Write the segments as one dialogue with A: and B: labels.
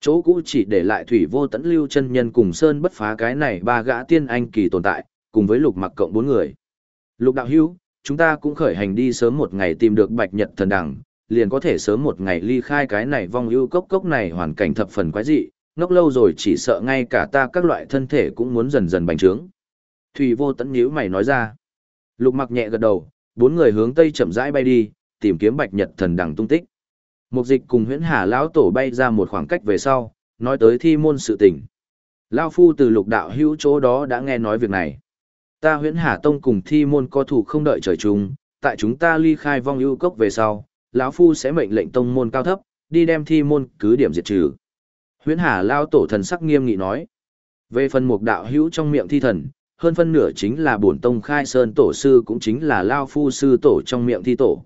A: Chỗ cũ chỉ để lại thủy vô tẫn lưu chân nhân cùng sơn bất phá cái này ba gã tiên anh kỳ tồn tại, cùng với lục mặc cộng bốn người. Lục đạo hữu, chúng ta cũng khởi hành đi sớm một ngày tìm được bạch nhật thần đằng, liền có thể sớm một ngày ly khai cái này vong ưu cốc cốc này hoàn cảnh thập phần quái dị, ngốc lâu rồi chỉ sợ ngay cả ta các loại thân thể cũng muốn dần dần bành trướng. Thủy vô tẫn nhíu mày nói ra. Lục mặc nhẹ gật đầu, bốn người hướng tây chậm rãi bay đi, tìm kiếm bạch nhật thần đằng tung tích. Mục dịch cùng huyễn hà lão tổ bay ra một khoảng cách về sau, nói tới thi môn sự tình. Lao phu từ lục đạo hữu chỗ đó đã nghe nói việc này. Ta huyễn hà tông cùng thi môn co thủ không đợi trời chung, tại chúng ta ly khai vong ưu cốc về sau, lão phu sẽ mệnh lệnh tông môn cao thấp, đi đem thi môn cứ điểm diệt trừ. Huyễn hà lao tổ thần sắc nghiêm nghị nói. Về phần mục đạo hữu trong miệng thi thần, hơn phân nửa chính là bổn tông khai sơn tổ sư cũng chính là lao phu sư tổ trong miệng thi tổ.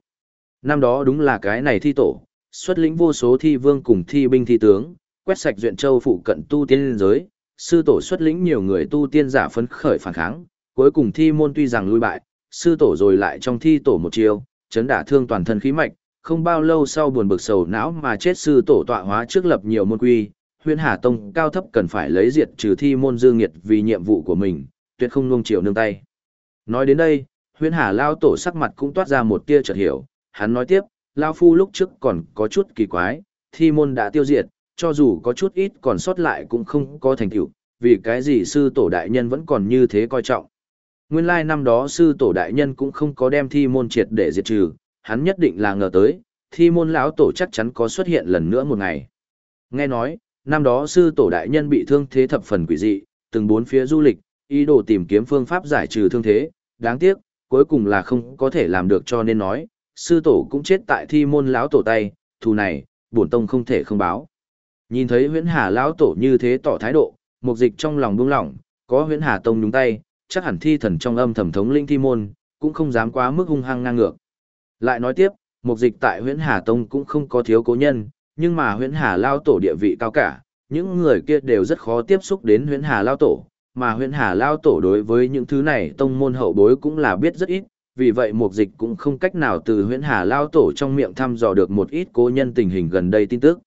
A: Năm đó đúng là cái này thi tổ, xuất lĩnh vô số thi vương cùng thi binh thi tướng, quét sạch duyện châu phụ cận tu tiên liên giới, sư tổ xuất lĩnh nhiều người tu tiên giả phấn khởi phản kháng, cuối cùng thi môn tuy rằng lui bại, sư tổ rồi lại trong thi tổ một chiều, chấn đả thương toàn thân khí mạch, không bao lâu sau buồn bực sầu não mà chết sư tổ tọa hóa trước lập nhiều môn quy, Huyền Hà Tông cao thấp cần phải lấy diệt trừ thi môn dương nghiệt vì nhiệm vụ của mình, tuyệt không nuông chiều nương tay. Nói đến đây, Huyền Hà lao tổ sắc mặt cũng toát ra một tia chợt hiểu, hắn nói tiếp, lao phu lúc trước còn có chút kỳ quái, thi môn đã tiêu diệt, cho dù có chút ít còn sót lại cũng không có thành tựu, vì cái gì sư tổ đại nhân vẫn còn như thế coi trọng. Nguyên lai năm đó sư tổ đại nhân cũng không có đem thi môn triệt để diệt trừ, hắn nhất định là ngờ tới, thi môn lão tổ chắc chắn có xuất hiện lần nữa một ngày. Nghe nói, năm đó sư tổ đại nhân bị thương thế thập phần quỷ dị, từng bốn phía du lịch, ý đồ tìm kiếm phương pháp giải trừ thương thế, đáng tiếc, cuối cùng là không có thể làm được cho nên nói, sư tổ cũng chết tại thi môn lão tổ tay, thù này, bổn tông không thể không báo. Nhìn thấy huyễn hà lão tổ như thế tỏ thái độ, mục dịch trong lòng buông lỏng, có huyễn hà tông nhúng tay, chắc hẳn thi thần trong âm thầm thống linh thi môn, cũng không dám quá mức hung hăng ngang ngược. Lại nói tiếp, mục dịch tại huyễn hà tông cũng không có thiếu cố nhân, nhưng mà huyễn hà lao tổ địa vị cao cả, những người kia đều rất khó tiếp xúc đến huyễn hà lao tổ, mà huyễn hà lao tổ đối với những thứ này tông môn hậu bối cũng là biết rất ít, vì vậy mục dịch cũng không cách nào từ huyễn hà lao tổ trong miệng thăm dò được một ít cố nhân tình hình gần đây tin tức.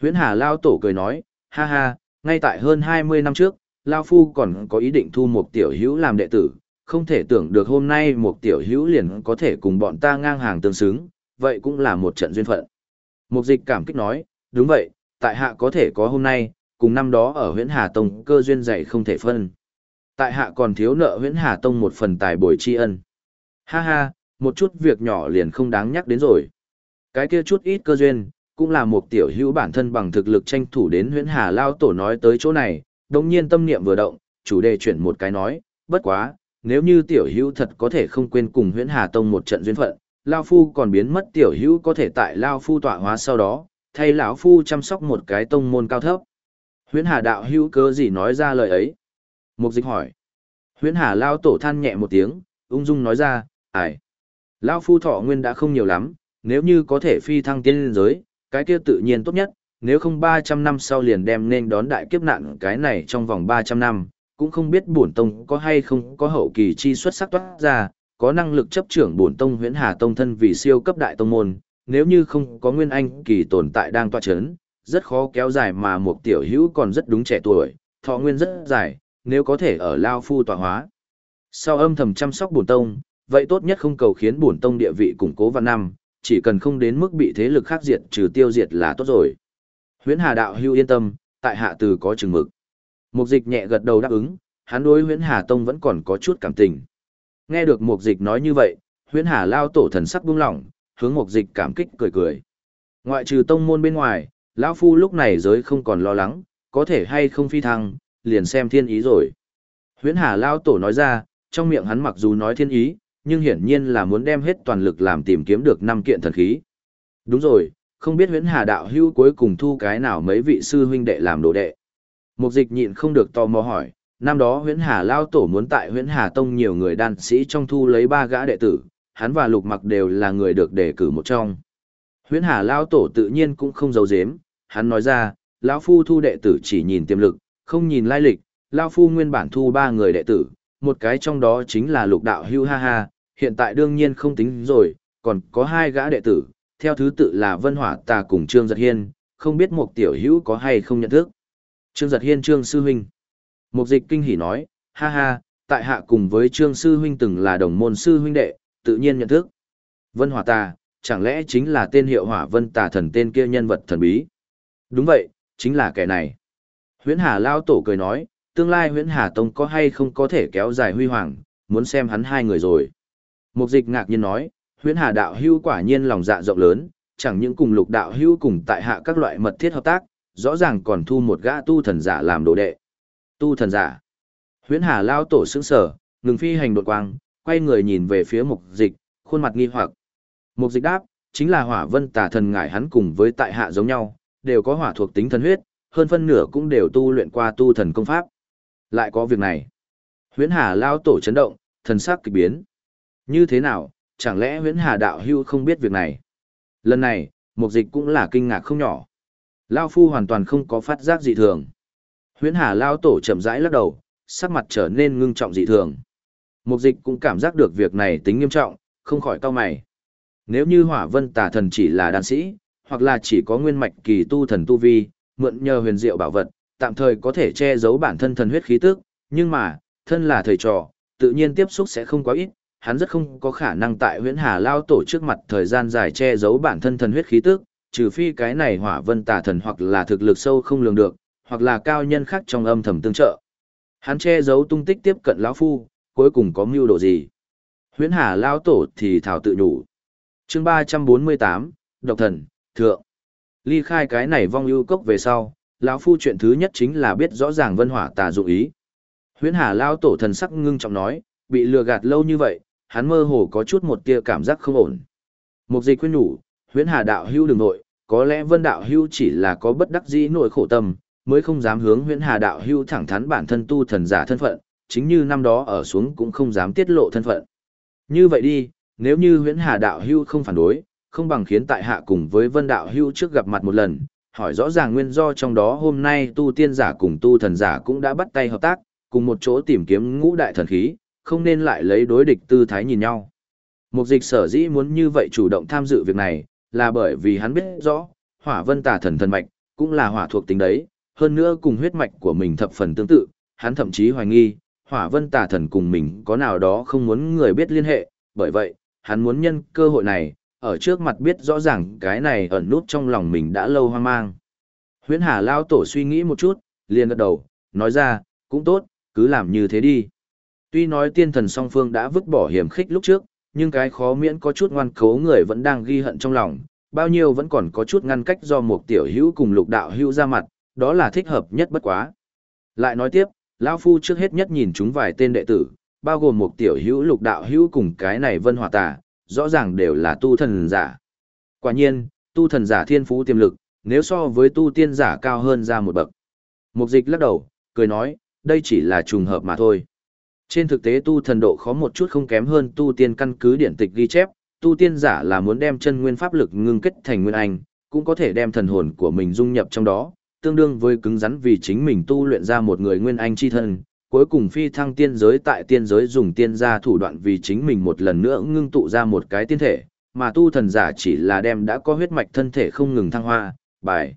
A: Huyễn hà lao tổ cười nói, ha ha, ngay tại hơn 20 năm trước, Lao Phu còn có ý định thu một tiểu hữu làm đệ tử, không thể tưởng được hôm nay một tiểu hữu liền có thể cùng bọn ta ngang hàng tương xứng, vậy cũng là một trận duyên phận. Mục dịch cảm kích nói, đúng vậy, tại hạ có thể có hôm nay, cùng năm đó ở huyễn Hà Tông cơ duyên dạy không thể phân. Tại hạ còn thiếu nợ huyễn Hà Tông một phần tài bồi tri ân. Ha ha, một chút việc nhỏ liền không đáng nhắc đến rồi. Cái kia chút ít cơ duyên, cũng là một tiểu hữu bản thân bằng thực lực tranh thủ đến Huyễn Hà Lao Tổ nói tới chỗ này, đồng nhiên tâm niệm vừa động, chủ đề chuyển một cái nói, bất quá, nếu như tiểu hữu thật có thể không quên cùng Huyễn Hà Tông một trận duyên phận, Lao Phu còn biến mất tiểu hữu có thể tại Lao Phu tọa hóa sau đó, thay lão Phu chăm sóc một cái tông môn cao thấp. Huyễn Hà đạo hữu cớ gì nói ra lời ấy? Mục dịch hỏi. Huyễn Hà Lao Tổ than nhẹ một tiếng, ung dung nói ra, ải. Lao Phu thọ nguyên đã không nhiều lắm, nếu như có thể phi thăng tiên liên giới, cái kia tự nhiên tốt nhất, nếu không 300 năm sau liền đem nên đón đại kiếp nạn cái này trong vòng 300 năm, cũng không biết bổn tông có hay không có hậu kỳ chi xuất sắc toát ra, có năng lực chấp trưởng bổn tông huyễn hà tông thân vì siêu cấp đại tông môn, nếu như không có nguyên anh kỳ tồn tại đang toa chấn, rất khó kéo dài mà một tiểu hữu còn rất đúng trẻ tuổi, thọ nguyên rất dài, nếu có thể ở lao phu tọa hóa. Sau âm thầm chăm sóc bổn tông, vậy tốt nhất không cầu khiến bổn tông địa vị củng cố văn năm, chỉ cần không đến mức bị thế lực khác diệt trừ tiêu diệt là tốt rồi. Huyễn Hà đạo hưu yên tâm, tại hạ từ có chừng mực. Mục dịch nhẹ gật đầu đáp ứng, hắn đối Huyễn Hà Tông vẫn còn có chút cảm tình. Nghe được mục dịch nói như vậy, Huyễn Hà lao tổ thần sắc buông lỏng, hướng mục dịch cảm kích cười cười. Ngoại trừ tông môn bên ngoài, lão phu lúc này giới không còn lo lắng, có thể hay không phi thăng, liền xem thiên ý rồi. Huyễn Hà lao tổ nói ra, trong miệng hắn mặc dù nói thiên ý, nhưng hiển nhiên là muốn đem hết toàn lực làm tìm kiếm được năm kiện thần khí. Đúng rồi, không biết huyễn hà đạo hưu cuối cùng thu cái nào mấy vị sư huynh đệ làm đồ đệ. Mục dịch nhịn không được tò mò hỏi, năm đó huyễn hà lao tổ muốn tại huyễn hà tông nhiều người đan sĩ trong thu lấy ba gã đệ tử, hắn và lục mặc đều là người được đề cử một trong. Huyễn hà lao tổ tự nhiên cũng không giấu giếm, hắn nói ra, lão phu thu đệ tử chỉ nhìn tiềm lực, không nhìn lai lịch, lão phu nguyên bản thu ba người đệ tử, một cái trong đó chính là lục đạo hưu ha ha, hiện tại đương nhiên không tính rồi, còn có hai gã đệ tử, theo thứ tự là Vân Hỏa Tà cùng Trương Giật Hiên, không biết một tiểu hữu có hay không nhận thức. Trương Giật Hiên Trương Sư Huynh. Mục dịch kinh hỉ nói, ha ha, tại hạ cùng với Trương Sư Huynh từng là đồng môn sư huynh đệ, tự nhiên nhận thức. Vân Hỏa Tà, chẳng lẽ chính là tên hiệu hỏa vân tà thần tên kia nhân vật thần bí? Đúng vậy, chính là kẻ này. Huyễn Hà Lao Tổ cười nói, tương lai Huyễn Hà Tông có hay không có thể kéo dài huy hoàng, muốn xem hắn hai người rồi. Mục dịch ngạc nhiên nói, Huyễn Hà Đạo Hưu quả nhiên lòng dạ rộng lớn, chẳng những cùng lục đạo hưu cùng tại hạ các loại mật thiết hợp tác, rõ ràng còn thu một gã tu thần giả làm đồ đệ. Tu thần giả. Huyễn Hà Lao Tổ sững sở, ngừng phi hành đột quang, quay người nhìn về phía mục dịch, khuôn mặt nghi hoặc. Mục dịch đáp, chính là hỏa vân tà thần ngải hắn cùng với tại hạ giống nhau, đều có hỏa thuộc tính thần huyết, hơn phân nửa cũng đều tu luyện qua tu thần công pháp. Lại có việc này. Huyễn Hà lao tổ chấn động, thần sắc kỳ biến. Như thế nào, chẳng lẽ Huyễn Hà đạo hưu không biết việc này? Lần này, mục dịch cũng là kinh ngạc không nhỏ. Lao phu hoàn toàn không có phát giác dị thường. Huyễn Hà lao tổ chậm rãi lắc đầu, sắc mặt trở nên ngưng trọng dị thường. Mục dịch cũng cảm giác được việc này tính nghiêm trọng, không khỏi cau mày. Nếu như hỏa vân tà thần chỉ là đan sĩ, hoặc là chỉ có nguyên mạch kỳ tu thần tu vi, mượn nhờ huyền diệu bảo vật, tạm thời có thể che giấu bản thân thần huyết khí tức, nhưng mà, thân là thầy trò, tự nhiên tiếp xúc sẽ không quá ít, hắn rất không có khả năng tại huyễn hà lao tổ trước mặt thời gian dài che giấu bản thân thần huyết khí tức, trừ phi cái này hỏa vân tà thần hoặc là thực lực sâu không lường được, hoặc là cao nhân khác trong âm thầm tương trợ. Hắn che giấu tung tích tiếp cận lão phu, cuối cùng có mưu đồ gì? Huyễn hà lao tổ thì thảo tự nhủ. chương 348, Độc thần, Thượng. Ly khai cái này vong ưu cốc về sau, lão phu chuyện thứ nhất chính là biết rõ ràng vân hỏa tà dụng ý. Huyễn Hà lao tổ thần sắc ngưng trọng nói, bị lừa gạt lâu như vậy, hắn mơ hồ có chút một tia cảm giác không ổn. Mục dịch khuyên nhủ, Huyễn Hà đạo hưu đừng nội, có lẽ Vân đạo hưu chỉ là có bất đắc dĩ nội khổ tâm, mới không dám hướng Huyễn Hà đạo hưu thẳng thắn bản thân tu thần giả thân phận, chính như năm đó ở xuống cũng không dám tiết lộ thân phận. Như vậy đi, nếu như Huyễn Hà đạo hưu không phản đối, không bằng khiến tại hạ cùng với Vân đạo hưu trước gặp mặt một lần, hỏi rõ ràng nguyên do trong đó hôm nay tu tiên giả cùng tu thần giả cũng đã bắt tay hợp tác, cùng một chỗ tìm kiếm ngũ đại thần khí, không nên lại lấy đối địch tư thái nhìn nhau. Mục dịch sở dĩ muốn như vậy chủ động tham dự việc này, là bởi vì hắn biết rõ, hỏa vân tà thần thần mạch, cũng là hỏa thuộc tính đấy, hơn nữa cùng huyết mạch của mình thập phần tương tự, hắn thậm chí hoài nghi, hỏa vân tà thần cùng mình có nào đó không muốn người biết liên hệ, bởi vậy, hắn muốn nhân cơ hội này, ở trước mặt biết rõ ràng cái này ẩn nút trong lòng mình đã lâu hoang mang. Huyễn Hà Lao Tổ suy nghĩ một chút, liền gật đầu, nói ra, cũng tốt, cứ làm như thế đi. Tuy nói tiên thần song phương đã vứt bỏ hiểm khích lúc trước, nhưng cái khó miễn có chút ngoan cố người vẫn đang ghi hận trong lòng, bao nhiêu vẫn còn có chút ngăn cách do một tiểu hữu cùng lục đạo hữu ra mặt, đó là thích hợp nhất bất quá. Lại nói tiếp, Lao Phu trước hết nhất nhìn chúng vài tên đệ tử, bao gồm một tiểu hữu lục đạo hữu cùng cái này vân hòa tà, rõ ràng đều là tu thần giả. Quả nhiên, tu thần giả thiên phú tiềm lực, nếu so với tu tiên giả cao hơn ra một bậc. Mục dịch lắc đầu, cười nói, đây chỉ là trùng hợp mà thôi. Trên thực tế tu thần độ khó một chút không kém hơn tu tiên căn cứ điển tịch ghi chép, tu tiên giả là muốn đem chân nguyên pháp lực ngưng kết thành nguyên anh, cũng có thể đem thần hồn của mình dung nhập trong đó, tương đương với cứng rắn vì chính mình tu luyện ra một người nguyên anh chi thân, cuối cùng phi thăng tiên giới tại tiên giới dùng tiên gia thủ đoạn vì chính mình một lần nữa ngưng tụ ra một cái tiên thể, mà tu thần giả chỉ là đem đã có huyết mạch thân thể không ngừng thăng hoa, bài.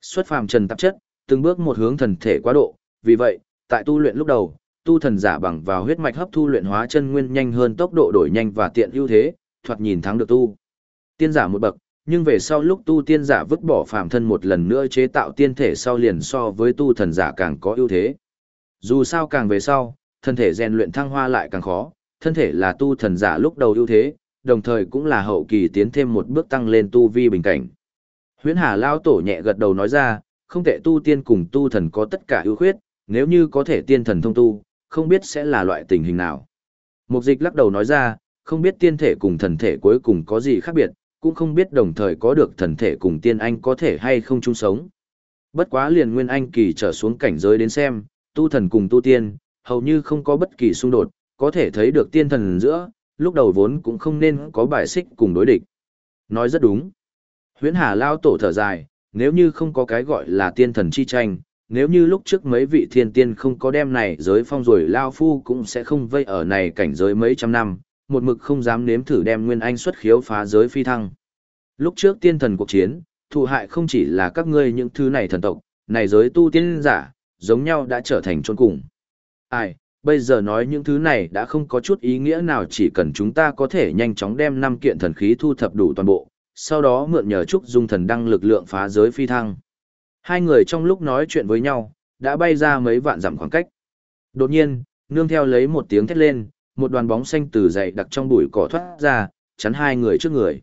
A: Xuất phàm trần tạp chất, từng bước một hướng thần thể quá độ, vì vậy, tại tu luyện lúc đầu, tu thần giả bằng vào huyết mạch hấp thu luyện hóa chân nguyên nhanh hơn tốc độ đổi nhanh và tiện ưu thế, thoạt nhìn thắng được tu. Tiên giả một bậc, nhưng về sau lúc tu tiên giả vứt bỏ phàm thân một lần nữa chế tạo tiên thể sau liền so với tu thần giả càng có ưu thế. Dù sao càng về sau, thân thể rèn luyện thăng hoa lại càng khó, thân thể là tu thần giả lúc đầu ưu thế, đồng thời cũng là hậu kỳ tiến thêm một bước tăng lên tu vi bình cảnh. Huyễn Hà Lao Tổ nhẹ gật đầu nói ra, không thể tu tiên cùng tu thần có tất cả ưu khuyết, nếu như có thể tiên thần thông tu, không biết sẽ là loại tình hình nào. Mục dịch lắc đầu nói ra, không biết tiên thể cùng thần thể cuối cùng có gì khác biệt, cũng không biết đồng thời có được thần thể cùng tiên anh có thể hay không chung sống. Bất quá liền nguyên anh kỳ trở xuống cảnh giới đến xem, tu thần cùng tu tiên, hầu như không có bất kỳ xung đột, có thể thấy được tiên thần giữa, lúc đầu vốn cũng không nên có bài xích cùng đối địch. Nói rất đúng. Huyễn Hà lao tổ thở dài, nếu như không có cái gọi là tiên thần chi tranh, nếu như lúc trước mấy vị thiên tiên không có đem này giới phong rồi lao phu cũng sẽ không vây ở này cảnh giới mấy trăm năm, một mực không dám nếm thử đem nguyên anh xuất khiếu phá giới phi thăng. Lúc trước tiên thần cuộc chiến, thụ hại không chỉ là các ngươi những thứ này thần tộc, này giới tu tiên giả, giống nhau đã trở thành chôn cùng. Ai, bây giờ nói những thứ này đã không có chút ý nghĩa nào chỉ cần chúng ta có thể nhanh chóng đem năm kiện thần khí thu thập đủ toàn bộ, sau đó mượn nhờ trúc dung thần đăng lực lượng phá giới phi thăng. Hai người trong lúc nói chuyện với nhau, đã bay ra mấy vạn dặm khoảng cách. Đột nhiên, nương theo lấy một tiếng thét lên, một đoàn bóng xanh từ dậy đặc trong bụi cỏ thoát ra, chắn hai người trước người.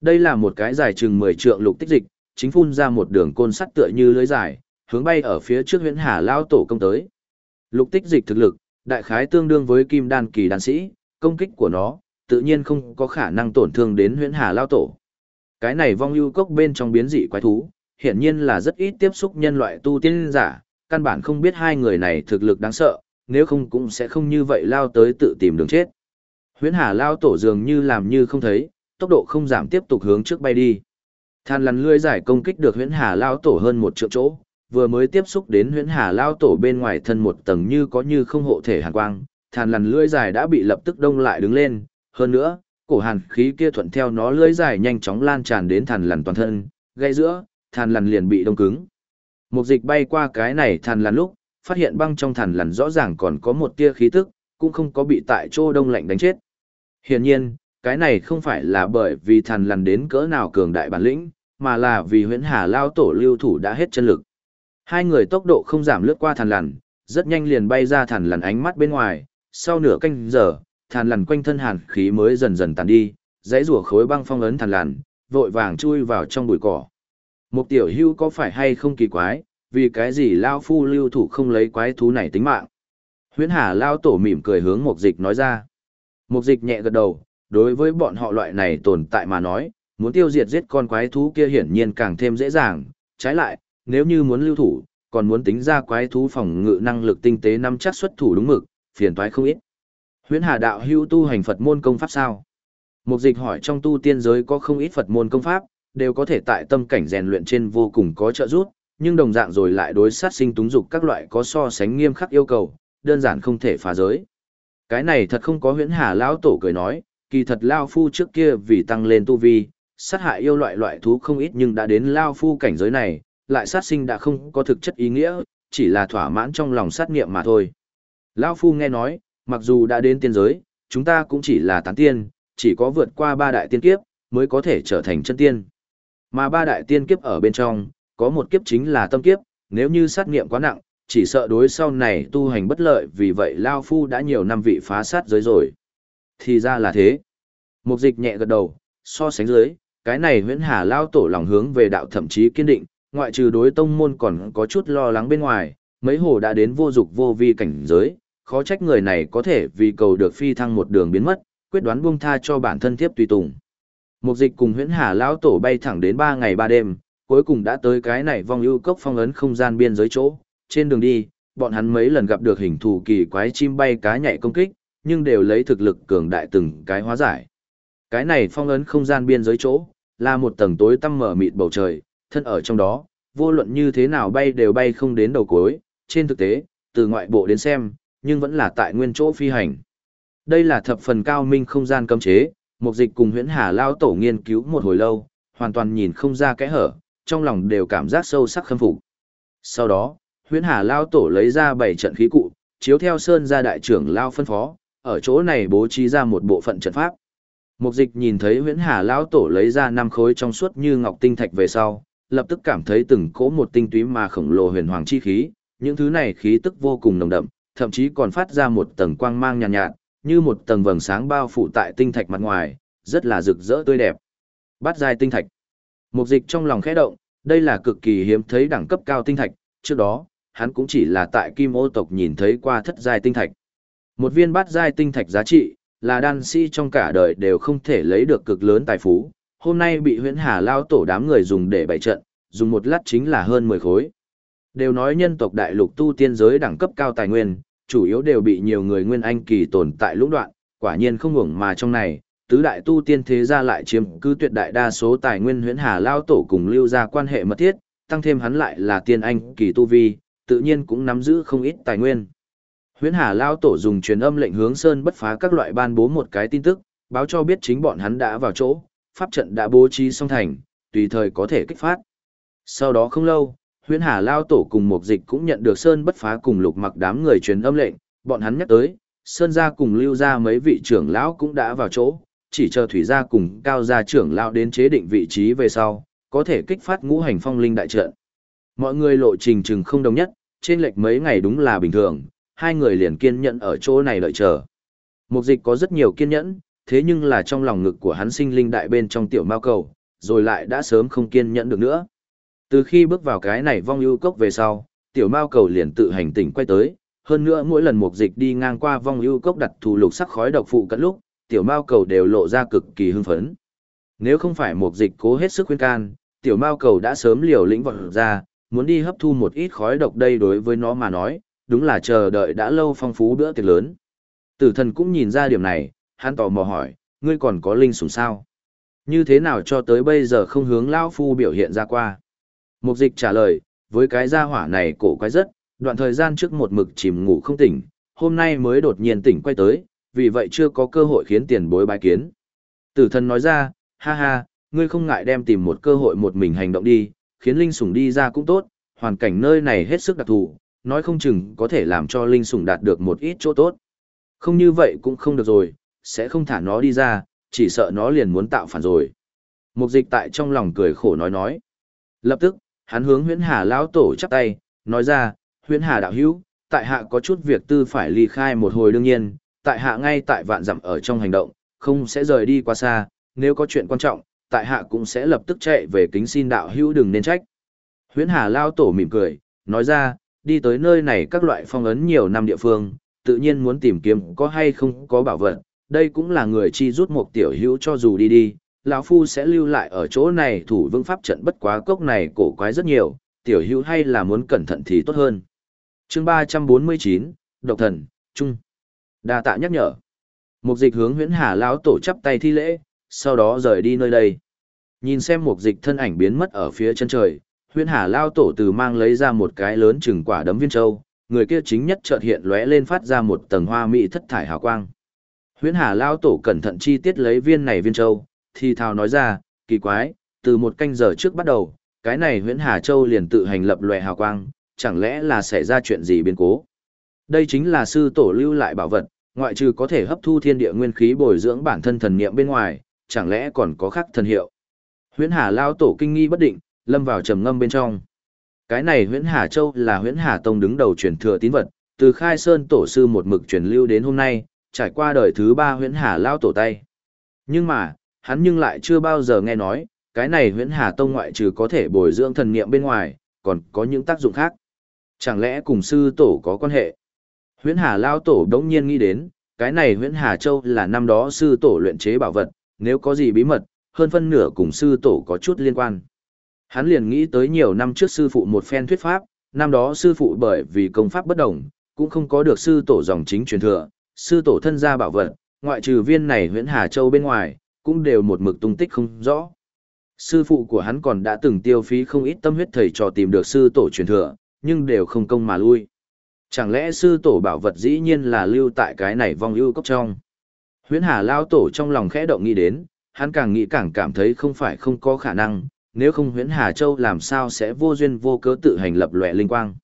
A: Đây là một cái dài chừng 10 trượng lục tích dịch, chính phun ra một đường côn sắt tựa như lưới dài, hướng bay ở phía trước huyễn hà lao tổ công tới. Lục tích dịch thực lực, đại khái tương đương với kim đan kỳ đan sĩ, công kích của nó, tự nhiên không có khả năng tổn thương đến huyễn hà lao tổ. Cái này vong ưu cốc bên trong biến dị quái thú, hiển nhiên là rất ít tiếp xúc nhân loại tu tiên giả, căn bản không biết hai người này thực lực đáng sợ, nếu không cũng sẽ không như vậy lao tới tự tìm đường chết. Huyễn Hà lao tổ dường như làm như không thấy, tốc độ không giảm tiếp tục hướng trước bay đi. Than lằn lưỡi giải công kích được Huyễn Hà lao tổ hơn một triệu chỗ, vừa mới tiếp xúc đến Huyễn Hà lao tổ bên ngoài thân một tầng như có như không hộ thể hàn quang, thàn lằn lưỡi dài đã bị lập tức đông lại đứng lên, hơn nữa, cổ hàn khí kia thuận theo nó lưỡi dài nhanh chóng lan tràn đến thàn lằn toàn thân, gây giữa, thàn lằn liền bị đông cứng. Một dịch bay qua cái này thàn lằn lúc, phát hiện băng trong thàn lằn rõ ràng còn có một tia khí tức, cũng không có bị tại chỗ đông lạnh đánh chết. Hiển nhiên, cái này không phải là bởi vì thàn lằn đến cỡ nào cường đại bản lĩnh, mà là vì huyễn hà lao tổ lưu thủ đã hết chân lực. Hai người tốc độ không giảm lướt qua thần lằn, rất nhanh liền bay ra thần lằn ánh mắt bên ngoài, sau nửa canh giờ, thần lằn quanh thân hàn khí mới dần dần tàn đi, dãy rủa khối băng phong ấn thần lằn, vội vàng chui vào trong bụi cỏ. Mục tiểu hưu có phải hay không kỳ quái, vì cái gì lao phu lưu thủ không lấy quái thú này tính mạng. Huyễn hà lao tổ mỉm cười hướng Mục dịch nói ra. Mục dịch nhẹ gật đầu, đối với bọn họ loại này tồn tại mà nói, muốn tiêu diệt giết con quái thú kia hiển nhiên càng thêm dễ dàng, trái lại, nếu như muốn lưu thủ, còn muốn tính ra quái thú phòng ngự năng lực tinh tế năm chắc xuất thủ đúng mực, phiền toái không ít. Huyễn Hà đạo hữu tu hành Phật môn công pháp sao? Mục dịch hỏi trong tu tiên giới có không ít Phật môn công pháp, đều có thể tại tâm cảnh rèn luyện trên vô cùng có trợ giúp, nhưng đồng dạng rồi lại đối sát sinh túng dục các loại có so sánh nghiêm khắc yêu cầu, đơn giản không thể phá giới. Cái này thật không có huyễn hà lão tổ cười nói, kỳ thật Lao Phu trước kia vì tăng lên tu vi, sát hại yêu loại loại thú không ít nhưng đã đến Lao Phu cảnh giới này, lại sát sinh đã không có thực chất ý nghĩa, chỉ là thỏa mãn trong lòng sát nghiệm mà thôi. Lao Phu nghe nói, mặc dù đã đến tiên giới, chúng ta cũng chỉ là tán tiên, chỉ có vượt qua ba đại tiên kiếp, mới có thể trở thành chân tiên. Mà ba đại tiên kiếp ở bên trong, có một kiếp chính là tâm kiếp, nếu như sát nghiệm quá nặng, chỉ sợ đối sau này tu hành bất lợi vì vậy Lao Phu đã nhiều năm vị phá sát giới rồi. Thì ra là thế. Mục dịch nhẹ gật đầu, so sánh dưới, cái này huyễn hà Lao tổ lòng hướng về đạo thậm chí kiên định, ngoại trừ đối tông môn còn có chút lo lắng bên ngoài, mấy hồ đã đến vô dục vô vi cảnh giới, khó trách người này có thể vì cầu được phi thăng một đường biến mất, quyết đoán buông tha cho bản thân tiếp tùy tùng. Mục dịch cùng huyễn hà lão tổ bay thẳng đến ba ngày ba đêm, cuối cùng đã tới cái này vong ưu cốc phong ấn không gian biên giới chỗ, trên đường đi, bọn hắn mấy lần gặp được hình thù kỳ quái chim bay cá nhảy công kích, nhưng đều lấy thực lực cường đại từng cái hóa giải. Cái này phong ấn không gian biên giới chỗ, là một tầng tối tăm mở mịt bầu trời, thân ở trong đó, vô luận như thế nào bay đều bay không đến đầu cuối, trên thực tế, từ ngoại bộ đến xem, nhưng vẫn là tại nguyên chỗ phi hành. Đây là thập phần cao minh không gian cấm chế, một dịch cùng huyễn hà lao tổ nghiên cứu một hồi lâu, hoàn toàn nhìn không ra kẽ hở, trong lòng đều cảm giác sâu sắc khâm phục. Sau đó, huyễn hà lao tổ lấy ra bảy trận khí cụ, chiếu theo sơn ra đại trưởng lao phân phó, ở chỗ này bố trí ra một bộ phận trận pháp. Mục dịch nhìn thấy huyễn hà lao tổ lấy ra năm khối trong suốt như ngọc tinh thạch về sau, lập tức cảm thấy từng cỗ một tinh túy mà khổng lồ huyền hoàng chi khí, những thứ này khí tức vô cùng nồng đậm, thậm chí còn phát ra một tầng quang mang nhàn nhạt, nhạt, như một tầng vầng sáng bao phủ tại tinh thạch mặt ngoài, rất là rực rỡ tươi đẹp. Bát giai tinh thạch. Mục dịch trong lòng khẽ động, đây là cực kỳ hiếm thấy đẳng cấp cao tinh thạch, trước đó, hắn cũng chỉ là tại kim ô tộc nhìn thấy qua thất giai tinh thạch. Một viên bát giai tinh thạch giá trị, là đan sĩ trong cả đời đều không thể lấy được cực lớn tài phú, hôm nay bị huyễn hà lao tổ đám người dùng để bày trận, dùng một lát chính là hơn 10 khối. Đều nói nhân tộc đại lục tu tiên giới đẳng cấp cao tài nguyên, chủ yếu đều bị nhiều người nguyên anh kỳ tồn tại lũng đoạn, quả nhiên không ngủng mà trong này, tứ đại tu tiên thế gia lại chiếm cứ tuyệt đại đa số tài nguyên huyễn hà lao tổ cùng lưu ra quan hệ mật thiết, tăng thêm hắn lại là tiên anh kỳ tu vi, tự nhiên cũng nắm giữ không ít tài nguyên. Huyễn Hà Lao Tổ dùng truyền âm lệnh hướng Sơn bất phá các loại ban bố một cái tin tức, báo cho biết chính bọn hắn đã vào chỗ, pháp trận đã bố trí xong thành, tùy thời có thể kích phát. Sau đó không lâu, huyễn hà lao tổ cùng một dịch cũng nhận được Sơn bất phá cùng lục mặc đám người truyền âm lệnh, bọn hắn nhắc tới, Sơn gia cùng lưu ra mấy vị trưởng lão cũng đã vào chỗ, chỉ chờ thủy gia cùng cao gia trưởng lão đến chế định vị trí về sau, có thể kích phát ngũ hành phong linh đại trận. Mọi người lộ trình chừng không đồng nhất, trên lệch mấy ngày đúng là bình thường, hai người liền kiên nhẫn ở chỗ này đợi chờ. Mục dịch có rất nhiều kiên nhẫn, thế nhưng là trong lòng ngực của hắn sinh linh đại bên trong tiểu mao cầu, rồi lại đã sớm không kiên nhẫn được nữa. Từ khi bước vào cái này vong ưu cốc về sau, tiểu mao cầu liền tự hành tỉnh quay tới, hơn nữa mỗi lần mục dịch đi ngang qua vong ưu cốc đặt thù lục sắc khói độc phụ cận lúc, tiểu mao cầu đều lộ ra cực kỳ hưng phấn. Nếu không phải mục dịch cố hết sức khuyên can, tiểu mao cầu đã sớm liều lĩnh vọt ra, muốn đi hấp thu một ít khói độc đây đối với nó mà nói, đúng là chờ đợi đã lâu phong phú bữa tiệc lớn. Tử thần cũng nhìn ra điểm này, hắn tò mò hỏi, ngươi còn có linh sủng sao? Như thế nào cho tới bây giờ không hướng lão phu biểu hiện ra qua? Mục dịch trả lời, với cái gia hỏa này cổ quái rất, đoạn thời gian trước một mực chìm ngủ không tỉnh, hôm nay mới đột nhiên tỉnh quay tới, vì vậy chưa có cơ hội khiến tiền bối bái kiến. Tử thần nói ra, ha ha, ngươi không ngại đem tìm một cơ hội một mình hành động đi, khiến linh sủng đi ra cũng tốt, hoàn cảnh nơi này hết sức đặc thù, nói không chừng có thể làm cho linh sủng đạt được một ít chỗ tốt. Không như vậy cũng không được rồi, sẽ không thả nó đi ra, chỉ sợ nó liền muốn tạo phản rồi. Mục dịch tại trong lòng cười khổ nói nói. Lập tức, hắn hướng huyễn hà lão tổ chắp tay, nói ra, huyễn hà đạo hữu, tại hạ có chút việc tư phải ly khai một hồi đương nhiên, tại hạ ngay tại vạn dặm ở trong hành động, không sẽ rời đi quá xa, nếu có chuyện quan trọng, tại hạ cũng sẽ lập tức chạy về kính xin đạo hữu đừng nên trách. Huyễn hà lão tổ mỉm cười, nói ra, đi tới nơi này các loại phong ấn nhiều năm địa phương, tự nhiên muốn tìm kiếm có hay không có bảo vật, đây cũng là người chi rút một tiểu hữu cho dù đi đi, lão phu sẽ lưu lại ở chỗ này thủ vương pháp trận bất quá cốc này cổ quái rất nhiều, tiểu hữu hay là muốn cẩn thận thì tốt hơn. Chương 349, Độc thần, Trung. Đa tạ nhắc nhở. Mục dịch hướng huyễn hà lão tổ chắp tay thi lễ, sau đó rời đi nơi đây. Nhìn xem mục dịch thân ảnh biến mất ở phía chân trời, huyễn hà lao tổ từ mang lấy ra một cái lớn chừng quả đấm viên châu, người kia chính nhất chợt hiện lóe lên phát ra một tầng hoa mỹ thất thải hào quang. Huyễn hà lao tổ cẩn thận chi tiết lấy viên này viên châu, thì thào nói ra, kỳ quái, từ một canh giờ trước bắt đầu, cái này huyễn hà châu liền tự hành lập lòe hào quang, chẳng lẽ là xảy ra chuyện gì biến cố. Đây chính là sư tổ lưu lại bảo vật, ngoại trừ có thể hấp thu thiên địa nguyên khí bồi dưỡng bản thân thần niệm bên ngoài, chẳng lẽ còn có khác thần hiệu. Huyễn Hà lao tổ kinh nghi bất định, lâm vào trầm ngâm bên trong. Cái này Huyễn Hà Châu là Huyễn Hà Tông đứng đầu truyền thừa tín vật, từ Khai Sơn tổ sư một mực truyền lưu đến hôm nay, trải qua đời thứ ba Huyễn Hà lao tổ tay. Nhưng mà, hắn nhưng lại chưa bao giờ nghe nói, cái này Huyễn Hà Tông ngoại trừ có thể bồi dưỡng thần niệm bên ngoài, còn có những tác dụng khác. Chẳng lẽ cùng sư tổ có quan hệ? Huyễn Hà lao tổ đống nhiên nghĩ đến, cái này Huyễn Hà Châu là năm đó sư tổ luyện chế bảo vật, nếu có gì bí mật, hơn phân nửa cùng sư tổ có chút liên quan. Hắn liền nghĩ tới nhiều năm trước sư phụ một phen thuyết pháp, năm đó sư phụ bởi vì công pháp bất đồng, cũng không có được sư tổ dòng chính truyền thừa, sư tổ thân gia bảo vật, ngoại trừ viên này huyễn Hà Châu bên ngoài, cũng đều một mực tung tích không rõ. Sư phụ của hắn còn đã từng tiêu phí không ít tâm huyết thầy trò tìm được sư tổ truyền thừa, nhưng đều không công mà lui. Chẳng lẽ sư tổ bảo vật dĩ nhiên là lưu tại cái này vong ưu cốc trong? Huyễn Hà lao tổ trong lòng khẽ động nghĩ đến, hắn càng nghĩ càng cảm thấy không phải không có khả năng, nếu không Huyễn Hà Châu làm sao sẽ vô duyên vô cớ tự hành lập lòe linh quang.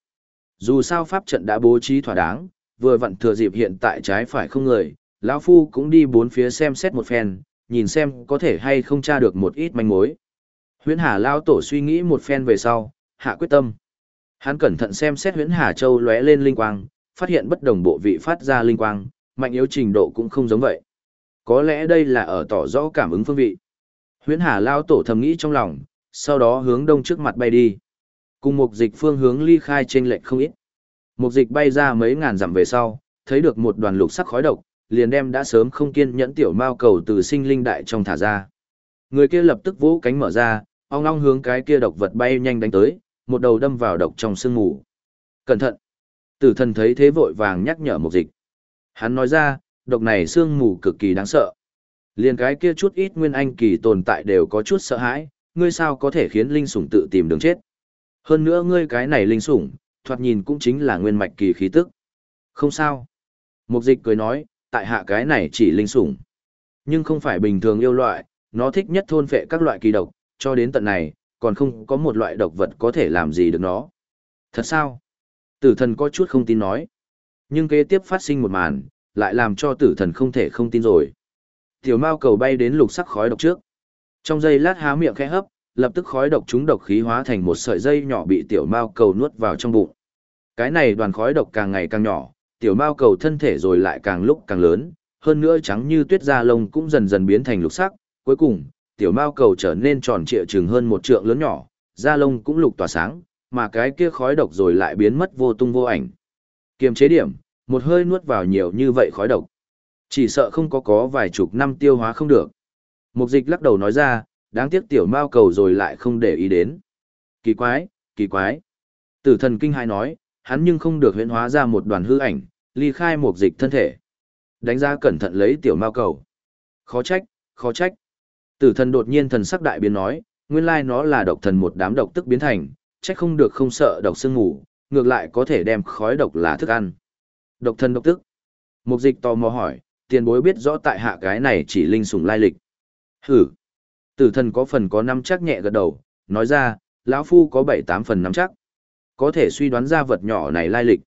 A: Dù sao pháp trận đã bố trí thỏa đáng, vừa vặn thừa dịp hiện tại trái phải không người, lão phu cũng đi bốn phía xem xét một phen, nhìn xem có thể hay không tra được một ít manh mối. Huyễn Hà lao tổ suy nghĩ một phen về sau, hạ quyết tâm. Hắn cẩn thận xem xét Huyễn Hà Châu lóe lên linh quang, phát hiện bất đồng bộ vị phát ra linh quang, mạnh yếu trình độ cũng không giống vậy. Có lẽ đây là ở tỏ rõ cảm ứng phương vị. Huyễn Hà lao tổ thầm nghĩ trong lòng, sau đó hướng đông trước mặt bay đi. Cùng một dịch phương hướng ly khai trên lệch không ít. Một dịch bay ra mấy ngàn dặm về sau, thấy được một đoàn lục sắc khói độc, liền đem đã sớm không kiên nhẫn tiểu mao cầu từ sinh linh đại trong thả ra. Người kia lập tức vỗ cánh mở ra, ong ong hướng cái kia độc vật bay nhanh đánh tới, một đầu đâm vào độc trong sương mù. Cẩn thận! Tử thần thấy thế vội vàng nhắc nhở một dịch. Hắn nói ra, độc này sương mù cực kỳ đáng sợ. Liền cái kia chút ít nguyên anh kỳ tồn tại đều có chút sợ hãi, ngươi sao có thể khiến linh sủng tự tìm đường chết. Hơn nữa ngươi cái này linh sủng, thoạt nhìn cũng chính là nguyên mạch kỳ khí tức. Không sao. Mục dịch cười nói, tại hạ cái này chỉ linh sủng. Nhưng không phải bình thường yêu loại, nó thích nhất thôn phệ các loại kỳ độc, cho đến tận này, còn không có một loại độc vật có thể làm gì được nó. Thật sao? Tử thần có chút không tin nói. Nhưng kế tiếp phát sinh một màn, lại làm cho tử thần không thể không tin rồi. Tiểu mao cầu bay đến lục sắc khói độc trước. Trong giây lát há miệng khẽ hấp, lập tức khói độc chúng độc khí hóa thành một sợi dây nhỏ bị tiểu mao cầu nuốt vào trong bụng. Cái này đoàn khói độc càng ngày càng nhỏ, tiểu mao cầu thân thể rồi lại càng lúc càng lớn, hơn nữa trắng như tuyết da lông cũng dần dần biến thành lục sắc, cuối cùng, tiểu mao cầu trở nên tròn trịa chừng hơn một trượng lớn nhỏ, da lông cũng lục tỏa sáng, mà cái kia khói độc rồi lại biến mất vô tung vô ảnh. Kiềm chế điểm, một hơi nuốt vào nhiều như vậy khói độc. Chỉ sợ không có có vài chục năm tiêu hóa không được. Mục dịch lắc đầu nói ra, đáng tiếc tiểu mao cầu rồi lại không để ý đến. Kỳ quái, kỳ quái. Tử thần kinh hai nói, hắn nhưng không được huyễn hóa ra một đoàn hư ảnh, ly khai một dịch thân thể. Đánh ra cẩn thận lấy tiểu mao cầu. Khó trách, khó trách. Tử thần đột nhiên thần sắc đại biến nói, nguyên lai nó là độc thần một đám độc tức biến thành, trách không được không sợ độc sương ngủ, ngược lại có thể đem khói độc là thức ăn. Độc thần độc tức. Mục dịch tò mò hỏi, tiền bối biết rõ tại hạ cái này chỉ linh sủng lai lịch. Hử. Tử thần có phần có năm chắc nhẹ gật đầu, nói ra, lão phu có bảy tám phần năm chắc. Có thể suy đoán ra vật nhỏ này lai lịch.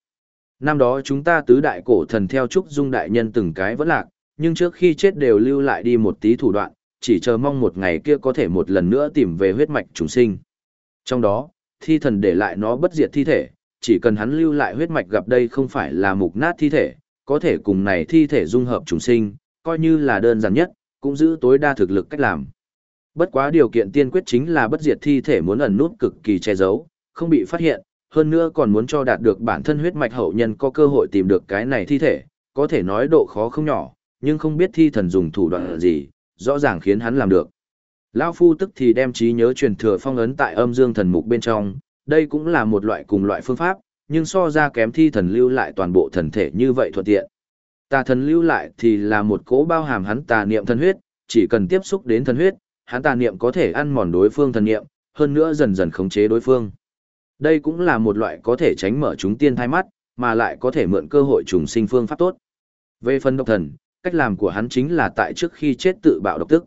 A: Năm đó chúng ta tứ đại cổ thần theo trúc dung đại nhân từng cái vẫn lạc, nhưng trước khi chết đều lưu lại đi một tí thủ đoạn, chỉ chờ mong một ngày kia có thể một lần nữa tìm về huyết mạch chúng sinh. Trong đó, thi thần để lại nó bất diệt thi thể, chỉ cần hắn lưu lại huyết mạch gặp đây không phải là mục nát thi thể, có thể cùng này thi thể dung hợp chúng sinh, coi như là đơn giản nhất, cũng giữ tối đa thực lực cách làm. Bất quá điều kiện tiên quyết chính là bất diệt thi thể muốn ẩn nút cực kỳ che giấu, không bị phát hiện, hơn nữa còn muốn cho đạt được bản thân huyết mạch hậu nhân có cơ hội tìm được cái này thi thể, có thể nói độ khó không nhỏ, nhưng không biết thi thần dùng thủ đoạn gì, rõ ràng khiến hắn làm được. Lão phu tức thì đem trí nhớ truyền thừa phong ấn tại âm dương thần mục bên trong, đây cũng là một loại cùng loại phương pháp, nhưng so ra kém thi thần lưu lại toàn bộ thần thể như vậy thuận tiện. Tà thần lưu lại thì là một cỗ bao hàm hắn tà niệm thần huyết, chỉ cần tiếp xúc đến thần huyết, hắn tà niệm có thể ăn mòn đối phương thần niệm, hơn nữa dần dần khống chế đối phương. Đây cũng là một loại có thể tránh mở chúng tiên thai mắt, mà lại có thể mượn cơ hội trùng sinh phương pháp tốt. Về phần độc thần, cách làm của hắn chính là tại trước khi chết tự bạo độc tức.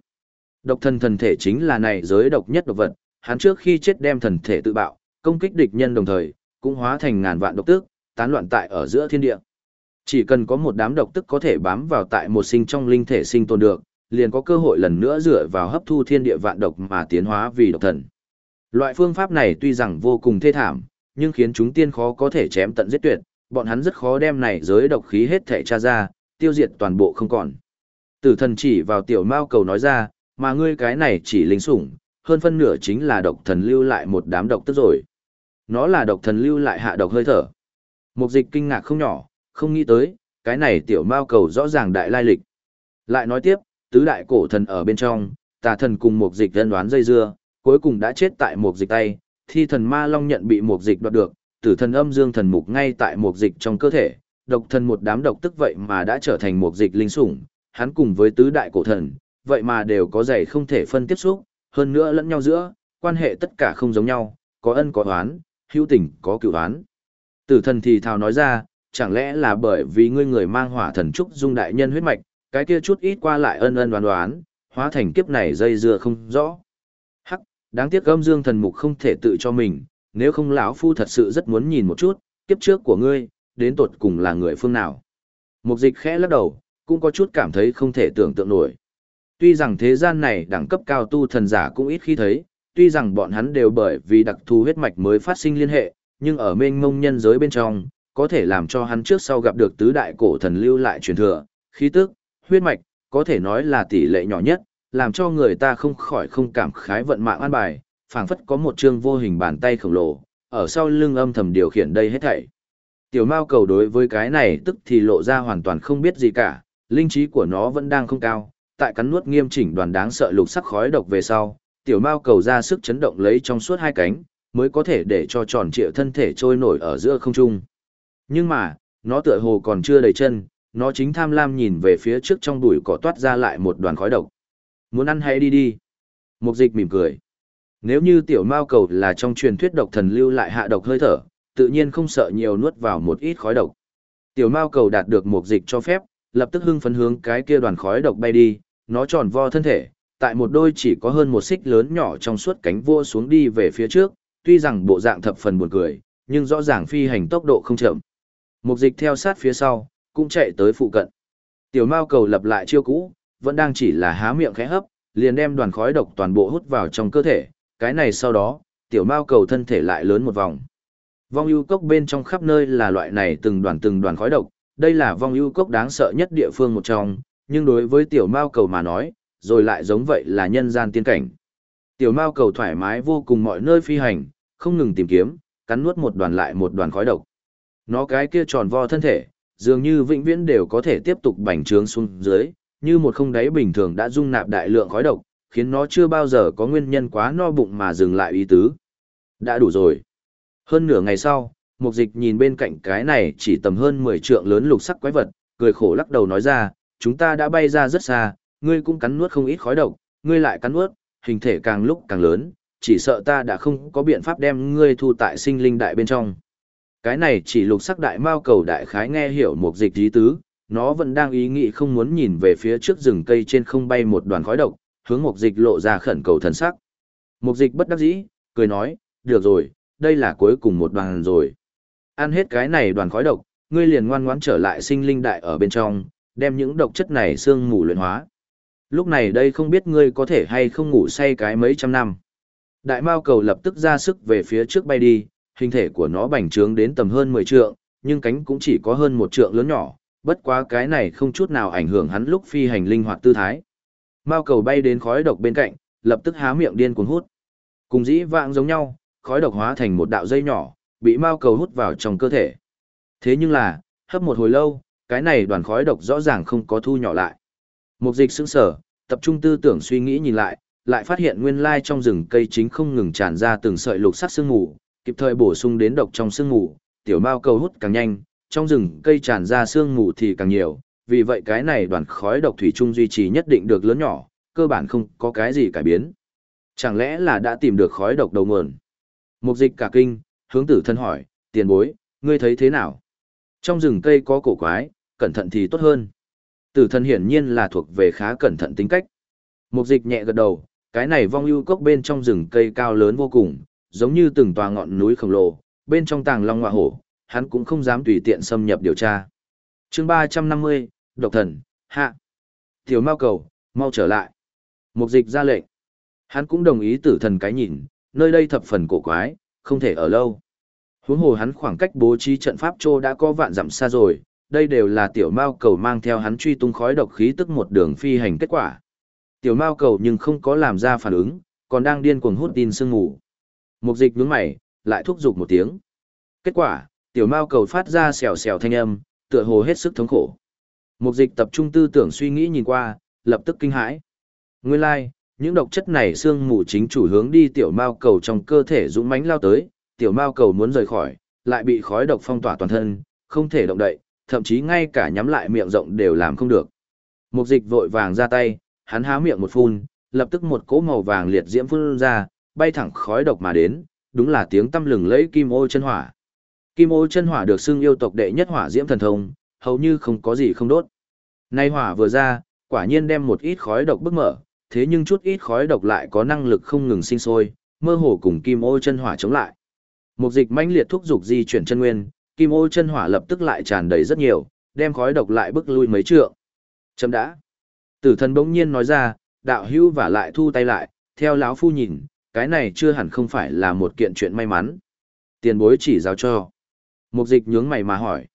A: Độc thần thần thể chính là này giới độc nhất độc vật, hắn trước khi chết đem thần thể tự bạo, công kích địch nhân đồng thời, cũng hóa thành ngàn vạn độc tức, tán loạn tại ở giữa thiên địa. Chỉ cần có một đám độc tức có thể bám vào tại một sinh trong linh thể sinh tồn được, liền có cơ hội lần nữa dựa vào hấp thu thiên địa vạn độc mà tiến hóa vì độc thần. Loại phương pháp này tuy rằng vô cùng thê thảm, nhưng khiến chúng tiên khó có thể chém tận giết tuyệt, bọn hắn rất khó đem này giới độc khí hết thể tra ra, tiêu diệt toàn bộ không còn. Tử thần chỉ vào tiểu mao cầu nói ra, mà ngươi cái này chỉ lính sủng, hơn phân nửa chính là độc thần lưu lại một đám độc tức rồi. Nó là độc thần lưu lại hạ độc hơi thở. Mục dịch kinh ngạc không nhỏ, không nghĩ tới, cái này tiểu mao cầu rõ ràng đại lai lịch. Lại nói tiếp, tứ đại cổ thần ở bên trong, tà thần cùng mục dịch đơn đoán dây dưa, cuối cùng đã chết tại một dịch tay, thi thần ma long nhận bị một dịch đoạt được, tử thần âm dương thần mục ngay tại một dịch trong cơ thể, độc thần một đám độc tức vậy mà đã trở thành một dịch linh sủng, hắn cùng với tứ đại cổ thần, vậy mà đều có giày không thể phân tiếp xúc, hơn nữa lẫn nhau giữa, quan hệ tất cả không giống nhau, có ân có oán, hữu tình có cựu oán. Tử thần thì thào nói ra, chẳng lẽ là bởi vì ngươi người mang hỏa thần trúc dung đại nhân huyết mạch, cái kia chút ít qua lại ân ân đoán đoán, hóa thành kiếp này dây dưa không rõ. Đáng tiếc âm dương thần mục không thể tự cho mình, nếu không lão phu thật sự rất muốn nhìn một chút, kiếp trước của ngươi, đến tột cùng là người phương nào. Mục dịch khẽ lắc đầu, cũng có chút cảm thấy không thể tưởng tượng nổi. Tuy rằng thế gian này đẳng cấp cao tu thần giả cũng ít khi thấy, tuy rằng bọn hắn đều bởi vì đặc thù huyết mạch mới phát sinh liên hệ, nhưng ở mênh mông nhân giới bên trong, có thể làm cho hắn trước sau gặp được tứ đại cổ thần lưu lại truyền thừa, khí tức, huyết mạch, có thể nói là tỷ lệ nhỏ nhất, làm cho người ta không khỏi không cảm khái vận mạng an bài, phảng phất có một chương vô hình bàn tay khổng lồ, ở sau lưng âm thầm điều khiển đây hết thảy. Tiểu Mao cầu đối với cái này tức thì lộ ra hoàn toàn không biết gì cả, linh trí của nó vẫn đang không cao, tại cắn nuốt nghiêm chỉnh đoàn đáng sợ lục sắc khói độc về sau, tiểu Mao cầu ra sức chấn động lấy trong suốt hai cánh, mới có thể để cho tròn trịa thân thể trôi nổi ở giữa không trung. Nhưng mà, nó tựa hồ còn chưa đầy chân, nó chính tham lam nhìn về phía trước trong bụi cỏ toát ra lại một đoàn khói độc. Muốn ăn hay đi đi. Mục dịch mỉm cười. Nếu như tiểu mao cầu là trong truyền thuyết độc thần lưu lại hạ độc hơi thở, tự nhiên không sợ nhiều nuốt vào một ít khói độc. Tiểu mao cầu đạt được mục dịch cho phép, lập tức hưng phấn hướng cái kia đoàn khói độc bay đi, nó tròn vo thân thể, tại một đôi chỉ có hơn một xích lớn nhỏ trong suốt cánh vua xuống đi về phía trước, tuy rằng bộ dạng thập phần buồn cười, nhưng rõ ràng phi hành tốc độ không chậm. Mục dịch theo sát phía sau, cũng chạy tới phụ cận. Tiểu Mao cầu lập lại chiêu cũ, vẫn đang chỉ là há miệng khẽ hấp, liền đem đoàn khói độc toàn bộ hút vào trong cơ thể, cái này sau đó, tiểu Mao cầu thân thể lại lớn một vòng. Vong ưu cốc bên trong khắp nơi là loại này từng đoàn từng đoàn khói độc, đây là vong ưu cốc đáng sợ nhất địa phương một trong, nhưng đối với tiểu Mao cầu mà nói, rồi lại giống vậy là nhân gian tiên cảnh. Tiểu Mao cầu thoải mái vô cùng mọi nơi phi hành, không ngừng tìm kiếm, cắn nuốt một đoàn lại một đoàn khói độc. Nó cái kia tròn vo thân thể, dường như vĩnh viễn đều có thể tiếp tục bành trướng xuống dưới, như một không đáy bình thường đã dung nạp đại lượng khói độc, khiến nó chưa bao giờ có nguyên nhân quá no bụng mà dừng lại ý tứ. Đã đủ rồi. Hơn nửa ngày sau, mục dịch nhìn bên cạnh cái này chỉ tầm hơn 10 trượng lớn lục sắc quái vật, cười khổ lắc đầu nói ra, chúng ta đã bay ra rất xa, ngươi cũng cắn nuốt không ít khói độc, ngươi lại cắn nuốt, hình thể càng lúc càng lớn, chỉ sợ ta đã không có biện pháp đem ngươi thu tại sinh linh đại bên trong. Cái này chỉ lục sắc đại mao cầu đại khái nghe hiểu Mục dịch ý tứ, nó vẫn đang ý nghĩ không muốn nhìn về phía trước rừng cây trên không bay một đoàn khói độc, hướng mục dịch lộ ra khẩn cầu thần sắc. Mục dịch bất đắc dĩ, cười nói, được rồi, đây là cuối cùng một đoàn rồi. Ăn hết cái này đoàn khói độc, ngươi liền ngoan ngoãn trở lại sinh linh đại ở bên trong, đem những độc chất này xương mù luyện hóa. Lúc này đây không biết ngươi có thể hay không ngủ say cái mấy trăm năm. Đại mao cầu lập tức ra sức về phía trước bay đi, hình thể của nó bành trướng đến tầm hơn 10 trượng, nhưng cánh cũng chỉ có hơn một trượng lớn nhỏ, bất quá cái này không chút nào ảnh hưởng hắn lúc phi hành linh hoạt tư thái. Mao cầu bay đến khói độc bên cạnh, lập tức há miệng điên cuồng hút. Cùng dĩ vãng giống nhau, khói độc hóa thành một đạo dây nhỏ, bị mao cầu hút vào trong cơ thể. Thế nhưng là, hấp một hồi lâu, cái này đoàn khói độc rõ ràng không có thu nhỏ lại. Mục dịch sững sở, tập trung tư tưởng suy nghĩ nhìn lại, lại phát hiện nguyên lai trong rừng cây chính không ngừng tràn ra từng sợi lục sắc sương mù, kịp thời bổ sung đến độc trong sương mù, tiểu mao cầu hút càng nhanh, trong rừng cây tràn ra sương mù thì càng nhiều, vì vậy cái này đoàn khói độc thủy chung duy trì nhất định được lớn nhỏ, cơ bản không có cái gì cải biến. Chẳng lẽ là đã tìm được khói độc đầu nguồn? Mục dịch cả kinh, hướng tử thân hỏi, tiền bối, ngươi thấy thế nào? Trong rừng cây có cổ quái, cẩn thận thì tốt hơn. Tử thân hiển nhiên là thuộc về khá cẩn thận tính cách. Mục dịch nhẹ gật đầu, cái này vong ưu cốc bên trong rừng cây cao lớn vô cùng, giống như từng tòa ngọn núi khổng lồ, bên trong tàng long ngọa hổ, hắn cũng không dám tùy tiện xâm nhập điều tra. chương 350, Độc Thần, Hạ. Tiểu Mao cầu, mau trở lại. Mục dịch ra lệnh. Hắn cũng đồng ý tử thần cái nhìn, nơi đây thập phần cổ quái, không thể ở lâu. Huống hồ hắn khoảng cách bố trí trận pháp trô đã có vạn dặm xa rồi, đây đều là tiểu mao cầu mang theo hắn truy tung khói độc khí tức một đường phi hành kết quả. Tiểu mao cầu nhưng không có làm ra phản ứng, còn đang điên cuồng hút tin sương ngủ. Mục dịch nhướng mày, lại thúc giục một tiếng. Kết quả, tiểu mao cầu phát ra xèo xèo thanh âm, tựa hồ hết sức thống khổ. Mục dịch tập trung tư tưởng suy nghĩ nhìn qua, lập tức kinh hãi. Nguyên lai, like, những độc chất này xương mù chính chủ hướng đi tiểu mao cầu trong cơ thể dũng mãnh lao tới, tiểu mao cầu muốn rời khỏi, lại bị khói độc phong tỏa toàn thân, không thể động đậy, thậm chí ngay cả nhắm lại miệng rộng đều làm không được. Mục dịch vội vàng ra tay, hắn há miệng một phun, lập tức một cỗ màu vàng liệt diễm phun ra, bay thẳng khói độc mà đến, đúng là tiếng tâm lừng lẫy kim ô chân hỏa. Kim ô chân hỏa được xưng yêu tộc đệ nhất hỏa diễm thần thông, hầu như không có gì không đốt. Nay hỏa vừa ra, quả nhiên đem một ít khói độc bức mở, thế nhưng chút ít khói độc lại có năng lực không ngừng sinh sôi, mơ hồ cùng kim ô chân hỏa chống lại. Một dịch mãnh liệt thúc dục di chuyển chân nguyên, kim ô chân hỏa lập tức lại tràn đầy rất nhiều, đem khói độc lại bức lui mấy trượng. Chấm đã. Tử thần bỗng nhiên nói ra, đạo hữu và lại thu tay lại, theo lão phu nhìn, cái này chưa hẳn không phải là một kiện chuyện may mắn. Tiền bối chỉ giáo cho. Mục dịch nhướng mày mà hỏi.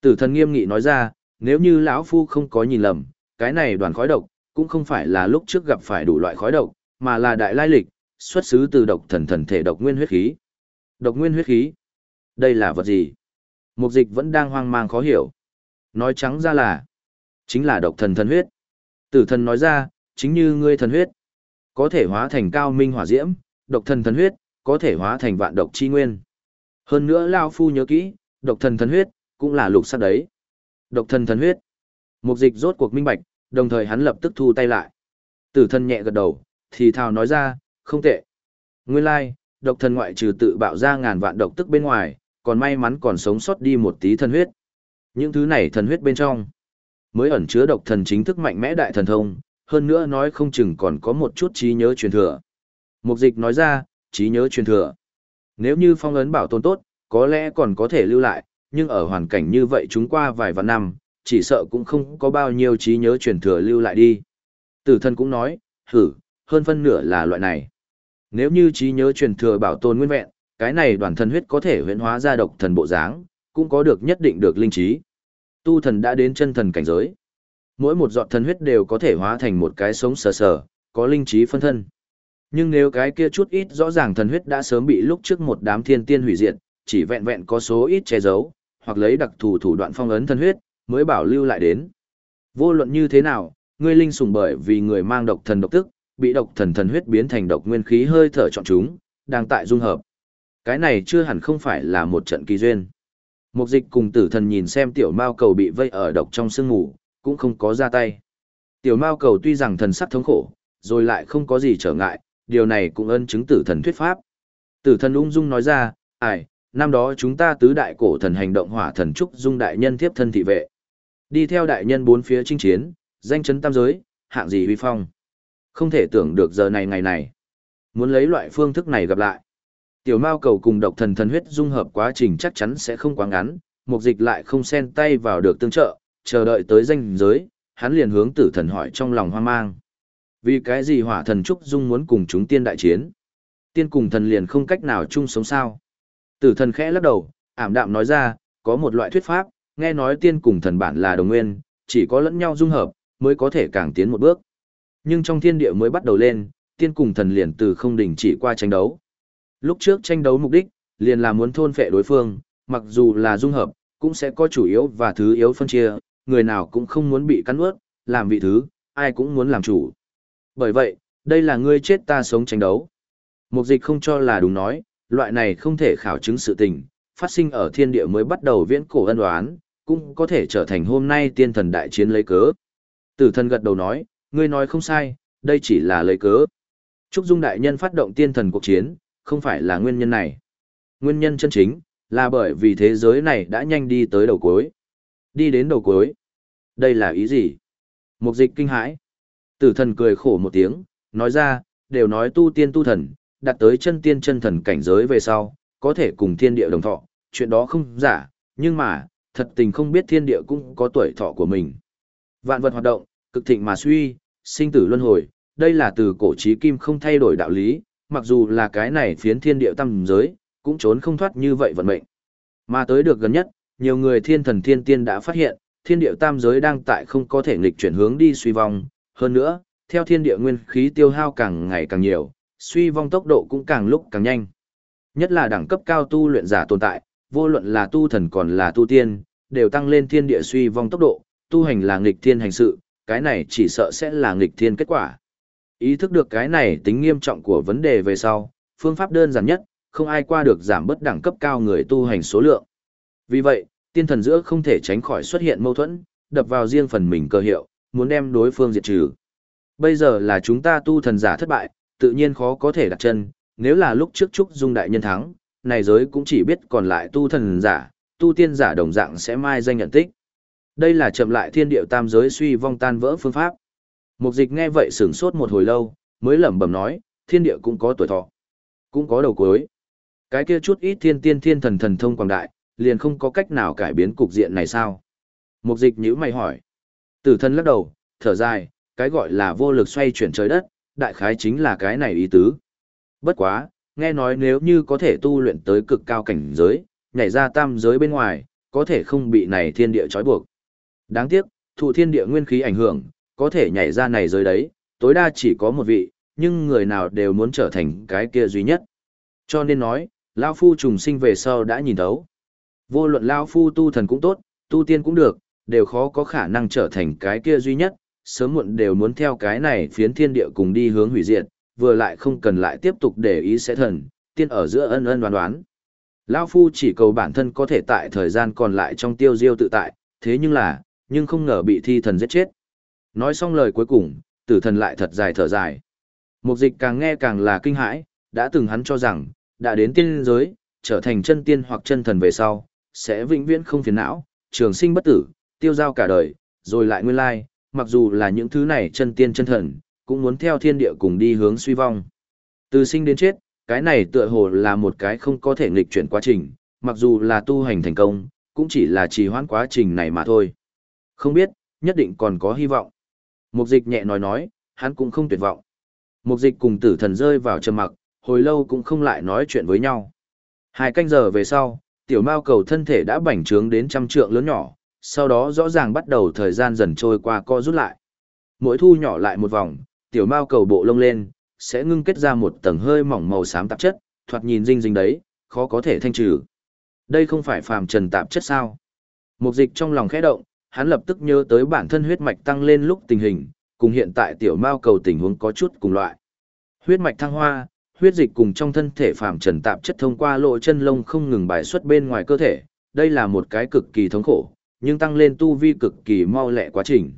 A: Tử thần nghiêm nghị nói ra, nếu như lão phu không có nhìn lầm, cái này đoàn khói độc, cũng không phải là lúc trước gặp phải đủ loại khói độc, mà là đại lai lịch, xuất xứ từ độc thần thần thể độc nguyên huyết khí. Độc nguyên huyết khí? Đây là vật gì? Mục dịch vẫn đang hoang mang khó hiểu. Nói trắng ra là, chính là độc thần thần huyết. Tử thần nói ra, chính như ngươi thần huyết, có thể hóa thành cao minh hỏa diễm, độc thần thần huyết, có thể hóa thành vạn độc chi nguyên. Hơn nữa Lao Phu nhớ kỹ, độc thần thần huyết, cũng là lục sắc đấy. Độc thần thần huyết. Mục dịch rốt cuộc minh bạch, đồng thời hắn lập tức thu tay lại. Tử thần nhẹ gật đầu, thì thào nói ra, không tệ. Nguyên lai, like, độc thần ngoại trừ tự bạo ra ngàn vạn độc tức bên ngoài, còn may mắn còn sống sót đi một tí thần huyết. Những thứ này thần huyết bên trong, mới ẩn chứa độc thần chính thức mạnh mẽ đại thần thông, hơn nữa nói không chừng còn có một chút trí nhớ truyền thừa. Mục dịch nói ra, trí nhớ truyền thừa. Nếu như phong ấn bảo tồn tốt, có lẽ còn có thể lưu lại, nhưng ở hoàn cảnh như vậy chúng qua vài vạn năm, chỉ sợ cũng không có bao nhiêu trí nhớ truyền thừa lưu lại đi. Tử thân cũng nói, hử, hơn phân nửa là loại này. Nếu như trí nhớ truyền thừa bảo tồn nguyên vẹn, cái này đoàn thần huyết có thể huyễn hóa ra độc thần bộ dáng, cũng có được nhất định được linh trí. Tu thần đã đến chân thần cảnh giới. Mỗi một giọt thần huyết đều có thể hóa thành một cái sống sờ sờ, có linh trí phân thân. Nhưng nếu cái kia chút ít rõ ràng thần huyết đã sớm bị lúc trước một đám thiên tiên hủy diệt, chỉ vẹn vẹn có số ít che giấu, hoặc lấy đặc thù thủ đoạn phong ấn thần huyết, mới bảo lưu lại đến. Vô luận như thế nào, ngươi linh sùng bởi vì người mang độc thần độc tức, bị độc thần thần huyết biến thành độc nguyên khí hơi thở chọn chúng, đang tại dung hợp. Cái này chưa hẳn không phải là một trận kỳ duyên. Mục dịch cùng tử thần nhìn xem tiểu mao cầu bị vây ở độc trong sương ngủ, cũng không có ra tay. Tiểu mao cầu tuy rằng thần sắc thống khổ, rồi lại không có gì trở ngại, điều này cũng ân chứng tử thần thuyết pháp. Tử thần ung dung nói ra, ải năm đó chúng ta tứ đại cổ thần hành động hỏa thần trúc dung đại nhân tiếp thân thị vệ. Đi theo đại nhân bốn phía chinh chiến, danh chấn tam giới, hạng gì huy phong. Không thể tưởng được giờ này ngày này. Muốn lấy loại phương thức này gặp lại. Tiểu Mao cầu cùng độc thần thần huyết dung hợp quá trình chắc chắn sẽ không quá ngắn, mục dịch lại không xen tay vào được tương trợ, chờ đợi tới danh giới, hắn liền hướng tử thần hỏi trong lòng hoang mang. Vì cái gì hỏa thần Trúc Dung muốn cùng chúng tiên đại chiến? Tiên cùng thần liền không cách nào chung sống sao? Tử thần khẽ lắc đầu, ảm đạm nói ra, có một loại thuyết pháp, nghe nói tiên cùng thần bản là đồng nguyên, chỉ có lẫn nhau dung hợp, mới có thể càng tiến một bước. Nhưng trong thiên địa mới bắt đầu lên, tiên cùng thần liền từ không đình chỉ qua tranh đấu. Lúc trước tranh đấu mục đích, liền là muốn thôn phệ đối phương, mặc dù là dung hợp, cũng sẽ có chủ yếu và thứ yếu phân chia, người nào cũng không muốn bị cắn ướt, làm vị thứ, ai cũng muốn làm chủ. Bởi vậy, đây là ngươi chết ta sống tranh đấu. Mục dịch không cho là đúng nói, loại này không thể khảo chứng sự tình, phát sinh ở thiên địa mới bắt đầu viễn cổ ân đoán, cũng có thể trở thành hôm nay tiên thần đại chiến lấy cớ. Tử thần gật đầu nói, ngươi nói không sai, đây chỉ là lấy cớ. Trúc Dung đại nhân phát động tiên thần cuộc chiến, không phải là nguyên nhân này. Nguyên nhân chân chính, là bởi vì thế giới này đã nhanh đi tới đầu cuối. Đi đến đầu cuối. Đây là ý gì? Mục dịch kinh hãi. Tử thần cười khổ một tiếng, nói ra, đều nói tu tiên tu thần, đạt tới chân tiên chân thần cảnh giới về sau, có thể cùng thiên địa đồng thọ, chuyện đó không giả, nhưng mà, thật tình không biết thiên địa cũng có tuổi thọ của mình. Vạn vật hoạt động, cực thịnh mà suy, sinh tử luân hồi, đây là từ cổ chí kim không thay đổi đạo lý, mặc dù là cái này phiến thiên địa tâm giới, cũng trốn không thoát như vậy vận mệnh. Mà tới được gần nhất, nhiều người thiên thần thiên tiên đã phát hiện, thiên địa tam giới đang tại không có thể nghịch chuyển hướng đi suy vong, hơn nữa, theo thiên địa nguyên khí tiêu hao càng ngày càng nhiều, suy vong tốc độ cũng càng lúc càng nhanh. Nhất là đẳng cấp cao tu luyện giả tồn tại, vô luận là tu thần còn là tu tiên, đều tăng lên thiên địa suy vong tốc độ, tu hành là nghịch thiên hành sự, cái này chỉ sợ sẽ là nghịch thiên kết quả. Ý thức được cái này tính nghiêm trọng của vấn đề về sau, phương pháp đơn giản nhất, không ai qua được giảm bất đẳng cấp cao người tu hành số lượng. Vì vậy, tiên thần giữa không thể tránh khỏi xuất hiện mâu thuẫn, đập vào riêng phần mình cơ hiệu, muốn đem đối phương diệt trừ. Bây giờ là chúng ta tu thần giả thất bại, tự nhiên khó có thể đặt chân, nếu là lúc trước Trúc Dung Đại Nhân thắng, này giới cũng chỉ biết còn lại tu thần giả, tu tiên giả đồng dạng sẽ mai danh nhận tích. Đây là chậm lại thiên điệu tam giới suy vong tan vỡ phương pháp. Mục dịch nghe vậy sửng sốt một hồi lâu, mới lẩm bẩm nói, thiên địa cũng có tuổi thọ, cũng có đầu cuối. Cái kia chút ít thiên tiên thiên thần thần thông quảng đại, liền không có cách nào cải biến cục diện này sao? Mục dịch nhữ mày hỏi. Tử thân lắc đầu, thở dài, cái gọi là vô lực xoay chuyển trời đất, đại khái chính là cái này ý tứ. Bất quá, nghe nói nếu như có thể tu luyện tới cực cao cảnh giới, nhảy ra tam giới bên ngoài, có thể không bị này thiên địa trói buộc. Đáng tiếc, thụ thiên địa nguyên khí ảnh hưởng, có thể nhảy ra này giới đấy, tối đa chỉ có một vị, nhưng người nào đều muốn trở thành cái kia duy nhất. Cho nên nói, Lao Phu trùng sinh về sau đã nhìn thấu. Vô luận Lao Phu tu thần cũng tốt, tu tiên cũng được, đều khó có khả năng trở thành cái kia duy nhất, sớm muộn đều muốn theo cái này phiến thiên địa cùng đi hướng hủy diệt, vừa lại không cần lại tiếp tục để ý sẽ thần, tiên ở giữa ân ân đoán đoán. Lao Phu chỉ cầu bản thân có thể tại thời gian còn lại trong tiêu diêu tự tại, thế nhưng là, nhưng không ngờ bị thi thần giết chết. Nói xong lời cuối cùng, tử thần lại thật dài thở dài. Mục dịch càng nghe càng là kinh hãi, đã từng hắn cho rằng, đã đến tiên giới, trở thành chân tiên hoặc chân thần về sau, sẽ vĩnh viễn không phiền não, trường sinh bất tử, tiêu giao cả đời, rồi lại nguyên lai, mặc dù là những thứ này chân tiên chân thần, cũng muốn theo thiên địa cùng đi hướng suy vong. Từ sinh đến chết, cái này tựa hồ là một cái không có thể nghịch chuyển quá trình, mặc dù là tu hành thành công, cũng chỉ là trì hoãn quá trình này mà thôi. Không biết, nhất định còn có hy vọng. Mục dịch nhẹ nói nói, hắn cũng không tuyệt vọng. Mục dịch cùng tử thần rơi vào trầm mặc, hồi lâu cũng không lại nói chuyện với nhau. Hai canh giờ về sau, tiểu mao cầu thân thể đã bành trướng đến trăm trượng lớn nhỏ, sau đó rõ ràng bắt đầu thời gian dần trôi qua co rút lại. Mỗi thu nhỏ lại một vòng, tiểu mao cầu bộ lông lên, sẽ ngưng kết ra một tầng hơi mỏng màu xám tạp chất, thoạt nhìn dinh dính đấy, khó có thể thanh trừ. Đây không phải phàm trần tạp chất sao? Mục dịch trong lòng khẽ động, hắn lập tức nhớ tới bản thân huyết mạch tăng lên lúc tình hình, cùng hiện tại tiểu mao cầu tình huống có chút cùng loại. Huyết mạch thăng hoa, huyết dịch cùng trong thân thể phàm trần tạp chất thông qua lỗ chân lông không ngừng bài xuất bên ngoài cơ thể, đây là một cái cực kỳ thống khổ, nhưng tăng lên tu vi cực kỳ mau lẹ quá trình.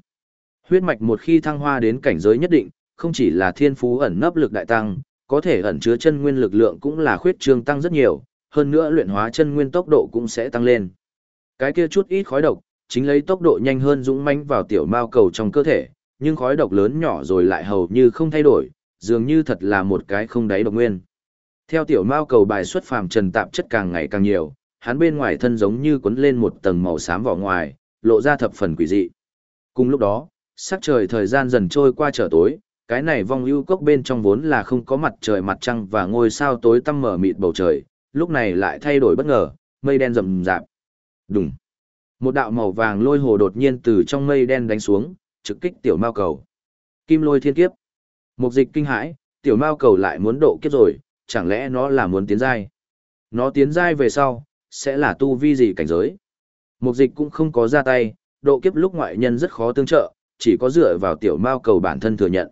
A: Huyết mạch một khi thăng hoa đến cảnh giới nhất định, không chỉ là thiên phú ẩn nấp lực đại tăng, có thể ẩn chứa chân nguyên lực lượng cũng là khuyết trương tăng rất nhiều, hơn nữa luyện hóa chân nguyên tốc độ cũng sẽ tăng lên. Cái kia chút ít khói độc, chính lấy tốc độ nhanh hơn dũng mãnh vào tiểu mao cầu trong cơ thể, nhưng khói độc lớn nhỏ rồi lại hầu như không thay đổi, dường như thật là một cái không đáy độc nguyên. Theo tiểu mao cầu bài xuất phàm trần tạp chất càng ngày càng nhiều, hắn bên ngoài thân giống như quấn lên một tầng màu xám vỏ ngoài, lộ ra thập phần quỷ dị. Cùng lúc đó, sắc trời thời gian dần trôi qua trở tối, cái này vong ưu cốc bên trong vốn là không có mặt trời mặt trăng và ngôi sao tối tăm mở mịt bầu trời, lúc này lại thay đổi bất ngờ, mây đen rầm rạp. Đùng. Một đạo màu vàng lôi hồ đột nhiên từ trong mây đen đánh xuống, trực kích tiểu mao cầu. Kim lôi thiên kiếp. Mục dịch kinh hãi, tiểu mao cầu lại muốn độ kiếp rồi, chẳng lẽ nó là muốn tiến giai? Nó tiến giai về sau, sẽ là tu vi gì cảnh giới? Mục dịch cũng không có ra tay, độ kiếp lúc ngoại nhân rất khó tương trợ, chỉ có dựa vào tiểu mao cầu bản thân thừa nhận.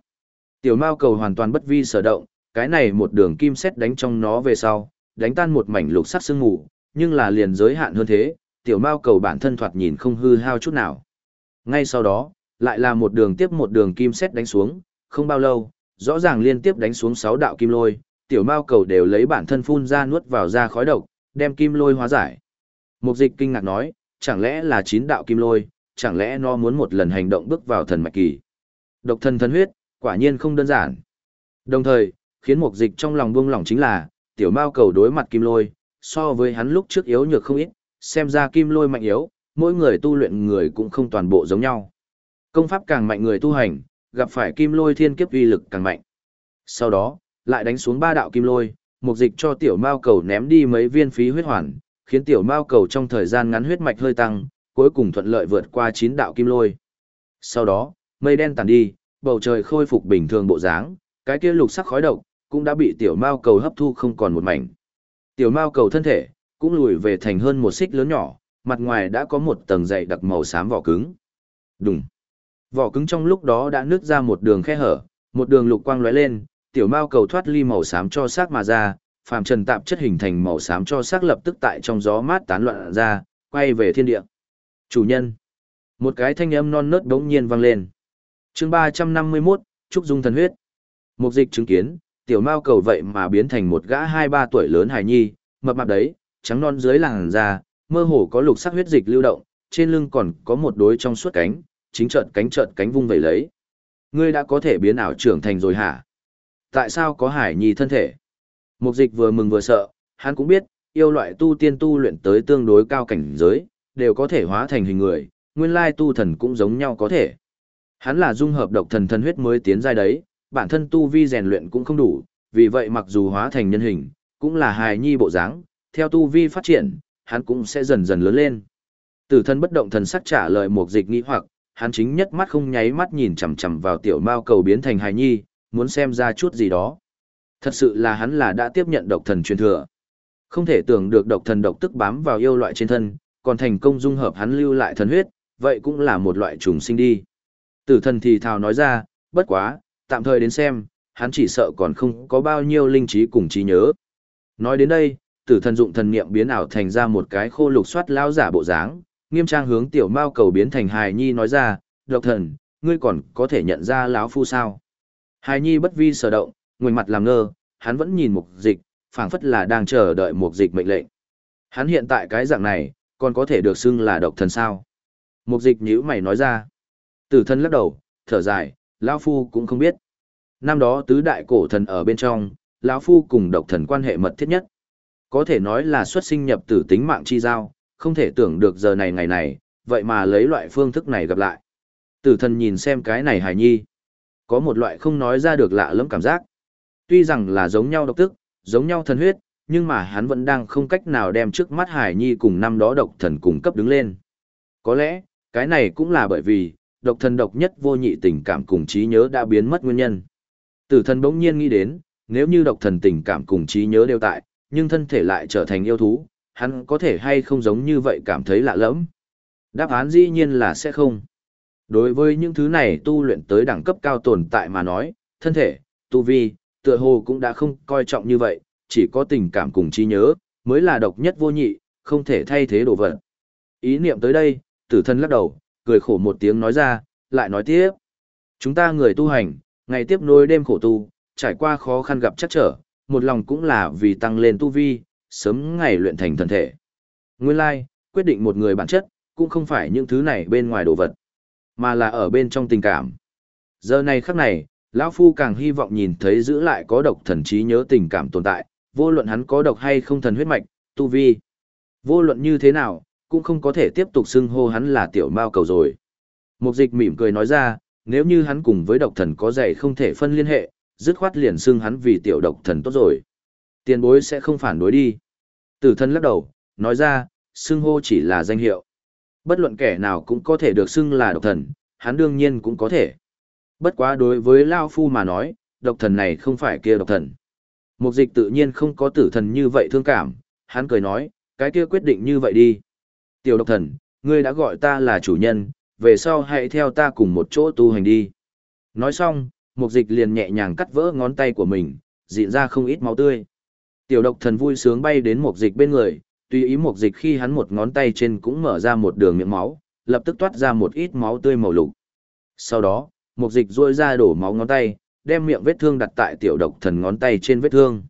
A: Tiểu mao cầu hoàn toàn bất vi sở động, cái này một đường kim xét đánh trong nó về sau, đánh tan một mảnh lục sắc sương mù, nhưng là liền giới hạn hơn thế, tiểu mao cầu bản thân thoạt nhìn không hư hao chút nào. Ngay sau đó, lại là một đường tiếp một đường kim xét đánh xuống, không bao lâu, rõ ràng liên tiếp đánh xuống sáu đạo kim lôi, tiểu mao cầu đều lấy bản thân phun ra nuốt vào ra khói độc, đem kim lôi hóa giải. Mục dịch kinh ngạc nói, chẳng lẽ là chín đạo kim lôi, chẳng lẽ nó muốn một lần hành động bước vào thần mạch kỳ. Độc thân thần huyết, quả nhiên không đơn giản. Đồng thời, khiến mục dịch trong lòng buông lỏng chính là, tiểu mao cầu đối mặt kim lôi, so với hắn lúc trước yếu nhược không ít, xem ra kim lôi mạnh yếu, mỗi người tu luyện người cũng không toàn bộ giống nhau. Công pháp càng mạnh người tu hành, gặp phải kim lôi thiên kiếp uy lực càng mạnh. Sau đó, lại đánh xuống ba đạo kim lôi, mục dịch cho tiểu mao cầu ném đi mấy viên phí huyết hoàn, khiến tiểu mao cầu trong thời gian ngắn huyết mạch hơi tăng, cuối cùng thuận lợi vượt qua chín đạo kim lôi. Sau đó, mây đen tàn đi, bầu trời khôi phục bình thường bộ dáng, cái kia lục sắc khói độc cũng đã bị tiểu mao cầu hấp thu không còn một mảnh. Tiểu mao cầu thân thể cũng lùi về thành hơn một xích lớn nhỏ, mặt ngoài đã có một tầng dày đặc màu xám vỏ cứng. Đùng. Vỏ cứng trong lúc đó đã nứt ra một đường khe hở, một đường lục quang lóe lên, tiểu mao cầu thoát ly màu xám cho xác mà ra, phàm trần tạp chất hình thành màu xám cho xác lập tức tại trong gió mát tán loạn ra, quay về thiên địa. Chủ nhân. Một cái thanh âm non nớt đống nhiên vang lên. chương 351, Trúc Dung thần huyết. Mục dịch chứng kiến, tiểu mao cầu vậy mà biến thành một gã hai ba tuổi lớn hài nhi, mập mạp đấy, trắng non dưới làn da, mơ hồ có lục sắc huyết dịch lưu động, trên lưng còn có một đối trong suốt cánh, chính trợn cánh trợn cánh vung vẩy lấy. Ngươi đã có thể biến ảo trưởng thành rồi hả? Tại sao có hải nhi thân thể? Mục dịch vừa mừng vừa sợ, hắn cũng biết, yêu loại tu tiên tu luyện tới tương đối cao cảnh giới, đều có thể hóa thành hình người, nguyên lai tu thần cũng giống nhau có thể. Hắn là dung hợp độc thần thân huyết mới tiến giai đấy, bản thân tu vi rèn luyện cũng không đủ, vì vậy mặc dù hóa thành nhân hình, cũng là hài nhi bộ dáng, theo tu vi phát triển, hắn cũng sẽ dần dần lớn lên. Tử thân bất động thần sắc trả lời mục dịch nghĩ hoặc, hắn chính nhất mắt không nháy mắt nhìn chằm chằm vào tiểu mao cầu biến thành hài nhi, muốn xem ra chút gì đó. Thật sự là hắn là đã tiếp nhận độc thần truyền thừa. Không thể tưởng được độc thần độc tức bám vào yêu loại trên thân, còn thành công dung hợp hắn lưu lại thần huyết, vậy cũng là một loại trùng sinh đi. Tử thần thì thào nói ra, bất quá, tạm thời đến xem, hắn chỉ sợ còn không có bao nhiêu linh trí cùng trí nhớ. Nói đến đây, tử thần dụng thần niệm biến ảo thành ra một cái khô lục soát lao giả bộ dáng, nghiêm trang hướng tiểu mao cầu biến thành hài nhi nói ra, độc thần, ngươi còn có thể nhận ra lão phu sao. Hài nhi bất vi sở động, ngoảnh mặt làm ngơ, hắn vẫn nhìn mục dịch, phảng phất là đang chờ đợi mục dịch mệnh lệnh. Hắn hiện tại cái dạng này, còn có thể được xưng là độc thần sao. Mục dịch nhíu mày nói ra. Tử thần lắc đầu, thở dài, lão phu cũng không biết. Năm đó tứ đại cổ thần ở bên trong, lão phu cùng độc thần quan hệ mật thiết nhất. Có thể nói là xuất sinh nhập tử tính mạng chi giao, không thể tưởng được giờ này ngày này, vậy mà lấy loại phương thức này gặp lại. Tử thần nhìn xem cái này hài nhi. Có một loại không nói ra được lạ lẫm cảm giác. Tuy rằng là giống nhau độc tức, giống nhau thần huyết, nhưng mà hắn vẫn đang không cách nào đem trước mắt Hải Nhi cùng năm đó độc thần cùng cấp đứng lên. Có lẽ, cái này cũng là bởi vì, độc thần độc nhất vô nhị tình cảm cùng trí nhớ đã biến mất nguyên nhân. Tử thần bỗng nhiên nghĩ đến, nếu như độc thần tình cảm cùng trí nhớ đều tại, nhưng thân thể lại trở thành yêu thú, hắn có thể hay không giống như vậy cảm thấy lạ lẫm? Đáp án dĩ nhiên là sẽ không. Đối với những thứ này tu luyện tới đẳng cấp cao tồn tại mà nói, thân thể, tu vi, tựa hồ cũng đã không coi trọng như vậy, chỉ có tình cảm cùng trí nhớ, mới là độc nhất vô nhị, không thể thay thế đồ vật. Ý niệm tới đây, tử thân lắc đầu, cười khổ một tiếng nói ra, lại nói tiếp. Chúng ta người tu hành, ngày tiếp nối đêm khổ tu, trải qua khó khăn gặp chắc trở, một lòng cũng là vì tăng lên tu vi, sớm ngày luyện thành thân thể. Nguyên lai, quyết định một người bản chất, cũng không phải những thứ này bên ngoài đồ vật, mà là ở bên trong tình cảm. Giờ này khắc này, lão Phu càng hy vọng nhìn thấy giữ lại có độc thần trí nhớ tình cảm tồn tại, vô luận hắn có độc hay không thần huyết mạch, tu vi. Vô luận như thế nào, cũng không có thể tiếp tục xưng hô hắn là tiểu mao cầu rồi. Mục dịch mỉm cười nói ra, nếu như hắn cùng với độc thần có dạy không thể phân liên hệ, dứt khoát liền xưng hắn vì tiểu độc thần tốt rồi. Tiền bối sẽ không phản đối đi. Tử thân lắc đầu, nói ra, xưng hô chỉ là danh hiệu. Bất luận kẻ nào cũng có thể được xưng là độc thần, hắn đương nhiên cũng có thể. Bất quá đối với Lao Phu mà nói, độc thần này không phải kia độc thần. Mục dịch tự nhiên không có tử thần như vậy thương cảm, hắn cười nói, cái kia quyết định như vậy đi. Tiểu độc thần, ngươi đã gọi ta là chủ nhân, về sau hãy theo ta cùng một chỗ tu hành đi. Nói xong, mục dịch liền nhẹ nhàng cắt vỡ ngón tay của mình, dịn ra không ít máu tươi. Tiểu độc thần vui sướng bay đến mục dịch bên người, tùy ý một dịch khi hắn một ngón tay trên cũng mở ra một đường miệng máu, lập tức toát ra một ít máu tươi màu lục. Sau đó, một dịch ruôi ra đổ máu ngón tay, đem miệng vết thương đặt tại tiểu độc thần ngón tay trên vết thương.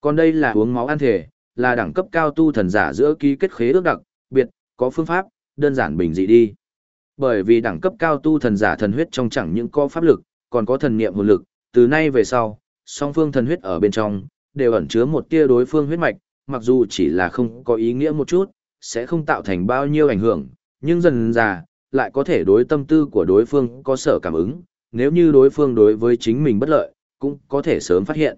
A: Còn đây là uống máu ăn thể, là đẳng cấp cao tu thần giả giữa ký kết khế ước đặc biệt, có phương pháp, đơn giản bình dị đi. Bởi vì đẳng cấp cao tu thần giả thần huyết trong chẳng những có pháp lực, còn có thần niệm hồn lực, từ nay về sau, song phương thần huyết ở bên trong, đều ẩn chứa một tia đối phương huyết mạch, mặc dù chỉ là không có ý nghĩa một chút, sẽ không tạo thành bao nhiêu ảnh hưởng, nhưng dần dà, lại có thể đối tâm tư của đối phương có sở cảm ứng, nếu như đối phương đối với chính mình bất lợi, cũng có thể sớm phát hiện.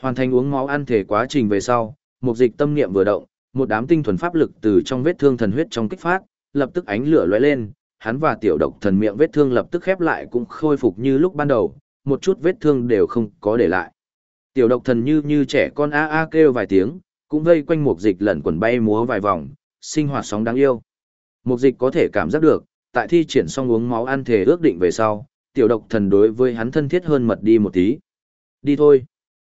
A: Hoàn thành uống máu ăn thể quá trình về sau, một dịch tâm niệm vừa động, một đám tinh thuần pháp lực từ trong vết thương thần huyết trong kích phát, lập tức ánh lửa lóe lên, hắn và tiểu độc thần miệng vết thương lập tức khép lại cũng khôi phục như lúc ban đầu, một chút vết thương đều không có để lại. Tiểu độc thần như như trẻ con a a kêu vài tiếng, cũng vây quanh mục dịch lẩn quẩn bay múa vài vòng, sinh hoạt sóng đáng yêu. mục dịch có thể cảm giác được, tại thi triển xong uống máu ăn thể ước định về sau, tiểu độc thần đối với hắn thân thiết hơn mật đi một tí. Đi thôi.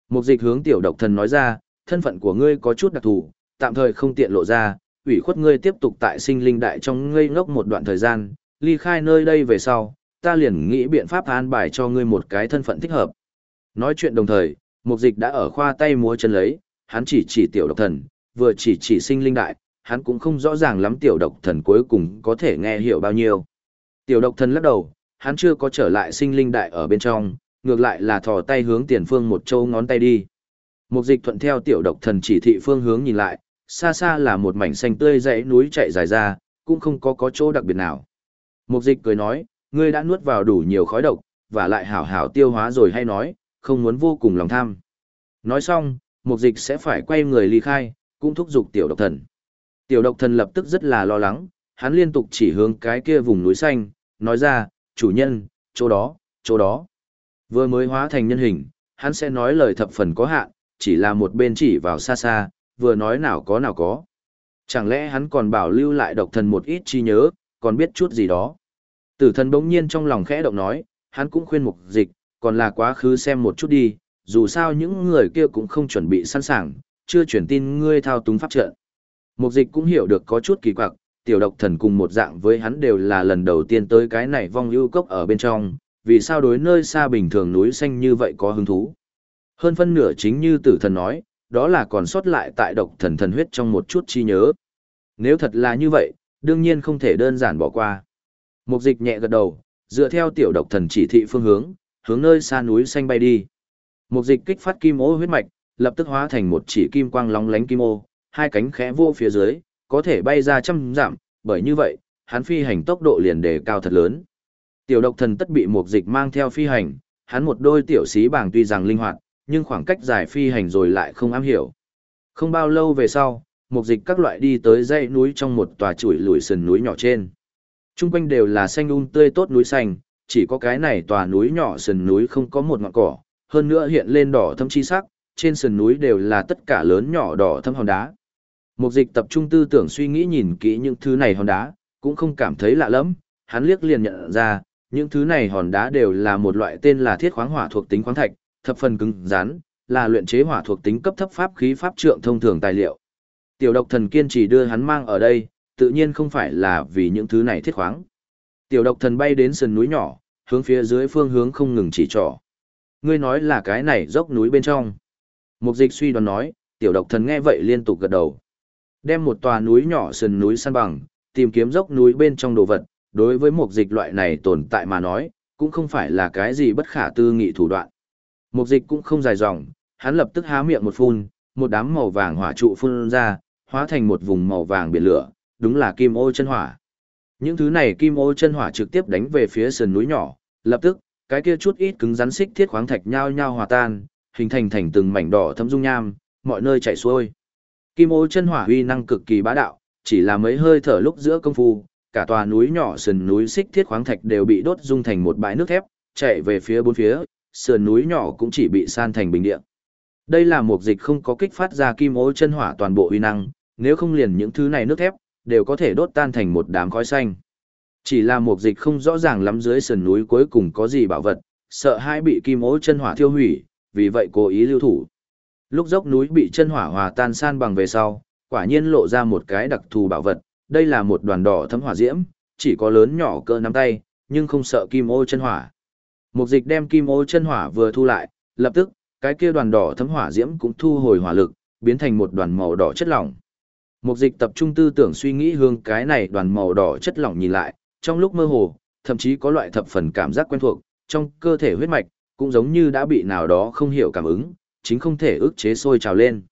A: mục dịch hướng tiểu độc thần nói ra, thân phận của ngươi có chút đặc thù, tạm thời không tiện lộ ra, ủy khuất ngươi tiếp tục tại sinh linh đại trong ngây ngốc một đoạn thời gian, ly khai nơi đây về sau, ta liền nghĩ biện pháp an bài cho ngươi một cái thân phận thích hợp. Nói chuyện đồng thời, mục dịch đã ở khoa tay múa chân lấy, hắn chỉ chỉ tiểu độc thần, vừa chỉ chỉ sinh linh đại, hắn cũng không rõ ràng lắm tiểu độc thần cuối cùng có thể nghe hiểu bao nhiêu. Tiểu độc thần lắc đầu, hắn chưa có trở lại sinh linh đại ở bên trong, ngược lại là thò tay hướng tiền phương một châu ngón tay đi. Mục dịch thuận theo tiểu độc thần chỉ thị phương hướng nhìn lại, xa xa là một mảnh xanh tươi dãy núi chạy dài ra, cũng không có có chỗ đặc biệt nào. Mục dịch cười nói, ngươi đã nuốt vào đủ nhiều khói độc, và lại hảo hảo tiêu hóa rồi hay nói, không muốn vô cùng lòng tham. Nói xong, mục dịch sẽ phải quay người ly khai, cũng thúc giục tiểu độc thần. Tiểu độc thần lập tức rất là lo lắng, hắn liên tục chỉ hướng cái kia vùng núi xanh, nói ra, chủ nhân, chỗ đó, chỗ đó. Vừa mới hóa thành nhân hình, hắn sẽ nói lời thập phần có hạn, chỉ là một bên chỉ vào xa xa, vừa nói nào có nào có. Chẳng lẽ hắn còn bảo lưu lại độc thần một ít chi nhớ, còn biết chút gì đó. Tử thần bỗng nhiên trong lòng khẽ động nói, hắn cũng khuyên mục dịch, còn là quá khứ xem một chút đi, dù sao những người kia cũng không chuẩn bị sẵn sàng, chưa chuyển tin ngươi thao túng pháp trận. Mục dịch cũng hiểu được có chút kỳ quặc, tiểu độc thần cùng một dạng với hắn đều là lần đầu tiên tới cái này vong ưu cốc ở bên trong, vì sao đối nơi xa bình thường núi xanh như vậy có hứng thú. Hơn phân nửa chính như tử thần nói, đó là còn sót lại tại độc thần thần huyết trong một chút chi nhớ. Nếu thật là như vậy, đương nhiên không thể đơn giản bỏ qua. Mục dịch nhẹ gật đầu, dựa theo tiểu độc thần chỉ thị phương hướng, hướng nơi xa núi xanh bay đi. Một dịch kích phát kim ô huyết mạch, lập tức hóa thành một chỉ kim quang lóng lánh kim ô, hai cánh khẽ vô phía dưới, có thể bay ra trăm dặm, bởi như vậy, hắn phi hành tốc độ liền đề cao thật lớn. Tiểu độc thần tất bị một dịch mang theo phi hành, hắn một đôi tiểu xí bảng tuy rằng linh hoạt, nhưng khoảng cách dài phi hành rồi lại không am hiểu. Không bao lâu về sau, một dịch các loại đi tới dãy núi trong một tòa chuỗi lùi sườn núi nhỏ trên. Trung quanh đều là xanh um tươi tốt núi xanh, chỉ có cái này tòa núi nhỏ sườn núi không có một ngọn cỏ, hơn nữa hiện lên đỏ thâm chi sắc, trên sườn núi đều là tất cả lớn nhỏ đỏ thâm hòn đá. Một dịch tập trung tư tưởng suy nghĩ nhìn kỹ những thứ này hòn đá, cũng không cảm thấy lạ lắm, hắn liếc liền nhận ra, những thứ này hòn đá đều là một loại tên là thiết khoáng hỏa thuộc tính khoáng thạch, thập phần cứng rắn, là luyện chế hỏa thuộc tính cấp thấp pháp khí pháp trượng thông thường tài liệu. Tiểu độc thần kiên trì đưa hắn mang ở đây, tự nhiên không phải là vì những thứ này thiết khoáng. Tiểu độc thần bay đến sườn núi nhỏ, hướng phía dưới phương hướng không ngừng chỉ trỏ. Ngươi nói là cái này dốc núi bên trong. Mục dịch suy đoán nói, tiểu độc thần nghe vậy liên tục gật đầu. Đem một tòa núi nhỏ sườn núi săn bằng, tìm kiếm dốc núi bên trong đồ vật, đối với mục dịch loại này tồn tại mà nói, cũng không phải là cái gì bất khả tư nghị thủ đoạn. Mục dịch cũng không dài dòng, hắn lập tức há miệng một phun, một đám màu vàng hỏa trụ phun ra, hóa thành một vùng màu vàng biển lửa, đúng là kim ô chân hỏa. Những thứ này kim ô chân hỏa trực tiếp đánh về phía sườn núi nhỏ, lập tức, cái kia chút ít cứng rắn xích thiết khoáng thạch nhao nhao hòa tan, hình thành thành từng mảnh đỏ thấm dung nham, mọi nơi chảy xuôi. Kim ô chân hỏa uy năng cực kỳ bá đạo, chỉ là mấy hơi thở lúc giữa công phu, cả tòa núi nhỏ sườn núi xích thiết khoáng thạch đều bị đốt dung thành một bãi nước thép, chạy về phía bốn phía, sườn núi nhỏ cũng chỉ bị san thành bình địa. Đây là một dịch không có kích phát ra kim ô chân hỏa toàn bộ uy năng, nếu không liền những thứ này nước thép, đều có thể đốt tan thành một đám khói xanh. Chỉ là một dịch không rõ ràng lắm dưới sườn núi cuối cùng có gì bảo vật, sợ hai bị kim ố chân hỏa thiêu hủy, vì vậy cố ý lưu thủ. Lúc dốc núi bị chân hỏa hòa tan san bằng về sau, quả nhiên lộ ra một cái đặc thù bảo vật, đây là một đoàn đỏ thấm hỏa diễm, chỉ có lớn nhỏ cỡ nắm tay, nhưng không sợ kim ô chân hỏa. Mục dịch đem kim ô chân hỏa vừa thu lại, lập tức, cái kia đoàn đỏ thấm hỏa diễm cũng thu hồi hỏa lực, biến thành một đoàn màu đỏ chất lỏng. Mục dịch tập trung tư tưởng suy nghĩ hướng cái này đoàn màu đỏ chất lỏng nhìn lại, trong lúc mơ hồ, thậm chí có loại thập phần cảm giác quen thuộc, trong cơ thể huyết mạch, cũng giống như đã bị nào đó không hiểu cảm ứng, chính không thể ức chế sôi trào lên.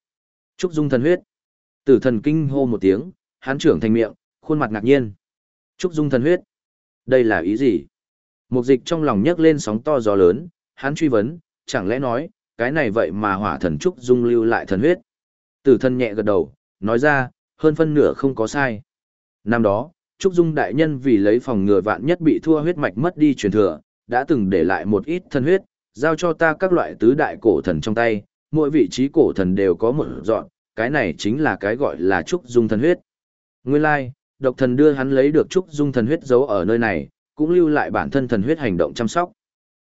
A: Trúc Dung thần huyết. Tử thần kinh hô một tiếng, hắn trưởng thành miệng, khuôn mặt ngạc nhiên. Trúc Dung thần huyết. Đây là ý gì? Mục dịch trong lòng nhấc lên sóng to gió lớn, hắn truy vấn, chẳng lẽ nói, cái này vậy mà hỏa thần Trúc Dung lưu lại thần huyết. Tử thần nhẹ gật đầu, nói ra, hơn phân nửa không có sai. Năm đó, Trúc Dung đại nhân vì lấy phòng ngừa vạn nhất bị thua huyết mạch mất đi truyền thừa, đã từng để lại một ít thân huyết, giao cho ta các loại tứ đại cổ thần trong tay, mỗi vị trí cổ thần đều có một dọn, cái này chính là cái gọi là Trúc Dung thần huyết. Nguyên lai, like, độc thần đưa hắn lấy được Trúc Dung thần huyết giấu ở nơi này, cũng lưu lại bản thân thần huyết hành động chăm sóc.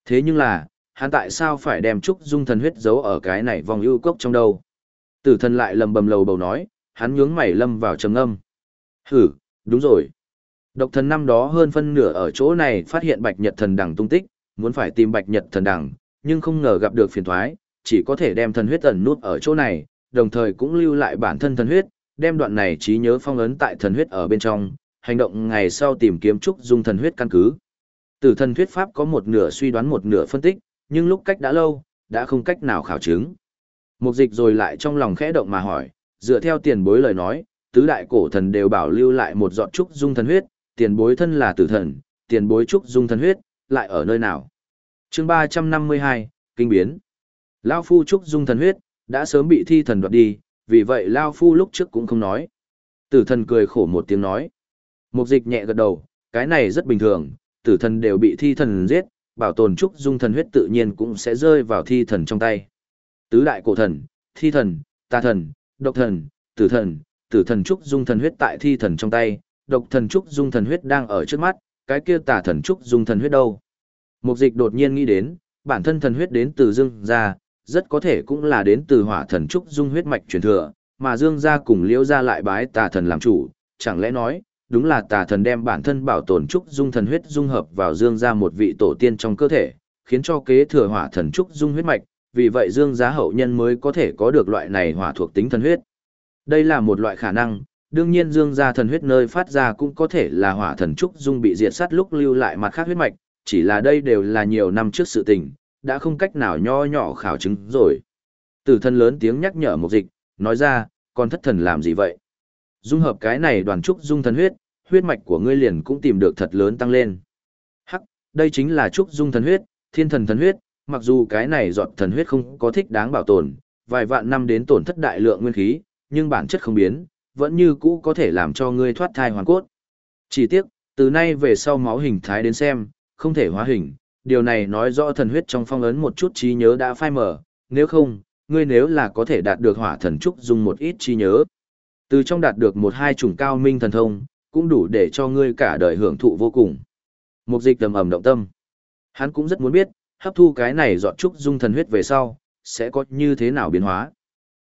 A: Thế nhưng là, hắn tại sao phải đem Trúc Dung thần huyết giấu ở cái này vòng ưu cốc trong đâu? Tử thần lại lầm bầm lầu bầu nói, hắn nhướng mày lâm vào trầm âm. Hử, đúng rồi. Độc thần năm đó hơn phân nửa ở chỗ này phát hiện bạch nhật thần đằng tung tích, muốn phải tìm bạch nhật thần đằng, nhưng không ngờ gặp được phiền thoái, chỉ có thể đem thần huyết ẩn nút ở chỗ này, đồng thời cũng lưu lại bản thân thần huyết, đem đoạn này trí nhớ phong ấn tại thần huyết ở bên trong, hành động ngày sau tìm kiếm trúc dung thần huyết căn cứ. Từ thần thuyết pháp có một nửa suy đoán một nửa phân tích, nhưng lúc cách đã lâu, đã không cách nào khảo chứng. Mục dịch rồi lại trong lòng khẽ động mà hỏi, dựa theo tiền bối lời nói, tứ đại cổ thần đều bảo lưu lại một giọt trúc dung thần huyết, tiền bối thân là tử thần, tiền bối trúc dung thần huyết, lại ở nơi nào? chương 352, Kinh biến. Lao Phu trúc dung thần huyết, đã sớm bị thi thần đoạt đi, vì vậy Lao Phu lúc trước cũng không nói. Tử thần cười khổ một tiếng nói. Mục dịch nhẹ gật đầu, cái này rất bình thường, tử thần đều bị thi thần giết, bảo tồn trúc dung thần huyết tự nhiên cũng sẽ rơi vào thi thần trong tay. Tứ đại cổ thần, thi thần, tà thần, độc thần, tử thần, tử thần trúc dung thần huyết tại thi thần trong tay, độc thần trúc dung thần huyết đang ở trước mắt, cái kia tà thần trúc dung thần huyết đâu? Mục dịch đột nhiên nghĩ đến, bản thân thần huyết đến từ dương gia, rất có thể cũng là đến từ hỏa thần trúc dung huyết mạch truyền thừa, mà dương gia cùng liễu gia lại bái tà thần làm chủ, chẳng lẽ nói, đúng là tà thần đem bản thân bảo tồn trúc dung thần huyết dung hợp vào dương gia một vị tổ tiên trong cơ thể, khiến cho kế thừa hỏa thần trúc dung huyết mạch, vì vậy dương Gia hậu nhân mới có thể có được loại này hỏa thuộc tính thần huyết. Đây là một loại khả năng, đương nhiên dương gia thần huyết nơi phát ra cũng có thể là hỏa thần trúc dung bị diệt sát lúc lưu lại mặt khác huyết mạch, chỉ là đây đều là nhiều năm trước sự tình, đã không cách nào nho nhỏ khảo chứng rồi. Tử thần lớn tiếng nhắc nhở một dịch, nói ra, còn thất thần làm gì vậy? Dung hợp cái này đoàn trúc dung thần huyết, huyết mạch của ngươi liền cũng tìm được thật lớn tăng lên. Hắc, đây chính là trúc dung thần huyết, thiên thần thần huyết, mặc dù cái này dọn thần huyết không có thích đáng bảo tồn, vài vạn năm đến tổn thất đại lượng nguyên khí, nhưng bản chất không biến, vẫn như cũ có thể làm cho ngươi thoát thai hoàn cốt. Chỉ tiếc, từ nay về sau máu hình thái đến xem, không thể hóa hình, điều này nói rõ thần huyết trong phong ấn một chút trí nhớ đã phai mở, nếu không, ngươi nếu là có thể đạt được hỏa thần trúc dùng một ít trí nhớ. Từ trong đạt được một hai chủng cao minh thần thông, cũng đủ để cho ngươi cả đời hưởng thụ vô cùng. Mục dịch tầm ẩm động tâm. Hắn cũng rất muốn biết, hấp thu cái này dọn trúc dung thần huyết về sau, sẽ có như thế nào biến hóa.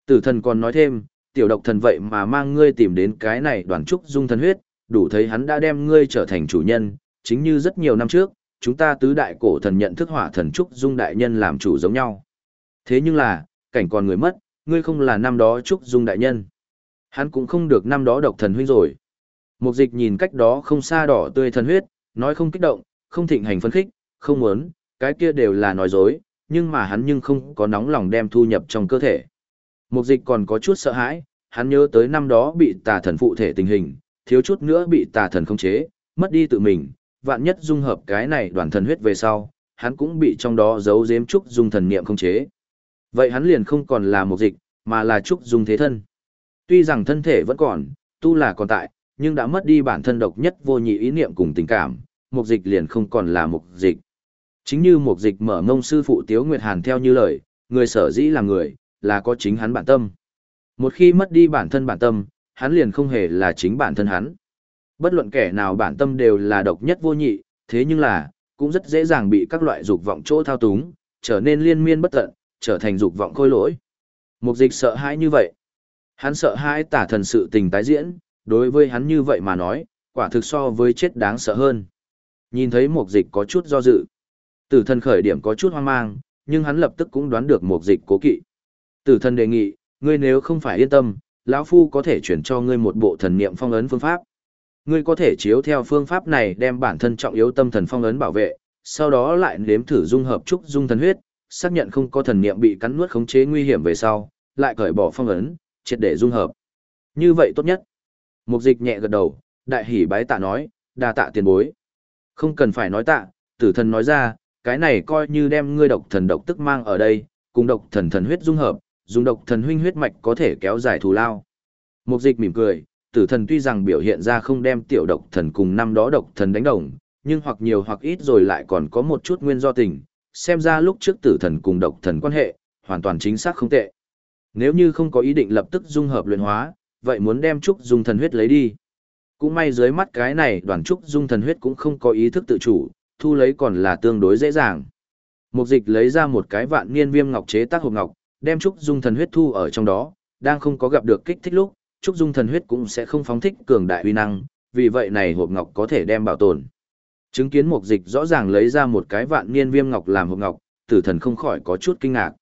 A: Tử thần còn nói thêm, tiểu độc thần vậy mà mang ngươi tìm đến cái này đoàn trúc dung thần huyết, đủ thấy hắn đã đem ngươi trở thành chủ nhân, chính như rất nhiều năm trước, chúng ta tứ đại cổ thần nhận thức hỏa thần trúc dung đại nhân làm chủ giống nhau. Thế nhưng là, cảnh còn người mất, ngươi không là năm đó trúc dung đại nhân. Hắn cũng không được năm đó độc thần huynh rồi. Mục dịch nhìn cách đó không xa đỏ tươi thần huyết, nói không kích động, không thịnh hành phấn khích, không muốn, cái kia đều là nói dối, nhưng mà hắn nhưng không có nóng lòng đem thu nhập trong cơ thể. Mục dịch còn có chút sợ hãi, hắn nhớ tới năm đó bị tà thần phụ thể tình hình, thiếu chút nữa bị tà thần khống chế, mất đi tự mình, vạn nhất dung hợp cái này đoàn thần huyết về sau, hắn cũng bị trong đó giấu giếm trúc dung thần niệm khống chế. Vậy hắn liền không còn là mục dịch, mà là trúc dung thế thân. Tuy rằng thân thể vẫn còn, tu là còn tại, nhưng đã mất đi bản thân độc nhất vô nhị ý niệm cùng tình cảm, mục dịch liền không còn là mục dịch. Chính như mục dịch mở ngông sư phụ Tiếu Nguyệt Hàn theo như lời, người sở dĩ là người, là có chính hắn bản tâm. Một khi mất đi bản thân bản tâm, hắn liền không hề là chính bản thân hắn. Bất luận kẻ nào bản tâm đều là độc nhất vô nhị, thế nhưng là, cũng rất dễ dàng bị các loại dục vọng chỗ thao túng, trở nên liên miên bất tận, trở thành dục vọng khôi lỗi. Mục dịch sợ hãi như vậy. Hắn sợ hãi tả thần sự tình tái diễn, đối với hắn như vậy mà nói, quả thực so với chết đáng sợ hơn. Nhìn thấy mục dịch có chút do dự. Tử thần khởi điểm có chút hoang mang, nhưng hắn lập tức cũng đoán được mục dịch cố kỵ. Tử thần đề nghị, ngươi nếu không phải yên tâm, lão phu có thể chuyển cho ngươi một bộ thần niệm phong ấn phương pháp. Ngươi có thể chiếu theo phương pháp này đem bản thân trọng yếu tâm thần phong ấn bảo vệ, sau đó lại nếm thử dung hợp trúc dung thần huyết, xác nhận không có thần niệm bị cắn nuốt khống chế nguy hiểm về sau, lại cởi bỏ phong ấn, triệt để dung hợp. Như vậy tốt nhất. Mục dịch nhẹ gật đầu, đại hỉ bái tạ nói, đa tạ tiền bối. Không cần phải nói tạ, tử thần nói ra, cái này coi như đem ngươi độc thần độc tức mang ở đây, cùng độc thần thần huyết dung hợp, dùng độc thần huynh huyết mạch có thể kéo dài thù lao. Mục dịch mỉm cười, tử thần tuy rằng biểu hiện ra không đem tiểu độc thần cùng năm đó độc thần đánh đồng, nhưng hoặc nhiều hoặc ít rồi lại còn có một chút nguyên do tình, xem ra lúc trước tử thần cùng độc thần quan hệ, hoàn toàn chính xác không tệ. Nếu như không có ý định lập tức dung hợp luyện hóa, vậy muốn đem trúc dung thần huyết lấy đi. Cũng may dưới mắt cái này đoàn trúc dung thần huyết cũng không có ý thức tự chủ, thu lấy còn là tương đối dễ dàng. Mục dịch lấy ra một cái vạn niên viêm ngọc chế tác hộp ngọc, đem trúc dung thần huyết thu ở trong đó, đang không có gặp được kích thích lúc, trúc dung thần huyết cũng sẽ không phóng thích cường đại uy năng, vì vậy này hộp ngọc có thể đem bảo tồn. Chứng kiến mục dịch rõ ràng lấy ra một cái vạn niên viêm ngọc làm hộp ngọc, tử thần không khỏi có chút kinh ngạc.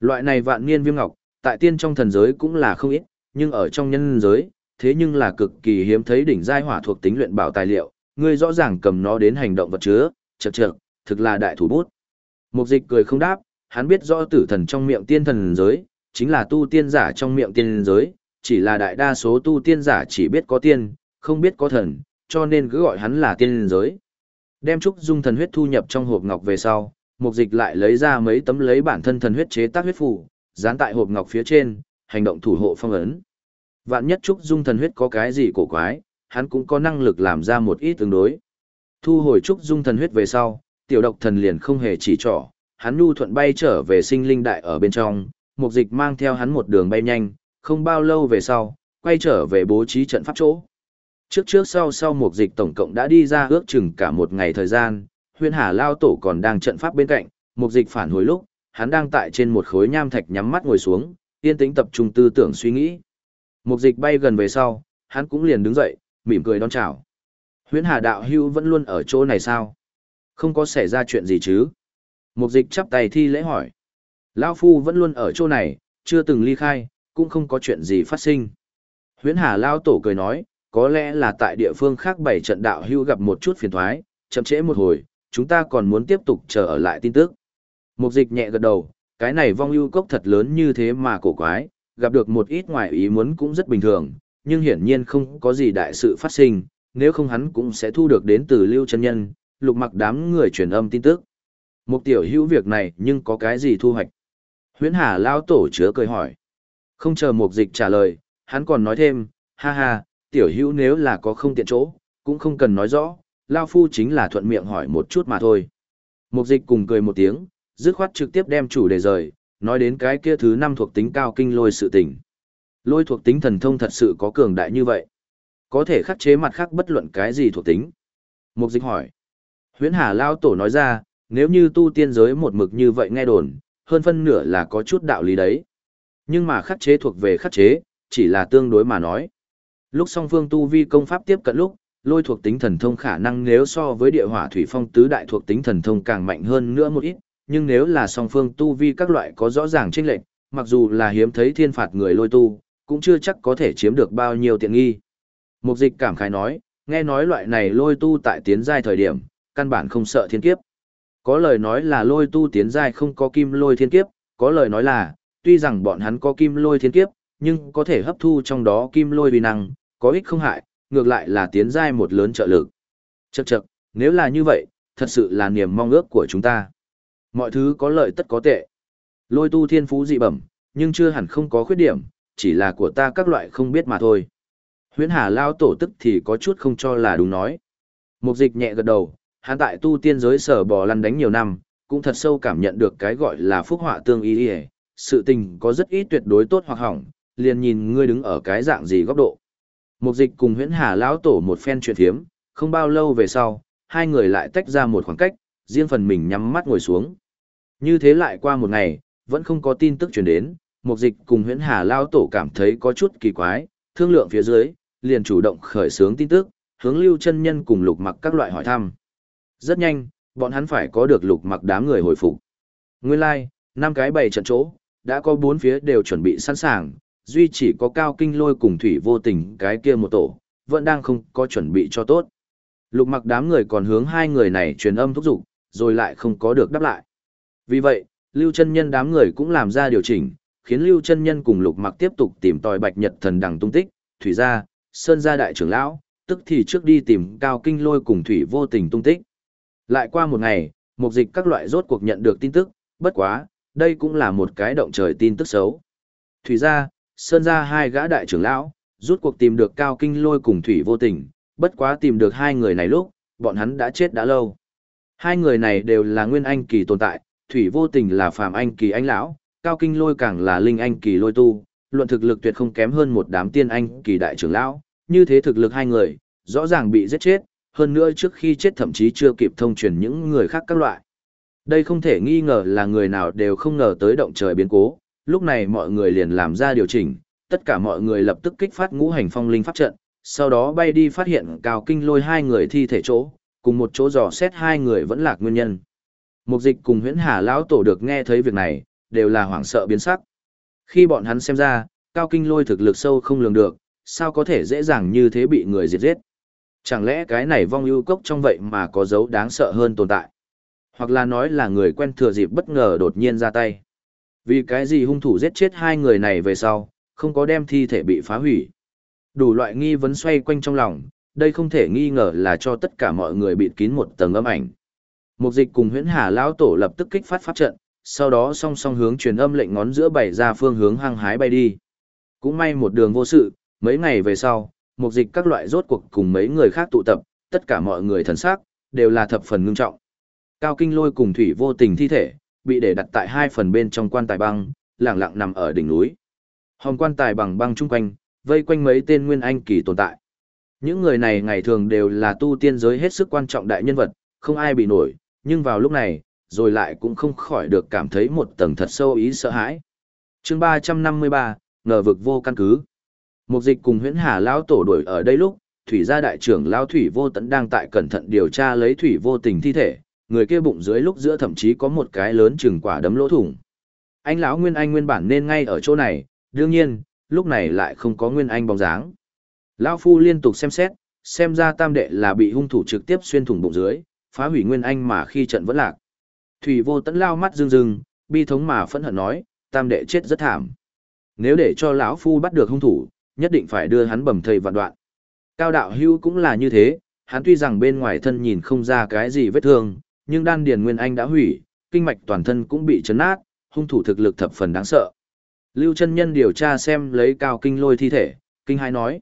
A: Loại này vạn niên viêm ngọc, tại tiên trong thần giới cũng là không ít, nhưng ở trong nhân giới, thế nhưng là cực kỳ hiếm thấy đỉnh giai hỏa thuộc tính luyện bảo tài liệu, ngươi rõ ràng cầm nó đến hành động vật chứa, chậc chậc, thực là đại thủ bút. Mục dịch cười không đáp, hắn biết rõ tử thần trong miệng tiên thần giới, chính là tu tiên giả trong miệng tiên giới, chỉ là đại đa số tu tiên giả chỉ biết có tiên, không biết có thần, cho nên cứ gọi hắn là tiên giới. Đem trúc dung thần huyết thu nhập trong hộp ngọc về sau, mục dịch lại lấy ra mấy tấm lấy bản thân thần huyết chế tác huyết phủ, dán tại hộp ngọc phía trên, hành động thủ hộ phong ấn. Vạn nhất trúc dung thần huyết có cái gì cổ quái, hắn cũng có năng lực làm ra một ít tương đối. Thu hồi trúc dung thần huyết về sau, tiểu độc thần liền không hề chỉ trỏ, hắn nhu thuận bay trở về sinh linh đại ở bên trong, mục dịch mang theo hắn một đường bay nhanh, không bao lâu về sau, quay trở về bố trí trận pháp chỗ. Trước trước sau sau mục dịch tổng cộng đã đi ra ước chừng cả một ngày thời gian, huyện hà lao tổ còn đang trận pháp bên cạnh, mục dịch phản hồi lúc, hắn đang tại trên một khối nham thạch nhắm mắt ngồi xuống, yên tĩnh tập trung tư tưởng suy nghĩ. Mục dịch bay gần về sau, hắn cũng liền đứng dậy, mỉm cười đón chào. Huyễn Hà đạo hưu vẫn luôn ở chỗ này sao? Không có xảy ra chuyện gì chứ? Mục dịch chắp tay thi lễ hỏi. Lao Phu vẫn luôn ở chỗ này, chưa từng ly khai, cũng không có chuyện gì phát sinh. Huyễn Hà Lao Tổ cười nói, có lẽ là tại địa phương khác bảy trận đạo hưu gặp một chút phiền thoái, chậm trễ một hồi, chúng ta còn muốn tiếp tục chờ ở lại tin tức. Mục dịch nhẹ gật đầu, cái này vong ưu cốc thật lớn như thế mà cổ quái, gặp được một ít ngoại ý muốn cũng rất bình thường, nhưng hiển nhiên không có gì đại sự phát sinh, nếu không hắn cũng sẽ thu được đến từ lưu chân nhân, lục mặc đám người truyền âm tin tức. Mục tiểu hữu việc này nhưng có cái gì thu hoạch? Huyễn Hà lao tổ chứa cười hỏi. Không chờ mục dịch trả lời, hắn còn nói thêm, ha ha, tiểu hữu nếu là có không tiện chỗ, cũng không cần nói rõ, lao phu chính là thuận miệng hỏi một chút mà thôi. Mục dịch cùng cười một tiếng, dứt khoát trực tiếp đem chủ đề rời, nói đến cái kia thứ năm thuộc tính cao kinh lôi sự tình. Lôi thuộc tính thần thông thật sự có cường đại như vậy. Có thể khắc chế mặt khác bất luận cái gì thuộc tính. Mục dịch hỏi. Huyễn Hà Lao Tổ nói ra, nếu như tu tiên giới một mực như vậy nghe đồn, hơn phân nửa là có chút đạo lý đấy. Nhưng mà khắc chế thuộc về khắc chế, chỉ là tương đối mà nói. Lúc song phương tu vi công pháp tiếp cận lúc, lôi thuộc tính thần thông khả năng nếu so với địa hỏa thủy phong tứ đại thuộc tính thần thông càng mạnh hơn nữa một ít, nhưng nếu là song phương tu vi các loại có rõ ràng chênh lệch, mặc dù là hiếm thấy thiên phạt người lôi tu, cũng chưa chắc có thể chiếm được bao nhiêu tiện nghi. Mục dịch cảm khái nói, nghe nói loại này lôi tu tại tiến giai thời điểm, căn bản không sợ thiên kiếp. Có lời nói là lôi tu tiến giai không có kim lôi thiên kiếp, có lời nói là, tuy rằng bọn hắn có kim lôi thiên kiếp, nhưng có thể hấp thu trong đó kim lôi vi năng, có ích không hại, ngược lại là tiến giai một lớn trợ lực. Chậc chậc, nếu là như vậy, thật sự là niềm mong ước của chúng ta. Mọi thứ có lợi tất có tệ. Lôi tu thiên phú dị bẩm, nhưng chưa hẳn không có khuyết điểm, chỉ là của ta các loại không biết mà thôi. Huyễn Hà Lao tổ tức thì có chút không cho là đúng nói. Mục dịch nhẹ gật đầu, hắn tại tu tiên giới sở bò lăn đánh nhiều năm, cũng thật sâu cảm nhận được cái gọi là phúc họa tương y y sự tình có rất ít tuyệt đối tốt hoặc hỏng, liền nhìn ngươi đứng ở cái dạng gì góc độ. Mục dịch cùng huyễn hà lão tổ một phen chuyện thiếm, không bao lâu về sau, hai người lại tách ra một khoảng cách, riêng phần mình nhắm mắt ngồi xuống. Như thế lại qua một ngày, vẫn không có tin tức truyền đến, mục dịch cùng huyễn hà lão tổ cảm thấy có chút kỳ quái, thương lượng phía dưới, liền chủ động khởi xướng tin tức, hướng lưu chân nhân cùng lục mặc các loại hỏi thăm. Rất nhanh, bọn hắn phải có được lục mặc đám người hồi phục. Nguyên lai, like, năm cái bảy trận chỗ, đã có bốn phía đều chuẩn bị sẵn sàng, duy chỉ có cao kinh lôi cùng thủy vô tình cái kia một tổ, vẫn đang không có chuẩn bị cho tốt. Lục mặc đám người còn hướng hai người này truyền âm thúc giục, rồi lại không có được đáp lại. Vì vậy, Lưu chân Nhân đám người cũng làm ra điều chỉnh, khiến Lưu chân Nhân cùng Lục Mặc tiếp tục tìm tòi Bạch Nhật Thần Đằng tung tích, Thủy gia, Sơn gia đại trưởng lão, tức thì trước đi tìm Cao Kinh Lôi cùng Thủy Vô Tình tung tích. Lại qua một ngày, mục dịch các loại rốt cuộc nhận được tin tức, bất quá, đây cũng là một cái động trời tin tức xấu. Thủy gia, Sơn gia hai gã đại trưởng lão, rút cuộc tìm được Cao Kinh Lôi cùng Thủy Vô Tình, bất quá tìm được hai người này lúc, bọn hắn đã chết đã lâu. Hai người này đều là nguyên anh kỳ tồn tại, Thủy Vô Tình là phàm anh kỳ anh lão, Cao Kinh Lôi càng là linh anh kỳ lôi tu, luận thực lực tuyệt không kém hơn một đám tiên anh kỳ đại trưởng lão, như thế thực lực hai người, rõ ràng bị giết chết, hơn nữa trước khi chết thậm chí chưa kịp thông truyền những người khác các loại. Đây không thể nghi ngờ là người nào đều không ngờ tới động trời biến cố, lúc này mọi người liền làm ra điều chỉnh, tất cả mọi người lập tức kích phát ngũ hành phong linh pháp trận, sau đó bay đi phát hiện cao kinh lôi hai người thi thể chỗ, cùng một chỗ dò xét hai người vẫn lạc nguyên nhân. Mục dịch cùng huyễn hà lão tổ được nghe thấy việc này, đều là hoảng sợ biến sắc. Khi bọn hắn xem ra, cao kinh lôi thực lực sâu không lường được, sao có thể dễ dàng như thế bị người diệt giết. Chẳng lẽ cái này vong ưu cốc trong vậy mà có dấu đáng sợ hơn tồn tại? Hoặc là nói là người quen thừa dịp bất ngờ đột nhiên ra tay. Vì cái gì hung thủ giết chết hai người này về sau, không có đem thi thể bị phá hủy. Đủ loại nghi vấn xoay quanh trong lòng, đây không thể nghi ngờ là cho tất cả mọi người bịt kín một tầng âm ảnh. Mục dịch cùng huyễn hà lão tổ lập tức kích phát pháp trận, sau đó song song hướng truyền âm lệnh ngón giữa bảy ra phương hướng hăng hái bay đi. Cũng may một đường vô sự, mấy ngày về sau, mục dịch các loại rốt cuộc cùng mấy người khác tụ tập, tất cả mọi người thần sắc đều là thập phần ngưng trọng. Cao Kinh Lôi cùng Thủy Vô Tình thi thể, bị để đặt tại hai phần bên trong quan tài băng, lặng lặng nằm ở đỉnh núi. Hòm quan tài bằng băng chung quanh, vây quanh mấy tên nguyên anh kỳ tồn tại. Những người này ngày thường đều là tu tiên giới hết sức quan trọng đại nhân vật, không ai bị nổi, nhưng vào lúc này, rồi lại cũng không khỏi được cảm thấy một tầng thật sâu ý sợ hãi. chương 353, ngờ vực vô căn cứ. Mục dịch cùng huyễn hà lão tổ đuổi ở đây lúc, thủy gia đại trưởng lão thủy vô tấn đang tại cẩn thận điều tra lấy thủy vô tình thi thể, người kia bụng dưới lúc giữa thậm chí có một cái lớn chừng quả đấm lỗ thủng. Anh lão Nguyên Anh nguyên bản nên ngay ở chỗ này, đương nhiên, lúc này lại không có Nguyên Anh bóng dáng. Lão phu liên tục xem xét, xem ra tam đệ là bị hung thủ trực tiếp xuyên thủng bụng dưới, phá hủy nguyên anh mà khi trận vẫn lạc. Thủy vô tấn lao mắt rưng rưng, bi thống mà phẫn hận nói, tam đệ chết rất thảm. Nếu để cho lão phu bắt được hung thủ, nhất định phải đưa hắn bầm thây vạn đoạn. Cao đạo hưu cũng là như thế, hắn tuy rằng bên ngoài thân nhìn không ra cái gì vết thương, nhưng đan điền nguyên anh đã hủy, kinh mạch toàn thân cũng bị chấn nát, hung thủ thực lực thập phần đáng sợ. Lưu chân nhân điều tra xem lấy cao kinh lôi thi thể, kinh hai nói.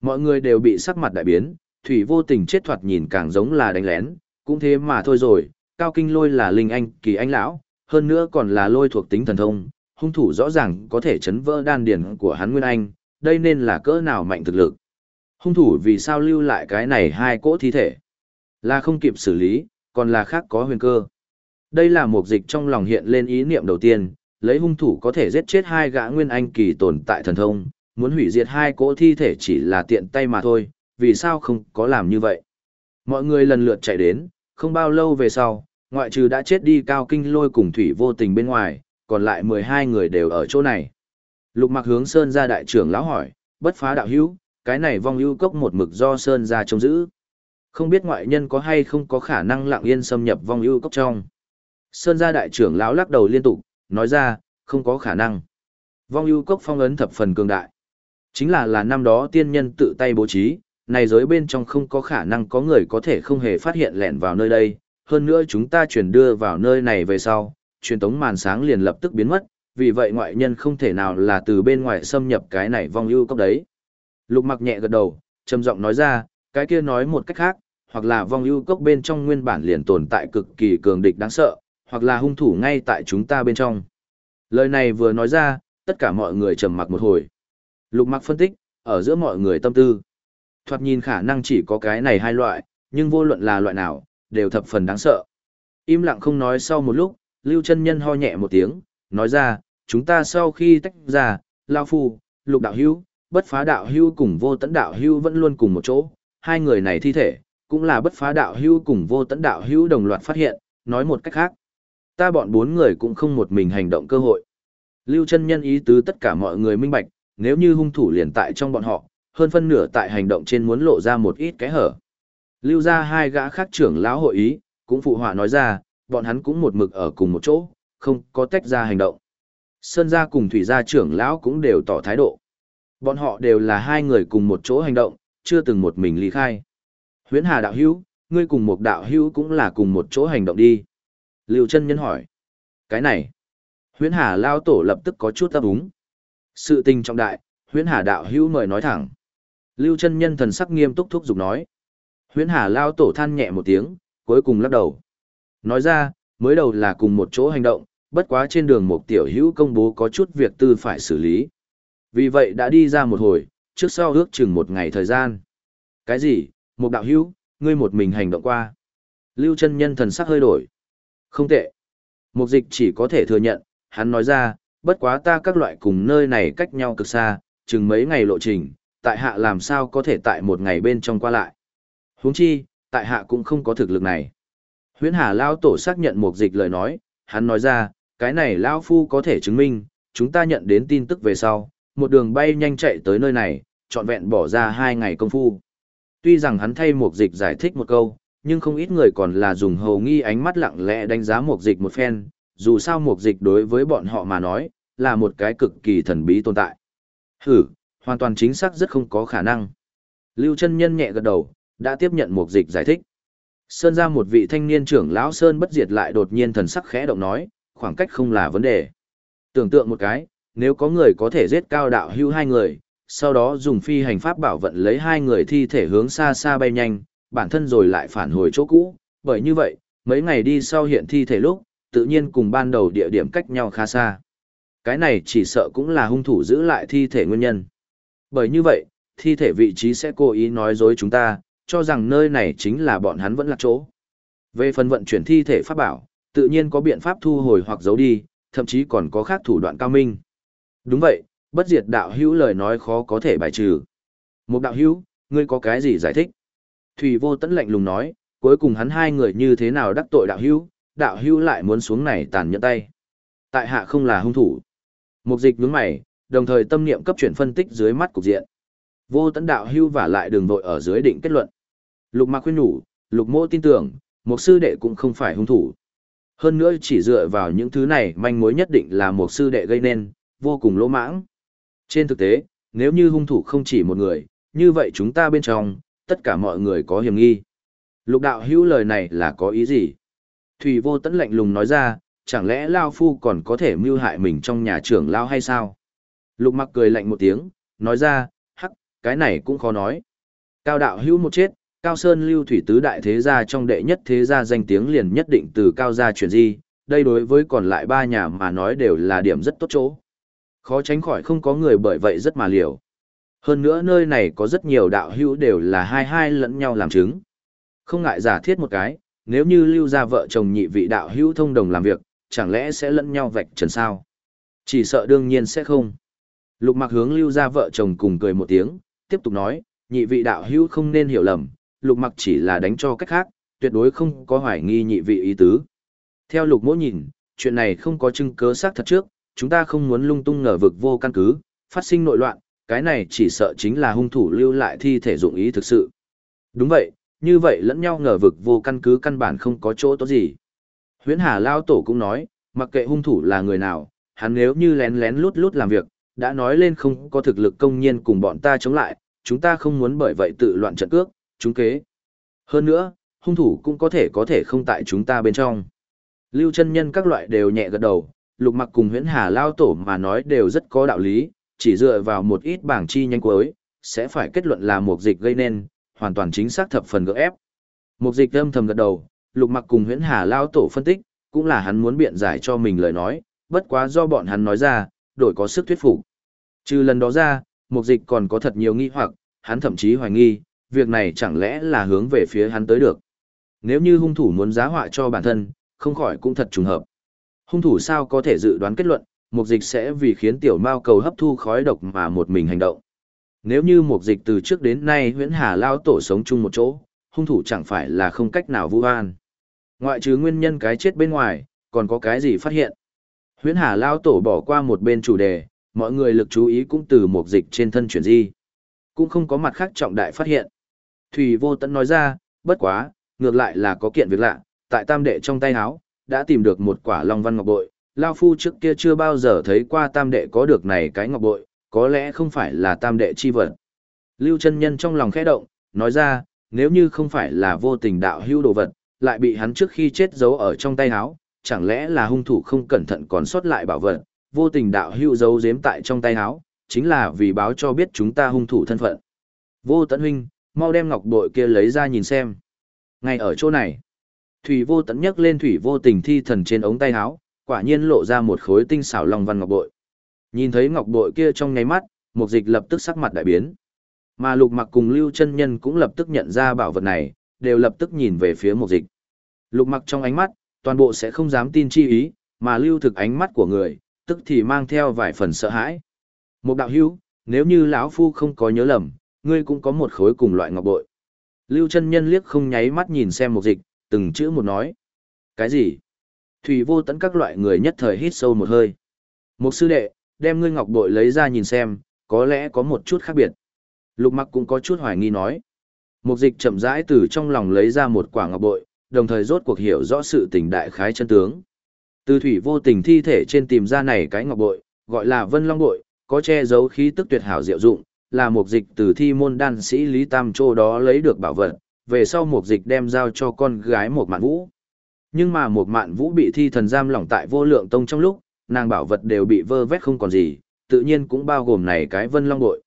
A: Mọi người đều bị sắc mặt đại biến, thủy vô tình chết thoạt nhìn càng giống là đánh lén, cũng thế mà thôi rồi, cao kinh lôi là linh anh, kỳ anh lão, hơn nữa còn là lôi thuộc tính thần thông, hung thủ rõ ràng có thể chấn vỡ đan điền của hắn nguyên anh, đây nên là cỡ nào mạnh thực lực. Hung thủ vì sao lưu lại cái này hai cỗ thi thể? Là không kịp xử lý, còn là khác có huyền cơ. Đây là một dịch trong lòng hiện lên ý niệm đầu tiên, lấy hung thủ có thể giết chết hai gã nguyên anh kỳ tồn tại thần thông, muốn hủy diệt hai cỗ thi thể chỉ là tiện tay mà thôi, vì sao không có làm như vậy. Mọi người lần lượt chạy đến, không bao lâu về sau, ngoại trừ đã chết đi cao kinh lôi cùng thủy vô tình bên ngoài, còn lại 12 người đều ở chỗ này. Lục mặc hướng Sơn ra đại trưởng lão hỏi, bất phá đạo hữu, cái này vong ưu cốc một mực do Sơn ra trông giữ. Không biết ngoại nhân có hay không có khả năng lặng yên xâm nhập vong ưu cốc trong. Sơn gia đại trưởng lão lắc đầu liên tục, nói ra, không có khả năng. Vong ưu cốc phong ấn thập phần cường đại. Chính là là năm đó tiên nhân tự tay bố trí, này giới bên trong không có khả năng có người có thể không hề phát hiện lẻn vào nơi đây. Hơn nữa chúng ta chuyển đưa vào nơi này về sau, truyền tống màn sáng liền lập tức biến mất, vì vậy ngoại nhân không thể nào là từ bên ngoài xâm nhập cái này vong ưu cốc đấy. Lục mặc nhẹ gật đầu, trầm giọng nói ra, cái kia nói một cách khác, hoặc là vong ưu cốc bên trong nguyên bản liền tồn tại cực kỳ cường địch đáng sợ, hoặc là hung thủ ngay tại chúng ta bên trong. Lời này vừa nói ra, tất cả mọi người trầm mặc một hồi. Lục mặc phân tích, ở giữa mọi người tâm tư. Thoạt nhìn khả năng chỉ có cái này hai loại, nhưng vô luận là loại nào, đều thập phần đáng sợ. Im lặng không nói sau một lúc, Lưu chân Nhân ho nhẹ một tiếng, nói ra, chúng ta sau khi tách ra, Lao Phu, Lục Đạo Hưu, Bất Phá Đạo Hưu cùng Vô Tấn Đạo Hưu vẫn luôn cùng một chỗ. Hai người này thi thể, cũng là Bất Phá Đạo Hưu cùng Vô Tấn Đạo Hưu đồng loạt phát hiện, nói một cách khác. Ta bọn bốn người cũng không một mình hành động cơ hội. Lưu chân Nhân ý tứ tất cả mọi người minh bạch, nếu như hung thủ liền tại trong bọn họ, hơn phân nửa tại hành động trên muốn lộ ra một ít cái hở. Lưu ra hai gã khác trưởng lão hội ý, cũng phụ họa nói ra, bọn hắn cũng một mực ở cùng một chỗ, không có tách ra hành động. Sơn gia cùng thủy gia trưởng lão cũng đều tỏ thái độ. Bọn họ đều là hai người cùng một chỗ hành động, chưa từng một mình ly khai. Huyễn Hà đạo hữu, ngươi cùng một đạo hữu cũng là cùng một chỗ hành động đi. Lưu chân nhân hỏi. Cái này. Huyễn Hà lao tổ lập tức có chút ấp úng. Sự tình trọng đại, Huyễn Hà đạo hữu mời nói thẳng. Lưu chân nhân thần sắc nghiêm túc thúc giục nói. Huyễn Hà lao tổ than nhẹ một tiếng, cuối cùng lắc đầu. Nói ra, mới đầu là cùng một chỗ hành động, bất quá trên đường một tiểu hữu công bố có chút việc tư phải xử lý. Vì vậy đã đi ra một hồi, trước sau ước chừng một ngày thời gian. Cái gì, một đạo hữu, ngươi một mình hành động qua. Lưu chân nhân thần sắc hơi đổi. Không tệ. Mục dịch chỉ có thể thừa nhận, hắn nói ra, bất quá ta các loại cùng nơi này cách nhau cực xa, chừng mấy ngày lộ trình, tại hạ làm sao có thể tại một ngày bên trong qua lại. huống chi, tại hạ cũng không có thực lực này. Huyễn Hà Lao Tổ xác nhận một dịch lời nói, hắn nói ra, cái này lão Phu có thể chứng minh, chúng ta nhận đến tin tức về sau, một đường bay nhanh chạy tới nơi này, trọn vẹn bỏ ra hai ngày công phu. Tuy rằng hắn thay mục dịch giải thích một câu, nhưng không ít người còn là dùng hầu nghi ánh mắt lặng lẽ đánh giá mục dịch một phen, dù sao mục dịch đối với bọn họ mà nói, là một cái cực kỳ thần bí tồn tại. Hử, hoàn toàn chính xác rất không có khả năng. Lưu chân nhân nhẹ gật đầu, đã tiếp nhận mục dịch giải thích. Sơn ra một vị thanh niên trưởng lão Sơn bất diệt lại đột nhiên thần sắc khẽ động nói, khoảng cách không là vấn đề. Tưởng tượng một cái, nếu có người có thể giết cao đạo hưu hai người, sau đó dùng phi hành pháp bảo vận lấy hai người thi thể hướng xa xa bay nhanh, bản thân rồi lại phản hồi chỗ cũ, bởi như vậy, mấy ngày đi sau hiện thi thể lúc, tự nhiên cùng ban đầu địa điểm cách nhau khá xa. Cái này chỉ sợ cũng là hung thủ giữ lại thi thể nguyên nhân. Bởi như vậy, thi thể vị trí sẽ cố ý nói dối chúng ta, cho rằng nơi này chính là bọn hắn vẫn là chỗ. Về phần vận chuyển thi thể pháp bảo, tự nhiên có biện pháp thu hồi hoặc giấu đi, thậm chí còn có khác thủ đoạn cao minh. Đúng vậy, bất diệt đạo hữu lời nói khó có thể bài trừ. Một đạo hữu, ngươi có cái gì giải thích? Thủy vô tẫn lạnh lùng nói, cuối cùng hắn hai người như thế nào đắc tội đạo hữu, đạo hữu lại muốn xuống này tàn nhẫn tay. Tại hạ không là hung thủ. Mục dịch nhướng mày, đồng thời tâm niệm cấp chuyển phân tích dưới mắt cục diện. Vô tấn đạo hưu và lại đường vội ở dưới định kết luận. Lục Mạc khuyên nhủ, Lục mô tin tưởng, một sư đệ cũng không phải hung thủ. Hơn nữa chỉ dựa vào những thứ này manh mối nhất định là một sư đệ gây nên, vô cùng lỗ mãng. Trên thực tế, nếu như hung thủ không chỉ một người, như vậy chúng ta bên trong, tất cả mọi người có hiểm nghi. Lục đạo hữu lời này là có ý gì? Thủy vô tẫn lạnh lùng nói ra, chẳng lẽ Lao Phu còn có thể mưu hại mình trong nhà trưởng Lao hay sao? Lục mặc cười lạnh một tiếng, nói ra, hắc, cái này cũng khó nói. Cao đạo hữu một chết, Cao Sơn lưu thủy tứ đại thế gia trong đệ nhất thế gia danh tiếng liền nhất định từ Cao gia chuyển di, đây đối với còn lại ba nhà mà nói đều là điểm rất tốt chỗ. Khó tránh khỏi không có người bởi vậy rất mà liều. Hơn nữa nơi này có rất nhiều đạo hữu đều là hai hai lẫn nhau làm chứng. Không ngại giả thiết một cái, nếu như lưu gia vợ chồng nhị vị đạo hữu thông đồng làm việc, chẳng lẽ sẽ lẫn nhau vạch trần sao? Chỉ sợ đương nhiên sẽ không. Lục mặc hướng lưu gia vợ chồng cùng cười một tiếng, tiếp tục nói, nhị vị đạo hữu không nên hiểu lầm, lục mặc chỉ là đánh cho cách khác, tuyệt đối không có hoài nghi nhị vị ý tứ. Theo lục mỗi nhìn, chuyện này không có chứng cứ xác thật trước, chúng ta không muốn lung tung ngờ vực vô căn cứ, phát sinh nội loạn, cái này chỉ sợ chính là hung thủ lưu lại thi thể dụng ý thực sự. Đúng vậy, như vậy lẫn nhau ngờ vực vô căn cứ căn bản không có chỗ tốt gì. Huyễn Hà Lao Tổ cũng nói, mặc kệ hung thủ là người nào, hắn nếu như lén lén lút lút làm việc, đã nói lên không có thực lực công nhiên cùng bọn ta chống lại, chúng ta không muốn bởi vậy tự loạn trận cước, chúng kế. Hơn nữa, hung thủ cũng có thể có thể không tại chúng ta bên trong. Lưu chân nhân các loại đều nhẹ gật đầu, lục mặc cùng huyễn hà lao tổ mà nói đều rất có đạo lý, chỉ dựa vào một ít bảng chi nhanh cuối, sẽ phải kết luận là một dịch gây nên, hoàn toàn chính xác thập phần gỡ ép. Một dịch âm thầm gật đầu, lục mặc cùng huyễn hà lao tổ phân tích, cũng là hắn muốn biện giải cho mình lời nói, bất quá do bọn hắn nói ra, đổi có sức thuyết phục. Trừ lần đó ra, một dịch còn có thật nhiều nghi hoặc, hắn thậm chí hoài nghi, việc này chẳng lẽ là hướng về phía hắn tới được. Nếu như hung thủ muốn giá họa cho bản thân, không khỏi cũng thật trùng hợp. Hung thủ sao có thể dự đoán kết luận, mục dịch sẽ vì khiến tiểu mao cầu hấp thu khói độc mà một mình hành động. Nếu như mục dịch từ trước đến nay huyễn hà lao tổ sống chung một chỗ, hung thủ chẳng phải là không cách nào vu oan. Ngoại trừ nguyên nhân cái chết bên ngoài, còn có cái gì phát hiện. Huyễn hà lao tổ bỏ qua một bên chủ đề, mọi người lực chú ý cũng từ mục dịch trên thân chuyển di. Cũng không có mặt khác trọng đại phát hiện. Thủy vô tận nói ra, bất quá, ngược lại là có kiện việc lạ, tại tam đệ trong tay áo, đã tìm được một quả long văn ngọc bội. Lao phu trước kia chưa bao giờ thấy qua tam đệ có được này cái ngọc bội, có lẽ không phải là tam đệ chi vật. Lưu chân nhân trong lòng khẽ động, nói ra, nếu như không phải là vô tình đạo hưu đồ vật, lại bị hắn trước khi chết giấu ở trong tay áo, chẳng lẽ là hung thủ không cẩn thận còn sót lại bảo vật, vô tình đạo hưu giấu giếm tại trong tay áo, chính là vì báo cho biết chúng ta hung thủ thân phận. Vô tận huynh, mau đem ngọc bội kia lấy ra nhìn xem. Ngay ở chỗ này, Thủy vô tận nhấc lên thủy vô tình thi thần trên ống tay áo, quả nhiên lộ ra một khối tinh xảo long văn ngọc bội. Nhìn thấy ngọc bội kia trong nháy mắt, mục dịch lập tức sắc mặt đại biến. Mà lục mặc cùng lưu chân nhân cũng lập tức nhận ra bảo vật này, đều lập tức nhìn về phía mục dịch. Lục mặc trong ánh mắt, toàn bộ sẽ không dám tin chi ý, mà lưu thực ánh mắt của người, tức thì mang theo vài phần sợ hãi. Một đạo hữu, nếu như lão phu không có nhớ lầm, ngươi cũng có một khối cùng loại ngọc bội. Lưu chân nhân liếc không nháy mắt nhìn xem một dịch, từng chữ một nói. Cái gì? Thủy vô tận các loại người nhất thời hít sâu một hơi. Một sư đệ, đem ngươi ngọc bội lấy ra nhìn xem, có lẽ có một chút khác biệt. Lục mặc cũng có chút hoài nghi nói. Một dịch chậm rãi từ trong lòng lấy ra một quả ngọc bội, đồng thời rốt cuộc hiểu rõ sự tình đại khái chân tướng. Từ thủy vô tình thi thể trên tìm ra này cái ngọc bội, gọi là vân long bội, có che giấu khí tức tuyệt hảo diệu dụng, là mục dịch từ thi môn đan sĩ Lý Tam Châu đó lấy được bảo vật, về sau mục dịch đem giao cho con gái một mạn vũ. Nhưng mà một mạn vũ bị thi thần giam lỏng tại vô lượng tông trong lúc, nàng bảo vật đều bị vơ vét không còn gì, tự nhiên cũng bao gồm này cái vân long bội.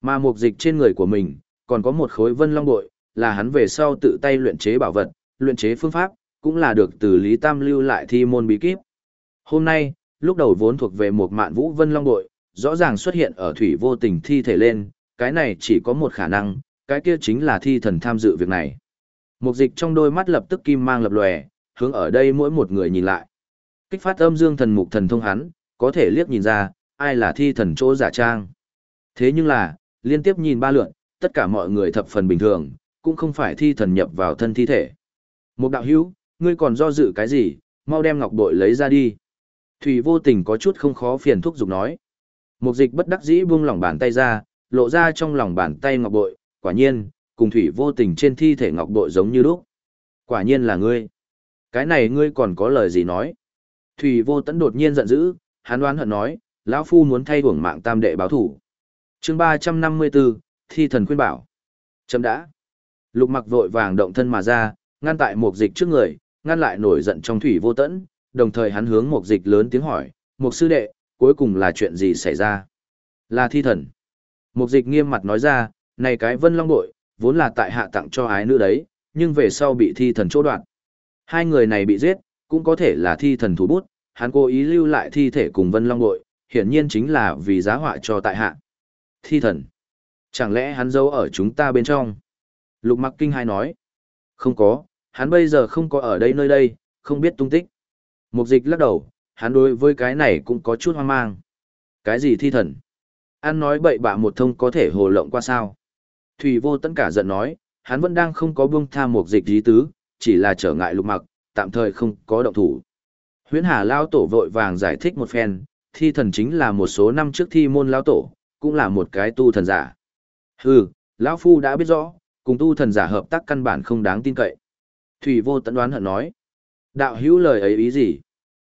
A: Mà mục dịch trên người của mình, còn có một khối vân long bội, là hắn về sau tự tay luyện chế bảo vật, luyện chế phương pháp, cũng là được từ Lý Tam lưu lại thi môn bí kíp. Hôm nay, lúc đầu vốn thuộc về một mạn vũ vân long bội, rõ ràng xuất hiện ở thủy vô tình thi thể lên, cái này chỉ có một khả năng, cái kia chính là thi thần tham dự việc này. Mục dịch trong đôi mắt lập tức kim mang lập lòe, hướng ở đây mỗi một người nhìn lại. Kích phát âm dương thần mục thần thông hắn, có thể liếc nhìn ra, ai là thi thần chỗ giả trang. Thế nhưng là, liên tiếp nhìn ba lượn, tất cả mọi người thập phần bình thường, cũng không phải thi thần nhập vào thân thi thể. Một đạo hữu, ngươi còn do dự cái gì, mau đem ngọc bội lấy ra đi. Thủy vô tình có chút không khó phiền thúc giục nói. Mục dịch bất đắc dĩ buông lỏng bàn tay ra, lộ ra trong lòng bàn tay ngọc bội, quả nhiên, cùng thủy vô tình trên thi thể ngọc bội giống như lúc. Quả nhiên là ngươi. Cái này ngươi còn có lời gì nói? Thủy vô tẫn đột nhiên giận dữ, hắn đoán hận nói, lão phu muốn thay uổng mạng tam đệ báo thủ. chương ba trăm năm mươi 354, thi thần khuyên bảo. Chấm đã. Lục mặc vội vàng động thân mà ra, ngăn tại một dịch trước người, ngăn lại nổi giận trong thủy vô tẫn, đồng thời hắn hướng một dịch lớn tiếng hỏi, một sư đệ, cuối cùng là chuyện gì xảy ra? Là thi thần. Một dịch nghiêm mặt nói ra, này cái vân long bội, vốn là tại hạ tặng cho ái nữ đấy, nhưng về sau bị thi thần chỗ đoạn. Hai người này bị giết, cũng có thể là thi thần thủ bút, hắn cố ý lưu lại thi thể cùng vân long bội, hiển nhiên chính là vì giá họa cho tại hạ. Thi thần. Chẳng lẽ hắn giấu ở chúng ta bên trong? Lục mặc kinh hai nói. Không có, hắn bây giờ không có ở đây nơi đây, không biết tung tích. Mục dịch lắc đầu, hắn đối với cái này cũng có chút hoang mang. Cái gì thi thần? An nói bậy bạ một thông có thể hồ lộng qua sao? Thủy vô tận cả giận nói, hắn vẫn đang không có buông tha một dịch dí tứ, chỉ là trở ngại lục mặc, tạm thời không có động thủ. Huyễn Hà Lao Tổ vội vàng giải thích một phen, thi thần chính là một số năm trước thi môn Lao Tổ, cũng là một cái tu thần giả. Hừ, lão Phu đã biết rõ, cùng tu thần giả hợp tác căn bản không đáng tin cậy. Thủy vô tận đoán hận nói. Đạo hữu lời ấy ý gì?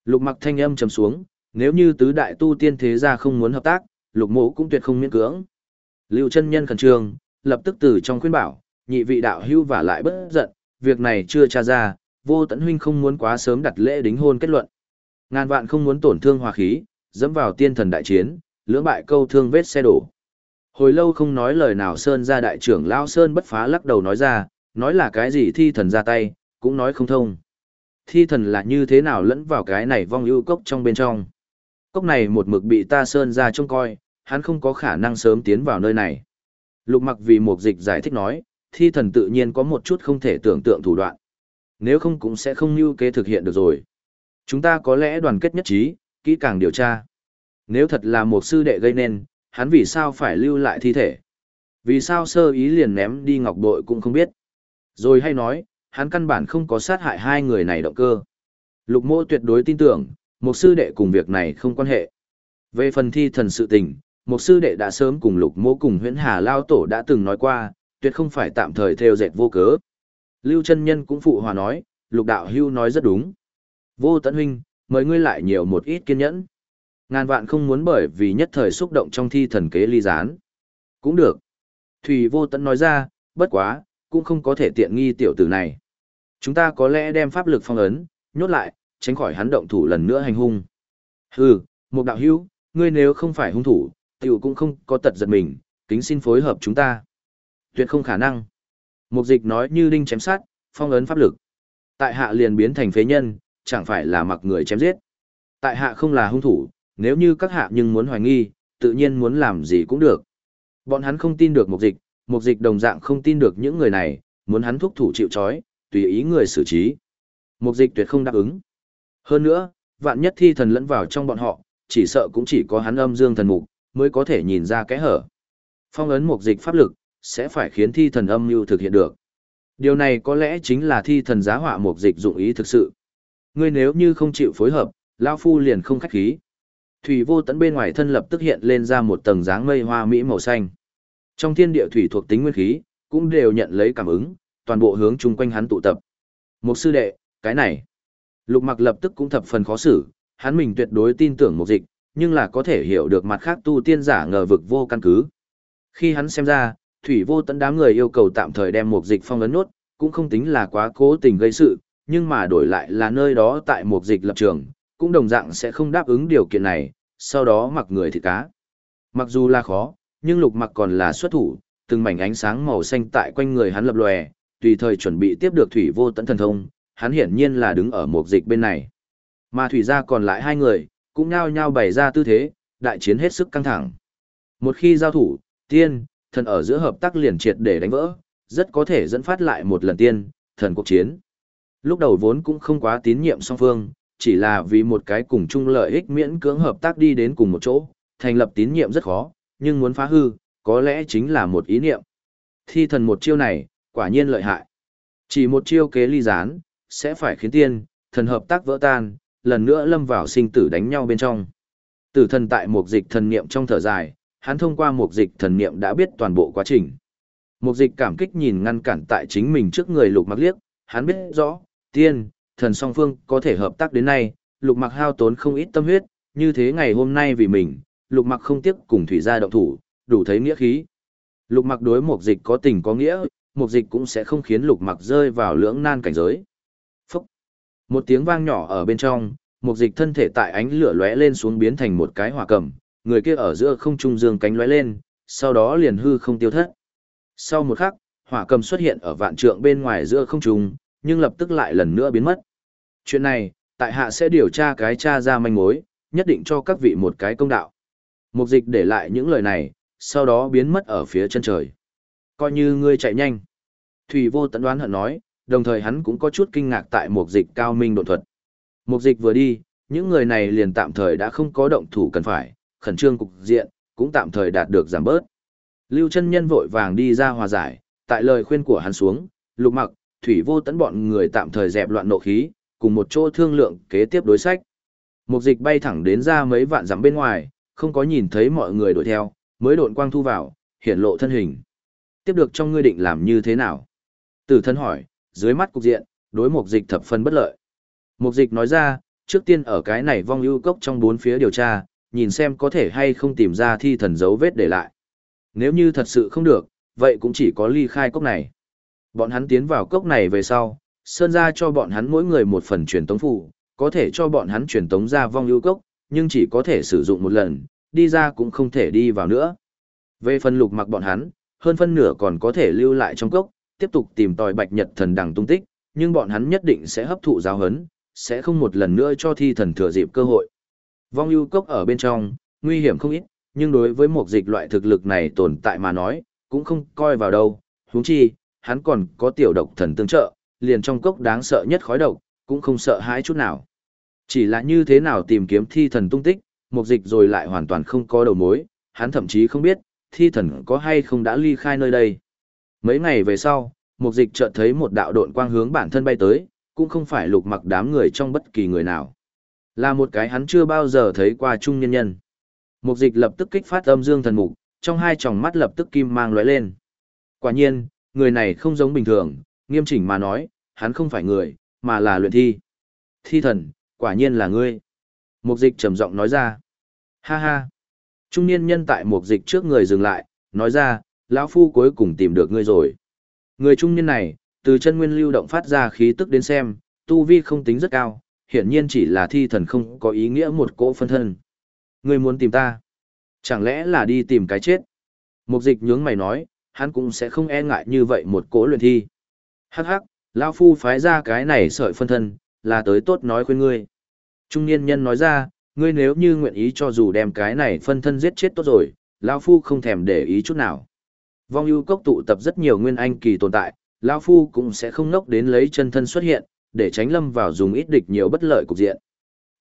A: Lục mặc thanh âm trầm xuống, nếu như tứ đại tu tiên thế gia không muốn hợp tác, lục mộ cũng tuyệt không miễn cưỡng. Lưu chân nhân khẩn trương, lập tức từ trong khuyên bảo, nhị vị đạo hưu và lại bất giận, việc này chưa tra ra, vô tận huynh không muốn quá sớm đặt lễ đính hôn kết luận. Ngàn vạn không muốn tổn thương hòa khí, dẫm vào tiên thần đại chiến, lưỡng bại câu thương vết xe đổ. Hồi lâu không nói lời nào Sơn ra đại trưởng Lao Sơn bất phá lắc đầu nói ra, nói là cái gì thi thần ra tay, cũng nói không thông. Thi thần là như thế nào lẫn vào cái này vong ưu cốc trong bên trong. Cốc này một mực bị ta Sơn ra trông coi, hắn không có khả năng sớm tiến vào nơi này. Lục mặc vì một dịch giải thích nói, thi thần tự nhiên có một chút không thể tưởng tượng thủ đoạn. Nếu không cũng sẽ không như kế thực hiện được rồi. Chúng ta có lẽ đoàn kết nhất trí, kỹ càng điều tra. Nếu thật là một sư đệ gây nên, hắn vì sao phải lưu lại thi thể? Vì sao sơ ý liền ném đi ngọc bội cũng không biết. Rồi hay nói, hắn căn bản không có sát hại hai người này động cơ. Lục mô tuyệt đối tin tưởng, một sư đệ cùng việc này không quan hệ. Về phần thi thần sự tình, một sư đệ đã sớm cùng lục mô cùng huyễn hà lao tổ đã từng nói qua, tuyệt không phải tạm thời theo dệt vô cớ. Lưu chân nhân cũng phụ hòa nói, lục đạo hưu nói rất đúng. Vô tận huynh, mời ngươi lại nhiều một ít kiên nhẫn. Ngàn vạn không muốn bởi vì nhất thời xúc động trong thi thần kế ly gián. Cũng được. Thủy vô tận nói ra, bất quá, cũng không có thể tiện nghi tiểu tử này. Chúng ta có lẽ đem pháp lực phong ấn, nhốt lại, tránh khỏi hắn động thủ lần nữa hành hung. Hừ, một đạo hữu, ngươi nếu không phải hung thủ, tiểu cũng không có tật giật mình, kính xin phối hợp chúng ta. Tuyệt không khả năng. Mục dịch nói như đinh chém sát, phong ấn pháp lực. Tại hạ liền biến thành phế nhân, chẳng phải là mặc người chém giết. Tại hạ không là hung thủ, nếu như các hạ nhưng muốn hoài nghi, tự nhiên muốn làm gì cũng được. Bọn hắn không tin được mục dịch, mục dịch đồng dạng không tin được những người này, muốn hắn thúc thủ chịu chói tùy ý người xử trí. Mục dịch tuyệt không đáp ứng. Hơn nữa, vạn nhất thi thần lẫn vào trong bọn họ, chỉ sợ cũng chỉ có hắn âm dương thần mục, mới có thể nhìn ra cái hở. Phong ấn mục dịch pháp lực, sẽ phải khiến thi thần âm mưu thực hiện được. Điều này có lẽ chính là thi thần giá họa mục dịch dụng ý thực sự. Ngươi nếu như không chịu phối hợp, Lao Phu liền không khách khí. Thủy vô tận bên ngoài thân lập tức hiện lên ra một tầng dáng mây hoa mỹ màu xanh. Trong thiên địa thủy thuộc tính nguyên khí, cũng đều nhận lấy cảm ứng, toàn bộ hướng chung quanh hắn tụ tập. Một sư đệ, cái này. Lục mặc lập tức cũng thập phần khó xử, hắn mình tuyệt đối tin tưởng một dịch, nhưng là có thể hiểu được mặt khác tu tiên giả ngờ vực vô căn cứ. Khi hắn xem ra, thủy vô tận đám người yêu cầu tạm thời đem một dịch phong ấn nốt, cũng không tính là quá cố tình gây sự, nhưng mà đổi lại là nơi đó tại một dịch lập trường, cũng đồng dạng sẽ không đáp ứng điều kiện này, sau đó mặc người thịt cá. Mặc dù là khó, nhưng lục mặc còn là xuất thủ, từng mảnh ánh sáng màu xanh tại quanh người hắn lập lòe, tùy thời chuẩn bị tiếp được thủy vô tận thần thông, hắn hiển nhiên là đứng ở một dịch bên này. Mà thủy gia còn lại hai người, cũng nhao nhao bày ra tư thế, đại chiến hết sức căng thẳng. Một khi giao thủ, tiên, thần ở giữa hợp tác liền triệt để đánh vỡ, rất có thể dẫn phát lại một lần tiên, thần cuộc chiến. Lúc đầu vốn cũng không quá tín nhiệm song phương, chỉ là vì một cái cùng chung lợi ích miễn cưỡng hợp tác đi đến cùng một chỗ, thành lập tín nhiệm rất khó, nhưng muốn phá hư, có lẽ chính là một ý niệm. Thi thần một chiêu này, quả nhiên lợi hại. Chỉ một chiêu kế ly gián, sẽ phải khiến tiên, thần hợp tác vỡ tan, lần nữa lâm vào sinh tử đánh nhau bên trong. Tử thần tại một dịch thần niệm trong thở dài, hắn thông qua một dịch thần niệm đã biết toàn bộ quá trình. Một dịch cảm kích nhìn ngăn cản tại chính mình trước người lục mặc liếc, hắn biết rõ, tiên, thần song phương có thể hợp tác đến nay, lục mặc hao tốn không ít tâm huyết, như thế ngày hôm nay vì mình, lục mặc không tiếc cùng thủy gia động thủ, đủ thấy nghĩa khí. Lục mặc đối một dịch có tình có nghĩa, một dịch cũng sẽ không khiến lục mặc rơi vào lưỡng nan cảnh giới. Phúc! Một tiếng vang nhỏ ở bên trong, một dịch thân thể tại ánh lửa lóe lên xuống biến thành một cái hỏa cầm, người kia ở giữa không trung dương cánh lóe lên, sau đó liền hư không tiêu thất. Sau một khắc, hỏa cầm xuất hiện ở vạn trượng bên ngoài giữa không trung, nhưng lập tức lại lần nữa biến mất. Chuyện này, tại hạ sẽ điều tra cái tra ra manh mối, nhất định cho các vị một cái công đạo. Mục dịch để lại những lời này, sau đó biến mất ở phía chân trời. Coi như ngươi chạy nhanh. Thủy vô tận đoán hận nói, đồng thời hắn cũng có chút kinh ngạc tại mục dịch cao minh độ thuật. Mục dịch vừa đi, những người này liền tạm thời đã không có động thủ cần phải, khẩn trương cục diện, cũng tạm thời đạt được giảm bớt. Lưu chân nhân vội vàng đi ra hòa giải, tại lời khuyên của hắn xuống, lục mặc, thủy vô tận bọn người tạm thời dẹp loạn nộ khí, cùng một chỗ thương lượng kế tiếp đối sách. Mục dịch bay thẳng đến ra mấy vạn dặm bên ngoài, không có nhìn thấy mọi người đuổi theo, mới độn quang thu vào, hiển lộ thân hình. Tiếp được trong ngươi định làm như thế nào? Tử thân hỏi, dưới mắt cục diện, đối mục dịch thập phân bất lợi. Mục dịch nói ra, trước tiên ở cái này vong ưu cốc trong bốn phía điều tra, nhìn xem có thể hay không tìm ra thi thần dấu vết để lại. Nếu như thật sự không được, vậy cũng chỉ có ly khai cốc này. Bọn hắn tiến vào cốc này về sau, Sơn ra cho bọn hắn mỗi người một phần truyền tống phụ, có thể cho bọn hắn truyền tống ra vong ưu cốc, nhưng chỉ có thể sử dụng một lần, đi ra cũng không thể đi vào nữa. Về phần lục mặc bọn hắn, hơn phân nửa còn có thể lưu lại trong cốc, tiếp tục tìm tòi bạch nhật thần đằng tung tích, nhưng bọn hắn nhất định sẽ hấp thụ giáo hấn, sẽ không một lần nữa cho thi thần thừa dịp cơ hội. Vong ưu cốc ở bên trong, nguy hiểm không ít, nhưng đối với một dịch loại thực lực này tồn tại mà nói, cũng không coi vào đâu, huống chi, hắn còn có tiểu độc thần tương trợ, liền trong cốc đáng sợ nhất khói độc, cũng không sợ hãi chút nào. Chỉ là như thế nào tìm kiếm thi thần tung tích, một dịch rồi lại hoàn toàn không có đầu mối, hắn thậm chí không biết, thi thần có hay không đã ly khai nơi đây. Mấy ngày về sau, Mục dịch chợt thấy một đạo độn quang hướng bản thân bay tới, cũng không phải lục mặc đám người trong bất kỳ người nào. Là một cái hắn chưa bao giờ thấy qua trung nhân nhân. Mục dịch lập tức kích phát âm dương thần mục, trong hai tròng mắt lập tức kim mang lóe lên. Quả nhiên, người này không giống bình thường, nghiêm chỉnh mà nói, hắn không phải người, mà là luyện thi. Thi thần, quả nhiên là ngươi. Mục dịch trầm giọng nói ra. Ha ha. Trung niên nhân tại mục dịch trước người dừng lại, nói ra, lão phu cuối cùng tìm được ngươi rồi. Người trung niên này, từ chân nguyên lưu động phát ra khí tức đến xem, tu vi không tính rất cao, hiển nhiên chỉ là thi thần không có ý nghĩa một cỗ phân thân. Ngươi muốn tìm ta? Chẳng lẽ là đi tìm cái chết? Mục dịch nhướng mày nói, hắn cũng sẽ không e ngại như vậy một cỗ luyện thi. Hắc hắc, lão phu phái ra cái này sợi phân thân, là tới tốt nói khuyên ngươi. Trung niên nhân nói ra, ngươi nếu như nguyện ý cho dù đem cái này phân thân giết chết tốt rồi, lão phu không thèm để ý chút nào. Vong ưu cốc tụ tập rất nhiều nguyên anh kỳ tồn tại, lão phu cũng sẽ không nốc đến lấy chân thân xuất hiện, để tránh lâm vào dùng ít địch nhiều bất lợi cục diện.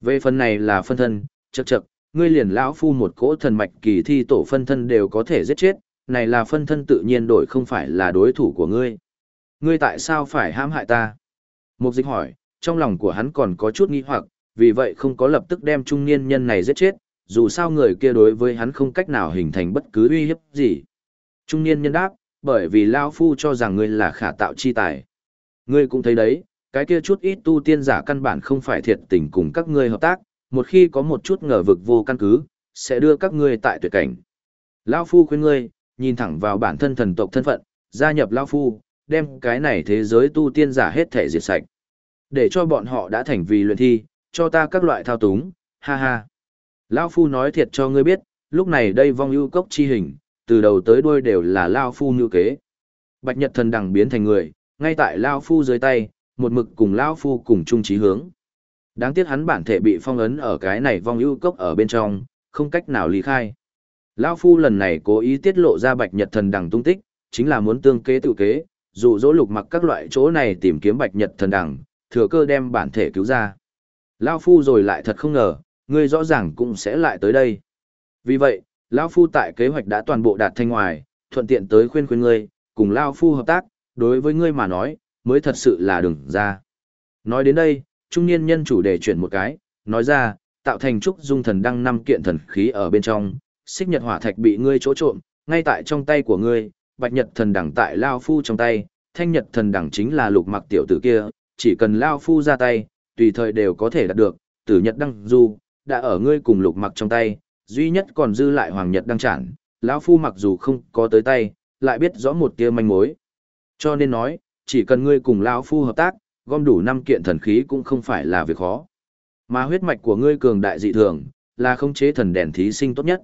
A: Về phần này là phân thân, chậc chậc, ngươi liền lão phu một cỗ thần mạch kỳ thi tổ phân thân đều có thể giết chết, này là phân thân tự nhiên đổi không phải là đối thủ của ngươi. Ngươi tại sao phải hãm hại ta? Mục dịch hỏi, trong lòng của hắn còn có chút nghi hoặc, vì vậy không có lập tức đem trung niên nhân này giết chết, dù sao người kia đối với hắn không cách nào hình thành bất cứ uy hiếp gì. Trung niên nhân đáp, bởi vì Lao Phu cho rằng ngươi là khả tạo chi tài. Ngươi cũng thấy đấy, cái kia chút ít tu tiên giả căn bản không phải thiệt tình cùng các ngươi hợp tác, một khi có một chút ngờ vực vô căn cứ, sẽ đưa các ngươi tại tuyệt cảnh. Lao Phu khuyên ngươi, nhìn thẳng vào bản thân thần tộc thân phận, gia nhập Lao Phu, đem cái này thế giới tu tiên giả hết thể diệt sạch. Để cho bọn họ đã thành vì luyện thi, cho ta các loại thao túng, ha ha. Lao Phu nói thiệt cho ngươi biết, lúc này đây vong ưu cốc chi hình, từ đầu tới đuôi đều là Lao Phu như kế. Bạch Nhật thần đằng biến thành người, ngay tại Lao Phu dưới tay, một mực cùng Lao Phu cùng chung trí hướng. Đáng tiếc hắn bản thể bị phong ấn ở cái này vong ưu cốc ở bên trong, không cách nào lý khai. Lao Phu lần này cố ý tiết lộ ra Bạch Nhật thần đằng tung tích, chính là muốn tương kế tự kế, dụ dỗ lục mặc các loại chỗ này tìm kiếm Bạch Nhật thần đằng, thừa cơ đem bản thể cứu ra. Lao Phu rồi lại thật không ngờ, ngươi rõ ràng cũng sẽ lại tới đây. Vì vậy, Lao Phu tại kế hoạch đã toàn bộ đạt thanh ngoài, thuận tiện tới khuyên khuyên ngươi, cùng Lao Phu hợp tác, đối với ngươi mà nói, mới thật sự là đừng ra. Nói đến đây, trung niên nhân chủ đề chuyển một cái, nói ra, tạo thành trúc dung thần đăng năm kiện thần khí ở bên trong, xích nhật hỏa thạch bị ngươi chỗ trộm, ngay tại trong tay của ngươi, bạch nhật thần đẳng tại Lao Phu trong tay, thanh nhật thần đẳng chính là lục mặc tiểu tử kia, chỉ cần Lao Phu ra tay, tùy thời đều có thể đạt được, tử nhật đăng du, đã ở ngươi cùng lục mặc trong tay, duy nhất còn dư lại hoàng nhật đăng chản, lão Phu mặc dù không có tới tay, lại biết rõ một tia manh mối. Cho nên nói, chỉ cần ngươi cùng lão Phu hợp tác, gom đủ năm kiện thần khí cũng không phải là việc khó. Mà huyết mạch của ngươi cường đại dị thường, là khống chế thần đèn thí sinh tốt nhất.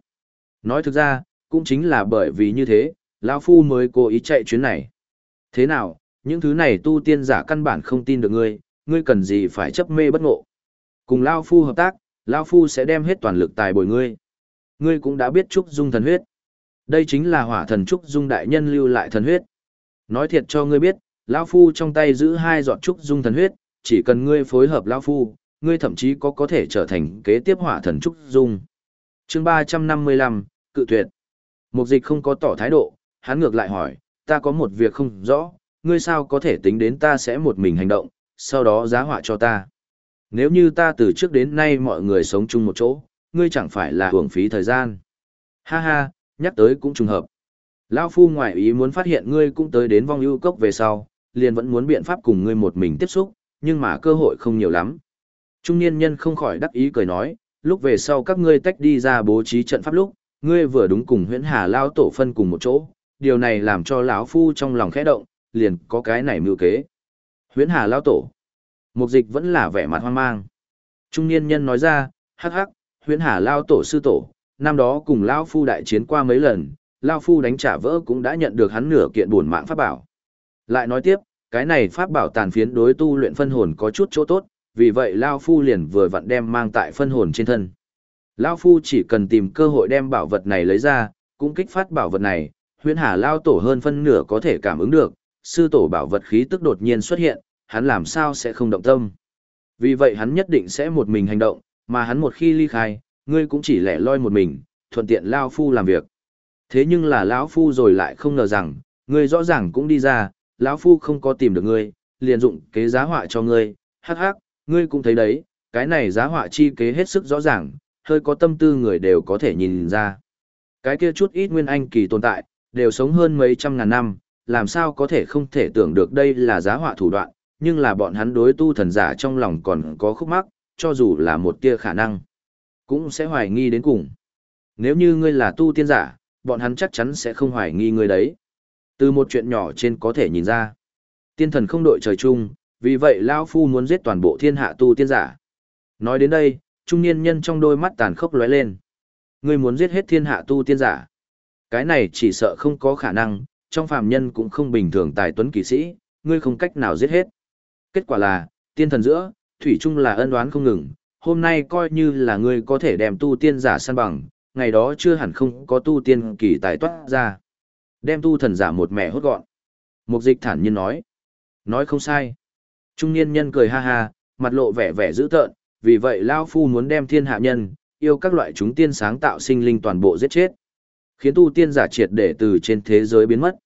A: Nói thực ra, cũng chính là bởi vì như thế, lão Phu mới cố ý chạy chuyến này. Thế nào, những thứ này tu tiên giả căn bản không tin được ngươi, ngươi cần gì phải chấp mê bất ngộ. Cùng Lao Phu hợp tác, Lao Phu sẽ đem hết toàn lực tài bồi ngươi. Ngươi cũng đã biết Trúc Dung thần huyết. Đây chính là hỏa thần Trúc Dung đại nhân lưu lại thần huyết. Nói thiệt cho ngươi biết, Lao Phu trong tay giữ hai giọt Trúc Dung thần huyết, chỉ cần ngươi phối hợp Lao Phu, ngươi thậm chí có có thể trở thành kế tiếp hỏa thần Trúc Dung. chương 355, cự tuyệt. Mục dịch không có tỏ thái độ, hắn ngược lại hỏi, ta có một việc không rõ, ngươi sao có thể tính đến ta sẽ một mình hành động, sau đó giá họa cho ta. Nếu như ta từ trước đến nay mọi người sống chung một chỗ, ngươi chẳng phải là hưởng phí thời gian. Ha ha, nhắc tới cũng trùng hợp. Lão Phu ngoại ý muốn phát hiện ngươi cũng tới đến vong ưu cốc về sau, liền vẫn muốn biện pháp cùng ngươi một mình tiếp xúc, nhưng mà cơ hội không nhiều lắm. Trung niên nhân không khỏi đắc ý cười nói, lúc về sau các ngươi tách đi ra bố trí trận pháp lúc, ngươi vừa đúng cùng huyễn hà lao tổ phân cùng một chỗ, điều này làm cho lão phu trong lòng khẽ động, liền có cái này mưu kế. Huyễn Hà lao tổ. Mục dịch vẫn là vẻ mặt hoang mang. Trung niên nhân nói ra, hắc hắc, Huyễn Hà lao tổ sư tổ, năm đó cùng lão phu đại chiến qua mấy lần, lão phu đánh trả vỡ cũng đã nhận được hắn nửa kiện buồn mạng pháp bảo. Lại nói tiếp, cái này pháp bảo tàn phiến đối tu luyện phân hồn có chút chỗ tốt, vì vậy lão phu liền vừa vặn đem mang tại phân hồn trên thân. Lão phu chỉ cần tìm cơ hội đem bảo vật này lấy ra, cũng kích phát bảo vật này, huyễn hà lao tổ hơn phân nửa có thể cảm ứng được, sư tổ bảo vật khí tức đột nhiên xuất hiện, hắn làm sao sẽ không động tâm. Vì vậy hắn nhất định sẽ một mình hành động, mà hắn một khi ly khai, ngươi cũng chỉ lẻ loi một mình, thuận tiện lao phu làm việc. Thế nhưng là lão phu rồi lại không ngờ rằng, ngươi rõ ràng cũng đi ra, lão phu không có tìm được ngươi, liền dụng kế giá họa cho ngươi, hắc hắc, ngươi cũng thấy đấy, cái này giá họa chi kế hết sức rõ ràng, hơi có tâm tư người đều có thể nhìn ra. Cái kia chút ít nguyên anh kỳ tồn tại, đều sống hơn mấy trăm ngàn năm, làm sao có thể không thể tưởng được đây là giá họa thủ đoạn, nhưng là bọn hắn đối tu thần giả trong lòng còn có khúc mắc, cho dù là một tia khả năng, cũng sẽ hoài nghi đến cùng. Nếu như ngươi là tu tiên giả, bọn hắn chắc chắn sẽ không hoài nghi ngươi đấy. Từ một chuyện nhỏ trên có thể nhìn ra, tiên thần không đội trời chung, vì vậy Lao Phu muốn giết toàn bộ thiên hạ tu tiên giả. Nói đến đây, trung niên nhân trong đôi mắt tàn khốc lóe lên. Ngươi muốn giết hết thiên hạ tu tiên giả. Cái này chỉ sợ không có khả năng, trong phàm nhân cũng không bình thường tài tuấn kỳ sĩ, ngươi không cách nào giết hết. Kết quả là, tiên thần giữa, thủy chung là ân đoán không ngừng, hôm nay coi như là ngươi có thể đem tu tiên giả săn bằng, ngày đó chưa hẳn không có tu tiên kỳ tài toát ra. Đem tu thần giả một mẹ hốt gọn. Mục dịch thản nhiên nói. Nói không sai. Trung niên nhân cười ha ha, mặt lộ vẻ vẻ dữ tợn, vì vậy Lao Phu muốn đem thiên hạ nhân, yêu các loại chúng tiên sáng tạo sinh linh toàn bộ giết chết. Khiến tu tiên giả triệt để từ trên thế giới biến mất.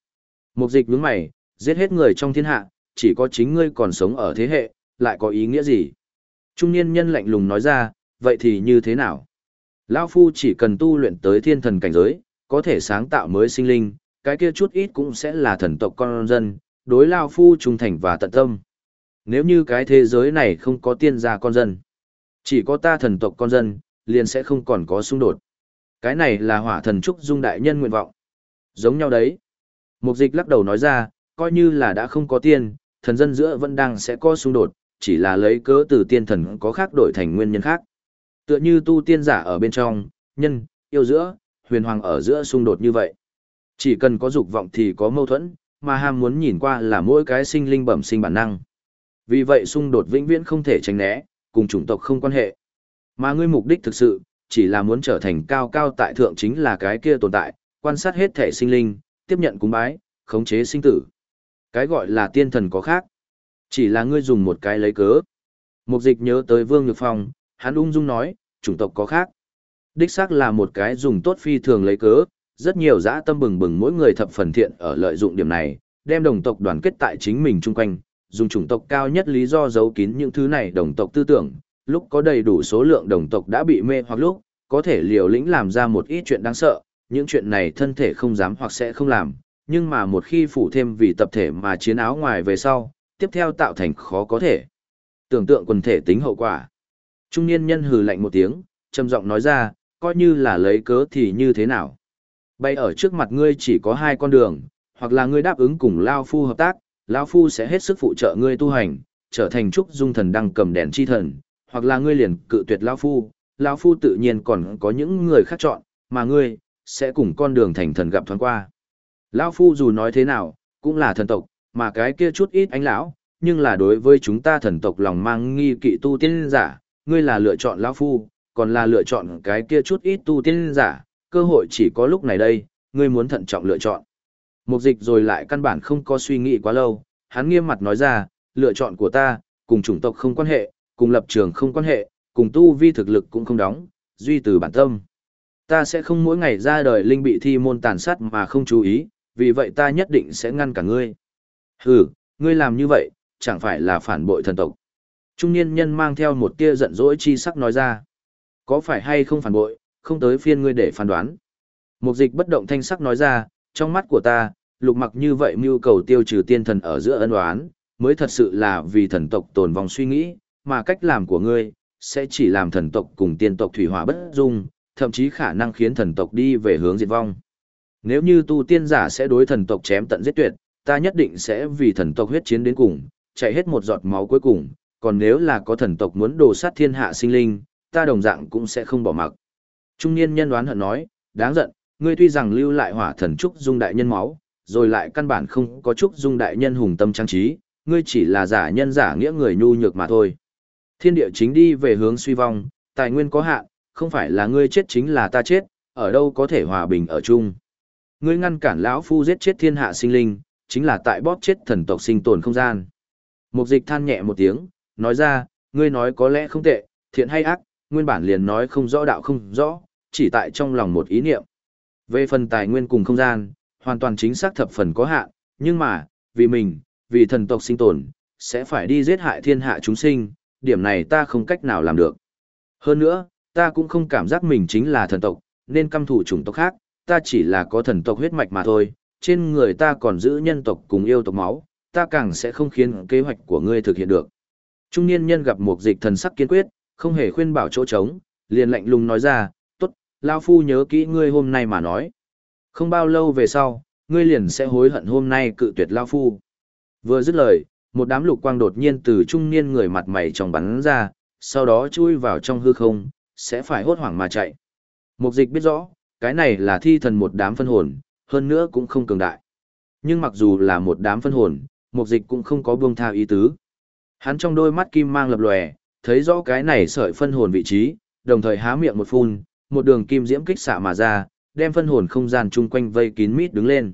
A: Mục dịch nhướng mày, giết hết người trong thiên hạ, chỉ có chính ngươi còn sống ở thế hệ, lại có ý nghĩa gì? Trung niên nhân lạnh lùng nói ra, vậy thì như thế nào? Lão Phu chỉ cần tu luyện tới thiên thần cảnh giới, có thể sáng tạo mới sinh linh, cái kia chút ít cũng sẽ là thần tộc con dân, đối Lao Phu trung thành và tận tâm. Nếu như cái thế giới này không có tiên gia con dân, chỉ có ta thần tộc con dân, liền sẽ không còn có xung đột. Cái này là hỏa thần trúc dung đại nhân nguyện vọng. Giống nhau đấy. Mục dịch lắc đầu nói ra, coi như là đã không có tiên, thần dân giữa vẫn đang sẽ có xung đột, chỉ là lấy cớ từ tiên thần có khác đổi thành nguyên nhân khác. Tựa như tu tiên giả ở bên trong, nhân, yêu giữa, huyền hoàng ở giữa xung đột như vậy. Chỉ cần có dục vọng thì có mâu thuẫn, mà ham muốn nhìn qua là mỗi cái sinh linh bẩm sinh bản năng. Vì vậy xung đột vĩnh viễn không thể tránh né, cùng chủng tộc không quan hệ. Mà ngươi mục đích thực sự, chỉ là muốn trở thành cao cao tại thượng chính là cái kia tồn tại, quan sát hết thể sinh linh, tiếp nhận cúng bái, khống chế sinh tử. Cái gọi là tiên thần có khác. Chỉ là ngươi dùng một cái lấy cớ. Mục dịch nhớ tới Vương Nhược Phong, hắn ung dung nói, chủng tộc có khác. Đích xác là một cái dùng tốt phi thường lấy cớ, rất nhiều dã tâm bừng bừng mỗi người thập phần thiện ở lợi dụng điểm này, đem đồng tộc đoàn kết tại chính mình chung quanh, dùng chủng tộc cao nhất lý do giấu kín những thứ này đồng tộc tư tưởng, lúc có đầy đủ số lượng đồng tộc đã bị mê hoặc lúc, có thể liều lĩnh làm ra một ít chuyện đáng sợ, những chuyện này thân thể không dám hoặc sẽ không làm, nhưng mà một khi phủ thêm vì tập thể mà chiến áo ngoài về sau, tiếp theo tạo thành khó có thể. Tưởng tượng quần thể tính hậu quả. Trung niên nhân hừ lạnh một tiếng, trầm giọng nói ra, coi như là lấy cớ thì như thế nào. Bay ở trước mặt ngươi chỉ có hai con đường, hoặc là ngươi đáp ứng cùng Lao Phu hợp tác, Lao Phu sẽ hết sức phụ trợ ngươi tu hành, trở thành trúc dung thần đăng cầm đèn chi thần, hoặc là ngươi liền cự tuyệt Lao Phu, Lao Phu tự nhiên còn có những người khác chọn, mà ngươi, sẽ cùng con đường thành thần gặp thoáng qua. Lão Phu dù nói thế nào, cũng là thần tộc, mà cái kia chút ít ánh lão, nhưng là đối với chúng ta thần tộc lòng mang nghi kỵ tu tiên giả, ngươi là lựa chọn lão Phu, còn là lựa chọn cái kia chút ít tu tiên giả, cơ hội chỉ có lúc này đây, ngươi muốn thận trọng lựa chọn. Mục dịch rồi lại căn bản không có suy nghĩ quá lâu, hắn nghiêm mặt nói ra, lựa chọn của ta, cùng chủng tộc không quan hệ, cùng lập trường không quan hệ, cùng tu vi thực lực cũng không đóng, duy từ bản tâm. Ta sẽ không mỗi ngày ra đời linh bị thi môn tàn sát mà không chú ý, vì vậy ta nhất định sẽ ngăn cả ngươi. Hừ, ngươi làm như vậy, chẳng phải là phản bội thần tộc. Trung niên nhân mang theo một tia giận dỗi chi sắc nói ra. Có phải hay không phản bội, không tới phiên ngươi để phán đoán. Mục dịch bất động thanh sắc nói ra, trong mắt của ta, lục mặc như vậy mưu cầu tiêu trừ tiên thần ở giữa ân oán, mới thật sự là vì thần tộc tồn vong suy nghĩ, mà cách làm của ngươi, sẽ chỉ làm thần tộc cùng tiên tộc thủy hỏa bất dung, thậm chí khả năng khiến thần tộc đi về hướng diệt vong. Nếu như tu tiên giả sẽ đối thần tộc chém tận giết tuyệt, ta nhất định sẽ vì thần tộc huyết chiến đến cùng, chạy hết một giọt máu cuối cùng, còn nếu là có thần tộc muốn đồ sát thiên hạ sinh linh, ta đồng dạng cũng sẽ không bỏ mặc. Trung niên nhân đoán hận nói, đáng giận, ngươi tuy rằng lưu lại hỏa thần trúc dung đại nhân máu, rồi lại căn bản không có trúc dung đại nhân hùng tâm trang trí, ngươi chỉ là giả nhân giả nghĩa người nhu nhược mà thôi. Thiên địa chính đi về hướng suy vong, tài nguyên có hạn, không phải là ngươi chết chính là ta chết, ở đâu có thể hòa bình ở chung. Ngươi ngăn cản lão phu giết chết thiên hạ sinh linh, chính là tại bóp chết thần tộc sinh tồn không gian. Mục dịch than nhẹ một tiếng, nói ra, ngươi nói có lẽ không tệ, thiện hay ác, nguyên bản liền nói không rõ đạo không rõ, chỉ tại trong lòng một ý niệm. Về phần tài nguyên cùng không gian, hoàn toàn chính xác thập phần có hạn, nhưng mà, vì mình, vì thần tộc sinh tồn, sẽ phải đi giết hại thiên hạ chúng sinh, điểm này ta không cách nào làm được. Hơn nữa, ta cũng không cảm giác mình chính là thần tộc, nên căm thủ chủng tộc khác, ta chỉ là có thần tộc huyết mạch mà thôi, trên người ta còn giữ nhân tộc cùng yêu tộc máu, ta càng sẽ không khiến kế hoạch của ngươi thực hiện được. Trung niên nhân gặp một dịch thần sắc kiên quyết, không hề khuyên bảo chỗ trống, liền lạnh lùng nói ra, tốt, Lao Phu nhớ kỹ ngươi hôm nay mà nói. Không bao lâu về sau, ngươi liền sẽ hối hận hôm nay cự tuyệt Lao Phu. Vừa dứt lời, một đám lục quang đột nhiên từ trung niên người mặt mày trong bắn ra, sau đó chui vào trong hư không, sẽ phải hốt hoảng mà chạy. Mục dịch biết rõ, cái này là thi thần một đám phân hồn, hơn nữa cũng không cường đại. Nhưng mặc dù là một đám phân hồn, mục dịch cũng không có buông tha ý tứ. Hắn trong đôi mắt kim mang lập lòe, thấy rõ cái này sợi phân hồn vị trí, đồng thời há miệng một phun, một đường kim diễm kích xạ mà ra, đem phân hồn không gian chung quanh vây kín mít đứng lên.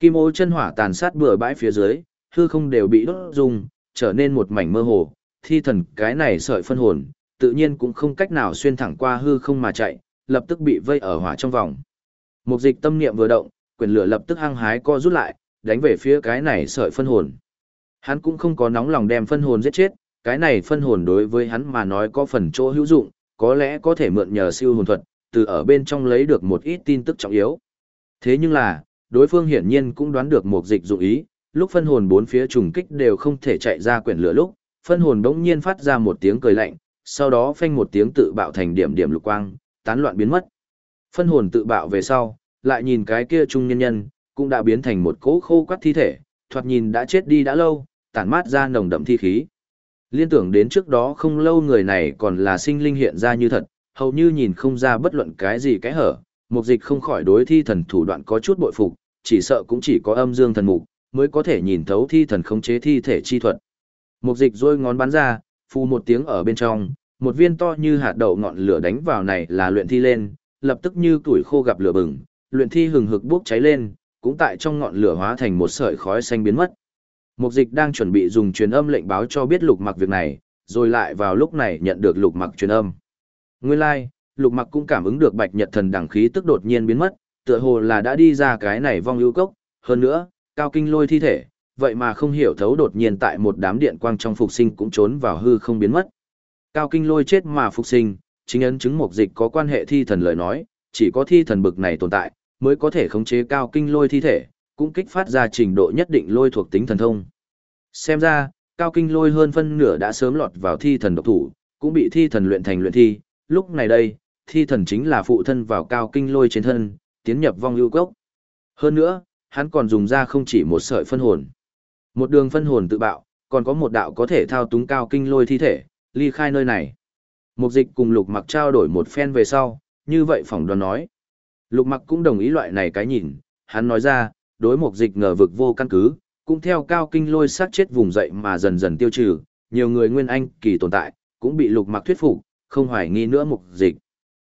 A: Kim ô chân hỏa tàn sát bừa bãi phía dưới, hư không đều bị đốt dùng, trở nên một mảnh mơ hồ, thi thần cái này sợi phân hồn, tự nhiên cũng không cách nào xuyên thẳng qua hư không mà chạy, lập tức bị vây ở hỏa trong vòng. Một dịch tâm niệm vừa động, quyền lửa lập tức hăng hái co rút lại, đánh về phía cái này sợi phân hồn. Hắn cũng không có nóng lòng đem phân hồn giết chết, cái này phân hồn đối với hắn mà nói có phần chỗ hữu dụng, có lẽ có thể mượn nhờ siêu hồn thuật, từ ở bên trong lấy được một ít tin tức trọng yếu. Thế nhưng là, đối phương hiển nhiên cũng đoán được một dịch dụng ý, lúc phân hồn bốn phía trùng kích đều không thể chạy ra quyển lửa lúc, phân hồn bỗng nhiên phát ra một tiếng cười lạnh, sau đó phanh một tiếng tự bạo thành điểm điểm lục quang, tán loạn biến mất. Phân hồn tự bạo về sau, lại nhìn cái kia trung nhân nhân, cũng đã biến thành một cỗ khô quắt thi thể, thoạt nhìn đã chết đi đã lâu, tản mát ra nồng đậm thi khí. Liên tưởng đến trước đó không lâu người này còn là sinh linh hiện ra như thật, hầu như nhìn không ra bất luận cái gì cái hở, mục dịch không khỏi đối thi thần thủ đoạn có chút bội phục, chỉ sợ cũng chỉ có âm dương thần mục, mới có thể nhìn thấu thi thần khống chế thi thể chi thuật. Mục dịch rôi ngón bắn ra, phu một tiếng ở bên trong, một viên to như hạt đậu ngọn lửa đánh vào này là luyện thi lên, lập tức như tuổi khô gặp lửa bừng, luyện thi hừng hực bốc cháy lên, cũng tại trong ngọn lửa hóa thành một sợi khói xanh biến mất. Mục dịch đang chuẩn bị dùng truyền âm lệnh báo cho biết lục mặc việc này, rồi lại vào lúc này nhận được lục mặc truyền âm. Nguyên lai, like, lục mặc cũng cảm ứng được bạch nhật thần đẳng khí tức đột nhiên biến mất, tựa hồ là đã đi ra cái này vong ưu cốc, hơn nữa, cao kinh lôi thi thể, vậy mà không hiểu thấu đột nhiên tại một đám điện quang trong phục sinh cũng trốn vào hư không biến mất. Cao kinh lôi chết mà phục sinh, chính ấn chứng mục dịch có quan hệ thi thần lời nói, chỉ có thi thần bực này tồn tại, mới có thể khống chế cao kinh lôi thi thể, cũng kích phát ra trình độ nhất định lôi thuộc tính thần thông. Xem ra, cao kinh lôi hơn phân nửa đã sớm lọt vào thi thần độc thủ, cũng bị thi thần luyện thành luyện thi, lúc này đây, thi thần chính là phụ thân vào cao kinh lôi trên thân, tiến nhập vong ưu cốc. Hơn nữa, hắn còn dùng ra không chỉ một sợi phân hồn. Một đường phân hồn tự bạo, còn có một đạo có thể thao túng cao kinh lôi thi thể, ly khai nơi này. Mục dịch cùng lục mặc trao đổi một phen về sau, như vậy phỏng đoán nói. Lục mặc cũng đồng ý loại này cái nhìn, hắn nói ra, đối mục dịch ngờ vực vô căn cứ, cũng theo cao kinh lôi sát chết vùng dậy mà dần dần tiêu trừ, nhiều người nguyên anh kỳ tồn tại, cũng bị lục mặc thuyết phục, không hoài nghi nữa mục dịch.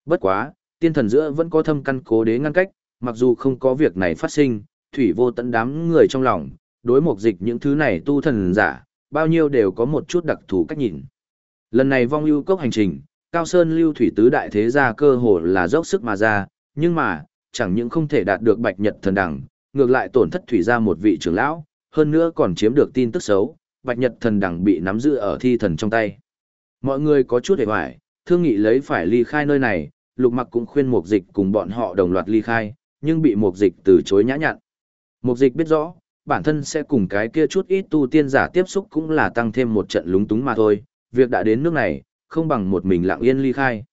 A: Bất quá, tiên thần giữa vẫn có thâm căn cố đế ngăn cách, mặc dù không có việc này phát sinh, thủy vô tận đám người trong lòng, đối mục dịch những thứ này tu thần giả, bao nhiêu đều có một chút đặc thù cách nhìn. Lần này vong ưu cốc hành trình, Cao Sơn lưu thủy tứ đại thế gia cơ hồ là dốc sức mà ra, nhưng mà, chẳng những không thể đạt được bạch nhật thần đẳng, ngược lại tổn thất thủy ra một vị trưởng lão, hơn nữa còn chiếm được tin tức xấu, bạch nhật thần đẳng bị nắm giữ ở thi thần trong tay. Mọi người có chút hề hoài, thương nghị lấy phải ly khai nơi này, lục mặc cũng khuyên mục dịch cùng bọn họ đồng loạt ly khai, nhưng bị mục dịch từ chối nhã nhặn. Mục dịch biết rõ, bản thân sẽ cùng cái kia chút ít tu tiên giả tiếp xúc cũng là tăng thêm một trận lúng túng mà thôi, việc đã đến nước này, không bằng một mình lặng yên ly khai.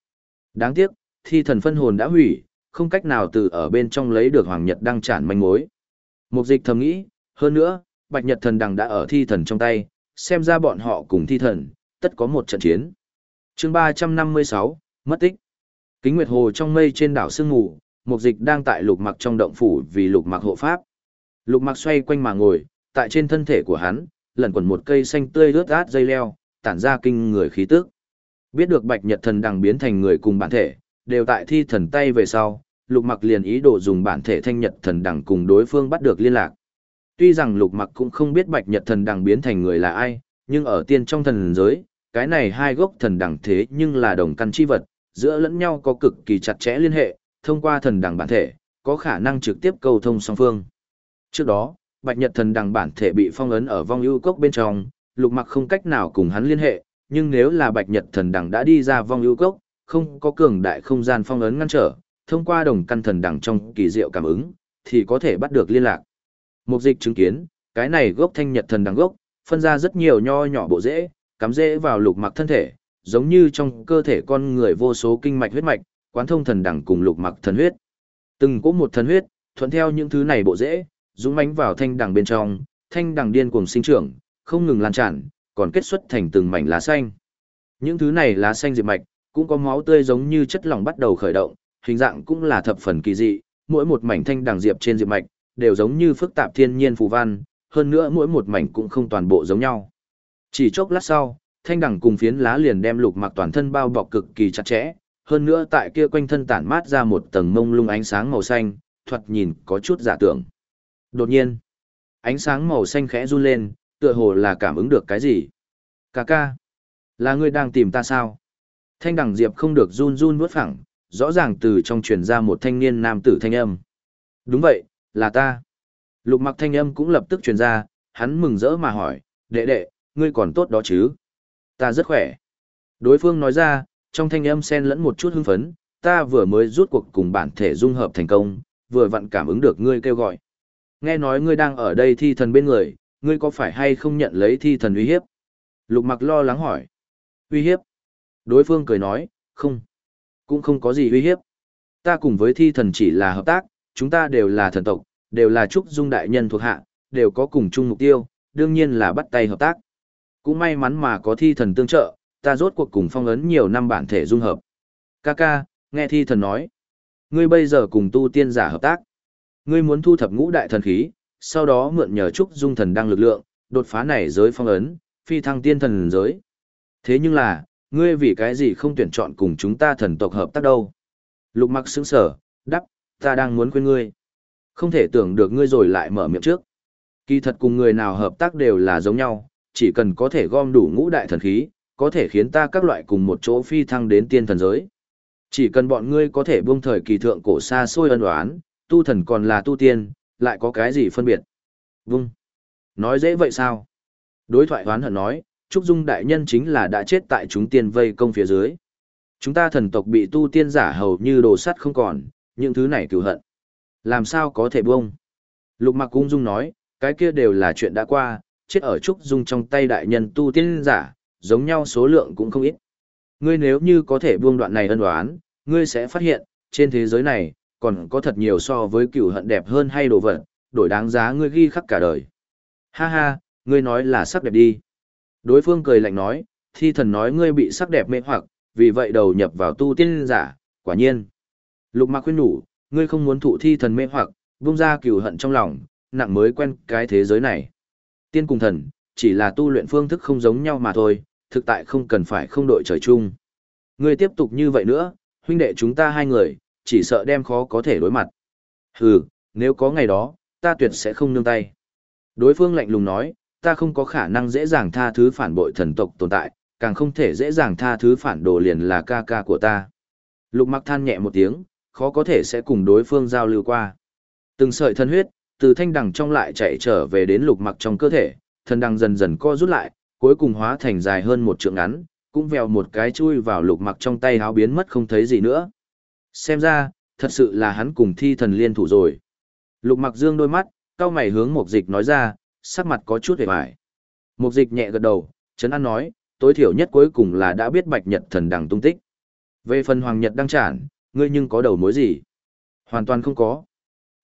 A: Đáng tiếc, thi thần phân hồn đã hủy, không cách nào từ ở bên trong lấy được Hoàng Nhật đăng tràn manh mối. Mục dịch thầm nghĩ, hơn nữa, Bạch Nhật thần đằng đã ở thi thần trong tay, xem ra bọn họ cùng thi thần, tất có một trận chiến. chương 356, mất tích. Kính Nguyệt Hồ trong mây trên đảo Sương Ngủ, Mục dịch đang tại lục mặc trong động phủ vì lục mặc hộ pháp. Lục mặc xoay quanh mà ngồi, tại trên thân thể của hắn, lẩn quẩn một cây xanh tươi rớt át dây leo, tản ra kinh người khí tức. Biết được Bạch Nhật Thần đằng biến thành người cùng bản thể, đều tại thi thần tay về sau, Lục Mặc liền ý đồ dùng bản thể Thanh Nhật Thần đằng cùng đối phương bắt được liên lạc. Tuy rằng Lục Mặc cũng không biết Bạch Nhật Thần đằng biến thành người là ai, nhưng ở tiên trong thần giới, cái này hai gốc thần đằng thế nhưng là đồng căn chi vật, giữa lẫn nhau có cực kỳ chặt chẽ liên hệ, thông qua thần đằng bản thể, có khả năng trực tiếp cầu thông song phương. Trước đó, Bạch Nhật thần đằng bản thể bị phong ấn ở vong ưu cốc bên trong, lục mặc không cách nào cùng hắn liên hệ, nhưng nếu là bạch nhật thần đằng đã đi ra vong ưu cốc, không có cường đại không gian phong ấn ngăn trở, thông qua đồng căn thần đằng trong kỳ diệu cảm ứng, thì có thể bắt được liên lạc. Mục dịch chứng kiến, cái này gốc thanh nhật thần đằng gốc, phân ra rất nhiều nho nhỏ bộ rễ, cắm rễ vào lục mặc thân thể, giống như trong cơ thể con người vô số kinh mạch huyết mạch, quán thông thần đằng cùng lục mặc thần huyết. Từng có một thần huyết, thuận theo những thứ này bộ rễ, dũng mãnh vào thanh đằng bên trong, thanh đằng điên cuồng sinh trưởng, không ngừng lan tràn, còn kết xuất thành từng mảnh lá xanh. Những thứ này lá xanh diệp mạch, cũng có máu tươi giống như chất lỏng bắt đầu khởi động, hình dạng cũng là thập phần kỳ dị, mỗi một mảnh thanh đằng diệp trên diệp mạch, đều giống như phức tạp thiên nhiên phù văn, hơn nữa mỗi một mảnh cũng không toàn bộ giống nhau. Chỉ chốc lát sau, thanh đằng cùng phiến lá liền đem lục mặc toàn thân bao bọc cực kỳ chặt chẽ, hơn nữa tại kia quanh thân tản mát ra một tầng mông lung ánh sáng màu xanh, thoạt nhìn có chút giả tưởng. Đột nhiên, ánh sáng màu xanh khẽ run lên, tựa hồ là cảm ứng được cái gì. Cà ca, là ngươi đang tìm ta sao? Thanh đẳng diệp không được run run bước phẳng, rõ ràng từ trong truyền ra một thanh niên nam tử thanh âm. Đúng vậy, là ta. Lục mặc thanh âm cũng lập tức truyền ra, hắn mừng rỡ mà hỏi, đệ đệ, ngươi còn tốt đó chứ? Ta rất khỏe. Đối phương nói ra, trong thanh âm xen lẫn một chút hưng phấn, ta vừa mới rút cuộc cùng bản thể dung hợp thành công, vừa vặn cảm ứng được ngươi kêu gọi. Nghe nói ngươi đang ở đây thi thần bên người, ngươi có phải hay không nhận lấy thi thần uy hiếp? Lục mặc lo lắng hỏi. Uy hiếp? Đối phương cười nói, không. Cũng không có gì uy hiếp. Ta cùng với thi thần chỉ là hợp tác, chúng ta đều là thần tộc, đều là trúc dung đại nhân thuộc hạ, đều có cùng chung mục tiêu, đương nhiên là bắt tay hợp tác. Cũng may mắn mà có thi thần tương trợ, ta rốt cuộc cùng phong ấn nhiều năm bản thể dung hợp. Kaka, nghe thi thần nói. Ngươi bây giờ cùng tu tiên giả hợp tác. Ngươi muốn thu thập ngũ đại thần khí, sau đó mượn nhờ trúc dung thần đăng lực lượng, đột phá này giới phong ấn, phi thăng tiên thần giới. Thế nhưng là, ngươi vì cái gì không tuyển chọn cùng chúng ta thần tộc hợp tác đâu? Lục mặc sững sở, đắp, ta đang muốn quên ngươi. Không thể tưởng được ngươi rồi lại mở miệng trước. Kỳ thật cùng người nào hợp tác đều là giống nhau, chỉ cần có thể gom đủ ngũ đại thần khí, có thể khiến ta các loại cùng một chỗ phi thăng đến tiên thần giới. Chỉ cần bọn ngươi có thể buông thời kỳ thượng cổ xa xôi ân oán, tu thần còn là tu tiên, lại có cái gì phân biệt? Vung. Nói dễ vậy sao? Đối thoại hoán hận nói, Trúc Dung đại nhân chính là đã chết tại chúng tiên vây công phía dưới. Chúng ta thần tộc bị tu tiên giả hầu như đồ sắt không còn, những thứ này cửu hận. Làm sao có thể buông? Lục mặc cung dung nói, cái kia đều là chuyện đã qua, chết ở Trúc Dung trong tay đại nhân tu tiên giả, giống nhau số lượng cũng không ít. Ngươi nếu như có thể buông đoạn này ân đoán, ngươi sẽ phát hiện, trên thế giới này, còn có thật nhiều so với cựu hận đẹp hơn hay đồ vật, đổi đáng giá ngươi ghi khắc cả đời. Ha ha, ngươi nói là sắc đẹp đi. Đối phương cười lạnh nói, thi thần nói ngươi bị sắc đẹp mê hoặc, vì vậy đầu nhập vào tu tiên giả, quả nhiên. Lục mạc khuyên nhủ, ngươi không muốn thụ thi thần mê hoặc, buông ra cựu hận trong lòng, nặng mới quen cái thế giới này. Tiên cùng thần, chỉ là tu luyện phương thức không giống nhau mà thôi, thực tại không cần phải không đội trời chung. Ngươi tiếp tục như vậy nữa, huynh đệ chúng ta hai người, chỉ sợ đem khó có thể đối mặt. Hừ, nếu có ngày đó, ta tuyệt sẽ không nương tay. Đối phương lạnh lùng nói, ta không có khả năng dễ dàng tha thứ phản bội thần tộc tồn tại, càng không thể dễ dàng tha thứ phản đồ liền là ca ca của ta. Lục mặc than nhẹ một tiếng, khó có thể sẽ cùng đối phương giao lưu qua. Từng sợi thân huyết, từ thanh đằng trong lại chạy trở về đến lục mặc trong cơ thể, thần đằng dần dần co rút lại, cuối cùng hóa thành dài hơn một trượng ngắn, cũng vèo một cái chui vào lục mặc trong tay háo biến mất không thấy gì nữa. Xem ra, thật sự là hắn cùng thi thần liên thủ rồi. Lục mặc dương đôi mắt, cao mày hướng mục dịch nói ra, sắc mặt có chút hề bại. Mục dịch nhẹ gật đầu, chấn an nói, tối thiểu nhất cuối cùng là đã biết bạch nhật thần đằng tung tích. Về phần hoàng nhật đăng trản, ngươi nhưng có đầu mối gì? Hoàn toàn không có.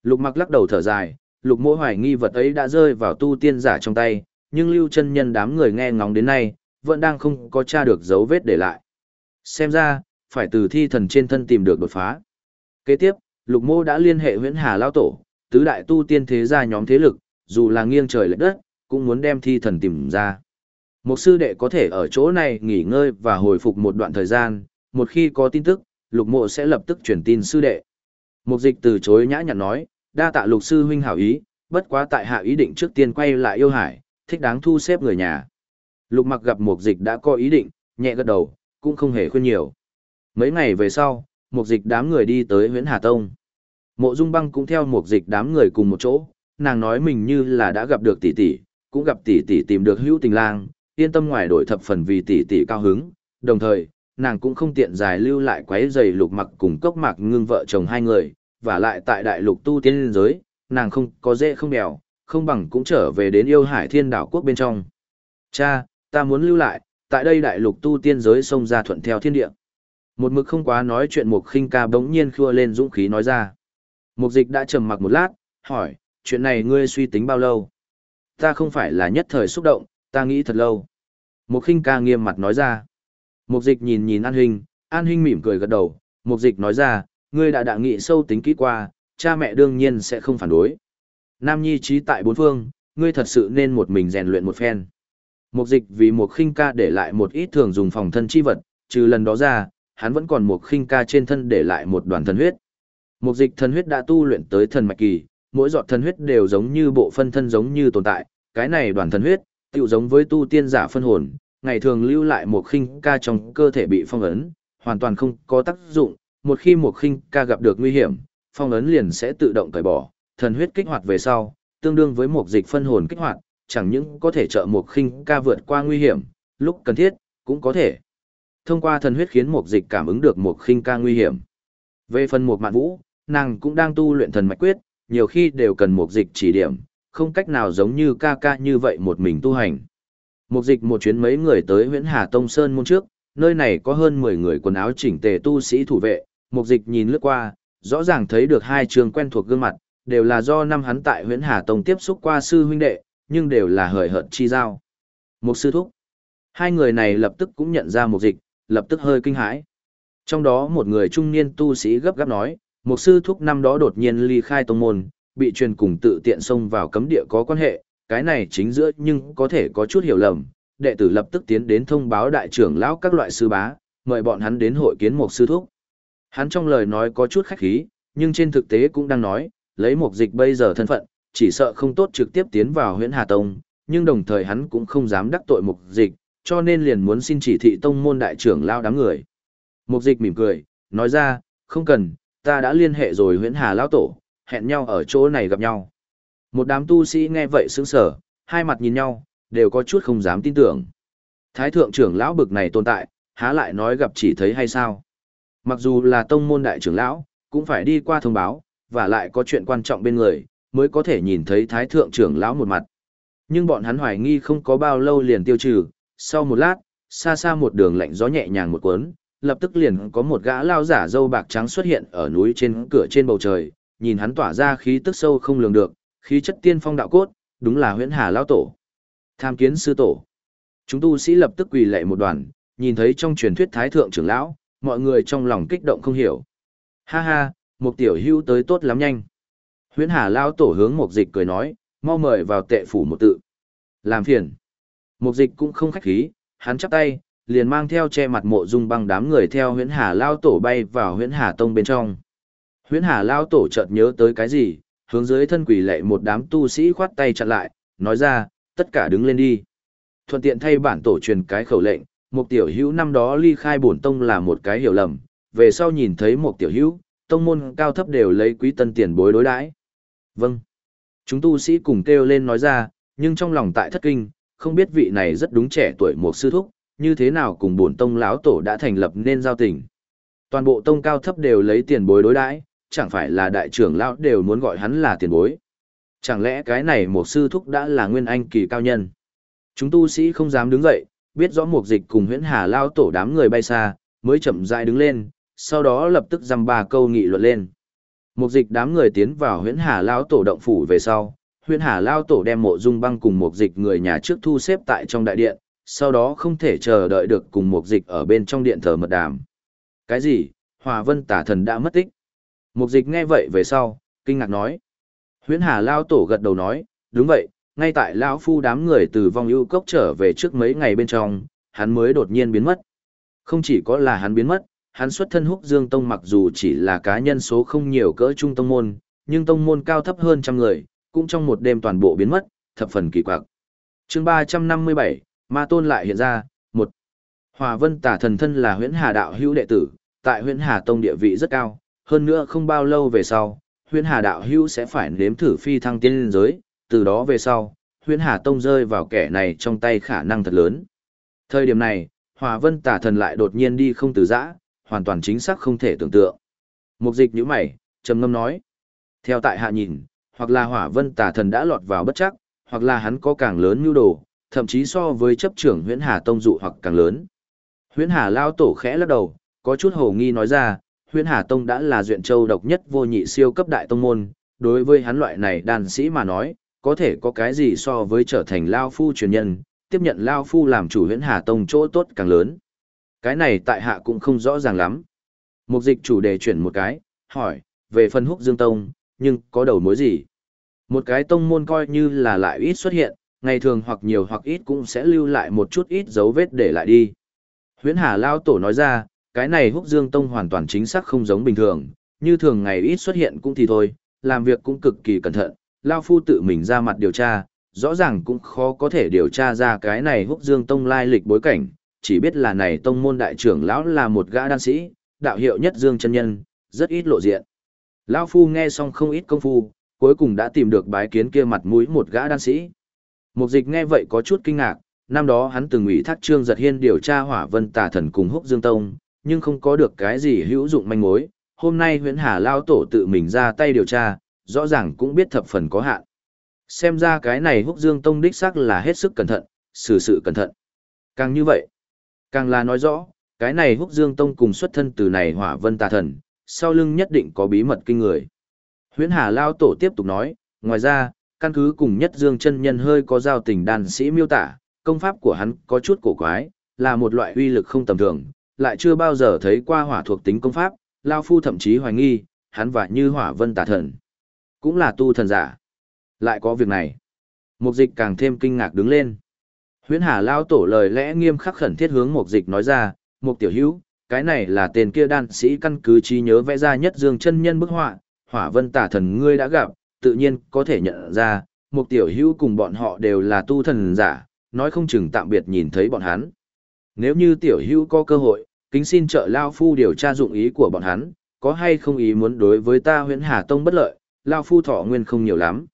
A: Lục mặc lắc đầu thở dài, lục mỗ hoài nghi vật ấy đã rơi vào tu tiên giả trong tay, nhưng lưu chân nhân đám người nghe ngóng đến nay, vẫn đang không có tra được dấu vết để lại. Xem ra, phải từ thi thần trên thân tìm được đột phá. Kế tiếp, lục mô đã liên hệ huyễn hà lão tổ, tứ đại tu tiên thế gia nhóm thế lực, dù là nghiêng trời lệch đất, cũng muốn đem thi thần tìm ra. Một sư đệ có thể ở chỗ này nghỉ ngơi và hồi phục một đoạn thời gian, một khi có tin tức, lục mộ sẽ lập tức truyền tin sư đệ. Mục dịch từ chối nhã nhặn nói, đa tạ lục sư huynh hảo ý, bất quá tại hạ ý định trước tiên quay lại yêu hải, thích đáng thu xếp người nhà. Lục mặc gặp mục dịch đã có ý định, nhẹ gật đầu, cũng không hề khuyên nhiều. Mấy ngày về sau, một dịch đám người đi tới huyện Hà Tông. Mộ Dung Băng cũng theo một dịch đám người cùng một chỗ, nàng nói mình như là đã gặp được tỷ tỷ, cũng gặp tỷ tỷ tìm được hữu tình lang, yên tâm ngoài đổi thập phần vì tỷ tỷ cao hứng, đồng thời, nàng cũng không tiện dài lưu lại quấy giày lục mặc cùng cốc mạc ngưng vợ chồng hai người, và lại tại đại lục tu tiên giới, nàng không có dễ không bèo, không bằng cũng trở về đến yêu hải thiên đảo quốc bên trong. Cha, ta muốn lưu lại, tại đây đại lục tu tiên giới xông ra thuận theo thiên địa. Một mực không quá nói chuyện Mục khinh ca bỗng nhiên khua lên dũng khí nói ra. Mục dịch đã trầm mặc một lát, hỏi, chuyện này ngươi suy tính bao lâu? Ta không phải là nhất thời xúc động, ta nghĩ thật lâu. Mục khinh ca nghiêm mặt nói ra. Mục dịch nhìn nhìn An Hinh, An Hinh mỉm cười gật đầu, Mục dịch nói ra, ngươi đã đã nghị sâu tính kỹ qua, cha mẹ đương nhiên sẽ không phản đối. Nam Nhi trí tại bốn phương, ngươi thật sự nên một mình rèn luyện một phen. Mục dịch vì một khinh ca để lại một ít thường dùng phòng thân chi vật, trừ lần đó ra, hắn vẫn còn một khinh ca trên thân để lại một đoàn thần huyết. Một dịch thần huyết đã tu luyện tới thần mạch kỳ, mỗi giọt thần huyết đều giống như bộ phân thân giống như tồn tại, cái này đoàn thần huyết, tựu giống với tu tiên giả phân hồn, ngày thường lưu lại một khinh ca trong cơ thể bị phong ấn, hoàn toàn không có tác dụng, một khi một khinh ca gặp được nguy hiểm, phong ấn liền sẽ tự động cởi bỏ, thần huyết kích hoạt về sau, tương đương với một dịch phân hồn kích hoạt, chẳng những có thể trợ một khinh ca vượt qua nguy hiểm, lúc cần thiết, cũng có thể. Thông qua thần huyết khiến một dịch cảm ứng được một khinh ca nguy hiểm. Về phần một mạn vũ, nàng cũng đang tu luyện thần mạch quyết, nhiều khi đều cần một dịch chỉ điểm, không cách nào giống như ca ca như vậy một mình tu hành. Một dịch một chuyến mấy người tới huyện Hà Tông Sơn môn trước, nơi này có hơn 10 người quần áo chỉnh tề tu sĩ thủ vệ, một dịch nhìn lướt qua, rõ ràng thấy được hai trường quen thuộc gương mặt, đều là do năm hắn tại huyện Hà Tông tiếp xúc qua sư huynh đệ, nhưng đều là hời hợt chi giao. Một sư thúc. Hai người này lập tức cũng nhận ra một dịch, lập tức hơi kinh hãi. Trong đó một người trung niên tu sĩ gấp gáp nói, một sư thúc năm đó đột nhiên ly khai tông môn, bị truyền cùng tự tiện xông vào cấm địa có quan hệ, cái này chính giữa nhưng có thể có chút hiểu lầm, đệ tử lập tức tiến đến thông báo đại trưởng lão các loại sư bá, mời bọn hắn đến hội kiến một sư thúc. Hắn trong lời nói có chút khách khí, nhưng trên thực tế cũng đang nói, lấy một dịch bây giờ thân phận, chỉ sợ không tốt trực tiếp tiến vào huyện Hà Tông, nhưng đồng thời hắn cũng không dám đắc tội mục dịch, cho nên liền muốn xin chỉ thị tông môn đại trưởng lao đám người. Mục dịch mỉm cười, nói ra, không cần, ta đã liên hệ rồi huyễn Hà Lao Tổ, hẹn nhau ở chỗ này gặp nhau. Một đám tu sĩ nghe vậy sững sở, hai mặt nhìn nhau, đều có chút không dám tin tưởng. Thái thượng trưởng lão bực này tồn tại, há lại nói gặp chỉ thấy hay sao. Mặc dù là tông môn đại trưởng lão, cũng phải đi qua thông báo, và lại có chuyện quan trọng bên người, mới có thể nhìn thấy thái thượng trưởng lão một mặt. Nhưng bọn hắn hoài nghi không có bao lâu liền tiêu trừ, sau một lát, xa xa một đường lạnh gió nhẹ nhàng một cuốn, lập tức liền có một gã lao giả dâu bạc trắng xuất hiện ở núi trên cửa trên bầu trời, nhìn hắn tỏa ra khí tức sâu không lường được, khí chất tiên phong đạo cốt, đúng là huyễn hà lao tổ. Tham kiến sư tổ. Chúng tu sĩ lập tức quỳ lệ một đoàn, nhìn thấy trong truyền thuyết thái thượng trưởng lão, mọi người trong lòng kích động không hiểu. Ha ha, một tiểu hưu tới tốt lắm nhanh. Huyễn hà lao tổ hướng một dịch cười nói, mau mời vào tệ phủ một tự. Làm phiền. Mục dịch cũng không khách khí, hắn chắp tay, liền mang theo che mặt mộ dung băng đám người theo huyễn hà lao tổ bay vào huyễn hà tông bên trong. Huyễn hà lao tổ chợt nhớ tới cái gì, hướng dưới thân quỷ lệ một đám tu sĩ khoát tay chặn lại, nói ra, tất cả đứng lên đi. Thuận tiện thay bản tổ truyền cái khẩu lệnh, một tiểu hữu năm đó ly khai bổn tông là một cái hiểu lầm, về sau nhìn thấy một tiểu hữu, tông môn cao thấp đều lấy quý tân tiền bối đối đãi. Vâng. Chúng tu sĩ cùng kêu lên nói ra, nhưng trong lòng tại thất kinh, không biết vị này rất đúng trẻ tuổi một sư thúc, như thế nào cùng bổn tông lão tổ đã thành lập nên giao tình. Toàn bộ tông cao thấp đều lấy tiền bối đối đãi, chẳng phải là đại trưởng lão đều muốn gọi hắn là tiền bối. Chẳng lẽ cái này một sư thúc đã là nguyên anh kỳ cao nhân? Chúng tu sĩ không dám đứng dậy, biết rõ một dịch cùng huyễn hà lao tổ đám người bay xa, mới chậm rãi đứng lên, sau đó lập tức dăm ba câu nghị luận lên. Một dịch đám người tiến vào huyễn hà lao tổ động phủ về sau, huyễn hà lao tổ đem mộ dung băng cùng một dịch người nhà trước thu xếp tại trong đại điện, sau đó không thể chờ đợi được cùng một dịch ở bên trong điện thờ mật đàm. Cái gì? Hòa vân tả thần đã mất tích. Một dịch nghe vậy về sau, kinh ngạc nói. Huyễn hà lao tổ gật đầu nói, đúng vậy, ngay tại lão phu đám người từ vong ưu cốc trở về trước mấy ngày bên trong, hắn mới đột nhiên biến mất. Không chỉ có là hắn biến mất, hắn xuất thân húc dương tông mặc dù chỉ là cá nhân số không nhiều cỡ trung tông môn, nhưng tông môn cao thấp hơn trăm người, cũng trong một đêm toàn bộ biến mất, thập phần kỳ quặc. chương 357, Ma Tôn lại hiện ra, một Hòa Vân Tả thần thân là huyễn hà đạo hữu đệ tử, tại huyễn hà tông địa vị rất cao, hơn nữa không bao lâu về sau, huyễn hà đạo hữu sẽ phải nếm thử phi thăng tiên lên giới, từ đó về sau, huyễn hà tông rơi vào kẻ này trong tay khả năng thật lớn. Thời điểm này, Hòa Vân Tả thần lại đột nhiên đi không từ giã, hoàn toàn chính xác không thể tưởng tượng. Mục dịch nhíu mày, trầm ngâm nói. Theo tại hạ nhìn, hoặc là hỏa vân tà thần đã lọt vào bất chắc, hoặc là hắn có càng lớn nhu đồ, thậm chí so với chấp trưởng huyễn hà tông dụ hoặc càng lớn. Huyễn hà lao tổ khẽ lắc đầu, có chút hồ nghi nói ra, huyễn hà tông đã là duyện châu độc nhất vô nhị siêu cấp đại tông môn, đối với hắn loại này đàn sĩ mà nói, có thể có cái gì so với trở thành lao phu truyền nhân, tiếp nhận lao phu làm chủ huyễn hà tông chỗ tốt càng lớn. Cái này tại hạ cũng không rõ ràng lắm. Mục dịch chủ đề chuyển một cái, hỏi, về phân húc dương tông, nhưng có đầu mối gì? Một cái tông môn coi như là lại ít xuất hiện, ngày thường hoặc nhiều hoặc ít cũng sẽ lưu lại một chút ít dấu vết để lại đi. Huyễn Hà Lao Tổ nói ra, cái này húc dương tông hoàn toàn chính xác không giống bình thường, như thường ngày ít xuất hiện cũng thì thôi, làm việc cũng cực kỳ cẩn thận, Lao Phu tự mình ra mặt điều tra, rõ ràng cũng khó có thể điều tra ra cái này húc dương tông lai lịch bối cảnh, chỉ biết là này tông môn đại trưởng lão là một gã đan sĩ, đạo hiệu nhất dương chân nhân, rất ít lộ diện. Lão Phu nghe xong không ít công phu, cuối cùng đã tìm được bái kiến kia mặt mũi một gã đan sĩ. Mục dịch nghe vậy có chút kinh ngạc, năm đó hắn từng ủy thác Trương Giật Hiên điều tra hỏa vân tà thần cùng húc dương tông, nhưng không có được cái gì hữu dụng manh mối. Hôm nay huyện hà lao tổ tự mình ra tay điều tra, rõ ràng cũng biết thập phần có hạn. Xem ra cái này húc dương tông đích xác là hết sức cẩn thận, xử sự cẩn thận. Càng như vậy, càng là nói rõ, cái này húc dương tông cùng xuất thân từ này hỏa vân tà thần, sau lưng nhất định có bí mật kinh người. Huyễn Hà Lao Tổ tiếp tục nói, ngoài ra, căn cứ cùng nhất dương chân nhân hơi có giao tình đàn sĩ miêu tả, công pháp của hắn có chút cổ quái, là một loại uy lực không tầm thường, lại chưa bao giờ thấy qua hỏa thuộc tính công pháp, Lao Phu thậm chí hoài nghi, hắn và như hỏa vân tà thần. Cũng là tu thần giả. Lại có việc này. Mục dịch càng thêm kinh ngạc đứng lên. Huyễn Hà Lao Tổ lời lẽ nghiêm khắc khẩn thiết hướng mục dịch nói ra, mục tiểu hữu, cái này là tên kia đan sĩ căn cứ trí nhớ vẽ ra nhất dương chân nhân bức họa, hỏa vân tả thần ngươi đã gặp, tự nhiên có thể nhận ra, một tiểu hữu cùng bọn họ đều là tu thần giả, nói không chừng tạm biệt nhìn thấy bọn hắn. Nếu như tiểu hữu có cơ hội, kính xin trợ Lao Phu điều tra dụng ý của bọn hắn, có hay không ý muốn đối với ta huyễn Hà Tông bất lợi, Lao Phu thọ nguyên không nhiều lắm.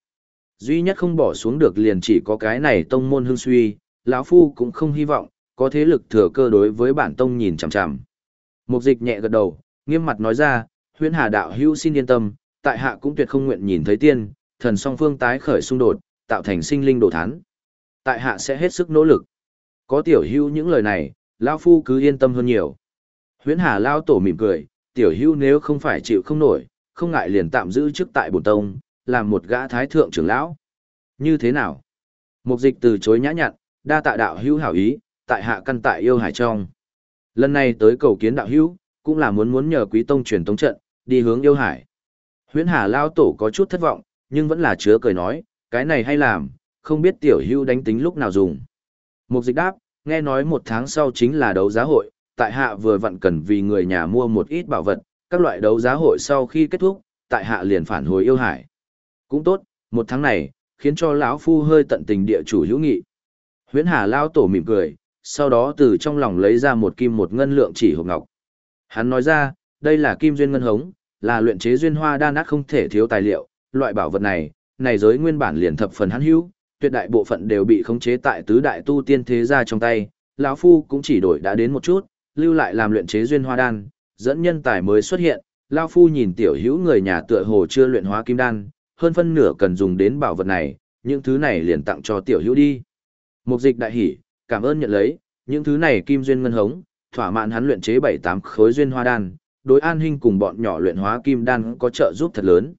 A: Duy nhất không bỏ xuống được liền chỉ có cái này tông môn hương suy, lão Phu cũng không hy vọng, có thế lực thừa cơ đối với bản tông nhìn chằm chằm. Mục dịch nhẹ gật đầu, nghiêm mặt nói ra, huyễn hà đạo hữu xin yên tâm, tại hạ cũng tuyệt không nguyện nhìn thấy tiên, thần song phương tái khởi xung đột, tạo thành sinh linh đồ thán. Tại hạ sẽ hết sức nỗ lực. Có tiểu hưu những lời này, Lao Phu cứ yên tâm hơn nhiều. Huyễn Hà Lao Tổ mỉm cười, tiểu hưu nếu không phải chịu không nổi, không ngại liền tạm giữ chức tại bổn tông, làm một gã thái thượng trưởng lão. Như thế nào? Mục dịch từ chối nhã nhặn, đa tạ đạo hữu hảo ý, tại hạ căn tại yêu hải trong. Lần này tới cầu kiến đạo hữu, cũng là muốn muốn nhờ quý tông truyền tống trận, đi hướng yêu hải. Huyễn Hà Lao Tổ có chút thất vọng, nhưng vẫn là chứa cười nói, cái này hay làm, không biết tiểu hữu đánh tính lúc nào dùng. Mục dịch đáp, nghe nói một tháng sau chính là đấu giá hội, tại hạ vừa vặn cần vì người nhà mua một ít bảo vật, các loại đấu giá hội sau khi kết thúc, tại hạ liền phản hồi yêu hải. Cũng tốt, một tháng này, khiến cho lão phu hơi tận tình địa chủ hữu nghị. Huyễn Hà lao tổ mỉm cười, sau đó từ trong lòng lấy ra một kim một ngân lượng chỉ hộp ngọc. Hắn nói ra, đây là kim duyên ngân hống, là luyện chế duyên hoa đan ác không thể thiếu tài liệu, loại bảo vật này, này giới nguyên bản liền thập phần hắn hữu, tuyệt đại bộ phận đều bị khống chế tại tứ đại tu tiên thế gia trong tay, lão phu cũng chỉ đổi đã đến một chút, lưu lại làm luyện chế duyên hoa đan, dẫn nhân tài mới xuất hiện, lão phu nhìn tiểu hữu người nhà tựa hồ chưa luyện hóa kim đan, hơn phân nửa cần dùng đến bảo vật này, những thứ này liền tặng cho tiểu hữu đi. Mục dịch đại hỉ, cảm ơn nhận lấy, những thứ này kim duyên ngân hống, thỏa mãn hắn luyện chế 7-8 khối duyên hoa đan, đối an huynh cùng bọn nhỏ luyện hóa kim đan có trợ giúp thật lớn.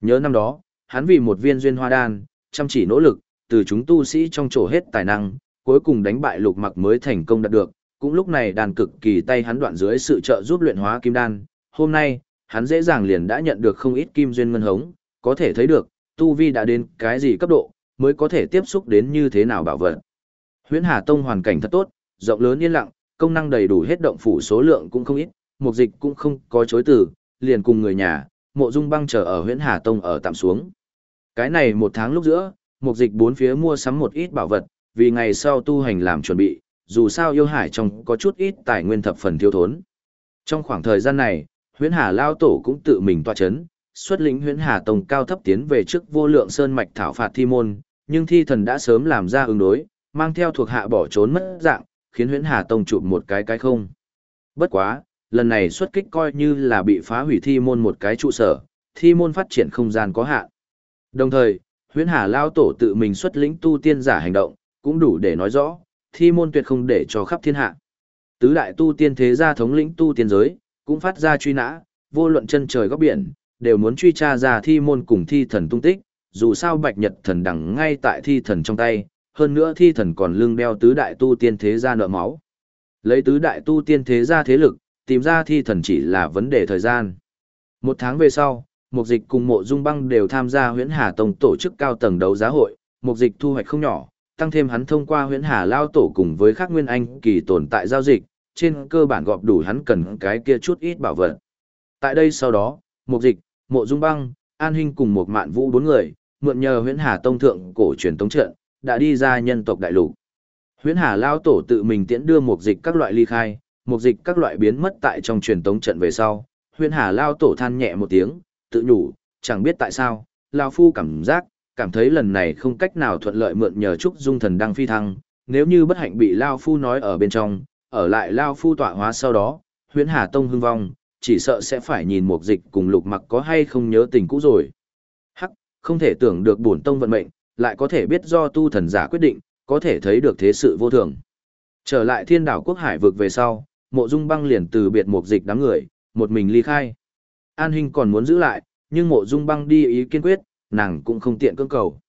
A: Nhớ năm đó, hắn vì một viên duyên hoa đan, chăm chỉ nỗ lực, từ chúng tu sĩ trong chỗ hết tài năng, cuối cùng đánh bại lục mặc mới thành công đạt được, cũng lúc này đàn cực kỳ tay hắn đoạn dưới sự trợ giúp luyện hóa kim đan, hôm nay, hắn dễ dàng liền đã nhận được không ít kim duyên ngân hống, có thể thấy được, tu vi đã đến cái gì cấp độ, mới có thể tiếp xúc đến như thế nào bảo vật. Huyễn Hà Tông hoàn cảnh thật tốt, rộng lớn yên lặng, công năng đầy đủ hết động phủ số lượng cũng không ít, mục dịch cũng không có chối từ, liền cùng người nhà, mộ dung băng chờ ở Huyễn Hà Tông ở tạm xuống. Cái này một tháng lúc giữa, mục dịch bốn phía mua sắm một ít bảo vật, vì ngày sau tu hành làm chuẩn bị, dù sao yêu hải trong có chút ít tài nguyên thập phần thiếu thốn. Trong khoảng thời gian này, huyễn hà lao tổ cũng tự mình tọa chấn, xuất lĩnh huyễn hà tông cao thấp tiến về trước vô lượng sơn mạch thảo phạt thi môn, nhưng thi thần đã sớm làm ra ứng đối, mang theo thuộc hạ bỏ trốn mất dạng, khiến huyễn hà tông chụp một cái cái không. Bất quá, lần này xuất kích coi như là bị phá hủy thi môn một cái trụ sở, thi môn phát triển không gian có hạn. Đồng thời, huyễn hà lao tổ tự mình xuất lĩnh tu tiên giả hành động, cũng đủ để nói rõ, thi môn tuyệt không để cho khắp thiên hạ. Tứ đại tu tiên thế gia thống lĩnh tu tiên giới, cũng phát ra truy nã, vô luận chân trời góc biển, đều muốn truy tra ra thi môn cùng thi thần tung tích, dù sao bạch nhật thần đẳng ngay tại thi thần trong tay, hơn nữa thi thần còn lưng đeo tứ đại tu tiên thế gia nợ máu. Lấy tứ đại tu tiên thế gia thế lực, tìm ra thi thần chỉ là vấn đề thời gian. Một tháng về sau, Mục Dịch cùng Mộ Dung Băng đều tham gia Huyễn Hà Tông tổ chức cao tầng đấu giá hội, Mục Dịch thu hoạch không nhỏ, tăng thêm hắn thông qua Huyễn Hà lao tổ cùng với các nguyên anh kỳ tồn tại giao dịch, trên cơ bản gọp đủ hắn cần cái kia chút ít bảo vật. Tại đây sau đó, Mục Dịch, Mộ Dung Băng, An Hinh cùng một mạn vũ bốn người, mượn nhờ Huyễn Hà Tông thượng cổ truyền tống trận, đã đi ra nhân tộc đại lục. Huyễn Hà lao tổ tự mình tiễn đưa Mục Dịch các loại ly khai, Mục Dịch các loại biến mất tại trong truyền tống trận về sau. Huyễn Hà lao tổ than nhẹ một tiếng, tự nhủ, chẳng biết tại sao, Lao Phu cảm giác, cảm thấy lần này không cách nào thuận lợi mượn nhờ Trúc Dung thần đang phi thăng, nếu như bất hạnh bị Lao Phu nói ở bên trong, ở lại Lao Phu tọa hóa sau đó, huyễn Hà Tông hưng vong, chỉ sợ sẽ phải nhìn một dịch cùng lục mặc có hay không nhớ tình cũ rồi. Hắc, không thể tưởng được bổn tông vận mệnh, lại có thể biết do tu thần giả quyết định, có thể thấy được thế sự vô thường. Trở lại thiên đảo quốc hải vực về sau, mộ dung băng liền từ biệt một dịch đám người, một mình ly khai. An Hinh còn muốn giữ lại, nhưng mộ dung băng đi ý kiên quyết, nàng cũng không tiện cưỡng cầu.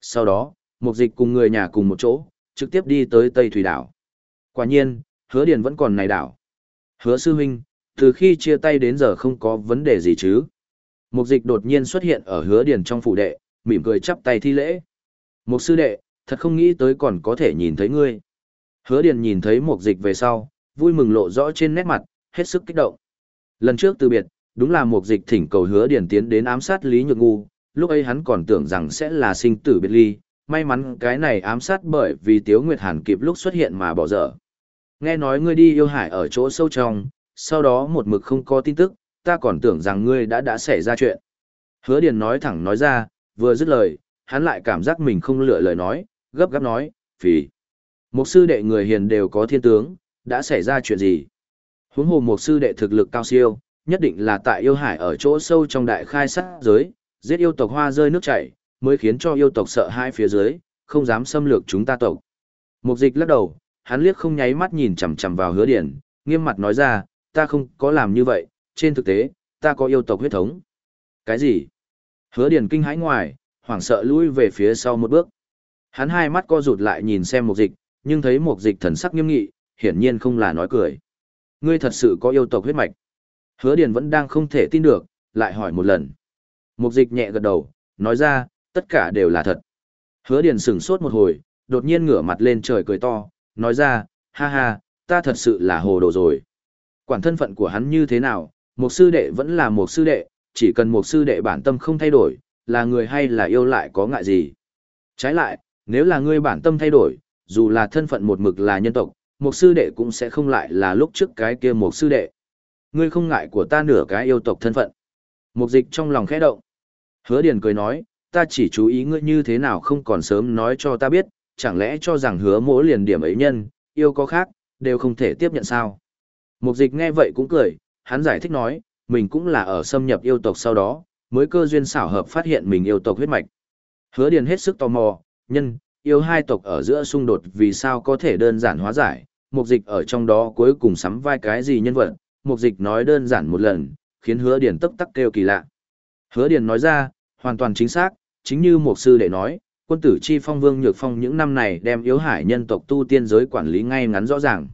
A: Sau đó, một dịch cùng người nhà cùng một chỗ, trực tiếp đi tới Tây Thủy đảo. Quả nhiên, hứa điền vẫn còn này đảo. Hứa sư huynh, từ khi chia tay đến giờ không có vấn đề gì chứ. Một dịch đột nhiên xuất hiện ở hứa điền trong phủ đệ, mỉm cười chắp tay thi lễ. Một sư đệ, thật không nghĩ tới còn có thể nhìn thấy ngươi. Hứa điền nhìn thấy một dịch về sau, vui mừng lộ rõ trên nét mặt, hết sức kích động. Lần trước từ biệt, đúng là một dịch thỉnh cầu hứa điền tiến đến ám sát Lý Nhược Ngu, lúc ấy hắn còn tưởng rằng sẽ là sinh tử biệt ly, may mắn cái này ám sát bởi vì Tiếu Nguyệt Hàn kịp lúc xuất hiện mà bỏ dở. Nghe nói ngươi đi yêu hải ở chỗ sâu trong, sau đó một mực không có tin tức, ta còn tưởng rằng ngươi đã đã xảy ra chuyện. Hứa Điền nói thẳng nói ra, vừa dứt lời, hắn lại cảm giác mình không lựa lời nói, gấp gáp nói, phì. Một sư đệ người hiền đều có thiên tướng, đã xảy ra chuyện gì? Huống hồ một sư đệ thực lực cao siêu, nhất định là tại yêu hải ở chỗ sâu trong đại khai sát giới, giết yêu tộc hoa rơi nước chảy, mới khiến cho yêu tộc sợ hai phía dưới, không dám xâm lược chúng ta tộc. Mục dịch lắc đầu, hắn liếc không nháy mắt nhìn chằm chằm vào hứa điển, nghiêm mặt nói ra, ta không có làm như vậy, trên thực tế, ta có yêu tộc huyết thống. Cái gì? Hứa Điền kinh hãi ngoài, hoảng sợ lui về phía sau một bước. Hắn hai mắt co rụt lại nhìn xem mục dịch, nhưng thấy mục dịch thần sắc nghiêm nghị, hiển nhiên không là nói cười. Ngươi thật sự có yêu tộc huyết mạch. Hứa Điền vẫn đang không thể tin được, lại hỏi một lần. Mục dịch nhẹ gật đầu, nói ra, tất cả đều là thật. Hứa Điền sửng sốt một hồi, đột nhiên ngửa mặt lên trời cười to, nói ra, ha ha, ta thật sự là hồ đồ rồi. Quản thân phận của hắn như thế nào, một sư đệ vẫn là một sư đệ, chỉ cần một sư đệ bản tâm không thay đổi, là người hay là yêu lại có ngại gì. Trái lại, nếu là ngươi bản tâm thay đổi, dù là thân phận một mực là nhân tộc, một sư đệ cũng sẽ không lại là lúc trước cái kia một sư đệ. Ngươi không ngại của ta nửa cái yêu tộc thân phận. Mục dịch trong lòng khẽ động. Hứa Điền cười nói, ta chỉ chú ý ngươi như thế nào không còn sớm nói cho ta biết, chẳng lẽ cho rằng hứa mỗi liền điểm ấy nhân, yêu có khác, đều không thể tiếp nhận sao. Mục dịch nghe vậy cũng cười, hắn giải thích nói, mình cũng là ở xâm nhập yêu tộc sau đó, mới cơ duyên xảo hợp phát hiện mình yêu tộc huyết mạch. Hứa Điền hết sức tò mò, nhân, yêu hai tộc ở giữa xung đột vì sao có thể đơn giản hóa giải, mục dịch ở trong đó cuối cùng sắm vai cái gì nhân vật, mục dịch nói đơn giản một lần, khiến hứa Điền tức tắc kêu kỳ lạ. Hứa Điền nói ra, hoàn toàn chính xác, chính như một sư đệ nói, quân tử chi phong vương nhược phong những năm này đem yếu hải nhân tộc tu tiên giới quản lý ngay ngắn rõ ràng.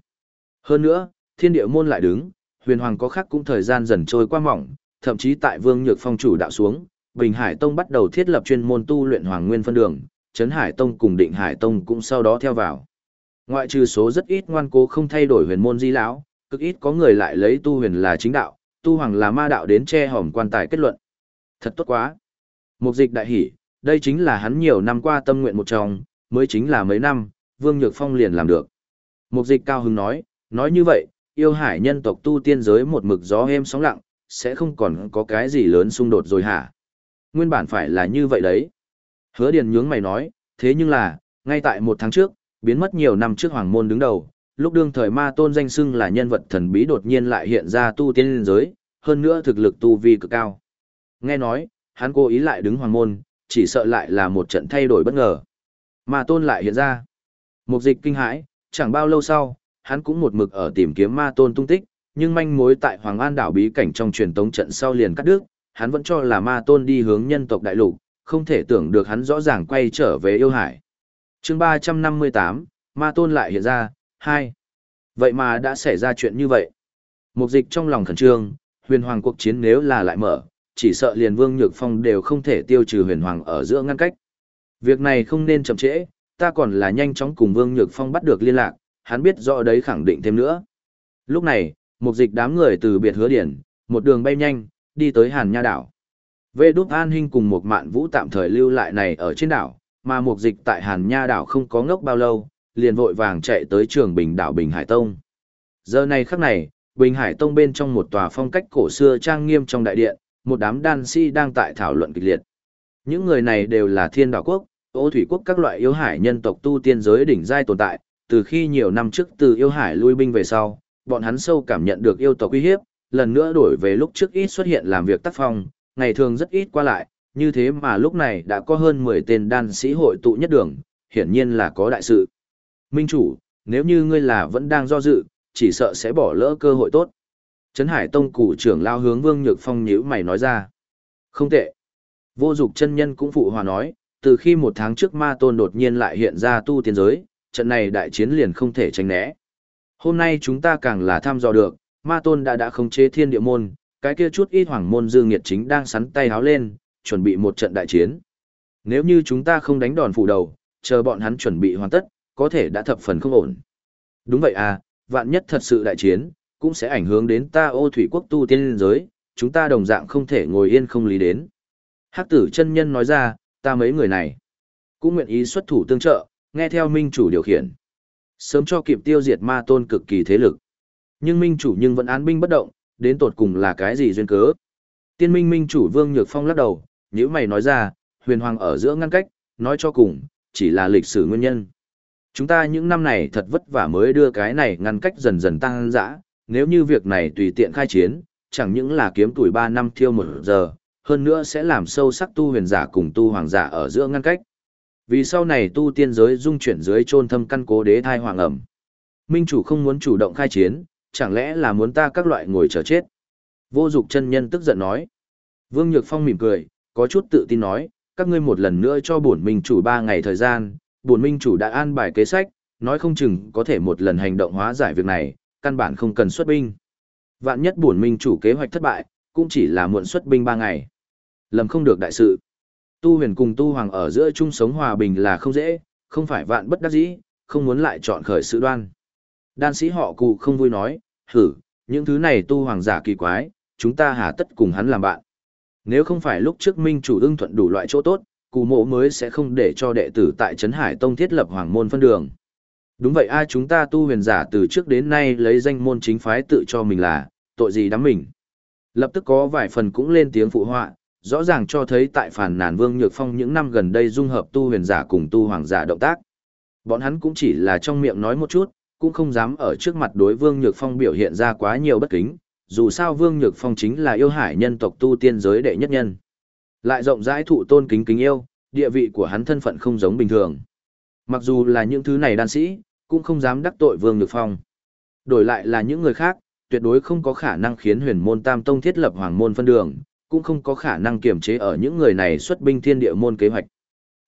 A: Hơn nữa, thiên địa môn lại đứng, huyền hoàng có khác cũng thời gian dần trôi qua mỏng, thậm chí tại vương nhược phong chủ đạo xuống, Bình Hải Tông bắt đầu thiết lập chuyên môn tu luyện hoàng nguyên phân đường, Trấn Hải Tông cùng Định Hải Tông cũng sau đó theo vào. Ngoại trừ số rất ít ngoan cố không thay đổi huyền môn di lão, cực ít có người lại lấy tu huyền là chính đạo, tu hoàng là ma đạo đến che hòm quan tài kết luận. Thật tốt quá. Mục dịch đại hỉ, đây chính là hắn nhiều năm qua tâm nguyện một trong, mới chính là mấy năm, Vương Nhược Phong liền làm được. Mục dịch cao hứng nói, nói như vậy, yêu hải nhân tộc tu tiên giới một mực gió êm sóng lặng, sẽ không còn có cái gì lớn xung đột rồi hả? Nguyên bản phải là như vậy đấy. Hứa Điền nhướng mày nói, thế nhưng là, ngay tại một tháng trước, biến mất nhiều năm trước Hoàng Môn đứng đầu, lúc đương thời ma tôn danh xưng là nhân vật thần bí đột nhiên lại hiện ra tu tiên giới, hơn nữa thực lực tu vi cực cao. Nghe nói, hắn cố ý lại đứng Hoàng Môn, chỉ sợ lại là một trận thay đổi bất ngờ. Ma tôn lại hiện ra. Mục dịch kinh hãi, chẳng bao lâu sau, hắn cũng một mực ở tìm kiếm ma tôn tung tích, nhưng manh mối tại Hoàng An đảo bí cảnh trong truyền tống trận sau liền cắt đứt, hắn vẫn cho là ma tôn đi hướng nhân tộc đại lục, không thể tưởng được hắn rõ ràng quay trở về yêu hải. chương 358, ma tôn lại hiện ra, 2. Vậy mà đã xảy ra chuyện như vậy. Mục dịch trong lòng khẩn trương, huyền hoàng cuộc chiến nếu là lại mở, chỉ sợ liền vương nhược phong đều không thể tiêu trừ huyền hoàng ở giữa ngăn cách. Việc này không nên chậm trễ, ta còn là nhanh chóng cùng vương nhược phong bắt được liên lạc, hắn biết rõ đấy khẳng định thêm nữa. Lúc này, một dịch đám người từ biệt hứa điển, một đường bay nhanh, đi tới Hàn Nha đảo. Vệ đúc an hình cùng một mạn vũ tạm thời lưu lại này ở trên đảo, mà một dịch tại Hàn Nha đảo không có ngốc bao lâu, liền vội vàng chạy tới trường Bình đảo Bình Hải Tông. Giờ này khắc này, Bình Hải Tông bên trong một tòa phong cách cổ xưa trang nghiêm trong đại điện, một đám đan si đang tại thảo luận kịch liệt. Những người này đều là thiên đảo quốc, ô thủy quốc các loại yếu hải nhân tộc tu tiên giới đỉnh giai tồn tại, từ khi nhiều năm trước từ yêu hải lui binh về sau, bọn hắn sâu cảm nhận được yêu tộc uy hiếp, lần nữa đổi về lúc trước ít xuất hiện làm việc tác phong, ngày thường rất ít qua lại, như thế mà lúc này đã có hơn 10 tên đan sĩ hội tụ nhất đường, hiển nhiên là có đại sự. Minh chủ, nếu như ngươi là vẫn đang do dự, chỉ sợ sẽ bỏ lỡ cơ hội tốt. Trấn Hải Tông cụ trưởng lao hướng Vương Nhược Phong nhíu mày nói ra. Không tệ. Vô dục chân nhân cũng phụ hòa nói, từ khi một tháng trước ma tôn đột nhiên lại hiện ra tu tiên giới, trận này đại chiến liền không thể tránh né. Hôm nay chúng ta càng là tham dò được, ma tôn đã đã khống chế thiên địa môn, cái kia chút ít hoàng môn dương nghiệt chính đang sắn tay háo lên, chuẩn bị một trận đại chiến. Nếu như chúng ta không đánh đòn phủ đầu, chờ bọn hắn chuẩn bị hoàn tất, có thể đã thập phần không ổn. Đúng vậy à, vạn nhất thật sự đại chiến, cũng sẽ ảnh hưởng đến ta ô thủy quốc tu tiên giới, chúng ta đồng dạng không thể ngồi yên không lý đến. Hắc tử chân nhân nói ra, ta mấy người này, cũng nguyện ý xuất thủ tương trợ, nghe theo minh chủ điều khiển. Sớm cho kịp tiêu diệt ma tôn cực kỳ thế lực. Nhưng minh chủ nhưng vẫn án binh bất động, đến tột cùng là cái gì duyên cớ. Tiên minh minh chủ Vương Nhược Phong lắc đầu, nếu mày nói ra, huyền hoàng ở giữa ngăn cách, nói cho cùng, chỉ là lịch sử nguyên nhân. Chúng ta những năm này thật vất vả mới đưa cái này ngăn cách dần dần tăng dã, nếu như việc này tùy tiện khai chiến, chẳng những là kiếm tuổi 3 năm thiêu một giờ, hơn nữa sẽ làm sâu sắc tu huyền giả cùng tu hoàng giả ở giữa ngăn cách. Vì sau này tu tiên giới dung chuyển dưới chôn thâm căn cố đế thai hoàng ẩm. Minh chủ không muốn chủ động khai chiến, chẳng lẽ là muốn ta các loại ngồi chờ chết. Vô dục chân nhân tức giận nói. Vương Nhược Phong mỉm cười, có chút tự tin nói, các ngươi một lần nữa cho bổn minh chủ ba ngày thời gian, bổn minh chủ đã an bài kế sách, nói không chừng có thể một lần hành động hóa giải việc này, căn bản không cần xuất binh. Vạn nhất bổn minh chủ kế hoạch thất bại, cũng chỉ là muộn xuất binh ba ngày. Lầm không được đại sự. Tu huyền cùng tu hoàng ở giữa chung sống hòa bình là không dễ, không phải vạn bất đắc dĩ, không muốn lại chọn khởi sự đoan. Đan sĩ họ cụ không vui nói, hử, những thứ này tu hoàng giả kỳ quái, chúng ta hà tất cùng hắn làm bạn. Nếu không phải lúc trước minh chủ ưng thuận đủ loại chỗ tốt, cụ mộ mới sẽ không để cho đệ tử tại Trấn Hải Tông thiết lập hoàng môn phân đường. Đúng vậy ai chúng ta tu huyền giả từ trước đến nay lấy danh môn chính phái tự cho mình là, tội gì đắm mình. Lập tức có vài phần cũng lên tiếng phụ họa, rõ ràng cho thấy tại phản nàn Vương Nhược Phong những năm gần đây dung hợp tu huyền giả cùng tu hoàng giả động tác. Bọn hắn cũng chỉ là trong miệng nói một chút, cũng không dám ở trước mặt đối Vương Nhược Phong biểu hiện ra quá nhiều bất kính, dù sao Vương Nhược Phong chính là yêu hải nhân tộc tu tiên giới đệ nhất nhân. Lại rộng rãi thụ tôn kính kính yêu, địa vị của hắn thân phận không giống bình thường. Mặc dù là những thứ này đan sĩ, cũng không dám đắc tội Vương Nhược Phong. Đổi lại là những người khác, tuyệt đối không có khả năng khiến huyền môn tam tông thiết lập hoàng môn phân đường, cũng không có khả năng kiềm chế ở những người này xuất binh thiên địa môn kế hoạch.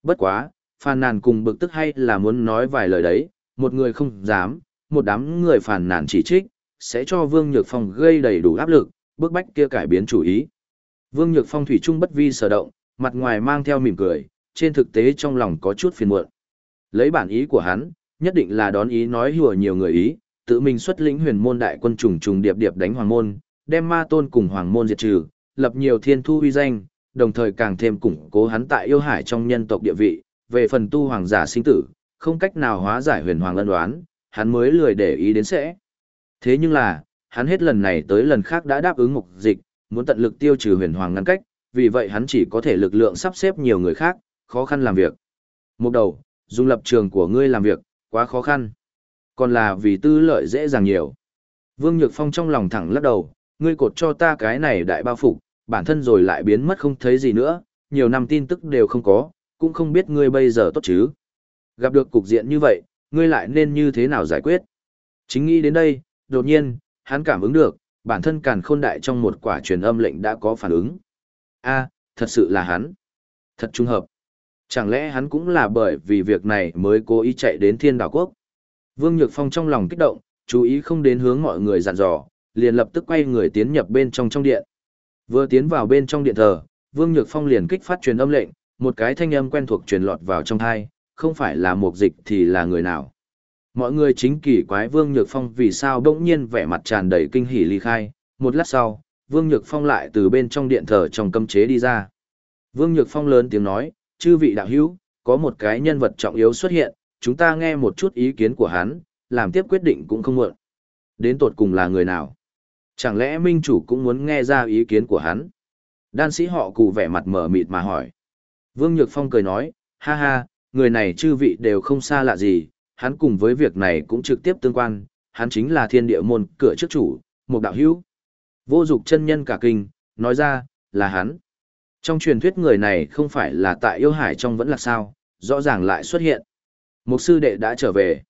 A: Bất quá, phàn nàn cùng bực tức hay là muốn nói vài lời đấy, một người không dám, một đám người phàn nàn chỉ trích, sẽ cho Vương Nhược Phong gây đầy đủ áp lực, bước bách kia cải biến chủ ý. Vương Nhược Phong thủy chung bất vi sở động, mặt ngoài mang theo mỉm cười, trên thực tế trong lòng có chút phiền muộn. Lấy bản ý của hắn, nhất định là đón ý nói hùa nhiều người ý, tự mình xuất lĩnh huyền môn đại quân trùng trùng điệp điệp đánh hoàng môn, đem ma tôn cùng hoàng môn diệt trừ, lập nhiều thiên thu huy danh, đồng thời càng thêm củng cố hắn tại yêu hải trong nhân tộc địa vị, về phần tu hoàng giả sinh tử, không cách nào hóa giải huyền hoàng lân đoán, hắn mới lười để ý đến sẽ. Thế nhưng là, hắn hết lần này tới lần khác đã đáp ứng mục dịch, muốn tận lực tiêu trừ huyền hoàng ngăn cách, vì vậy hắn chỉ có thể lực lượng sắp xếp nhiều người khác, khó khăn làm việc. Một đầu, dùng lập trường của ngươi làm việc, quá khó khăn. Còn là vì tư lợi dễ dàng nhiều. Vương Nhược Phong trong lòng thẳng lắc đầu, ngươi cột cho ta cái này đại bao phục, bản thân rồi lại biến mất không thấy gì nữa, nhiều năm tin tức đều không có, cũng không biết ngươi bây giờ tốt chứ. Gặp được cục diện như vậy, ngươi lại nên như thế nào giải quyết? Chính nghĩ đến đây, đột nhiên, hắn cảm ứng được, bản thân càn khôn đại trong một quả truyền âm lệnh đã có phản ứng. a thật sự là hắn. Thật trung hợp. Chẳng lẽ hắn cũng là bởi vì việc này mới cố ý chạy đến thiên đảo quốc? Vương Nhược Phong trong lòng kích động, chú ý không đến hướng mọi người dặn dò, liền lập tức quay người tiến nhập bên trong trong điện. Vừa tiến vào bên trong điện thờ, Vương Nhược Phong liền kích phát truyền âm lệnh, một cái thanh âm quen thuộc truyền lọt vào trong tai, không phải là mục dịch thì là người nào. Mọi người chính kỳ quái Vương Nhược Phong vì sao bỗng nhiên vẻ mặt tràn đầy kinh hỉ ly khai, một lát sau, Vương Nhược Phong lại từ bên trong điện thờ trong cấm chế đi ra. Vương Nhược Phong lớn tiếng nói, chư vị đạo hữu, có một cái nhân vật trọng yếu xuất hiện, chúng ta nghe một chút ý kiến của hắn, làm tiếp quyết định cũng không muộn. Đến tột cùng là người nào? Chẳng lẽ minh chủ cũng muốn nghe ra ý kiến của hắn? Đan sĩ họ cụ vẻ mặt mở mịt mà hỏi. Vương Nhược Phong cười nói, ha ha, người này chư vị đều không xa lạ gì, hắn cùng với việc này cũng trực tiếp tương quan, hắn chính là thiên địa môn cửa trước chủ, một đạo hữu. Vô dục chân nhân cả kinh, nói ra, là hắn. Trong truyền thuyết người này không phải là tại yêu hải trong vẫn là sao, rõ ràng lại xuất hiện. Một sư đệ đã trở về.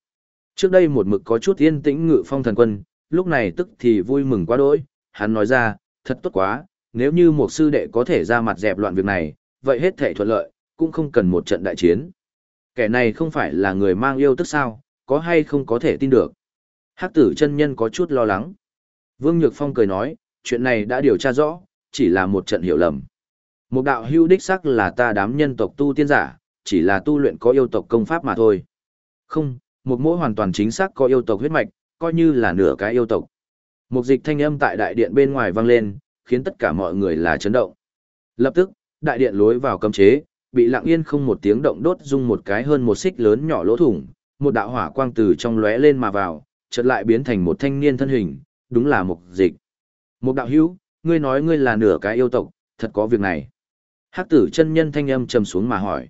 A: Trước đây một mực có chút yên tĩnh ngự phong thần quân, lúc này tức thì vui mừng quá đỗi, hắn nói ra, thật tốt quá, nếu như một sư đệ có thể ra mặt dẹp loạn việc này, vậy hết thể thuận lợi, cũng không cần một trận đại chiến. Kẻ này không phải là người mang yêu tức sao, có hay không có thể tin được. Hắc tử chân nhân có chút lo lắng. Vương Nhược Phong cười nói, chuyện này đã điều tra rõ, chỉ là một trận hiểu lầm. Một đạo hưu đích sắc là ta đám nhân tộc tu tiên giả, chỉ là tu luyện có yêu tộc công pháp mà thôi. Không, một mỗi hoàn toàn chính xác có yêu tộc huyết mạch, coi như là nửa cái yêu tộc. Một dịch thanh âm tại đại điện bên ngoài vang lên, khiến tất cả mọi người là chấn động. Lập tức, đại điện lối vào cấm chế, bị lặng yên không một tiếng động đốt dung một cái hơn một xích lớn nhỏ lỗ thủng, một đạo hỏa quang từ trong lóe lên mà vào, chợt lại biến thành một thanh niên thân hình, đúng là một dịch. Một đạo hữu, ngươi nói ngươi là nửa cái yêu tộc, thật có việc này. Hắc tử chân nhân thanh âm trầm xuống mà hỏi.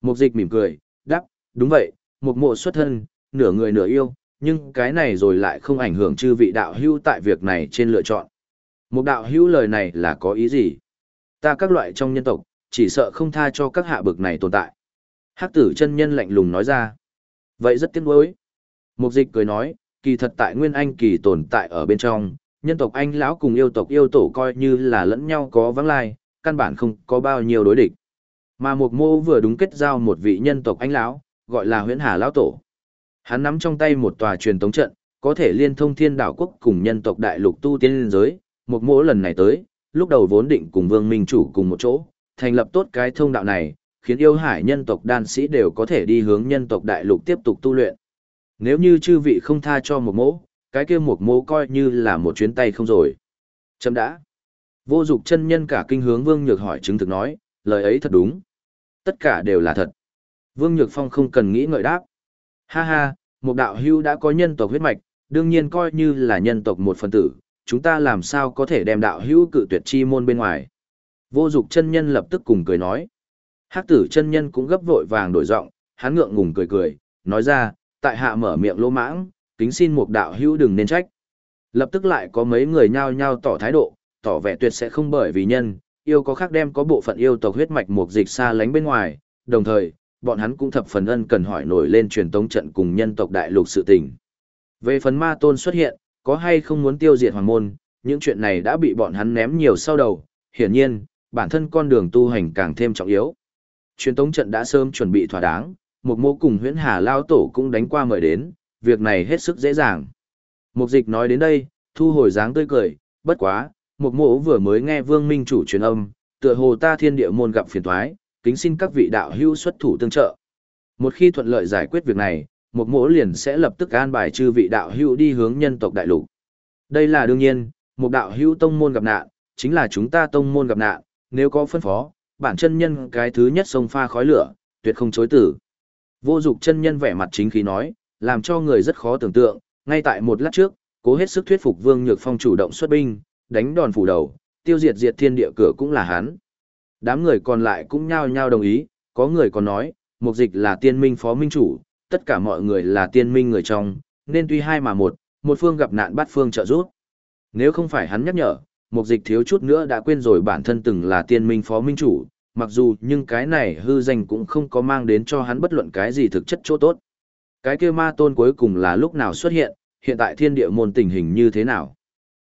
A: Một dịch mỉm cười, đáp, đúng vậy, một mộ xuất thân, nửa người nửa yêu, nhưng cái này rồi lại không ảnh hưởng chư vị đạo hữu tại việc này trên lựa chọn. Một đạo hữu lời này là có ý gì? Ta các loại trong nhân tộc, chỉ sợ không tha cho các hạ bực này tồn tại. Hắc tử chân nhân lạnh lùng nói ra. Vậy rất tiếc nuối. Mục dịch cười nói, kỳ thật tại Nguyên Anh kỳ tồn tại ở bên trong, nhân tộc Anh lão cùng yêu tộc yêu tổ coi như là lẫn nhau có vắng lai, căn bản không có bao nhiêu đối địch. Mà Mục Mô vừa đúng kết giao một vị nhân tộc Anh lão, gọi là Huyễn Hà lão tổ. Hắn nắm trong tay một tòa truyền tống trận, có thể liên thông thiên đảo quốc cùng nhân tộc đại lục tu tiên liên giới. một mỗi lần này tới, lúc đầu vốn định cùng Vương Minh chủ cùng một chỗ, thành lập tốt cái thông đạo này, khiến yêu hải nhân tộc đan sĩ đều có thể đi hướng nhân tộc đại lục tiếp tục tu luyện. Nếu như chư vị không tha cho một mỗ, cái kia một mỗ coi như là một chuyến tay không rồi. Chấm đã. Vô dục chân nhân cả kinh hướng Vương Nhược hỏi chứng thực nói, lời ấy thật đúng. Tất cả đều là thật. Vương Nhược Phong không cần nghĩ ngợi đáp. Ha ha, một đạo hưu đã có nhân tộc huyết mạch, đương nhiên coi như là nhân tộc một phần tử, chúng ta làm sao có thể đem đạo hưu cự tuyệt chi môn bên ngoài. Vô dục chân nhân lập tức cùng cười nói. Hắc tử chân nhân cũng gấp vội vàng đổi giọng, hắn ngượng ngùng cười cười, nói ra, tại hạ mở miệng lỗ mãng, kính xin một đạo hưu đừng nên trách. Lập tức lại có mấy người nhao nhao tỏ thái độ, tỏ vẻ tuyệt sẽ không bởi vì nhân, yêu có khác đem có bộ phận yêu tộc huyết mạch một dịch xa lánh bên ngoài, đồng thời, bọn hắn cũng thập phần ân cần hỏi nổi lên truyền tống trận cùng nhân tộc đại lục sự tình. Về phần ma tôn xuất hiện, có hay không muốn tiêu diệt hoàng môn, những chuyện này đã bị bọn hắn ném nhiều sau đầu, hiển nhiên, bản thân con đường tu hành càng thêm trọng yếu. Truyền tống trận đã sớm chuẩn bị thỏa đáng, một mô cùng huyễn hà lao tổ cũng đánh qua mời đến, việc này hết sức dễ dàng. Mục dịch nói đến đây, thu hồi dáng tươi cười, bất quá, một mộ vừa mới nghe vương minh chủ truyền âm, tựa hồ ta thiên địa môn gặp phiền thoái, kính xin các vị đạo hữu xuất thủ tương trợ. Một khi thuận lợi giải quyết việc này, một mỗ liền sẽ lập tức an bài chư vị đạo hữu đi hướng nhân tộc đại lục. Đây là đương nhiên, một đạo hữu tông môn gặp nạn, chính là chúng ta tông môn gặp nạn, nếu có phân phó, bản chân nhân cái thứ nhất sông pha khói lửa, tuyệt không chối tử. Vô dục chân nhân vẻ mặt chính khí nói, làm cho người rất khó tưởng tượng, ngay tại một lát trước, cố hết sức thuyết phục Vương Nhược Phong chủ động xuất binh, đánh đòn phủ đầu, tiêu diệt diệt thiên địa cửa cũng là hắn. Đám người còn lại cũng nhao nhao đồng ý, có người còn nói, mục dịch là tiên minh phó minh chủ, tất cả mọi người là tiên minh người trong, nên tuy hai mà một, một phương gặp nạn bắt phương trợ giúp. Nếu không phải hắn nhắc nhở, mục dịch thiếu chút nữa đã quên rồi bản thân từng là tiên minh phó minh chủ, mặc dù nhưng cái này hư danh cũng không có mang đến cho hắn bất luận cái gì thực chất chỗ tốt. Cái kia ma tôn cuối cùng là lúc nào xuất hiện, hiện tại thiên địa môn tình hình như thế nào?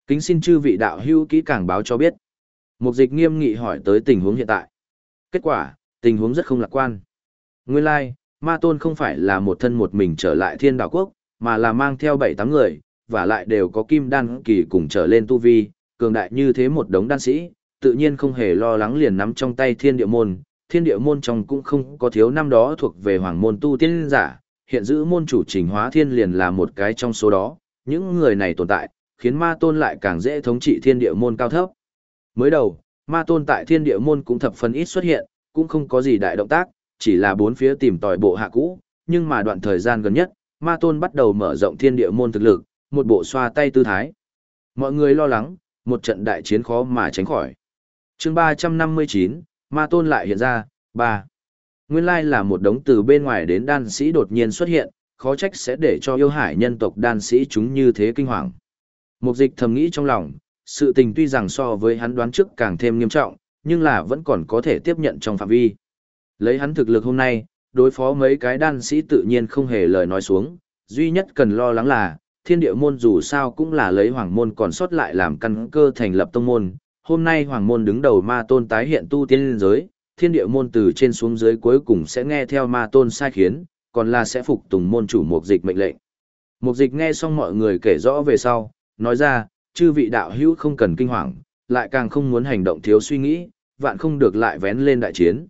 A: Kính xin chư vị đạo hữu kỹ càng báo cho biết. Mục dịch nghiêm nghị hỏi tới tình huống hiện tại. Kết quả, tình huống rất không lạc quan. Nguyên lai, like, ma tôn không phải là một thân một mình trở lại thiên Đảo quốc, mà là mang theo bảy tám người, và lại đều có kim đan kỳ cùng trở lên tu vi, cường đại như thế một đống đan sĩ, tự nhiên không hề lo lắng liền nắm trong tay thiên địa môn. Thiên địa môn trong cũng không có thiếu năm đó thuộc về hoàng môn tu tiên giả, hiện giữ môn chủ trình hóa thiên liền là một cái trong số đó. Những người này tồn tại, khiến ma tôn lại càng dễ thống trị thiên địa môn cao thấp. Mới đầu, ma tôn tại thiên địa môn cũng thập phần ít xuất hiện, cũng không có gì đại động tác, chỉ là bốn phía tìm tòi bộ hạ cũ, nhưng mà đoạn thời gian gần nhất, ma tôn bắt đầu mở rộng thiên địa môn thực lực, một bộ xoa tay tư thái. Mọi người lo lắng, một trận đại chiến khó mà tránh khỏi. Chương ba trăm năm mươi chín ma tôn lại hiện ra ba. Nguyên lai là một đống từ bên ngoài đến đan sĩ đột nhiên xuất hiện khó trách sẽ để cho yêu hải nhân tộc đan sĩ chúng như thế kinh hoàng. Mục dịch thầm nghĩ trong lòng sự tình tuy rằng so với hắn đoán trước càng thêm nghiêm trọng nhưng là vẫn còn có thể tiếp nhận trong phạm vi lấy hắn thực lực hôm nay đối phó mấy cái đan sĩ tự nhiên không hề lời nói xuống duy nhất cần lo lắng là thiên địa môn dù sao cũng là lấy hoàng môn còn sót lại làm căn cơ thành lập tông môn hôm nay hoàng môn đứng đầu ma tôn tái hiện tu tiên liên giới, thiên địa môn từ trên xuống dưới cuối cùng sẽ nghe theo ma tôn sai khiến, còn là sẽ phục tùng môn chủ mục dịch mệnh lệnh. Mục dịch nghe xong mọi người kể rõ về sau, nói ra, chư vị đạo hữu không cần kinh hoàng, lại càng không muốn hành động thiếu suy nghĩ, vạn không được lại vén lên đại chiến.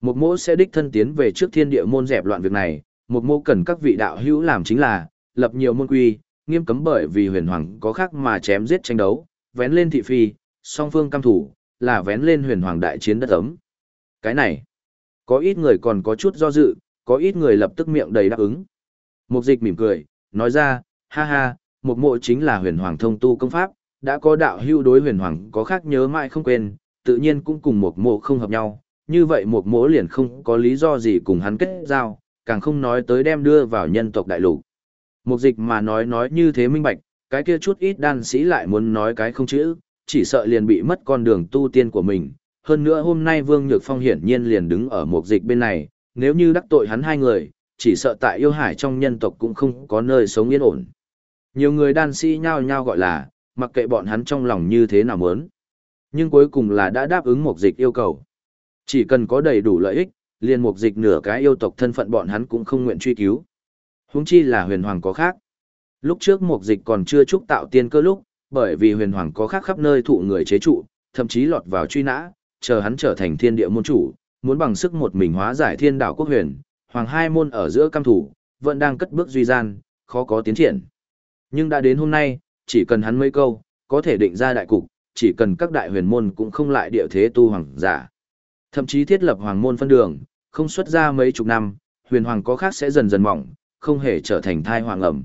A: một mỗ sẽ đích thân tiến về trước thiên địa môn dẹp loạn việc này, một mỗ cần các vị đạo hữu làm chính là, lập nhiều môn quy, nghiêm cấm bởi vì huyền hoàng có khác mà chém giết tranh đấu, vén lên thị phi, song phương cam thủ, là vén lên huyền hoàng đại chiến đất ấm. Cái này, có ít người còn có chút do dự, có ít người lập tức miệng đầy đáp ứng. Mục dịch mỉm cười, nói ra, ha ha, một mộ chính là huyền hoàng thông tu công pháp, đã có đạo hưu đối huyền hoàng có khác nhớ mãi không quên, tự nhiên cũng cùng một mộ không hợp nhau, như vậy một mộ liền không có lý do gì cùng hắn kết giao, càng không nói tới đem đưa vào nhân tộc đại lục. Một dịch mà nói nói như thế minh bạch, cái kia chút ít đan sĩ lại muốn nói cái không chữ, chỉ sợ liền bị mất con đường tu tiên của mình, hơn nữa hôm nay Vương Nhược Phong hiển nhiên liền đứng ở một dịch bên này, nếu như đắc tội hắn hai người, chỉ sợ tại yêu hải trong nhân tộc cũng không có nơi sống yên ổn. Nhiều người đan sĩ nhao nhao gọi là, mặc kệ bọn hắn trong lòng như thế nào muốn. Nhưng cuối cùng là đã đáp ứng một dịch yêu cầu. Chỉ cần có đầy đủ lợi ích, liền một dịch nửa cái yêu tộc thân phận bọn hắn cũng không nguyện truy cứu. Huống chi là huyền hoàng có khác. Lúc trước một dịch còn chưa chúc tạo tiên cơ lúc, bởi vì huyền hoàng có khác khắp nơi thụ người chế trụ, thậm chí lọt vào truy nã, chờ hắn trở thành thiên địa môn chủ, muốn bằng sức một mình hóa giải thiên đảo quốc huyền, hoàng hai môn ở giữa cam thủ, vẫn đang cất bước duy gian, khó có tiến triển. Nhưng đã đến hôm nay, chỉ cần hắn mấy câu, có thể định ra đại cục, chỉ cần các đại huyền môn cũng không lại địa thế tu hoàng giả. Thậm chí thiết lập hoàng môn phân đường, không xuất ra mấy chục năm, huyền hoàng có khác sẽ dần dần mỏng, không hề trở thành thai hoàng ẩm.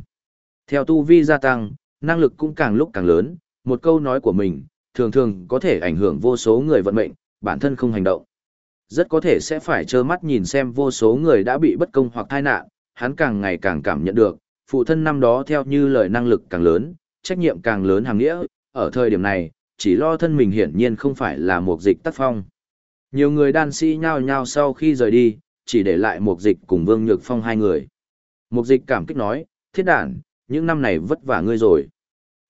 A: Theo tu vi gia tăng, năng lực cũng càng lúc càng lớn, một câu nói của mình, thường thường có thể ảnh hưởng vô số người vận mệnh, bản thân không hành động. Rất có thể sẽ phải trơ mắt nhìn xem vô số người đã bị bất công hoặc tai nạn, hắn càng ngày càng cảm nhận được, phụ thân năm đó theo như lời năng lực càng lớn, trách nhiệm càng lớn hàng nghĩa, ở thời điểm này, chỉ lo thân mình hiển nhiên không phải là một dịch tác phong. Nhiều người đan sĩ nhao nhao sau khi rời đi, chỉ để lại một dịch cùng Vương Nhược Phong hai người. Một dịch cảm kích nói, thiết đản, những năm này vất vả ngươi rồi.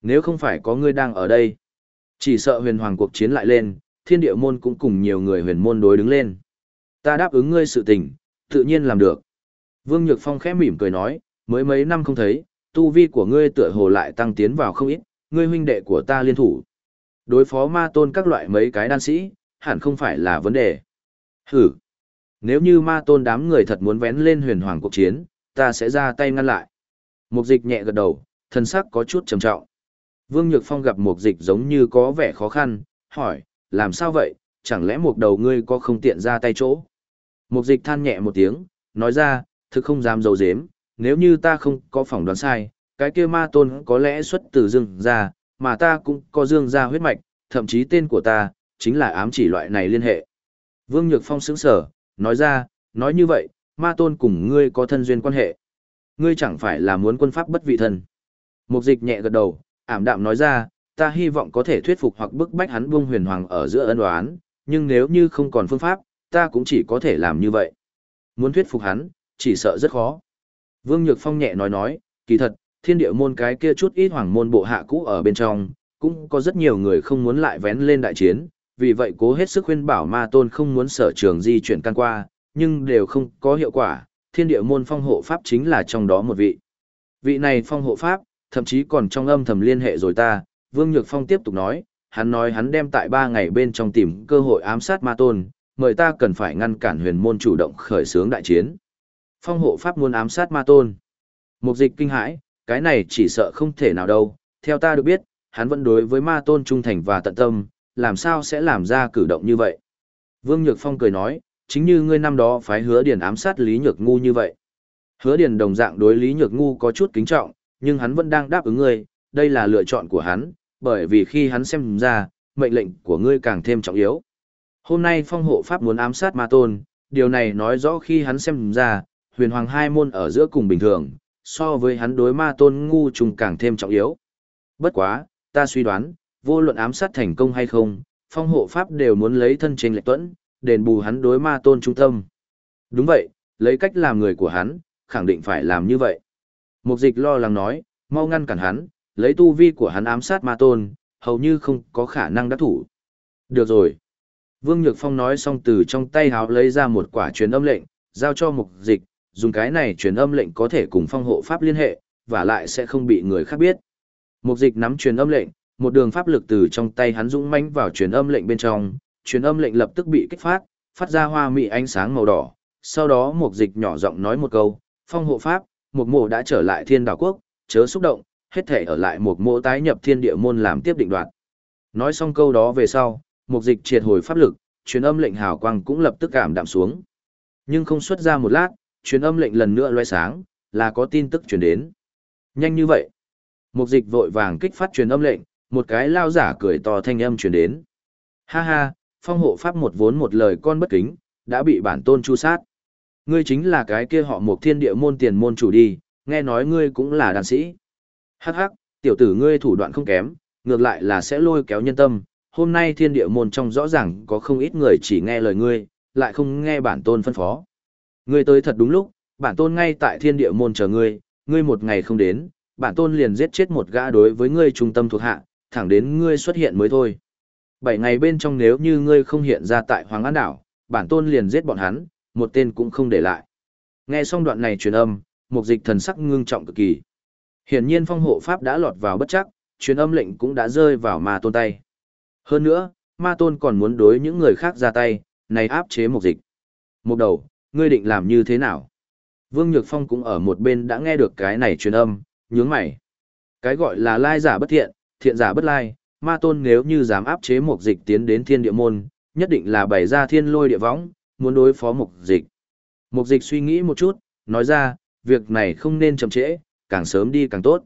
A: Nếu không phải có ngươi đang ở đây, chỉ sợ huyền hoàng cuộc chiến lại lên, thiên địa môn cũng cùng nhiều người huyền môn đối đứng lên. Ta đáp ứng ngươi sự tình, tự nhiên làm được. Vương Nhược Phong khẽ mỉm cười nói, mới mấy năm không thấy, tu vi của ngươi tựa hồ lại tăng tiến vào không ít, ngươi huynh đệ của ta liên thủ. Đối phó ma tôn các loại mấy cái đan sĩ, hẳn không phải là vấn đề. Hử! Nếu như ma tôn đám người thật muốn vén lên huyền hoàng cuộc chiến, ta sẽ ra tay ngăn lại. Mục dịch nhẹ gật đầu, thân sắc có chút trầm trọng. Vương Nhược Phong gặp mục dịch giống như có vẻ khó khăn, hỏi, làm sao vậy, chẳng lẽ mục đầu ngươi có không tiện ra tay chỗ? Mục dịch than nhẹ một tiếng, nói ra, thực không dám dầu dếm, nếu như ta không có phỏng đoán sai, cái kia ma tôn có lẽ xuất từ dương gia, mà ta cũng có dương gia huyết mạch, thậm chí tên của ta, chính là ám chỉ loại này liên hệ. Vương Nhược Phong sững sở, nói ra, nói như vậy, ma tôn cùng ngươi có thân duyên quan hệ. Ngươi chẳng phải là muốn quân pháp bất vị thân. Mục dịch nhẹ gật đầu, ảm đạm nói ra, ta hy vọng có thể thuyết phục hoặc bức bách hắn buông huyền hoàng ở giữa ân oán, nhưng nếu như không còn phương pháp, ta cũng chỉ có thể làm như vậy. Muốn thuyết phục hắn, chỉ sợ rất khó. Vương Nhược Phong nhẹ nói nói, kỳ thật, thiên địa môn cái kia chút ít hoàng môn bộ hạ cũ ở bên trong, cũng có rất nhiều người không muốn lại vén lên đại chiến, vì vậy cố hết sức khuyên bảo ma tôn không muốn sở trường di chuyển căn qua, nhưng đều không có hiệu quả, thiên địa môn phong hộ pháp chính là trong đó một vị. Vị này phong hộ pháp, thậm chí còn trong âm thầm liên hệ rồi ta, Vương Nhược Phong tiếp tục nói, hắn nói hắn đem tại ba ngày bên trong tìm cơ hội ám sát ma tôn, mời ta cần phải ngăn cản huyền môn chủ động khởi xướng đại chiến. Phong hộ pháp muốn ám sát ma tôn. Mục dịch kinh hãi, cái này chỉ sợ không thể nào đâu, theo ta được biết, hắn vẫn đối với ma tôn trung thành và tận tâm, làm sao sẽ làm ra cử động như vậy. Vương Nhược Phong cười nói, chính như ngươi năm đó phái hứa điền ám sát Lý Nhược Ngu như vậy. Hứa điền đồng dạng đối Lý Nhược Ngu có chút kính trọng, nhưng hắn vẫn đang đáp ứng ngươi, đây là lựa chọn của hắn, bởi vì khi hắn xem ra, mệnh lệnh của ngươi càng thêm trọng yếu. Hôm nay phong hộ pháp muốn ám sát ma tôn, điều này nói rõ khi hắn xem ra, huyền hoàng hai môn ở giữa cùng bình thường, so với hắn đối ma tôn ngu trùng càng thêm trọng yếu. Bất quá, ta suy đoán, vô luận ám sát thành công hay không, phong hộ pháp đều muốn lấy thân trên lệch tuẫn, đền bù hắn đối ma tôn trung tâm. Đúng vậy, lấy cách làm người của hắn, khẳng định phải làm như vậy. Mục dịch lo lắng nói, mau ngăn cản hắn, lấy tu vi của hắn ám sát ma tôn, hầu như không có khả năng đắc thủ. Được rồi. Vương Nhược Phong nói xong từ trong tay háo lấy ra một quả truyền âm lệnh, giao cho mục dịch, dùng cái này truyền âm lệnh có thể cùng phong hộ pháp liên hệ, và lại sẽ không bị người khác biết. Mục dịch nắm truyền âm lệnh, một đường pháp lực từ trong tay hắn dũng mãnh vào truyền âm lệnh bên trong, truyền âm lệnh lập tức bị kích phát, phát ra hoa mị ánh sáng màu đỏ. Sau đó mục dịch nhỏ giọng nói một câu, phong hộ pháp, một mộ đã trở lại thiên đảo quốc, chớ xúc động, hết thể ở lại một mộ tái nhập thiên địa môn làm tiếp định đoạn Nói xong câu đó về sau, mục dịch triệt hồi pháp lực, truyền âm lệnh hào quang cũng lập tức cảm đạm xuống. Nhưng không xuất ra một lát, truyền âm lệnh lần nữa loe sáng, là có tin tức truyền đến. Nhanh như vậy. Mục dịch vội vàng kích phát truyền âm lệnh, một cái lao giả cười to thanh âm truyền đến. Ha ha, phong hộ pháp một vốn một lời con bất kính, đã bị bản tôn chu sát. Ngươi chính là cái kia họ một thiên địa môn tiền môn chủ đi, nghe nói ngươi cũng là đàn sĩ. Hắc hắc, tiểu tử ngươi thủ đoạn không kém, ngược lại là sẽ lôi kéo nhân tâm, hôm nay thiên địa môn trong rõ ràng có không ít người chỉ nghe lời ngươi, lại không nghe bản tôn phân phó. Ngươi tới thật đúng lúc, bản tôn ngay tại thiên địa môn chờ ngươi, ngươi một ngày không đến, bản tôn liền giết chết một gã đối với ngươi trung tâm thuộc hạ, thẳng đến ngươi xuất hiện mới thôi. Bảy ngày bên trong nếu như ngươi không hiện ra tại Hoàng An Đảo, bản tôn liền giết bọn hắn, một tên cũng không để lại. Nghe xong đoạn này truyền âm, một dịch thần sắc ngưng trọng cực kỳ. Hiển nhiên phong hộ pháp đã lọt vào bất chắc, truyền âm lệnh cũng đã rơi vào ma tôn tay. Hơn nữa, ma tôn còn muốn đối những người khác ra tay, này áp chế một dịch. Một đầu, ngươi định làm như thế nào? Vương Nhược Phong cũng ở một bên đã nghe được cái này truyền âm, nhướng mày. Cái gọi là lai giả bất thiện, thiện giả bất lai, ma tôn nếu như dám áp chế mục dịch tiến đến thiên địa môn, nhất định là bày ra thiên lôi địa võng, muốn đối phó mục dịch. Mục dịch suy nghĩ một chút, nói ra, việc này không nên chậm trễ, càng sớm đi càng tốt.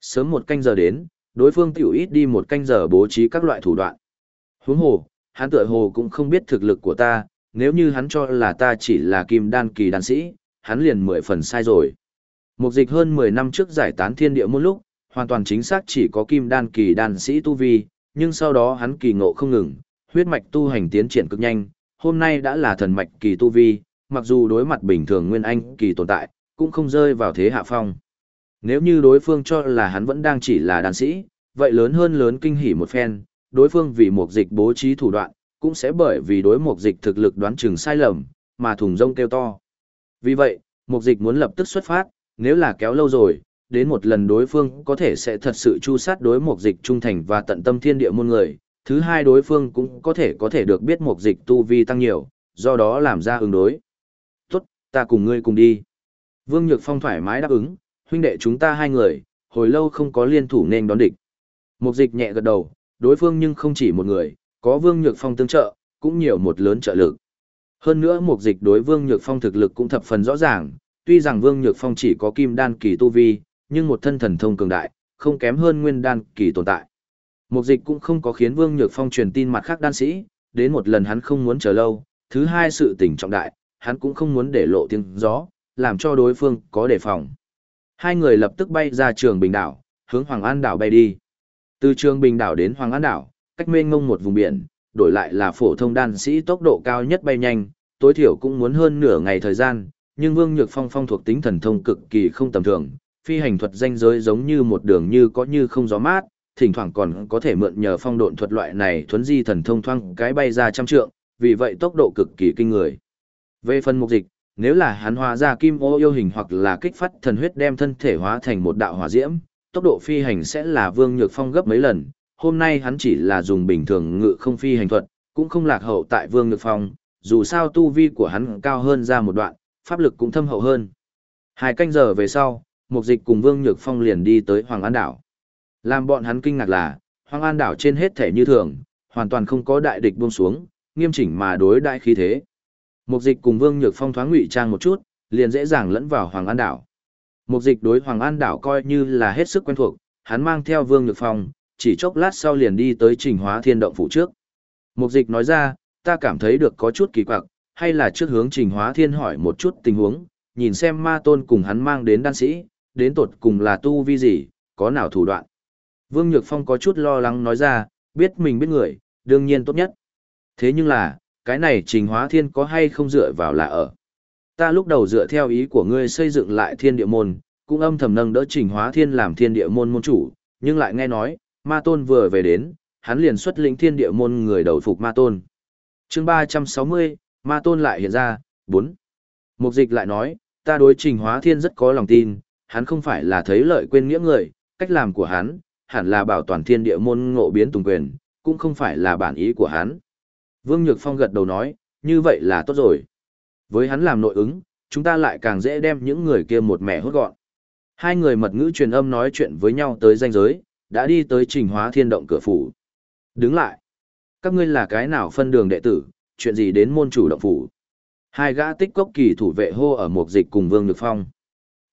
A: Sớm một canh giờ đến, đối phương tiểu ít đi một canh giờ bố trí các loại thủ đoạn. Huống hồ, hắn tựa hồ cũng không biết thực lực của ta, nếu như hắn cho là ta chỉ là kim đan kỳ đan sĩ, hắn liền mười phần sai rồi. Mục dịch hơn 10 năm trước giải tán thiên địa môn lúc, hoàn toàn chính xác chỉ có kim đan kỳ đan sĩ tu vi, nhưng sau đó hắn kỳ ngộ không ngừng, huyết mạch tu hành tiến triển cực nhanh, hôm nay đã là thần mạch kỳ tu vi, mặc dù đối mặt bình thường nguyên anh kỳ tồn tại, cũng không rơi vào thế hạ phong. Nếu như đối phương cho là hắn vẫn đang chỉ là đan sĩ, vậy lớn hơn lớn kinh hỉ một phen, đối phương vì mục dịch bố trí thủ đoạn, cũng sẽ bởi vì đối mục dịch thực lực đoán chừng sai lầm, mà thùng rông kêu to. Vì vậy, mục dịch muốn lập tức xuất phát, nếu là kéo lâu rồi, đến một lần đối phương có thể sẽ thật sự chu sát đối mục dịch trung thành và tận tâm thiên địa môn người, thứ hai đối phương cũng có thể có thể được biết mục dịch tu vi tăng nhiều, do đó làm ra ứng đối. Tốt, ta cùng ngươi cùng đi. Vương Nhược Phong thoải mái đáp ứng, huynh đệ chúng ta hai người, hồi lâu không có liên thủ nên đón địch. Mục dịch nhẹ gật đầu, đối phương nhưng không chỉ một người, có Vương Nhược Phong tương trợ, cũng nhiều một lớn trợ lực. Hơn nữa mục dịch đối Vương Nhược Phong thực lực cũng thập phần rõ ràng, tuy rằng Vương Nhược Phong chỉ có kim đan kỳ tu vi, nhưng một thân thần thông cường đại, không kém hơn nguyên đan kỳ tồn tại. Mục dịch cũng không có khiến Vương Nhược Phong truyền tin mặt khác đan sĩ, đến một lần hắn không muốn chờ lâu, thứ hai sự tình trọng đại, hắn cũng không muốn để lộ tiếng gió, làm cho đối phương có đề phòng. Hai người lập tức bay ra trường Bình đảo, hướng Hoàng An đảo bay đi. Từ trường Bình đảo đến Hoàng An đảo, cách mênh ngông một vùng biển, đổi lại là phổ thông đan sĩ tốc độ cao nhất bay nhanh, tối thiểu cũng muốn hơn nửa ngày thời gian, nhưng Vương Nhược Phong phong thuộc tính thần thông cực kỳ không tầm thường, phi hành thuật danh giới giống như một đường như có như không gió mát, thỉnh thoảng còn có thể mượn nhờ phong độn thuật loại này thuấn di thần thông thoang cái bay ra trăm trượng, vì vậy tốc độ cực kỳ kinh người. Về phần mục dịch, nếu là hắn hóa ra kim ô yêu hình hoặc là kích phát thần huyết đem thân thể hóa thành một đạo hỏa diễm, tốc độ phi hành sẽ là Vương Nhược Phong gấp mấy lần. Hôm nay hắn chỉ là dùng bình thường ngự không phi hành thuật, cũng không lạc hậu tại Vương Nhược Phong, dù sao tu vi của hắn cao hơn ra một đoạn, pháp lực cũng thâm hậu hơn. Hai canh giờ về sau, Mục Dịch cùng Vương Nhược Phong liền đi tới Hoàng An Đảo. Làm bọn hắn kinh ngạc là, Hoàng An Đảo trên hết thể như thường, hoàn toàn không có đại địch buông xuống, nghiêm chỉnh mà đối đại khí thế. Mục Dịch cùng Vương Nhược Phong thoáng ngụy trang một chút, liền dễ dàng lẫn vào Hoàng An Đảo. Mục Dịch đối Hoàng An Đảo coi như là hết sức quen thuộc, hắn mang theo Vương Nhược Phong, chỉ chốc lát sau liền đi tới Trình Hóa Thiên động phủ trước. Mục Dịch nói ra, ta cảm thấy được có chút kỳ quặc, hay là trước hướng Trình Hóa Thiên hỏi một chút tình huống, nhìn xem ma tôn cùng hắn mang đến đan sĩ, đến tột cùng là tu vi gì, có nào thủ đoạn. Vương Nhược Phong có chút lo lắng nói ra, biết mình biết người, đương nhiên tốt nhất. Thế nhưng là, cái này Trình Hóa Thiên có hay không dựa vào là ở. Ta lúc đầu dựa theo ý của ngươi xây dựng lại thiên địa môn, cũng âm thầm nâng đỡ Trình Hóa Thiên làm thiên địa môn môn chủ, nhưng lại nghe nói, ma tôn vừa về đến, hắn liền xuất lĩnh thiên địa môn người đầu phục ma tôn. chương 360, ma tôn lại hiện ra, 4. Mục dịch lại nói, ta đối trình hóa thiên rất có lòng tin, hắn không phải là thấy lợi quên nghĩa người, cách làm của hắn, hẳn là bảo toàn thiên địa môn ngộ biến tùng quyền, cũng không phải là bản ý của hắn. Vương Nhược Phong gật đầu nói, như vậy là tốt rồi. Với hắn làm nội ứng, chúng ta lại càng dễ đem những người kia một mẻ hốt gọn. Hai người mật ngữ truyền âm nói chuyện với nhau tới danh giới, đã đi tới trình hóa thiên động cửa phủ. Đứng lại. Các ngươi là cái nào phân đường đệ tử, chuyện gì đến môn chủ động phủ. Hai gã tích cốc kỳ thủ vệ hô ở một dịch cùng Vương Nhược Phong.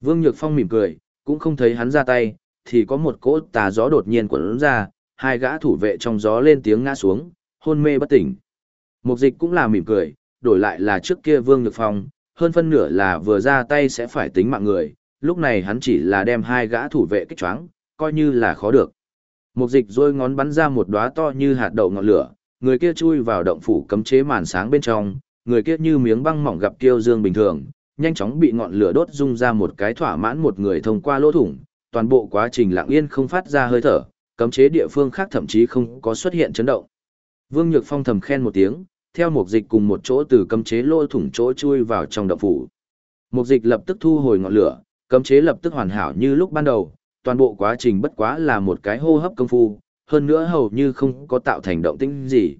A: Vương Nhược Phong mỉm cười, cũng không thấy hắn ra tay, thì có một cỗ tà gió đột nhiên quẩn ra, hai gã thủ vệ trong gió lên tiếng ngã xuống, hôn mê bất tỉnh. Một dịch cũng là mỉm cười, đổi lại là trước kia Vương Nhược Phong, hơn phân nửa là vừa ra tay sẽ phải tính mạng người, lúc này hắn chỉ là đem hai gã thủ vệ kích choáng, coi như là khó được. Mục dịch rôi ngón bắn ra một đóa to như hạt đậu ngọn lửa, người kia chui vào động phủ cấm chế màn sáng bên trong, người kia như miếng băng mỏng gặp kiêu dương bình thường, nhanh chóng bị ngọn lửa đốt dung ra một cái thỏa mãn một người thông qua lỗ thủng, toàn bộ quá trình lặng yên không phát ra hơi thở, cấm chế địa phương khác thậm chí không có xuất hiện chấn động. Vương Nhược Phong thầm khen một tiếng, theo một dịch cùng một chỗ từ cấm chế lỗ thủng chỗ chui vào trong động phủ. Một dịch lập tức thu hồi ngọn lửa, cấm chế lập tức hoàn hảo như lúc ban đầu, toàn bộ quá trình bất quá là một cái hô hấp công phu, hơn nữa hầu như không có tạo thành động tĩnh gì.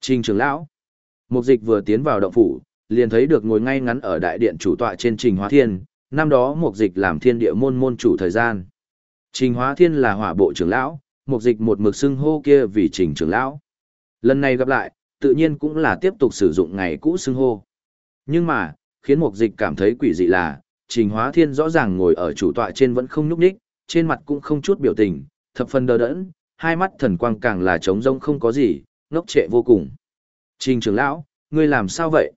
A: Trình trưởng lão, Mục dịch vừa tiến vào động phủ, liền thấy được ngồi ngay ngắn ở đại điện chủ tọa trên Trình Hóa Thiên, năm đó Mục dịch làm thiên địa môn môn chủ thời gian. Trình Hóa Thiên là hỏa bộ trưởng lão, Mục dịch một mực xưng hô kia vì Trình trưởng lão. Lần này gặp lại, tự nhiên cũng là tiếp tục sử dụng ngày cũ xưng hô. Nhưng mà, khiến Mục dịch cảm thấy quỷ dị là, Trình Hóa Thiên rõ ràng ngồi ở chủ tọa trên vẫn không nhúc nhích, trên mặt cũng không chút biểu tình, thập phần đờ đẫn, hai mắt thần quang càng là trống rông không có gì, ngốc trệ vô cùng. Trình trưởng lão, ngươi làm sao vậy?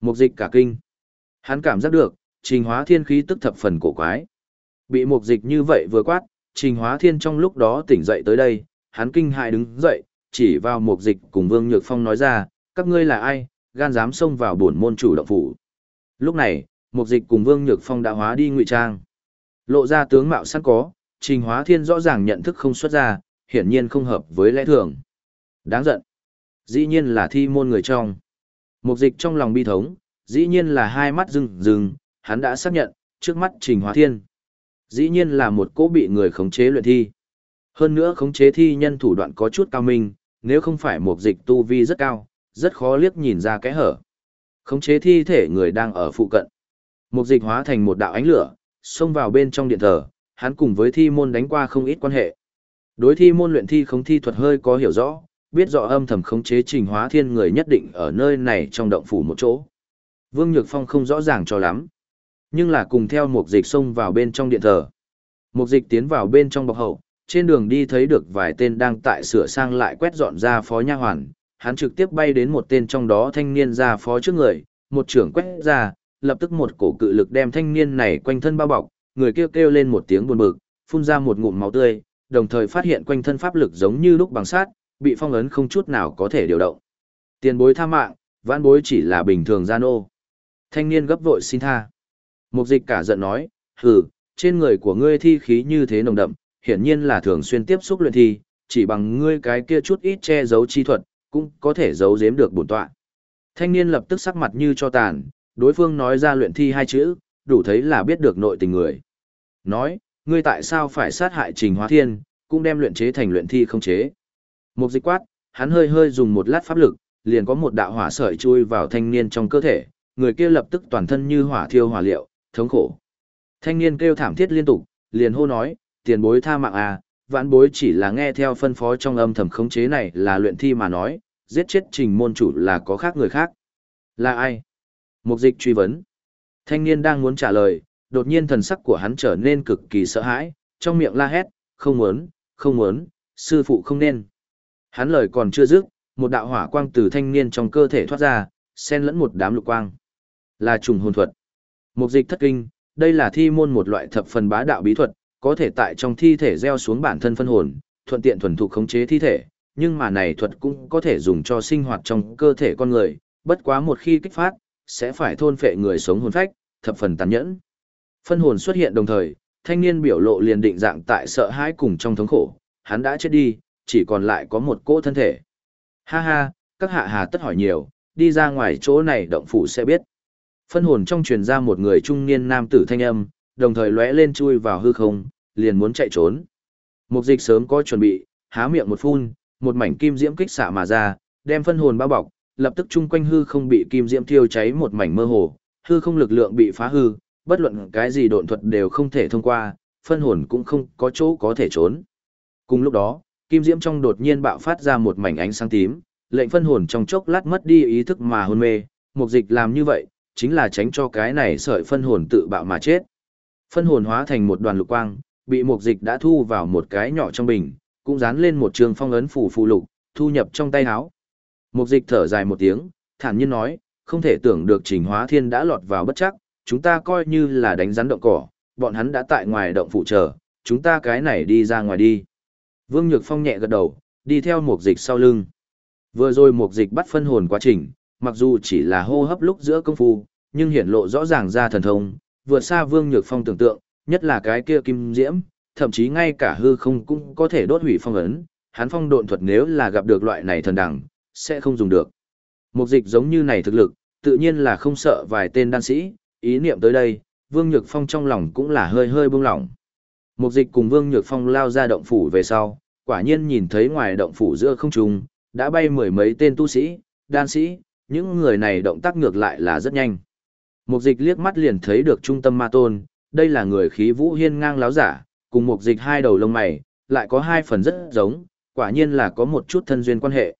A: Mục dịch cả kinh. Hắn cảm giác được, trình hóa thiên khí tức thập phần cổ quái. Bị mục dịch như vậy vừa quát, trình hóa thiên trong lúc đó tỉnh dậy tới đây, hắn kinh hại đứng dậy, chỉ vào mục dịch cùng Vương Nhược Phong nói ra, các ngươi là ai, gan dám xông vào bổn môn chủ động phủ. Lúc này, mục dịch cùng Vương Nhược Phong đã hóa đi ngụy trang. Lộ ra tướng mạo sẵn có, trình hóa thiên rõ ràng nhận thức không xuất ra, hiển nhiên không hợp với lẽ thường. Đáng giận. Dĩ nhiên là thi môn người trong. Mục dịch trong lòng bi thống, dĩ nhiên là hai mắt rừng rừng, hắn đã xác nhận, trước mắt trình hóa thiên. Dĩ nhiên là một cố bị người khống chế luyện thi. Hơn nữa khống chế thi nhân thủ đoạn có chút cao minh, nếu không phải mục dịch tu vi rất cao, rất khó liếc nhìn ra cái hở. Khống chế thi thể người đang ở phụ cận. Mục dịch hóa thành một đạo ánh lửa, xông vào bên trong điện thờ, hắn cùng với thi môn đánh qua không ít quan hệ. Đối thi môn luyện thi không thi thuật hơi có hiểu rõ, biết rõ âm thầm khống chế trình hóa thiên người nhất định ở nơi này trong động phủ một chỗ. Vương Nhược Phong không rõ ràng cho lắm, nhưng là cùng theo một dịch xông vào bên trong điện thờ. Một dịch tiến vào bên trong bọc hậu, trên đường đi thấy được vài tên đang tại sửa sang lại quét dọn ra phó nha hoàn, hắn trực tiếp bay đến một tên trong đó thanh niên ra phó trước người, một trưởng quét ra, lập tức một cổ cự lực đem thanh niên này quanh thân bao bọc, người kêu kêu lên một tiếng buồn bực, phun ra một ngụm máu tươi, đồng thời phát hiện quanh thân pháp lực giống như lúc bằng sát, bị phong ấn không chút nào có thể điều động. Tiền bối tha mạng, vãn bối chỉ là bình thường gian ô. Thanh niên gấp vội xin tha. Mục dịch cả giận nói, hừ, trên người của ngươi thi khí như thế nồng đậm, hiển nhiên là thường xuyên tiếp xúc luyện thi, chỉ bằng ngươi cái kia chút ít che giấu chi thuật, cũng có thể giấu giếm được bổn tọa. Thanh niên lập tức sắc mặt như cho tàn, đối phương nói ra luyện thi hai chữ, đủ thấy là biết được nội tình người. Nói, ngươi tại sao phải sát hại Trình Hóa Thiên, cũng đem luyện chế thành luyện thi không chế. Một dịch quát, hắn hơi hơi dùng một lát pháp lực, liền có một đạo hỏa sợi chui vào thanh niên trong cơ thể, người kia lập tức toàn thân như hỏa thiêu hỏa liệu, thống khổ. Thanh niên kêu thảm thiết liên tục, liền hô nói, tiền bối tha mạng à, vãn bối chỉ là nghe theo phân phó trong âm thầm khống chế này là luyện thi mà nói, giết chết trình môn chủ là có khác người khác. Là ai? Mục dịch truy vấn. Thanh niên đang muốn trả lời, đột nhiên thần sắc của hắn trở nên cực kỳ sợ hãi, trong miệng la hét, không muốn, không muốn, sư phụ không nên. Hắn lời còn chưa dứt, một đạo hỏa quang từ thanh niên trong cơ thể thoát ra, xen lẫn một đám lục quang. Là trùng hồn thuật. Mục dịch thất kinh, đây là thi môn một loại thập phần bá đạo bí thuật, có thể tại trong thi thể gieo xuống bản thân phân hồn, thuận tiện thuần thục khống chế thi thể, nhưng mà này thuật cũng có thể dùng cho sinh hoạt trong cơ thể con người, bất quá một khi kích phát, sẽ phải thôn phệ người sống hồn phách, thập phần tàn nhẫn. Phân hồn xuất hiện đồng thời, thanh niên biểu lộ liền định dạng tại sợ hãi cùng trong thống khổ, hắn đã chết đi, chỉ còn lại có một cỗ thân thể. Ha ha, các hạ hà tất hỏi nhiều, đi ra ngoài chỗ này động phủ sẽ biết. Phân hồn trong truyền ra một người trung niên nam tử thanh âm, đồng thời lóe lên chui vào hư không, liền muốn chạy trốn. Mục dịch sớm có chuẩn bị, há miệng một phun, một mảnh kim diễm kích xạ mà ra, đem phân hồn bao bọc, lập tức chung quanh hư không bị kim diễm thiêu cháy một mảnh mơ hồ, hư không lực lượng bị phá hư, bất luận cái gì độn thuật đều không thể thông qua, phân hồn cũng không có chỗ có thể trốn. Cùng lúc đó, kim diễm trong đột nhiên bạo phát ra một mảnh ánh sáng tím, lệnh phân hồn trong chốc lát mất đi ý thức mà hôn mê, mục dịch làm như vậy, chính là tránh cho cái này sợi phân hồn tự bạo mà chết. Phân hồn hóa thành một đoàn lục quang, bị mục dịch đã thu vào một cái nhỏ trong bình, cũng dán lên một trường phong ấn phủ phù lục, thu nhập trong tay áo. Mục dịch thở dài một tiếng, thản nhiên nói, không thể tưởng được trình hóa thiên đã lọt vào bất chắc, chúng ta coi như là đánh rắn động cỏ, bọn hắn đã tại ngoài động phụ trở, chúng ta cái này đi ra ngoài đi. Vương Nhược Phong nhẹ gật đầu, đi theo Mục dịch sau lưng. Vừa rồi Mục dịch bắt phân hồn quá trình, mặc dù chỉ là hô hấp lúc giữa công phu, nhưng hiển lộ rõ ràng ra thần thông, vượt xa Vương Nhược Phong tưởng tượng, nhất là cái kia kim diễm, thậm chí ngay cả hư không cũng có thể đốt hủy phong ấn, hắn phong độn thuật nếu là gặp được loại này thần đẳng, sẽ không dùng được. Một dịch giống như này thực lực, tự nhiên là không sợ vài tên đan sĩ, ý niệm tới đây, Vương Nhược Phong trong lòng cũng là hơi hơi buông lỏng. Một dịch cùng Vương Nhược Phong lao ra động phủ về sau, quả nhiên nhìn thấy ngoài động phủ giữa không trung, đã bay mười mấy tên tu sĩ, đan sĩ, những người này động tác ngược lại là rất nhanh. Một dịch liếc mắt liền thấy được trung tâm ma tôn, đây là người khí vũ hiên ngang láo giả, cùng một dịch hai đầu lông mày, lại có hai phần rất giống, quả nhiên là có một chút thân duyên quan hệ.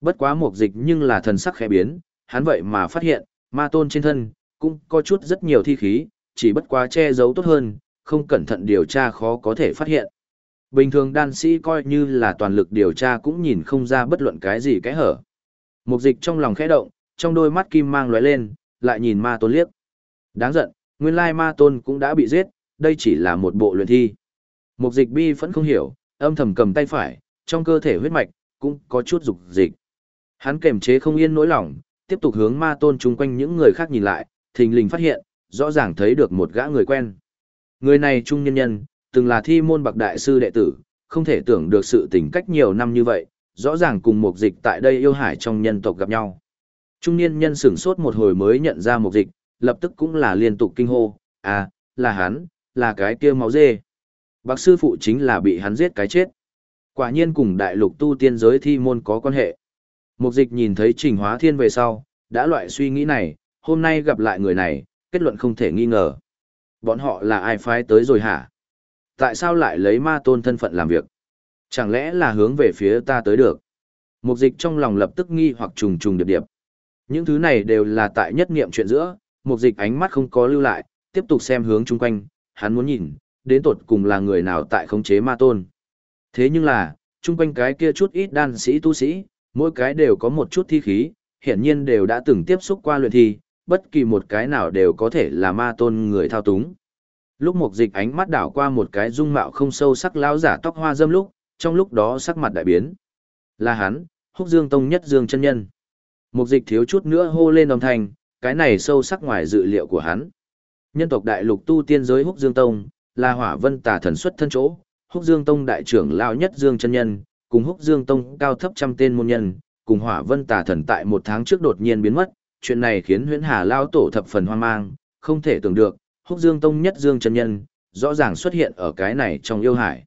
A: Bất quá mục dịch nhưng là thần sắc khẽ biến, hắn vậy mà phát hiện, ma tôn trên thân, cũng có chút rất nhiều thi khí, chỉ bất quá che giấu tốt hơn, không cẩn thận điều tra khó có thể phát hiện. Bình thường đan sĩ coi như là toàn lực điều tra cũng nhìn không ra bất luận cái gì cái hở. Mục dịch trong lòng khẽ động, trong đôi mắt kim mang lóe lên, lại nhìn ma tôn liếc. Đáng giận, nguyên lai ma tôn cũng đã bị giết, đây chỉ là một bộ luyện thi. Mục dịch bi vẫn không hiểu, âm thầm cầm tay phải, trong cơ thể huyết mạch, cũng có chút dục dịch. Hắn kềm chế không yên nỗi lòng, tiếp tục hướng ma tôn chung quanh những người khác nhìn lại, thình lình phát hiện, rõ ràng thấy được một gã người quen. Người này trung nhân nhân, từng là thi môn bạc đại sư đệ tử, không thể tưởng được sự tình cách nhiều năm như vậy, rõ ràng cùng một dịch tại đây yêu hải trong nhân tộc gặp nhau. Trung niên nhân sửng sốt một hồi mới nhận ra một dịch, lập tức cũng là liên tục kinh hô, à, là hắn, là cái kia máu dê. Bác sư phụ chính là bị hắn giết cái chết. Quả nhiên cùng đại lục tu tiên giới thi môn có quan hệ. Mục dịch nhìn thấy trình hóa thiên về sau, đã loại suy nghĩ này, hôm nay gặp lại người này, kết luận không thể nghi ngờ. Bọn họ là ai phái tới rồi hả? Tại sao lại lấy ma tôn thân phận làm việc? Chẳng lẽ là hướng về phía ta tới được? Mục dịch trong lòng lập tức nghi hoặc trùng trùng điệp điệp. Những thứ này đều là tại nhất niệm chuyện giữa, mục dịch ánh mắt không có lưu lại, tiếp tục xem hướng chung quanh, hắn muốn nhìn, đến tột cùng là người nào tại khống chế ma tôn. Thế nhưng là, chung quanh cái kia chút ít đan sĩ tu sĩ, mỗi cái đều có một chút thi khí, hiển nhiên đều đã từng tiếp xúc qua luyện thi, bất kỳ một cái nào đều có thể là ma tôn người thao túng. Lúc một dịch ánh mắt đảo qua một cái dung mạo không sâu sắc lão giả tóc hoa dâm lúc, trong lúc đó sắc mặt đại biến. Là hắn, húc dương tông nhất dương chân nhân. Một dịch thiếu chút nữa hô lên đồng thành, cái này sâu sắc ngoài dự liệu của hắn. Nhân tộc đại lục tu tiên giới húc dương tông, là hỏa vân tà thần xuất thân chỗ, húc dương tông đại trưởng lão nhất dương chân nhân, cùng húc dương tông cao thấp trăm tên môn nhân, cùng hỏa vân tà thần tại một tháng trước đột nhiên biến mất, chuyện này khiến huyễn hà lao tổ thập phần hoang mang, không thể tưởng được, húc dương tông nhất dương chân nhân, rõ ràng xuất hiện ở cái này trong yêu hải.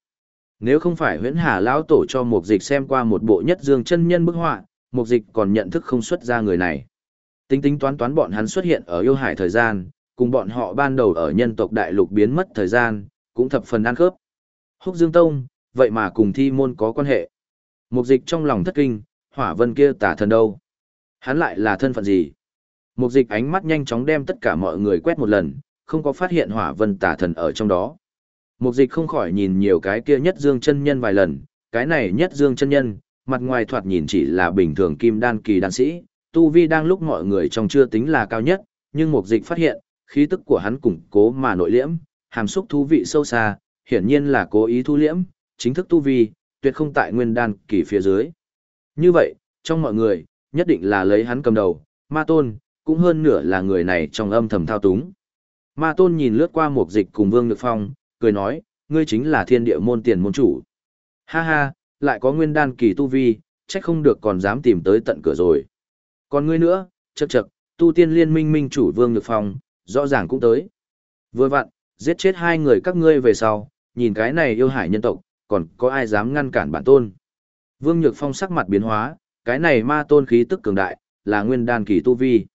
A: Nếu không phải huyễn hà lao tổ cho một dịch xem qua một bộ nhất dương chân nhân bức họa, một dịch còn nhận thức không xuất ra người này. Tính tính toán toán bọn hắn xuất hiện ở yêu hải thời gian, cùng bọn họ ban đầu ở nhân tộc đại lục biến mất thời gian, cũng thập phần ăn khớp. Húc Dương Tông, vậy mà cùng thi môn có quan hệ. Mục dịch trong lòng thất kinh, hỏa vân kia tả thần đâu? Hắn lại là thân phận gì? Mục dịch ánh mắt nhanh chóng đem tất cả mọi người quét một lần, không có phát hiện hỏa vân tả thần ở trong đó. Mục dịch không khỏi nhìn nhiều cái kia nhất dương chân nhân vài lần, cái này nhất dương chân nhân, mặt ngoài thoạt nhìn chỉ là bình thường kim đan kỳ đan sĩ, tu vi đang lúc mọi người trong chưa tính là cao nhất, nhưng mục dịch phát hiện, khí tức của hắn củng cố mà nội liễm, hàm xúc thú vị sâu xa, hiển nhiên là cố ý thu liễm, chính thức tu vi, tuyệt không tại nguyên đan kỳ phía dưới. Như vậy, trong mọi người, nhất định là lấy hắn cầm đầu, ma tôn, cũng hơn nửa là người này trong âm thầm thao túng. Ma tôn nhìn lướt qua một dịch cùng Vương Nhược Phong, cười nói, ngươi chính là thiên địa môn tiền môn chủ. Ha ha, lại có nguyên đan kỳ tu vi, trách không được còn dám tìm tới tận cửa rồi. Còn ngươi nữa, chậc chậc, tu tiên liên minh minh chủ Vương Nhược Phong, rõ ràng cũng tới. Vừa vặn, giết chết hai người các ngươi về sau, nhìn cái này yêu hải nhân tộc, còn có ai dám ngăn cản bản tôn. Vương Nhược Phong sắc mặt biến hóa, cái này ma tôn khí tức cường đại, là nguyên đan kỳ tu vi.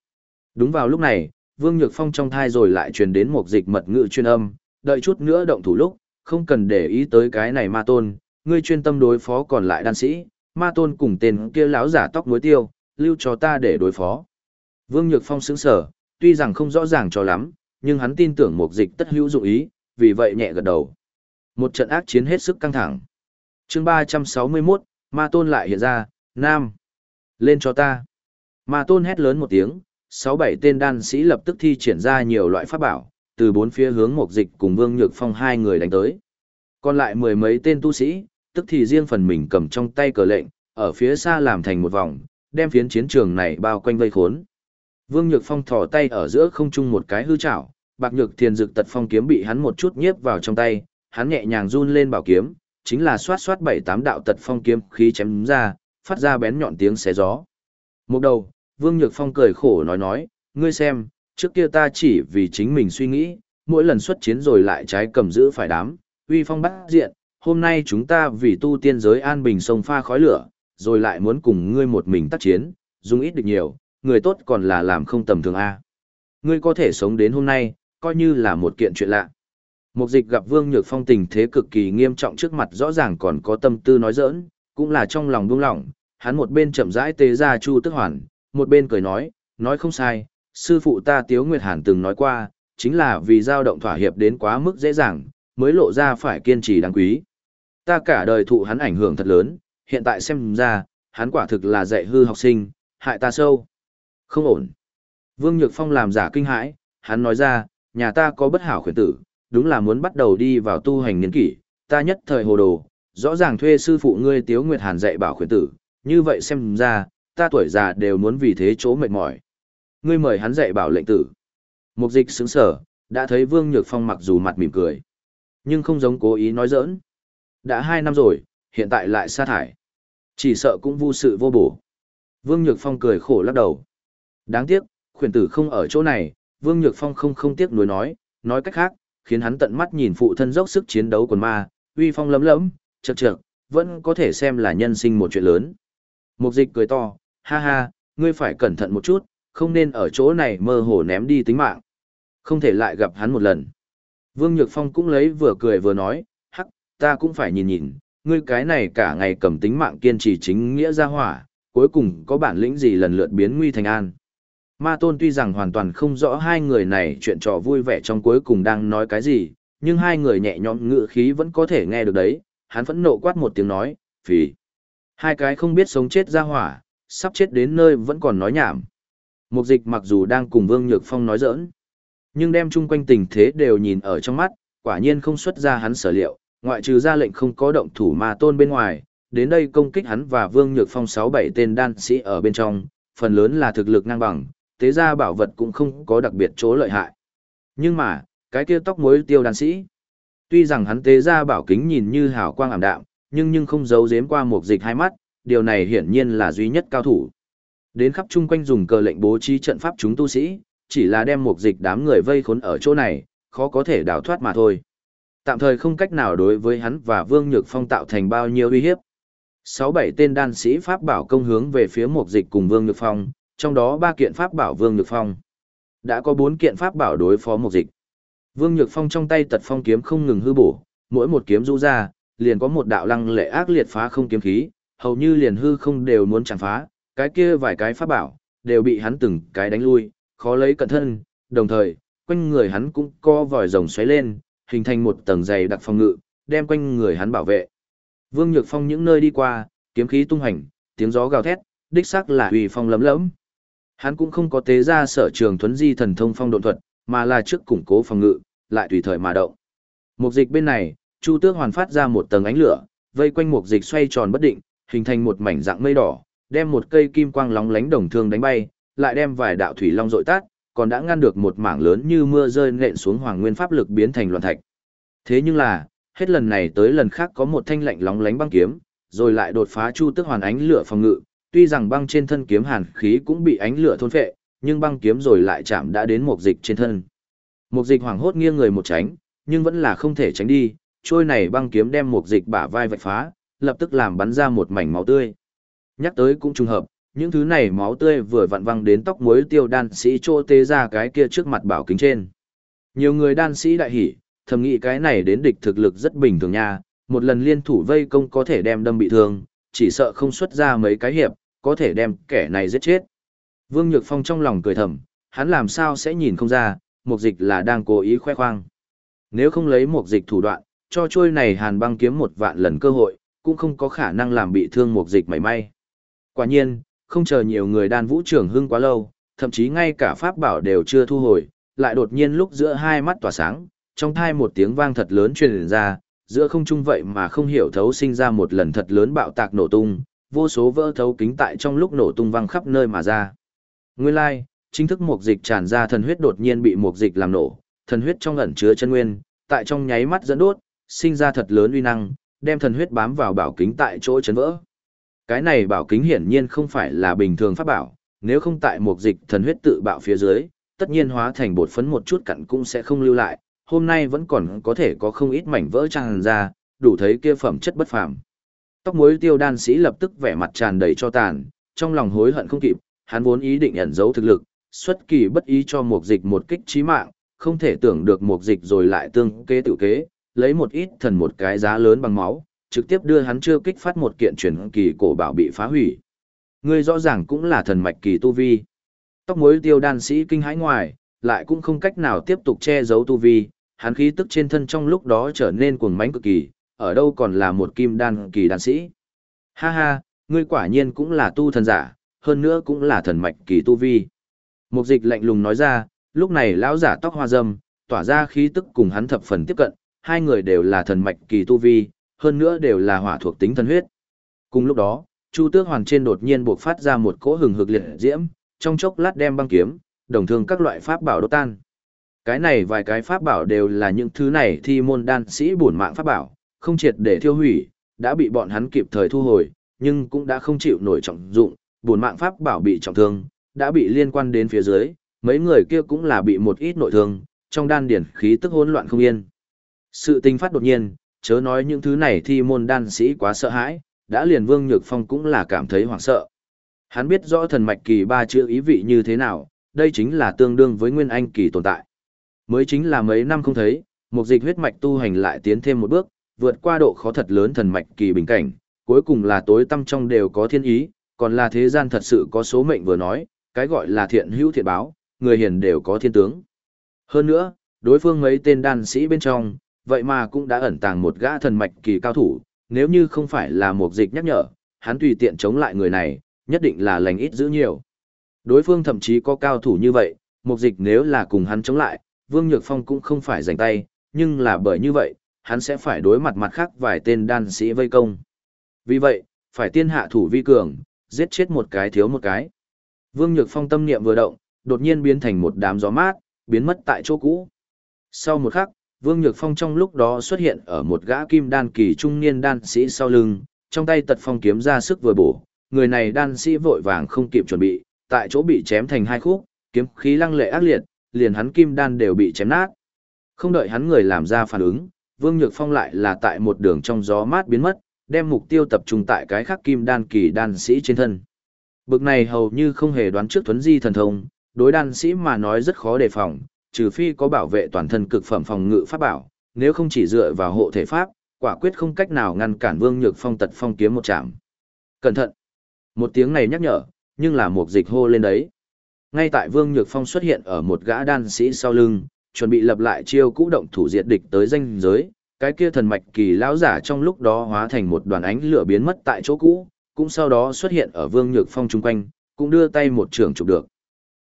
A: Đúng vào lúc này, Vương Nhược Phong trong thai rồi lại truyền đến một dịch mật ngữ chuyên âm, đợi chút nữa động thủ lúc, không cần để ý tới cái này ma tôn, ngươi chuyên tâm đối phó còn lại đan sĩ, ma tôn cùng tên kia lão giả tóc muối tiêu, lưu cho ta để đối phó. Vương Nhược Phong sững sở, tuy rằng không rõ ràng cho lắm, nhưng hắn tin tưởng một dịch tất hữu dụng ý, vì vậy nhẹ gật đầu. Một trận ác chiến hết sức căng thẳng. chương 361, ma tôn lại hiện ra, nam. Lên cho ta. Ma tôn hét lớn một tiếng, sáu bảy tên đan sĩ lập tức thi triển ra nhiều loại pháp bảo, từ bốn phía hướng một dịch cùng Vương Nhược Phong hai người đánh tới. Còn lại mười mấy tên tu sĩ, tức thì riêng phần mình cầm trong tay cờ lệnh, ở phía xa làm thành một vòng, đem phiến chiến trường này bao quanh vây khốn. Vương Nhược Phong thò tay ở giữa không trung một cái hư chảo, bạc nhược thiền dực tật phong kiếm bị hắn một chút nhiếp vào trong tay, hắn nhẹ nhàng run lên bảo kiếm, chính là xoát xoát bảy tám đạo tật phong kiếm khí chém ra, phát ra bén nhọn tiếng xé gió. Một đầu, Vương Nhược Phong cười khổ nói nói, ngươi xem, trước kia ta chỉ vì chính mình suy nghĩ, mỗi lần xuất chiến rồi lại trái cầm giữ phải đám, uy phong bắt diện, hôm nay chúng ta vì tu tiên giới an bình sông pha khói lửa, rồi lại muốn cùng ngươi một mình tác chiến, dùng ít được nhiều, người tốt còn là làm không tầm thường A. Ngươi có thể sống đến hôm nay, coi như là một kiện chuyện lạ. Mục dịch gặp Vương Nhược Phong tình thế cực kỳ nghiêm trọng trước mặt rõ ràng còn có tâm tư nói giỡn, cũng là trong lòng buông lỏng, hắn một bên chậm rãi tế ra Chu Tức Hoàn, một bên cười nói, nói không sai, sư phụ ta Tiếu Nguyệt Hàn từng nói qua, chính là vì dao động thỏa hiệp đến quá mức dễ dàng, mới lộ ra phải kiên trì đáng quý. Ta cả đời thụ hắn ảnh hưởng thật lớn, hiện tại xem ra, hắn quả thực là dạy hư học sinh, hại ta sâu. Không ổn. Vương Nhược Phong làm giả kinh hãi, hắn nói ra, nhà ta có bất hảo khuyến tử, đúng là muốn bắt đầu đi vào tu hành niên kỷ, ta nhất thời hồ đồ, rõ ràng thuê sư phụ ngươi Tiếu Nguyệt Hàn dạy bảo khuyến tử, như vậy xem ra, ta tuổi già đều muốn vì thế chỗ mệt mỏi. Ngươi mời hắn dạy bảo lệnh tử. Mục dịch sững sở, đã thấy Vương Nhược Phong mặc dù mặt mỉm cười, nhưng không giống cố ý nói giỡn. Đã hai năm rồi, hiện tại lại sa thải. Chỉ sợ cũng vô sự vô bổ. Vương Nhược Phong cười khổ lắc đầu. Đáng tiếc, khuyển tử không ở chỗ này, Vương Nhược Phong không không tiếc nuối nói, nói cách khác, khiến hắn tận mắt nhìn phụ thân dốc sức chiến đấu quần ma, uy phong lấm lấm, chật chật, vẫn có thể xem là nhân sinh một chuyện lớn. Mục dịch cười to, ha ha, ngươi phải cẩn thận một chút, không nên ở chỗ này mơ hồ ném đi tính mạng. Không thể lại gặp hắn một lần. Vương Nhược Phong cũng lấy vừa cười vừa nói, hắc, ta cũng phải nhìn nhìn, ngươi cái này cả ngày cầm tính mạng kiên trì chính nghĩa ra hỏa, cuối cùng có bản lĩnh gì lần lượt biến nguy thành an. Ma Tôn tuy rằng hoàn toàn không rõ hai người này chuyện trò vui vẻ trong cuối cùng đang nói cái gì, nhưng hai người nhẹ nhõm ngựa khí vẫn có thể nghe được đấy, hắn phẫn nộ quát một tiếng nói, phì. Hai cái không biết sống chết ra hỏa, sắp chết đến nơi vẫn còn nói nhảm. Mục dịch mặc dù đang cùng Vương Nhược Phong nói giỡn, nhưng đem chung quanh tình thế đều nhìn ở trong mắt, quả nhiên không xuất ra hắn sở liệu, ngoại trừ ra lệnh không có động thủ ma tôn bên ngoài, đến đây công kích hắn và Vương Nhược Phong 6-7 tên đan sĩ ở bên trong, phần lớn là thực lực ngang bằng, tế ra bảo vật cũng không có đặc biệt chỗ lợi hại. Nhưng mà, cái kia tóc mối tiêu đan sĩ, tuy rằng hắn tế ra bảo kính nhìn như hào quang ảm đạm, nhưng nhưng không giấu giếm qua một dịch hai mắt, điều này hiển nhiên là duy nhất cao thủ. Đến khắp chung quanh dùng cờ lệnh bố trí trận pháp chúng tu sĩ, chỉ là đem một dịch đám người vây khốn ở chỗ này, khó có thể đào thoát mà thôi. Tạm thời không cách nào đối với hắn và Vương Nhược Phong tạo thành bao nhiêu uy hiếp. Sáu bảy tên đan sĩ pháp bảo công hướng về phía một dịch cùng Vương Nhược Phong, trong đó ba kiện pháp bảo Vương Nhược Phong. Đã có bốn kiện pháp bảo đối phó một dịch. Vương Nhược Phong trong tay tật phong kiếm không ngừng hư bổ, mỗi một kiếm rũ ra, liền có một đạo lăng lệ ác liệt phá không kiếm khí, hầu như liền hư không đều muốn chẳng phá, cái kia vài cái pháp bảo, đều bị hắn từng cái đánh lui, khó lấy cẩn thân, đồng thời, quanh người hắn cũng co vòi rồng xoáy lên, hình thành một tầng dày đặc phòng ngự, đem quanh người hắn bảo vệ. Vương Nhược Phong những nơi đi qua, kiếm khí tung hành, tiếng gió gào thét, đích xác là uy phong lấm lẫm. Hắn cũng không có tế ra sở trường thuấn di thần thông phong độn thuật, mà là trước củng cố phòng ngự, lại tùy thời mà động. Mục dịch bên này, Chu Tước hoàn phát ra một tầng ánh lửa, vây quanh mục dịch xoay tròn bất định, hình thành một mảnh dạng mây đỏ, đem một cây kim quang lóng lánh đồng thương đánh bay, lại đem vài đạo thủy long dội tát, còn đã ngăn được một mảng lớn như mưa rơi nện xuống hoàng nguyên pháp lực biến thành loạn thạch. Thế nhưng là, hết lần này tới lần khác có một thanh lạnh lóng lánh băng kiếm, rồi lại đột phá chu Tước hoàn ánh lửa phòng ngự, tuy rằng băng trên thân kiếm hàn khí cũng bị ánh lửa thôn phệ, nhưng băng kiếm rồi lại chạm đã đến một dịch trên thân. Một dịch hoảng hốt nghiêng người một tránh, nhưng vẫn là không thể tránh đi, trôi này băng kiếm đem một dịch bả vai vạch phá, lập tức làm bắn ra một mảnh máu tươi. Nhắc tới cũng trùng hợp, những thứ này máu tươi vừa vặn văng đến tóc muối tiêu đan sĩ trô tê ra cái kia trước mặt bảo kính trên. Nhiều người đan sĩ đại hỉ, thầm nghĩ cái này đến địch thực lực rất bình thường nha, một lần liên thủ vây công có thể đem đâm bị thương, chỉ sợ không xuất ra mấy cái hiệp, có thể đem kẻ này giết chết. Vương Nhược Phong trong lòng cười thầm, hắn làm sao sẽ nhìn không ra, mục dịch là đang cố ý khoe khoang. Nếu không lấy mục dịch thủ đoạn, cho trôi này hàn băng kiếm một vạn lần cơ hội, cũng không có khả năng làm bị thương mục dịch mảy may. Quả nhiên, không chờ nhiều người đan vũ trưởng hưng quá lâu, thậm chí ngay cả pháp bảo đều chưa thu hồi, lại đột nhiên lúc giữa hai mắt tỏa sáng, trong thai một tiếng vang thật lớn truyền ra, giữa không trung vậy mà không hiểu thấu sinh ra một lần thật lớn bạo tạc nổ tung, vô số vỡ thấu kính tại trong lúc nổ tung văng khắp nơi mà ra. Nguyên lai, like, chính thức mục dịch tràn ra thần huyết đột nhiên bị mục dịch làm nổ, thần huyết trong ẩn chứa chân nguyên, tại trong nháy mắt dẫn đốt, sinh ra thật lớn uy năng, đem thần huyết bám vào bảo kính tại chỗ chấn vỡ. Cái này bảo kính hiển nhiên không phải là bình thường pháp bảo, nếu không tại mục dịch thần huyết tự bạo phía dưới, tất nhiên hóa thành bột phấn một chút cặn cũng sẽ không lưu lại, hôm nay vẫn còn có thể có không ít mảnh vỡ tràn ra, đủ thấy kia phẩm chất bất phàm. Tóc muối tiêu đan sĩ lập tức vẻ mặt tràn đầy cho tàn, trong lòng hối hận không kịp, hắn vốn ý định ẩn giấu thực lực, xuất kỳ bất ý cho một dịch một kích chí mạng, không thể tưởng được một dịch rồi lại tương kế tự kế, lấy một ít thần một cái giá lớn bằng máu, trực tiếp đưa hắn chưa kích phát một kiện truyền kỳ cổ bảo bị phá hủy. Ngươi rõ ràng cũng là thần mạch kỳ tu vi. Tóc muối tiêu đan sĩ kinh hãi ngoài, lại cũng không cách nào tiếp tục che giấu tu vi, hắn khí tức trên thân trong lúc đó trở nên cuồng mãnh cực kỳ, ở đâu còn là một kim đan kỳ đan sĩ. Ha ha, ngươi quả nhiên cũng là tu thần giả, hơn nữa cũng là thần mạch kỳ tu vi. Mục dịch lạnh lùng nói ra, lúc này lão giả tóc hoa râm, tỏa ra khí tức cùng hắn thập phần tiếp cận, hai người đều là thần mạch kỳ tu vi, hơn nữa đều là hỏa thuộc tính thần huyết. Cùng lúc đó, Chu Tước Hoàn trên đột nhiên bộc phát ra một cỗ hừng hực liệt diễm, trong chốc lát đem băng kiếm, đồng thương các loại pháp bảo đốt tan. Cái này vài cái pháp bảo đều là những thứ này thi môn đan sĩ bổn mạng pháp bảo, không triệt để thiêu hủy, đã bị bọn hắn kịp thời thu hồi, nhưng cũng đã không chịu nổi trọng dụng, bổn mạng pháp bảo bị trọng thương, đã bị liên quan đến phía dưới, mấy người kia cũng là bị một ít nội thương, trong đan điển khí tức hỗn loạn không yên. Sự tình phát đột nhiên, chớ nói những thứ này thi môn đan sĩ quá sợ hãi, đã liền Vương Nhược Phong cũng là cảm thấy hoảng sợ. Hắn biết rõ thần mạch kỳ ba chữ ý vị như thế nào, đây chính là tương đương với nguyên anh kỳ tồn tại. Mới chính là mấy năm không thấy, một dịch huyết mạch tu hành lại tiến thêm một bước, vượt qua độ khó thật lớn thần mạch kỳ bình cảnh, cuối cùng là tối tâm trong đều có thiên ý, còn là thế gian thật sự có số mệnh vừa nói, cái gọi là thiện hữu thiện báo, người hiền đều có thiên tướng. Hơn nữa, đối phương mấy tên đan sĩ bên trong, vậy mà cũng đã ẩn tàng một gã thần mạch kỳ cao thủ, nếu như không phải là một dịch nhắc nhở, hắn tùy tiện chống lại người này, nhất định là lành ít giữ nhiều. Đối phương thậm chí có cao thủ như vậy, một dịch nếu là cùng hắn chống lại, Vương Nhược Phong cũng không phải giành tay, nhưng là bởi như vậy, hắn sẽ phải đối mặt mặt khác vài tên đan sĩ vây công. Vì vậy, phải tiên hạ thủ vi cường, giết chết một cái thiếu một cái. Vương Nhược Phong tâm niệm vừa động, đột nhiên biến thành một đám gió mát, biến mất tại chỗ cũ. Sau một khắc, Vương Nhược Phong trong lúc đó xuất hiện ở một gã kim đan kỳ trung niên đan sĩ sau lưng, trong tay tật phong kiếm ra sức vừa bổ, người này đan sĩ vội vàng không kịp chuẩn bị, tại chỗ bị chém thành hai khúc, kiếm khí lăng lệ ác liệt, liền hắn kim đan đều bị chém nát. Không đợi hắn người làm ra phản ứng, Vương Nhược Phong lại là tại một đường trong gió mát biến mất, đem mục tiêu tập trung tại cái khắc kim đan kỳ đan sĩ trên thân. Bực này hầu như không hề đoán trước thuấn di thần thông, đối đan sĩ mà nói rất khó đề phòng, trừ phi có bảo vệ toàn thân cực phẩm phòng ngự pháp bảo, nếu không chỉ dựa vào hộ thể pháp, quả quyết không cách nào ngăn cản Vương Nhược Phong tật phong kiếm một chạm. Cẩn thận! Một tiếng này nhắc nhở, nhưng là một dịch hô lên đấy. Ngay tại Vương Nhược Phong xuất hiện ở một gã đan sĩ sau lưng, chuẩn bị lập lại chiêu cũ động thủ diệt địch tới danh giới, cái kia thần mạch kỳ lão giả trong lúc đó hóa thành một đoàn ánh lửa biến mất tại chỗ cũ, cũng sau đó xuất hiện ở Vương Nhược Phong chung quanh, cũng đưa tay một trường chụp được.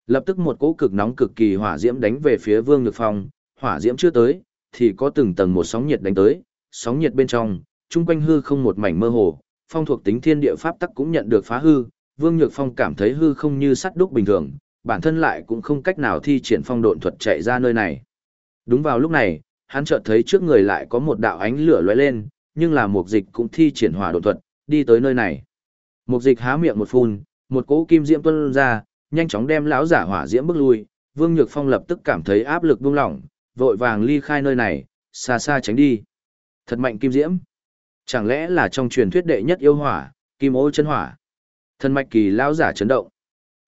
A: Lập tức một cỗ cực nóng cực kỳ hỏa diễm đánh về phía Vương Nhược Phong, hỏa diễm chưa tới, thì có từng tầng một sóng nhiệt đánh tới, sóng nhiệt bên trong, chung quanh hư không một mảnh mơ hồ, phong thuộc tính thiên địa pháp tắc cũng nhận được phá hư, Vương Nhược Phong cảm thấy hư không như sắt đúc bình thường, bản thân lại cũng không cách nào thi triển phong độn thuật chạy ra nơi này. Đúng vào lúc này, hắn chợt thấy trước người lại có một đạo ánh lửa lóe lên, nhưng là Mục dịch cũng thi triển hỏa độn thuật, đi tới nơi này. Mục dịch há miệng một phun, một cỗ kim diễm tuôn ra, nhanh chóng đem lão giả hỏa diễm bước lui, Vương Nhược Phong lập tức cảm thấy áp lực buông lỏng, vội vàng ly khai nơi này, xa xa tránh đi. Thật mạnh kim diễm. Chẳng lẽ là trong truyền thuyết đệ nhất yêu hỏa, kim ô chân hỏa. Thân mạch kỳ lão giả chấn động.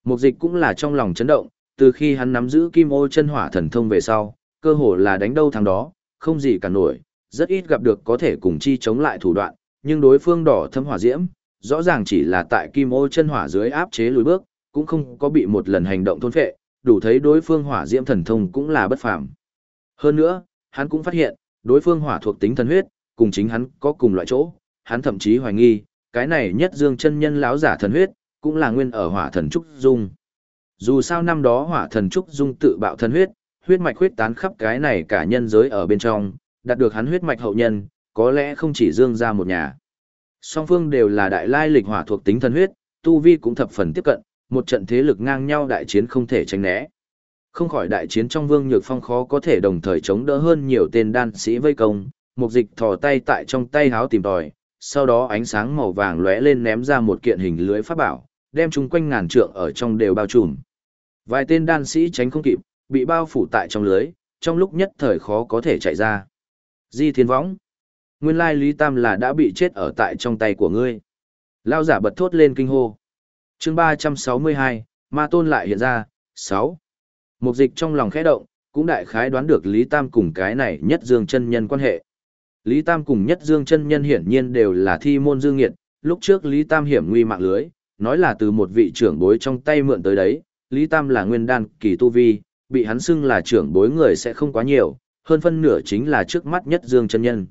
A: Mục dịch cũng là trong lòng chấn động, từ khi hắn nắm giữ kim ô chân hỏa thần thông về sau, cơ hồ là đánh đâu thằng đó, không gì cả nổi, rất ít gặp được có thể cùng chi chống lại thủ đoạn, nhưng đối phương đỏ thâm hỏa diễm, rõ ràng chỉ là tại kim ô chân hỏa dưới áp chế lùi bước, cũng không có bị một lần hành động thôn phệ, đủ thấy đối phương hỏa diễm thần thông cũng là bất phàm. Hơn nữa, hắn cũng phát hiện, đối phương hỏa thuộc tính thần huyết, cùng chính hắn có cùng loại chỗ, hắn thậm chí hoài nghi, cái này nhất dương chân nhân lão giả thần huyết, cũng là nguyên ở hỏa thần trúc dung. Dù sao năm đó hỏa thần trúc dung tự bạo thần huyết, huyết mạch huyết tán khắp cái này cả nhân giới ở bên trong, đạt được hắn huyết mạch hậu nhân, có lẽ không chỉ Dương ra một nhà. Song phương đều là đại lai lịch hỏa thuộc tính thần huyết, tu vi cũng thập phần tiếp cận, một trận thế lực ngang nhau đại chiến không thể tránh né. Không khỏi đại chiến trong Vương Nhược Phong khó có thể đồng thời chống đỡ hơn nhiều tên đan sĩ vây công, một dịch thò tay tại trong tay háo tìm tòi, sau đó ánh sáng màu vàng lóe lên ném ra một kiện hình lưới pháp bảo, đem chúng quanh ngàn trượng ở trong đều bao trùm. Vài tên đan sĩ tránh không kịp, bị bao phủ tại trong lưới, trong lúc nhất thời khó có thể chạy ra. Di thiên võng. Nguyên lai Lý Tam là đã bị chết ở tại trong tay của ngươi. Lao giả bật thốt lên kinh hô. chương 362, ma tôn lại hiện ra, 6. Mục dịch trong lòng khẽ động, cũng đại khái đoán được Lý Tam cùng cái này nhất dương chân nhân quan hệ. Lý Tam cùng nhất dương chân nhân hiển nhiên đều là thi môn dương nghiệt, lúc trước Lý Tam hiểm nguy mạng lưới, nói là từ một vị trưởng bối trong tay mượn tới đấy, Lý Tam là nguyên đan kỳ tu vi, bị hắn xưng là trưởng bối người sẽ không quá nhiều, hơn phân nửa chính là trước mắt nhất dương chân nhân.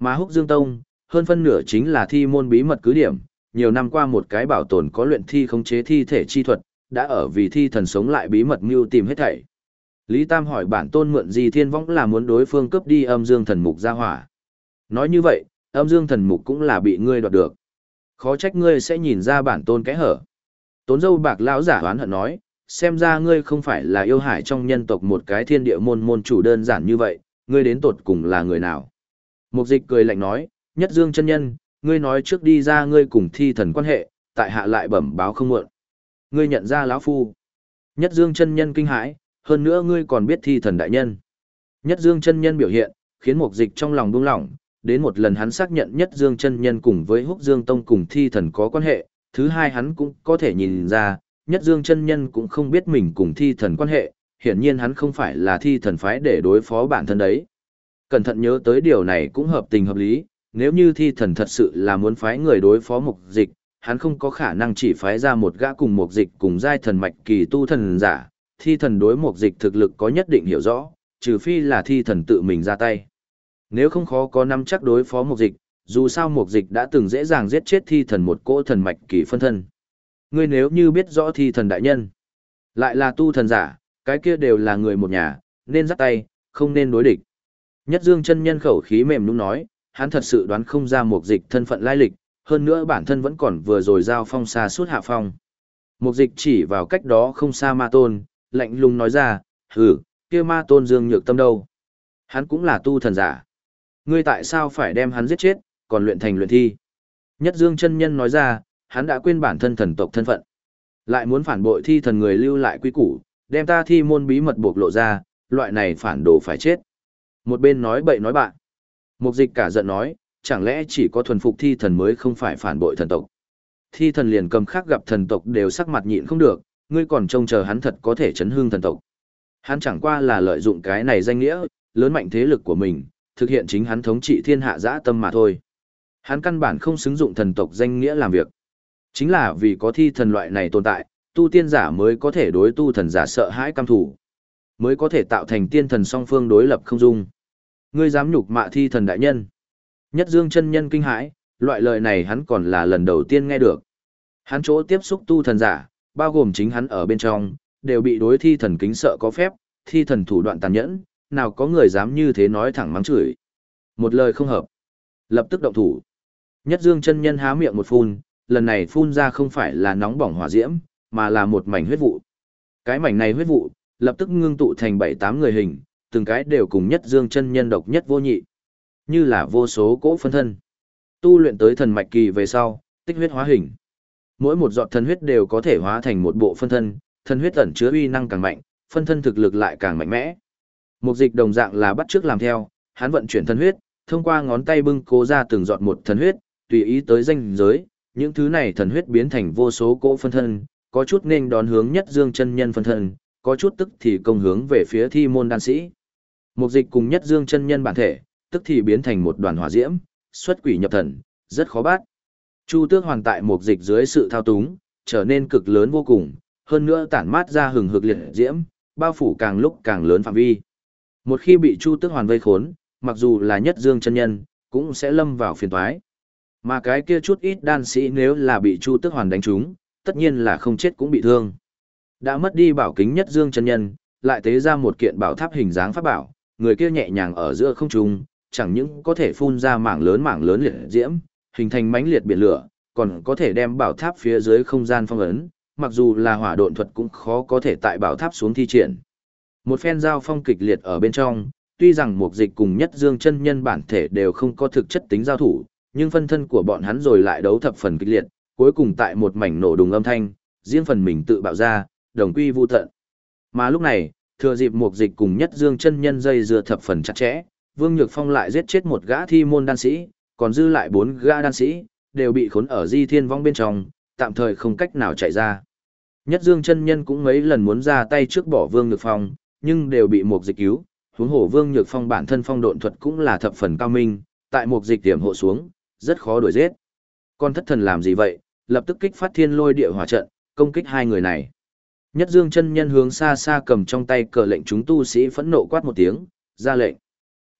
A: Mà húc dương tông, hơn phân nửa chính là thi môn bí mật cứ điểm, nhiều năm qua một cái bảo tồn có luyện thi khống chế thi thể chi thuật, đã ở vì thi thần sống lại bí mật mưu tìm hết thảy. Lý Tam hỏi bản tôn mượn gì thiên võng là muốn đối phương cướp đi âm dương thần mục ra hỏa. Nói như vậy, âm dương thần mục cũng là bị ngươi đoạt được. Khó trách ngươi sẽ nhìn ra bản tôn cái hở. Tốn dâu bạc lão giả hoán hận nói, xem ra ngươi không phải là yêu hải trong nhân tộc một cái thiên địa môn môn chủ đơn giản như vậy, ngươi đến tột cùng là người nào. Mục dịch cười lạnh nói, nhất dương chân nhân, ngươi nói trước đi ra ngươi cùng thi thần quan hệ, tại hạ lại bẩm báo không muộn. Ngươi nhận ra lão phu. Nhất dương chân nhân kinh hãi, hơn nữa ngươi còn biết thi thần đại nhân. Nhất dương chân nhân biểu hiện, khiến mục dịch trong lòng buông lỏng, đến một lần hắn xác nhận nhất dương chân nhân cùng với húc dương tông cùng thi thần có quan hệ, thứ hai hắn cũng có thể nhìn ra, nhất dương chân nhân cũng không biết mình cùng thi thần quan hệ, hiển nhiên hắn không phải là thi thần phái để đối phó bản thân đấy. Cẩn thận nhớ tới điều này cũng hợp tình hợp lý, nếu như thi thần thật sự là muốn phái người đối phó mục dịch, hắn không có khả năng chỉ phái ra một gã cùng mục dịch cùng giai thần mạch kỳ tu thần giả, thi thần đối mục dịch thực lực có nhất định hiểu rõ, trừ phi là thi thần tự mình ra tay. Nếu không khó có năm chắc đối phó mục dịch, dù sao mục dịch đã từng dễ dàng giết chết thi thần một cỗ thần mạch kỳ phân thân. Ngươi nếu như biết rõ thi thần đại nhân, lại là tu thần giả, cái kia đều là người một nhà, nên dắt tay, không nên đối địch. Nhất Dương chân nhân khẩu khí mềm nhũn nói, hắn thật sự đoán không ra mục dịch thân phận lai lịch, hơn nữa bản thân vẫn còn vừa rồi giao phong xa suốt hạ phong. Mục dịch chỉ vào cách đó không xa ma tôn, lạnh lùng nói ra, hử, kia ma tôn dương nhược tâm đâu. Hắn cũng là tu thần giả. Ngươi tại sao phải đem hắn giết chết, còn luyện thành luyện thi? Nhất Dương chân nhân nói ra, hắn đã quên bản thân thần tộc thân phận. Lại muốn phản bội thi thần người lưu lại quy củ, đem ta thi môn bí mật buộc lộ ra, loại này phản đồ phải chết. Một bên nói bậy nói bạn. Mục dịch cả giận nói, chẳng lẽ chỉ có thuần phục thi thần mới không phải phản bội thần tộc. Thi thần liền cầm khác gặp thần tộc đều sắc mặt nhịn không được, ngươi còn trông chờ hắn thật có thể chấn hương thần tộc. Hắn chẳng qua là lợi dụng cái này danh nghĩa, lớn mạnh thế lực của mình, thực hiện chính hắn thống trị thiên hạ dã tâm mà thôi. Hắn căn bản không xứng dụng thần tộc danh nghĩa làm việc. Chính là vì có thi thần loại này tồn tại, tu tiên giả mới có thể đối tu thần giả sợ hãi cam thủ, mới có thể tạo thành tiên thần song phương đối lập không dung. Ngươi dám nhục mạ thi thần đại nhân. Nhất Dương chân nhân kinh hãi, loại lời này hắn còn là lần đầu tiên nghe được. Hắn chỗ tiếp xúc tu thần giả, bao gồm chính hắn ở bên trong, đều bị đối thi thần kính sợ có phép, thi thần thủ đoạn tàn nhẫn, nào có người dám như thế nói thẳng mắng chửi. Một lời không hợp, lập tức động thủ. Nhất Dương chân nhân há miệng một phun, lần này phun ra không phải là nóng bỏng hỏa diễm, mà là một mảnh huyết vụ. Cái mảnh này huyết vụ, lập tức ngưng tụ thành bảy tám người hình, từng cái đều cùng nhất dương chân nhân độc nhất vô nhị. Như là vô số cỗ phân thân. Tu luyện tới thần mạch kỳ về sau, tích huyết hóa hình. Mỗi một giọt thần huyết đều có thể hóa thành một bộ phân thân, thần huyết ẩn chứa uy năng càng mạnh, phân thân thực lực lại càng mạnh mẽ. Một dịch đồng dạng là bắt trước làm theo, hắn vận chuyển thần huyết, thông qua ngón tay bưng cố ra từng giọt một thần huyết, tùy ý tới danh giới, những thứ này thần huyết biến thành vô số cỗ phân thân, có chút nên đón hướng nhất dương chân nhân phân thân, có chút tức thì công hướng về phía thi môn đan sĩ. Một dịch cùng nhất dương chân nhân bản thể, tức thì biến thành một đoàn hỏa diễm, xuất quỷ nhập thần, rất khó bắt. Chu tước hoàn tại một dịch dưới sự thao túng, trở nên cực lớn vô cùng, hơn nữa tản mát ra hừng hực liệt diễm, bao phủ càng lúc càng lớn phạm vi. Một khi bị Chu tước hoàn vây khốn, mặc dù là nhất dương chân nhân, cũng sẽ lâm vào phiền toái. Mà cái kia chút ít đan sĩ nếu là bị Chu tước hoàn đánh trúng, tất nhiên là không chết cũng bị thương. Đã mất đi bảo kính nhất dương chân nhân, lại tế ra một kiện bảo tháp hình dáng pháp bảo, người kia nhẹ nhàng ở giữa không trung, chẳng những có thể phun ra mảng lớn mảng lớn liệt diễm, hình thành mãnh liệt biển lửa, còn có thể đem bảo tháp phía dưới không gian phong ấn, mặc dù là hỏa độn thuật cũng khó có thể tại bảo tháp xuống thi triển. Một phen giao phong kịch liệt ở bên trong, tuy rằng mục dịch cùng nhất dương chân nhân bản thể đều không có thực chất tính giao thủ, nhưng phân thân của bọn hắn rồi lại đấu thập phần kịch liệt, cuối cùng tại một mảnh nổ đùng âm thanh, riêng phần mình tự bạo ra, đồng quy vu tận. Mà lúc này, thừa dịp mục dịch cùng nhất dương chân nhân dây dưa thập phần chặt chẽ, Vương Nhược Phong lại giết chết một gã thi môn đan sĩ, còn dư lại bốn gã đan sĩ, đều bị khốn ở di thiên vong bên trong, tạm thời không cách nào chạy ra. Nhất Dương chân nhân cũng mấy lần muốn ra tay trước bỏ Vương Nhược Phong, nhưng đều bị một dịch cứu. Huống hồ Vương Nhược Phong bản thân phong độn thuật cũng là thập phần cao minh, tại một dịch điểm hộ xuống, rất khó đuổi giết. Con thất thần làm gì vậy? Lập tức kích phát thiên lôi địa hỏa trận, công kích hai người này. Nhất Dương chân nhân hướng xa xa cầm trong tay cờ lệnh chúng tu sĩ phẫn nộ quát một tiếng, ra lệnh.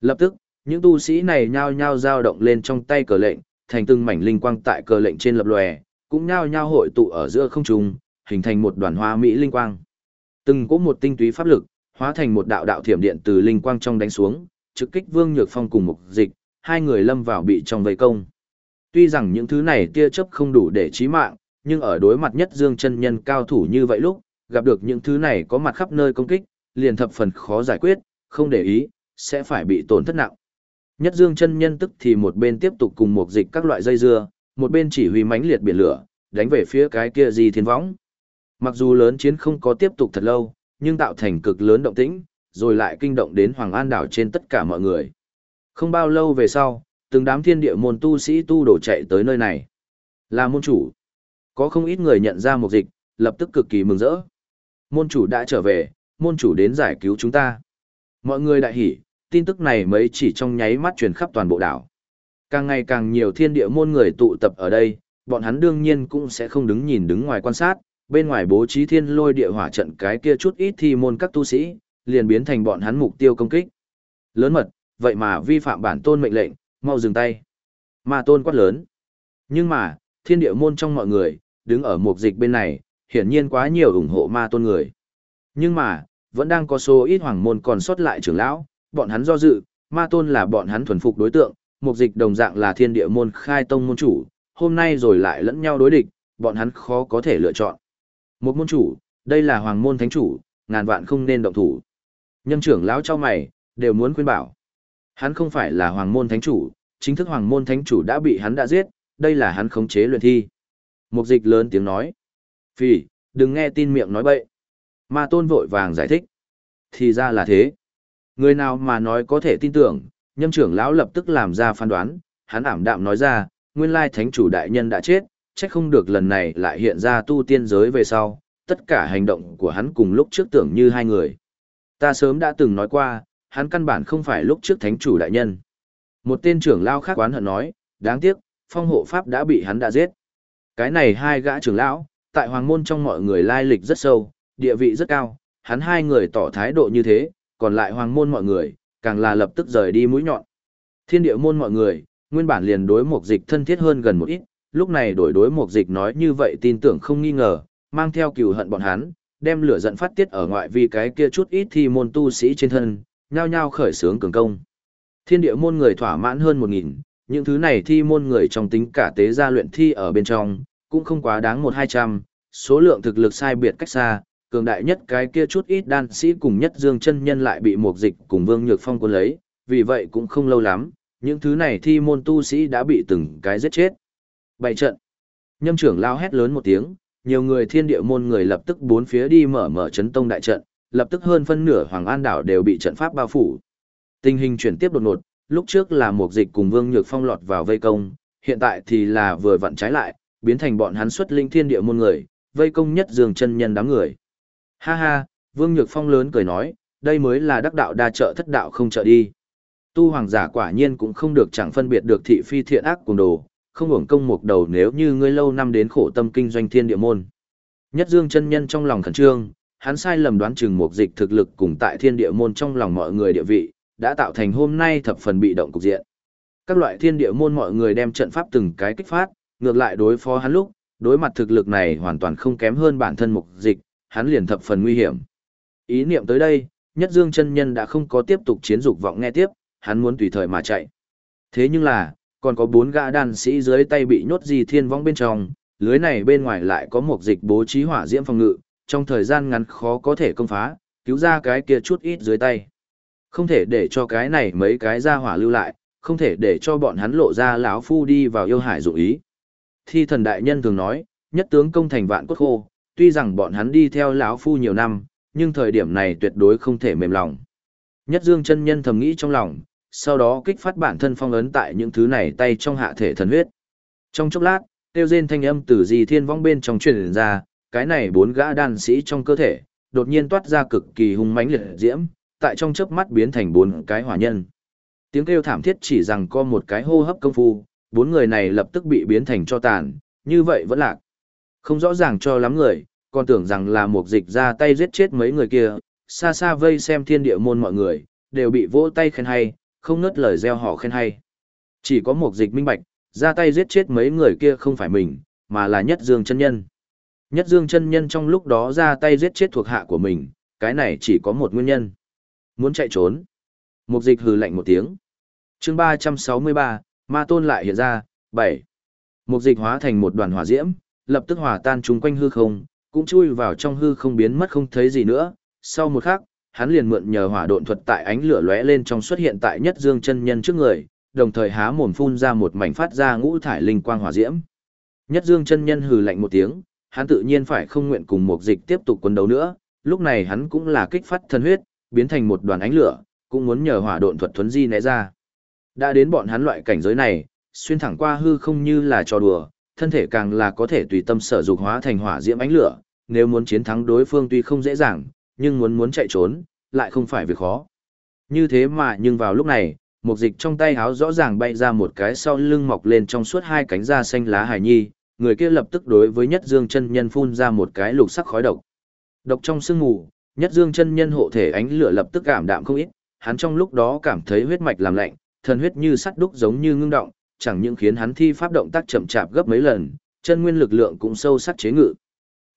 A: Lập tức, những tu sĩ này nhao nhao dao động lên trong tay cờ lệnh, thành từng mảnh linh quang tại cờ lệnh trên lập lòe, cũng nhao nhao hội tụ ở giữa không trung, hình thành một đoàn hoa mỹ linh quang. Từng có một tinh túy pháp lực, hóa thành một đạo đạo thiểm điện từ linh quang trong đánh xuống, trực kích Vương Nhược Phong cùng Mục Dịch, hai người lâm vào bị trong vây công. Tuy rằng những thứ này tia chớp không đủ để chí mạng, nhưng ở đối mặt nhất Dương chân nhân cao thủ như vậy lúc, gặp được những thứ này có mặt khắp nơi công kích, liền thập phần khó giải quyết, không để ý, sẽ phải bị tổn thất nặng. Nhất Dương chân nhân tức thì một bên tiếp tục cùng mục dịch các loại dây dưa, một bên chỉ huy mãnh liệt biển lửa, đánh về phía cái kia di thiên võng. Mặc dù lớn chiến không có tiếp tục thật lâu, nhưng tạo thành cực lớn động tĩnh, rồi lại kinh động đến Hoàng An đảo trên tất cả mọi người. Không bao lâu về sau, từng đám thiên địa môn tu sĩ tu đổ chạy tới nơi này. Là môn chủ. Có không ít người nhận ra một dịch, lập tức cực kỳ mừng rỡ. Môn chủ đã trở về, môn chủ đến giải cứu chúng ta. Mọi người đại hỉ, tin tức này mấy chỉ trong nháy mắt truyền khắp toàn bộ đảo. Càng ngày càng nhiều thiên địa môn người tụ tập ở đây, bọn hắn đương nhiên cũng sẽ không đứng nhìn đứng ngoài quan sát, bên ngoài bố trí thiên lôi địa hỏa trận cái kia chút ít thi môn các tu sĩ, liền biến thành bọn hắn mục tiêu công kích. Lớn mật, vậy mà vi phạm bản tôn mệnh lệnh, mau dừng tay. Ma tôn quát lớn. Nhưng mà, thiên địa môn trong mọi người, đứng ở mục dịch bên này, hiển nhiên quá nhiều ủng hộ ma tôn người. Nhưng mà, vẫn đang có số ít hoàng môn còn sót lại trưởng lão, bọn hắn do dự, ma tôn là bọn hắn thuần phục đối tượng, mục dịch đồng dạng là thiên địa môn khai tông môn chủ, hôm nay rồi lại lẫn nhau đối địch, bọn hắn khó có thể lựa chọn. Một môn chủ, đây là hoàng môn thánh chủ, ngàn vạn không nên động thủ. Nhâm trưởng lão cho mày, đều muốn khuyên bảo. Hắn không phải là hoàng môn thánh chủ, chính thức hoàng môn thánh chủ đã bị hắn đã giết, đây là hắn khống chế luyện thi. Mục dịch lớn tiếng nói. Phỉ, đừng nghe tin miệng nói bậy. Ma tôn vội vàng giải thích. Thì ra là thế. Người nào mà nói có thể tin tưởng, nhâm trưởng lão lập tức làm ra phán đoán, hắn ảm đạm nói ra, nguyên lai thánh chủ đại nhân đã chết, chắc không được lần này lại hiện ra tu tiên giới về sau, tất cả hành động của hắn cùng lúc trước tưởng như hai người. Ta sớm đã từng nói qua, hắn căn bản không phải lúc trước thánh chủ đại nhân. Một tên trưởng lão khác quán hận nói, đáng tiếc, phong hộ pháp đã bị hắn đã giết. Cái này hai gã trưởng lão, tại hoàng môn trong mọi người lai lịch rất sâu, địa vị rất cao, hắn hai người tỏ thái độ như thế, còn lại hoàng môn mọi người, càng là lập tức rời đi mũi nhọn. Thiên địa môn mọi người, nguyên bản liền đối một dịch thân thiết hơn gần một ít, lúc này đổi đối một dịch nói như vậy tin tưởng không nghi ngờ, mang theo cừu hận bọn hắn, đem lửa giận phát tiết ở ngoại vì cái kia chút ít thì môn tu sĩ trên thân, nhao nhao khởi sướng cường công. Thiên địa môn người thỏa mãn hơn một nghìn, những thứ này thi môn người trong tính cả tế gia luyện thi ở bên trong, cũng không quá đáng một hai trăm, số lượng thực lực sai biệt cách xa, cường đại nhất cái kia chút ít đan sĩ cùng nhất dương chân nhân lại bị một dịch cùng vương nhược phong quân lấy, vì vậy cũng không lâu lắm, những thứ này thi môn tu sĩ đã bị từng cái giết chết. Bảy trận. Nhâm trưởng lao hét lớn một tiếng, nhiều người thiên địa môn người lập tức bốn phía đi mở mở chấn tông đại trận, lập tức hơn phân nửa Hoàng An đảo đều bị trận pháp bao phủ. Tình hình chuyển tiếp đột ngột, lúc trước là một dịch cùng Vương Nhược Phong lọt vào vây công, hiện tại thì là vừa vặn trái lại, biến thành bọn hắn xuất linh thiên địa môn người, vây công nhất dường chân nhân đám người. Ha ha, Vương Nhược Phong lớn cười nói, đây mới là đắc đạo đa trợ thất đạo không trợ đi. Tu hoàng giả quả nhiên cũng không được chẳng phân biệt được thị phi thiện ác cùng đồ, không hưởng công một đầu nếu như ngươi lâu năm đến khổ tâm kinh doanh thiên địa môn. Nhất Dương chân nhân trong lòng khẩn trương, hắn sai lầm đoán chừng một dịch thực lực cùng tại thiên địa môn trong lòng mọi người địa vị, đã tạo thành hôm nay thập phần bị động cục diện. Các loại thiên địa môn mọi người đem trận pháp từng cái kích phát, ngược lại đối phó hắn lúc, đối mặt thực lực này hoàn toàn không kém hơn bản thân mục dịch, hắn liền thập phần nguy hiểm. Ý niệm tới đây, Nhất Dương chân nhân đã không có tiếp tục chiến dục vọng nghe tiếp, hắn muốn tùy thời mà chạy. Thế nhưng là, còn có bốn gã đàn sĩ dưới tay bị nhốt di thiên vong bên trong, lưới này bên ngoài lại có một dịch bố trí hỏa diễm phòng ngự, trong thời gian ngắn khó có thể công phá, cứu ra cái kia chút ít dưới tay. Không thể để cho cái này mấy cái ra hỏa lưu lại, không thể để cho bọn hắn lộ ra lão phu đi vào yêu hải dụ ý. Thi thần đại nhân thường nói, nhất tướng công thành vạn cốt khô, tuy rằng bọn hắn đi theo lão phu nhiều năm, nhưng thời điểm này tuyệt đối không thể mềm lòng. Nhất Dương chân nhân thầm nghĩ trong lòng, sau đó kích phát bản thân phong ấn tại những thứ này tay trong hạ thể thần huyết. Trong chốc lát, tiêu rên thanh âm từ di thiên vong bên trong truyền ra, cái này bốn gã đan sĩ trong cơ thể, đột nhiên toát ra cực kỳ hung mãnh liệt diễm, tại trong chớp mắt biến thành bốn cái hỏa nhân. Tiếng kêu thảm thiết chỉ rằng có một cái hô hấp công phu, bốn người này lập tức bị biến thành cho tàn, như vậy vẫn lạc. Không rõ ràng cho lắm người, còn tưởng rằng là một dịch ra tay giết chết mấy người kia, xa xa vây xem thiên địa môn mọi người, đều bị vỗ tay khen hay, không ngớt lời gieo họ khen hay. Chỉ có một dịch minh bạch, ra tay giết chết mấy người kia không phải mình, mà là nhất dương chân nhân. Nhất dương chân nhân trong lúc đó ra tay giết chết thuộc hạ của mình, cái này chỉ có một nguyên nhân. Muốn chạy trốn. Một dịch hừ lạnh một tiếng. chương 363, ma tôn lại hiện ra, 7. Một dịch hóa thành một đoàn hỏa diễm, lập tức hòa tan chúng quanh hư không, cũng chui vào trong hư không biến mất không thấy gì nữa. Sau một khắc, hắn liền mượn nhờ hỏa độn thuật tại ánh lửa lóe lên trong xuất hiện tại nhất dương chân nhân trước người, đồng thời há mồm phun ra một mảnh phát ra ngũ thải linh quang hỏa diễm. Nhất dương chân nhân hừ lạnh một tiếng, hắn tự nhiên phải không nguyện cùng một dịch tiếp tục quân đấu nữa, lúc này hắn cũng là kích phát thân huyết, biến thành một đoàn ánh lửa, cũng muốn nhờ hỏa độn thuật thuấn di né ra. Đã đến bọn hắn loại cảnh giới này, xuyên thẳng qua hư không như là trò đùa, thân thể càng là có thể tùy tâm sở dục hóa thành hỏa diễm ánh lửa, nếu muốn chiến thắng đối phương tuy không dễ dàng, nhưng muốn muốn chạy trốn, lại không phải việc khó. Như thế mà nhưng vào lúc này, một dịch trong tay háo rõ ràng bay ra một cái sau lưng mọc lên trong suốt hai cánh da xanh lá hải nhi, người kia lập tức đối với nhất dương chân nhân phun ra một cái lục sắc khói độc. Độc trong sương mù, nhất dương chân nhân hộ thể ánh lửa lập tức cảm đạm không ít, hắn trong lúc đó cảm thấy huyết mạch làm lạnh, thần huyết như sắt đúc giống như ngưng động, chẳng những khiến hắn thi pháp động tác chậm chạp gấp mấy lần, chân nguyên lực lượng cũng sâu sắc chế ngự.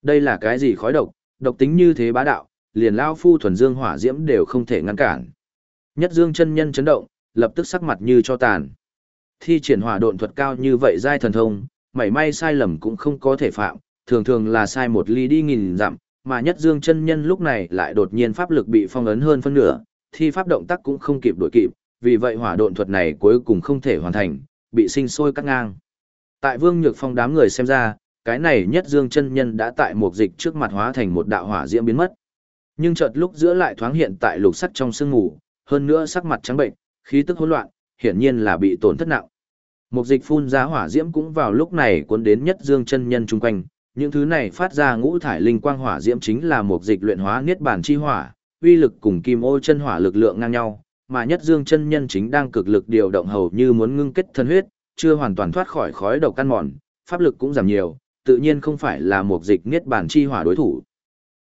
A: Đây là cái gì khói độc, độc tính như thế bá đạo, liền lao phu thuần dương hỏa diễm đều không thể ngăn cản. Nhất dương chân nhân chấn động, lập tức sắc mặt như cho tàn. Thi triển hỏa độn thuật cao như vậy giai thần thông, mảy may sai lầm cũng không có thể phạm, thường thường là sai một ly đi nghìn dặm, mà nhất dương chân nhân lúc này lại đột nhiên pháp lực bị phong ấn hơn phân nửa, thi pháp động tác cũng không kịp đuổi kịp, vì vậy hỏa độn thuật này cuối cùng không thể hoàn thành, bị sinh sôi cắt ngang. Tại Vương Nhược Phong đám người xem ra, cái này nhất dương chân nhân đã tại một dịch trước mặt hóa thành một đạo hỏa diễm biến mất. Nhưng chợt lúc giữa lại thoáng hiện tại lục sắc trong sương ngủ, hơn nữa sắc mặt trắng bệnh, khí tức hỗn loạn, hiển nhiên là bị tổn thất nặng. Một dịch phun ra hỏa diễm cũng vào lúc này cuốn đến nhất dương chân nhân chung quanh, những thứ này phát ra ngũ thải linh quang hỏa diễm chính là một dịch luyện hóa niết bàn chi hỏa, uy lực cùng kim ô chân hỏa lực lượng ngang nhau, mà nhất dương chân nhân chính đang cực lực điều động hầu như muốn ngưng kết thân huyết, chưa hoàn toàn thoát khỏi khói độc căn mòn, pháp lực cũng giảm nhiều, tự nhiên không phải là một dịch niết bàn chi hỏa đối thủ.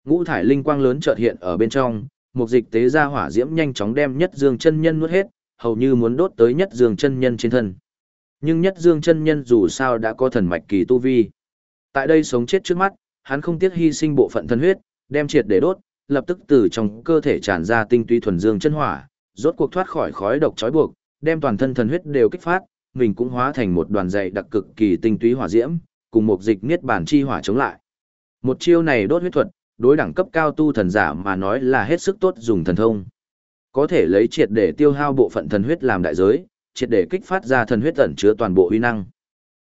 A: Ngũ thải linh quang lớn chợt hiện ở bên trong, một dịch tế ra hỏa diễm nhanh chóng đem nhất dương chân nhân nuốt hết, hầu như muốn đốt tới nhất dương chân nhân trên thân. Nhưng nhất dương chân nhân dù sao đã có thần mạch kỳ tu vi. Tại đây sống chết trước mắt, hắn không tiếc hy sinh bộ phận thân huyết, đem triệt để đốt, lập tức từ trong cơ thể tràn ra tinh túy thuần dương chân hỏa, rốt cuộc thoát khỏi khói độc trói buộc, đem toàn thân thần huyết đều kích phát, mình cũng hóa thành một đoàn dày đặc cực kỳ tinh túy hỏa diễm, cùng một dịch niết bản chi hỏa chống lại. Một chiêu này đốt huyết thuật, đối đẳng cấp cao tu thần giả mà nói là hết sức tốt dùng thần thông. Có thể lấy triệt để tiêu hao bộ phận thần huyết làm đại giới, triệt để kích phát ra thần huyết ẩn chứa toàn bộ uy năng.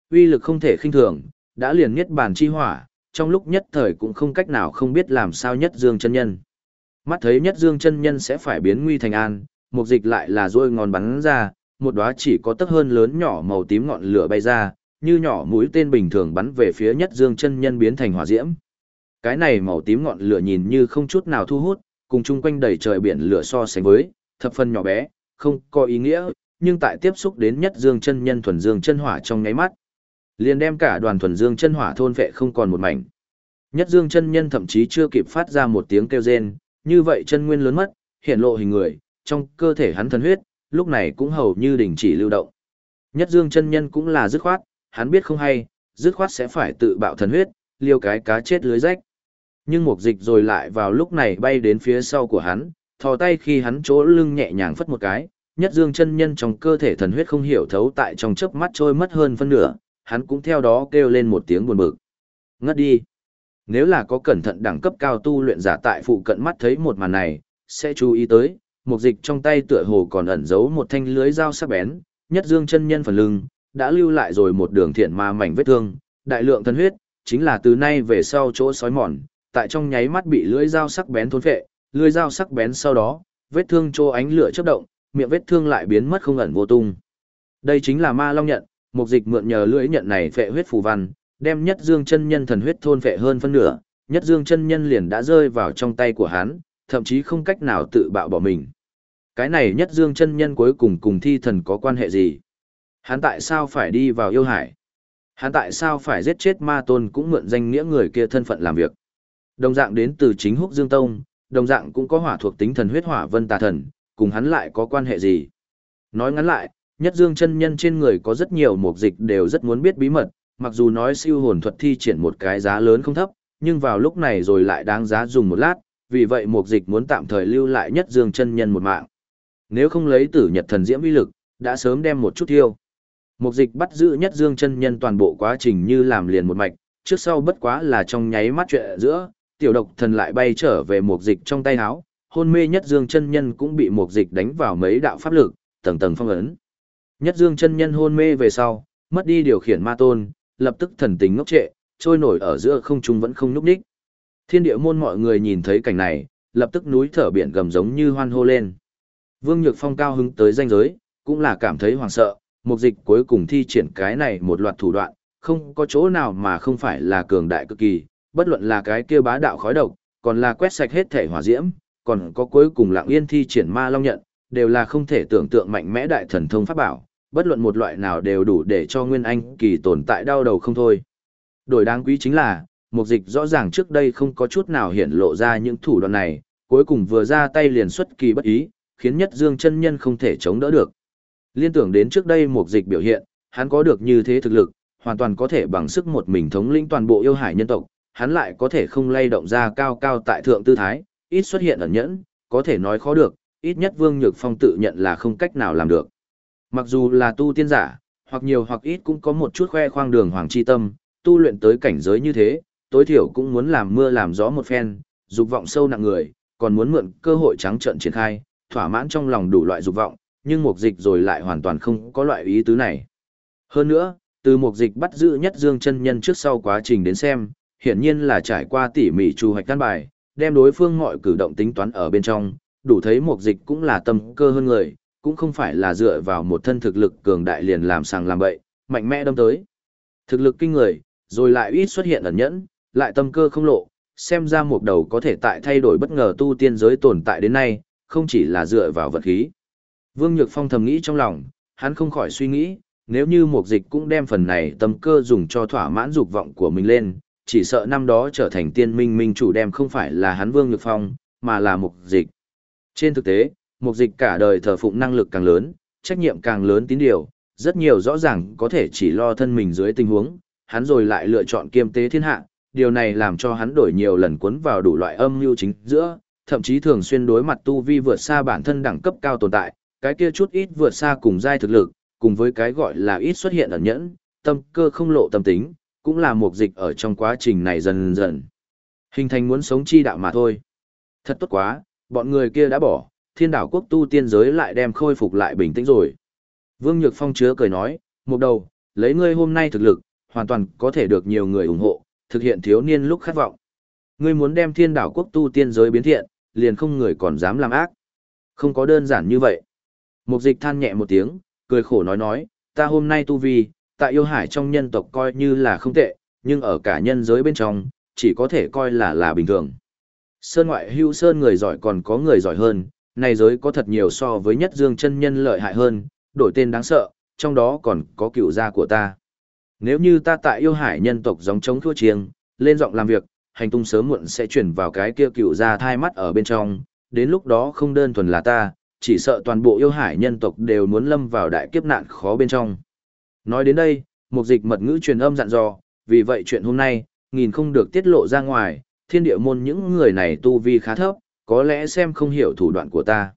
A: Uy lực không thể khinh thường, đã liền nhất bàn chi hỏa, trong lúc nhất thời cũng không cách nào không biết làm sao nhất dương chân nhân. Mắt thấy nhất dương chân nhân sẽ phải biến nguy thành an, mục dịch lại là rôi ngòn bắn ra, một đóa chỉ có tấc hơn lớn nhỏ màu tím ngọn lửa bay ra, như nhỏ mũi tên bình thường bắn về phía nhất dương chân nhân biến thành hỏa diễm. Cái này màu tím ngọn lửa nhìn như không chút nào thu hút, cùng chung quanh đầy trời biển lửa so sánh với, thập phần nhỏ bé, không có ý nghĩa, nhưng tại tiếp xúc đến nhất dương chân nhân thuần dương chân hỏa trong nháy mắt, liền đem cả đoàn thuần dương chân hỏa thôn vệ không còn một mảnh. Nhất dương chân nhân thậm chí chưa kịp phát ra một tiếng kêu rên, như vậy chân nguyên lớn mất, hiện lộ hình người, trong cơ thể hắn thần huyết, lúc này cũng hầu như đình chỉ lưu động. Nhất dương chân nhân cũng là dứt khoát, hắn biết không hay, dứt khoát sẽ phải tự bạo thần huyết, liêu cái cá chết lưới rách. Nhưng mục dịch rồi lại vào lúc này bay đến phía sau của hắn, thò tay khi hắn chỗ lưng nhẹ nhàng phất một cái, nhất dương chân nhân trong cơ thể thần huyết không hiểu thấu tại trong chớp mắt trôi mất hơn phân nửa, hắn cũng theo đó kêu lên một tiếng buồn bực. Ngất đi. Nếu là có cẩn thận đẳng cấp cao tu luyện giả tại phụ cận mắt thấy một màn này, sẽ chú ý tới, một dịch trong tay tựa hồ còn ẩn giấu một thanh lưới dao sắc bén, nhất dương chân nhân phần lưng, đã lưu lại rồi một đường thiện ma mảnh vết thương, đại lượng thân huyết, chính là từ nay về sau chỗ sói mòn, tại trong nháy mắt bị lưỡi dao sắc bén thôn phệ, lưỡi dao sắc bén sau đó, vết thương chỗ ánh lửa chớp động, miệng vết thương lại biến mất không ẩn vô tung. Đây chính là ma long nhận, mục dịch mượn nhờ lưỡi nhận này phệ huyết phù văn, đem nhất dương chân nhân thần huyết thôn phệ hơn phân nửa, nhất dương chân nhân liền đã rơi vào trong tay của hắn, thậm chí không cách nào tự bạo bỏ mình. Cái này nhất dương chân nhân cuối cùng cùng thi thần có quan hệ gì? Hắn tại sao phải đi vào yêu hải? Hắn tại sao phải giết chết ma tôn cũng mượn danh nghĩa người kia thân phận làm việc? Đồng dạng đến từ chính húc dương tông, đồng dạng cũng có hỏa thuộc tính thần huyết hỏa vân tà thần, cùng hắn lại có quan hệ gì? Nói ngắn lại, nhất dương chân nhân trên người có rất nhiều mục dịch đều rất muốn biết bí mật, mặc dù nói siêu hồn thuật thi triển một cái giá lớn không thấp, nhưng vào lúc này rồi lại đáng giá dùng một lát, vì vậy mục dịch muốn tạm thời lưu lại nhất dương chân nhân một mạng. Nếu không lấy tử nhật thần diễm uy lực, đã sớm đem một chút thiêu. Mục dịch bắt giữ nhất dương chân nhân toàn bộ quá trình như làm liền một mạch, trước sau bất quá là trong nháy mắt chuyện giữa, tiểu độc thần lại bay trở về mục dịch trong tay áo, hôn mê nhất dương chân nhân cũng bị mục dịch đánh vào mấy đạo pháp lực, tầng tầng phong ấn. Nhất dương chân nhân hôn mê về sau, mất đi điều khiển ma tôn, lập tức thần tính ngốc trệ, trôi nổi ở giữa không trung vẫn không nhúc nhích. Thiên địa môn mọi người nhìn thấy cảnh này, lập tức núi thở biển gầm giống như hoan hô lên. Vương Nhược Phong cao hứng tới danh giới, cũng là cảm thấy hoảng sợ, mục dịch cuối cùng thi triển cái này một loạt thủ đoạn, không có chỗ nào mà không phải là cường đại cực kỳ, bất luận là cái kia bá đạo khói độc, còn là quét sạch hết thể hỏa diễm, còn có cuối cùng lặng yên thi triển ma long nhận, đều là không thể tưởng tượng mạnh mẽ đại thần thông pháp bảo, bất luận một loại nào đều đủ để cho Nguyên Anh kỳ tồn tại đau đầu không thôi. Đổi đáng quý chính là, mục dịch rõ ràng trước đây không có chút nào hiện lộ ra những thủ đoạn này, cuối cùng vừa ra tay liền xuất kỳ bất ý, khiến nhất dương chân nhân không thể chống đỡ được. Liên tưởng đến trước đây mục dịch biểu hiện, hắn có được như thế thực lực, hoàn toàn có thể bằng sức một mình thống lĩnh toàn bộ yêu hải nhân tộc, hắn lại có thể không lay động ra cao cao tại thượng tư thái, ít xuất hiện ẩn nhẫn, có thể nói khó được, ít nhất Vương Nhược Phong tự nhận là không cách nào làm được. Mặc dù là tu tiên giả, hoặc nhiều hoặc ít cũng có một chút khoe khoang đường hoàng chi tâm, tu luyện tới cảnh giới như thế, tối thiểu cũng muốn làm mưa làm gió một phen, dục vọng sâu nặng người, còn muốn mượn cơ hội trắng trợn triển khai, thỏa mãn trong lòng đủ loại dục vọng, nhưng mục dịch rồi lại hoàn toàn không có loại ý tứ này. Hơn nữa, từ mục dịch bắt giữ nhất dương chân nhân trước sau quá trình đến xem, hiển nhiên là trải qua tỉ mỉ trù hoạch căn bài, đem đối phương mọi cử động tính toán ở bên trong, đủ thấy mục dịch cũng là tâm cơ hơn người, cũng không phải là dựa vào một thân thực lực cường đại liền làm sàng làm bậy, mạnh mẽ đâm tới. Thực lực kinh người, rồi lại ít xuất hiện ẩn nhẫn, lại tâm cơ không lộ, xem ra một đầu có thể tại thay đổi bất ngờ tu tiên giới tồn tại đến nay, không chỉ là dựa vào vật khí. Vương Nhược Phong thầm nghĩ trong lòng, hắn không khỏi suy nghĩ, nếu như một dịch cũng đem phần này tâm cơ dùng cho thỏa mãn dục vọng của mình lên, chỉ sợ năm đó trở thành tiên minh minh chủ đem không phải là hắn Vương Nhược Phong, mà là mục dịch. Trên thực tế, mục dịch cả đời thờ phụng năng lực càng lớn, trách nhiệm càng lớn tín điều, rất nhiều rõ ràng có thể chỉ lo thân mình dưới tình huống, hắn rồi lại lựa chọn kiêm tế thiên hạ, điều này làm cho hắn đổi nhiều lần cuốn vào đủ loại âm mưu chính giữa, thậm chí thường xuyên đối mặt tu vi vượt xa bản thân đẳng cấp cao tồn tại, cái kia chút ít vượt xa cùng giai thực lực, cùng với cái gọi là ít xuất hiện ẩn nhẫn, tâm cơ không lộ tâm tính, cũng là một dịch ở trong quá trình này dần dần. Hình thành muốn sống chi đạo mà thôi. Thật tốt quá, bọn người kia đã bỏ, thiên đảo quốc tu tiên giới lại đem khôi phục lại bình tĩnh rồi. Vương Nhược Phong chứa cười nói, một đầu, lấy ngươi hôm nay thực lực, hoàn toàn có thể được nhiều người ủng hộ, thực hiện thiếu niên lúc khát vọng. Ngươi muốn đem thiên đảo quốc tu tiên giới biến thiện, liền không người còn dám làm ác. Không có đơn giản như vậy. Mục dịch than nhẹ một tiếng, cười khổ nói nói, ta hôm nay tu vi, tại yêu hải trong nhân tộc coi như là không tệ, nhưng ở cả nhân giới bên trong, chỉ có thể coi là là bình thường. Sơn ngoại hưu sơn người giỏi còn có người giỏi hơn, này giới có thật nhiều so với nhất dương chân nhân lợi hại hơn, đổi tên đáng sợ, trong đó còn có cựu gia của ta. Nếu như ta tại yêu hải nhân tộc giống chống thua chiêng, lên giọng làm việc, hành tung sớm muộn sẽ chuyển vào cái kia cựu gia thai mắt ở bên trong, đến lúc đó không đơn thuần là ta, chỉ sợ toàn bộ yêu hải nhân tộc đều muốn lâm vào đại kiếp nạn khó bên trong. Nói đến đây, một dịch mật ngữ truyền âm dặn dò, vì vậy chuyện hôm nay, nghìn không được tiết lộ ra ngoài, thiên địa môn những người này tu vi khá thấp, có lẽ xem không hiểu thủ đoạn của ta.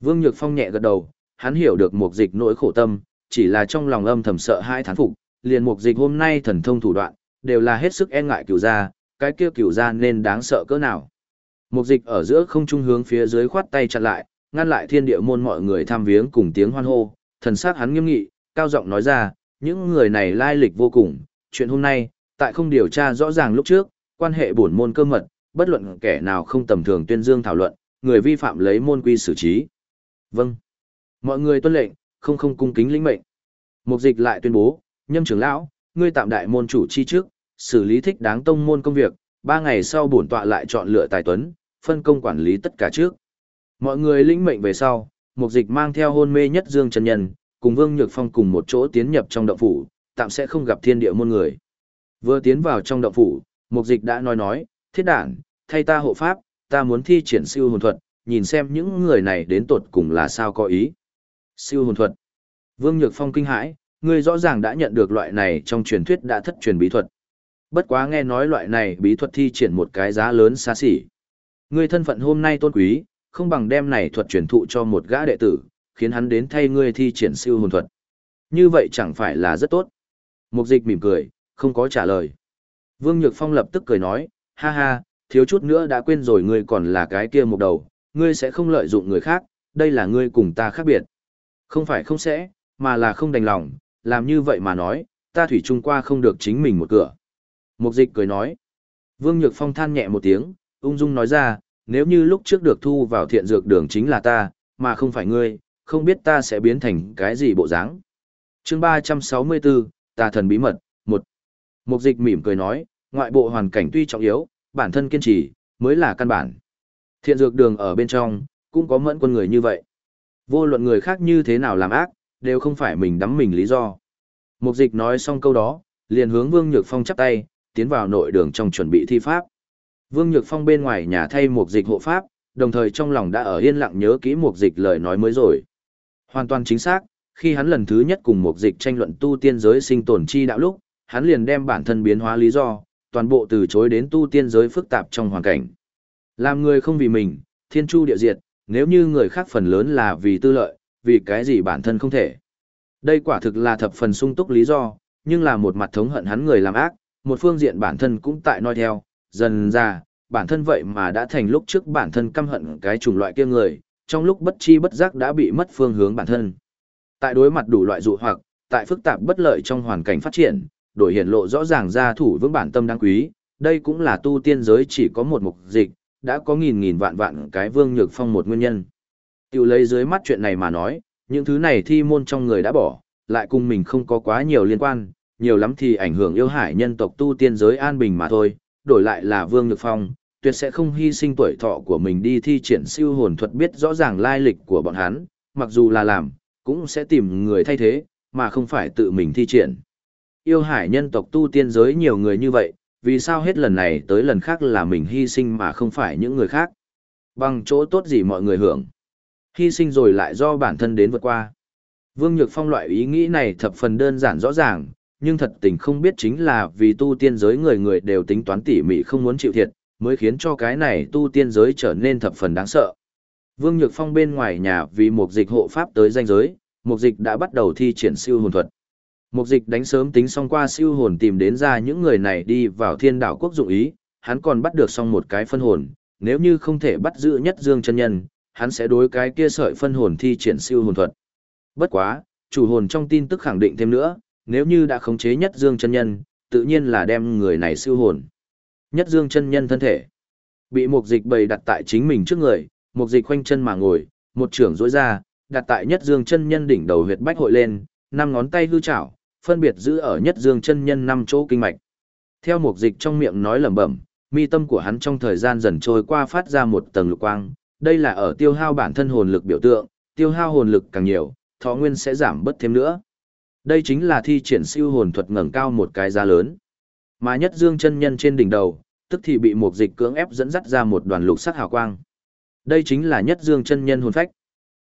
A: Vương Nhược Phong nhẹ gật đầu, hắn hiểu được mục dịch nỗi khổ tâm, chỉ là trong lòng âm thầm sợ hai thán phục, liền mục dịch hôm nay thần thông thủ đoạn, đều là hết sức e ngại cửu gia, cái kia cửu gia nên đáng sợ cỡ nào. Mục dịch ở giữa không trung hướng phía dưới khoát tay chặn lại, ngăn lại thiên địa môn mọi người tham viếng cùng tiếng hoan hô, thần sắc hắn nghiêm nghị, cao giọng nói ra, những người này lai lịch vô cùng, chuyện hôm nay, tại không điều tra rõ ràng lúc trước, quan hệ bổn môn cơ mật, bất luận kẻ nào không tầm thường tuyên dương thảo luận, người vi phạm lấy môn quy xử trí. Vâng. Mọi người tuân lệnh, không không cung kính lĩnh mệnh. Mục dịch lại tuyên bố, nhâm trưởng lão, ngươi tạm đại môn chủ chi trước, xử lý thích đáng tông môn công việc, ba ngày sau bổn tọa lại chọn lựa tài tuấn, phân công quản lý tất cả trước. Mọi người lĩnh mệnh về sau, mục dịch mang theo hôn mê nhất dương chân nhân, cùng Vương Nhược Phong cùng một chỗ tiến nhập trong động phủ, tạm sẽ không gặp thiên địa môn người. Vừa tiến vào trong động phủ, mục dịch đã nói nói, thiết đản, thay ta hộ pháp, ta muốn thi triển siêu hồn thuật, nhìn xem những người này đến tột cùng là sao có ý. Siêu hồn thuật. Vương Nhược Phong kinh hãi, ngươi rõ ràng đã nhận được loại này trong truyền thuyết đã thất truyền bí thuật. Bất quá nghe nói loại này bí thuật thi triển một cái giá lớn xa xỉ. Ngươi thân phận hôm nay tôn quý, không bằng đem này thuật truyền thụ cho một gã đệ tử, khiến hắn đến thay ngươi thi triển siêu hồn thuật. Như vậy chẳng phải là rất tốt. Mục dịch mỉm cười, không có trả lời. Vương Nhược Phong lập tức cười nói, ha ha, thiếu chút nữa đã quên rồi ngươi còn là cái kia một đầu, ngươi sẽ không lợi dụng người khác, đây là ngươi cùng ta khác biệt. Không phải không sẽ, mà là không đành lòng, làm như vậy mà nói, ta thủy chung qua không được chính mình một cửa. Mục dịch cười nói. Vương Nhược Phong than nhẹ một tiếng, ung dung nói ra, nếu như lúc trước được thu vào thiện dược đường chính là ta, mà không phải ngươi, không biết ta sẽ biến thành cái gì bộ dáng. chương 364, tà thần bí mật, một Mục dịch mỉm cười nói, ngoại bộ hoàn cảnh tuy trọng yếu, bản thân kiên trì, mới là căn bản. Thiện dược đường ở bên trong, cũng có mẫn quân người như vậy. Vô luận người khác như thế nào làm ác, đều không phải mình đắm mình lý do. Mục dịch nói xong câu đó, liền hướng Vương Nhược Phong chắp tay, tiến vào nội đường trong chuẩn bị thi pháp. Vương Nhược Phong bên ngoài nhà thay mục dịch hộ pháp, đồng thời trong lòng đã ở yên lặng nhớ kỹ mục dịch lời nói mới rồi. Hoàn toàn chính xác, khi hắn lần thứ nhất cùng mục dịch tranh luận tu tiên giới sinh tồn chi đạo lúc, hắn liền đem bản thân biến hóa lý do, toàn bộ từ chối đến tu tiên giới phức tạp trong hoàn cảnh. Làm người không vì mình, thiên chu địa diệt, nếu như người khác phần lớn là vì tư lợi, vì cái gì bản thân không thể. Đây quả thực là thập phần sung túc lý do, nhưng là một mặt thống hận hắn người làm ác, một phương diện bản thân cũng tại noi theo, dần ra, bản thân vậy mà đã thành lúc trước bản thân căm hận cái chủng loại kia người, trong lúc bất chi bất giác đã bị mất phương hướng bản thân. Tại đối mặt đủ loại dụ hoặc, tại phức tạp bất lợi trong hoàn cảnh phát triển, đổi hiện lộ rõ ràng ra thủ vững bản tâm đáng quý, đây cũng là tu tiên giới chỉ có một mục dịch, đã có nghìn nghìn vạn vạn cái vương nhược phong một nguyên nhân. Tiểu lấy dưới mắt chuyện này mà nói, những thứ này thi môn trong người đã bỏ, lại cùng mình không có quá nhiều liên quan, nhiều lắm thì ảnh hưởng yêu hải nhân tộc tu tiên giới an bình mà thôi, đổi lại là vương nhược phong, tuyệt sẽ không hy sinh tuổi thọ của mình đi thi triển siêu hồn thuật biết rõ ràng lai lịch của bọn hắn, mặc dù là làm, cũng sẽ tìm người thay thế, mà không phải tự mình thi triển. Yêu hải nhân tộc tu tiên giới nhiều người như vậy, vì sao hết lần này tới lần khác là mình hy sinh mà không phải những người khác? Bằng chỗ tốt gì mọi người hưởng? Hy sinh rồi lại do bản thân đến vượt qua. Vương Nhược Phong loại ý nghĩ này thập phần đơn giản rõ ràng, nhưng thật tình không biết chính là vì tu tiên giới người người đều tính toán tỉ mỉ không muốn chịu thiệt, mới khiến cho cái này tu tiên giới trở nên thập phần đáng sợ. Vương Nhược Phong bên ngoài nhà vì một dịch hộ pháp tới danh giới, một dịch đã bắt đầu thi triển siêu hồn thuật. Một dịch đánh sớm tính xong qua siêu hồn tìm đến ra những người này đi vào thiên đảo quốc dụng ý, hắn còn bắt được xong một cái phân hồn, nếu như không thể bắt giữ nhất dương chân nhân, hắn sẽ đối cái kia sợi phân hồn thi triển siêu hồn thuật. Bất quá, chủ hồn trong tin tức khẳng định thêm nữa, nếu như đã khống chế nhất dương chân nhân, tự nhiên là đem người này siêu hồn. Nhất dương chân nhân thân thể, bị một dịch bày đặt tại chính mình trước người, một dịch khoanh chân mà ngồi, một trưởng rỗi ra, đặt tại nhất dương chân nhân đỉnh đầu huyệt bách hội lên, năm ngón tay hư chảo, phân biệt giữ ở nhất dương chân nhân năm chỗ kinh mạch. Theo một dịch trong miệng nói lẩm bẩm, mi tâm của hắn trong thời gian dần trôi qua phát ra một tầng lục quang, đây là ở tiêu hao bản thân hồn lực biểu tượng, tiêu hao hồn lực càng nhiều, thọ nguyên sẽ giảm bớt thêm nữa. Đây chính là thi triển siêu hồn thuật ngẩng cao một cái giá lớn. Mà nhất dương chân nhân trên đỉnh đầu, tức thì bị một dịch cưỡng ép dẫn dắt ra một đoàn lục sắc hào quang. Đây chính là nhất dương chân nhân hồn phách.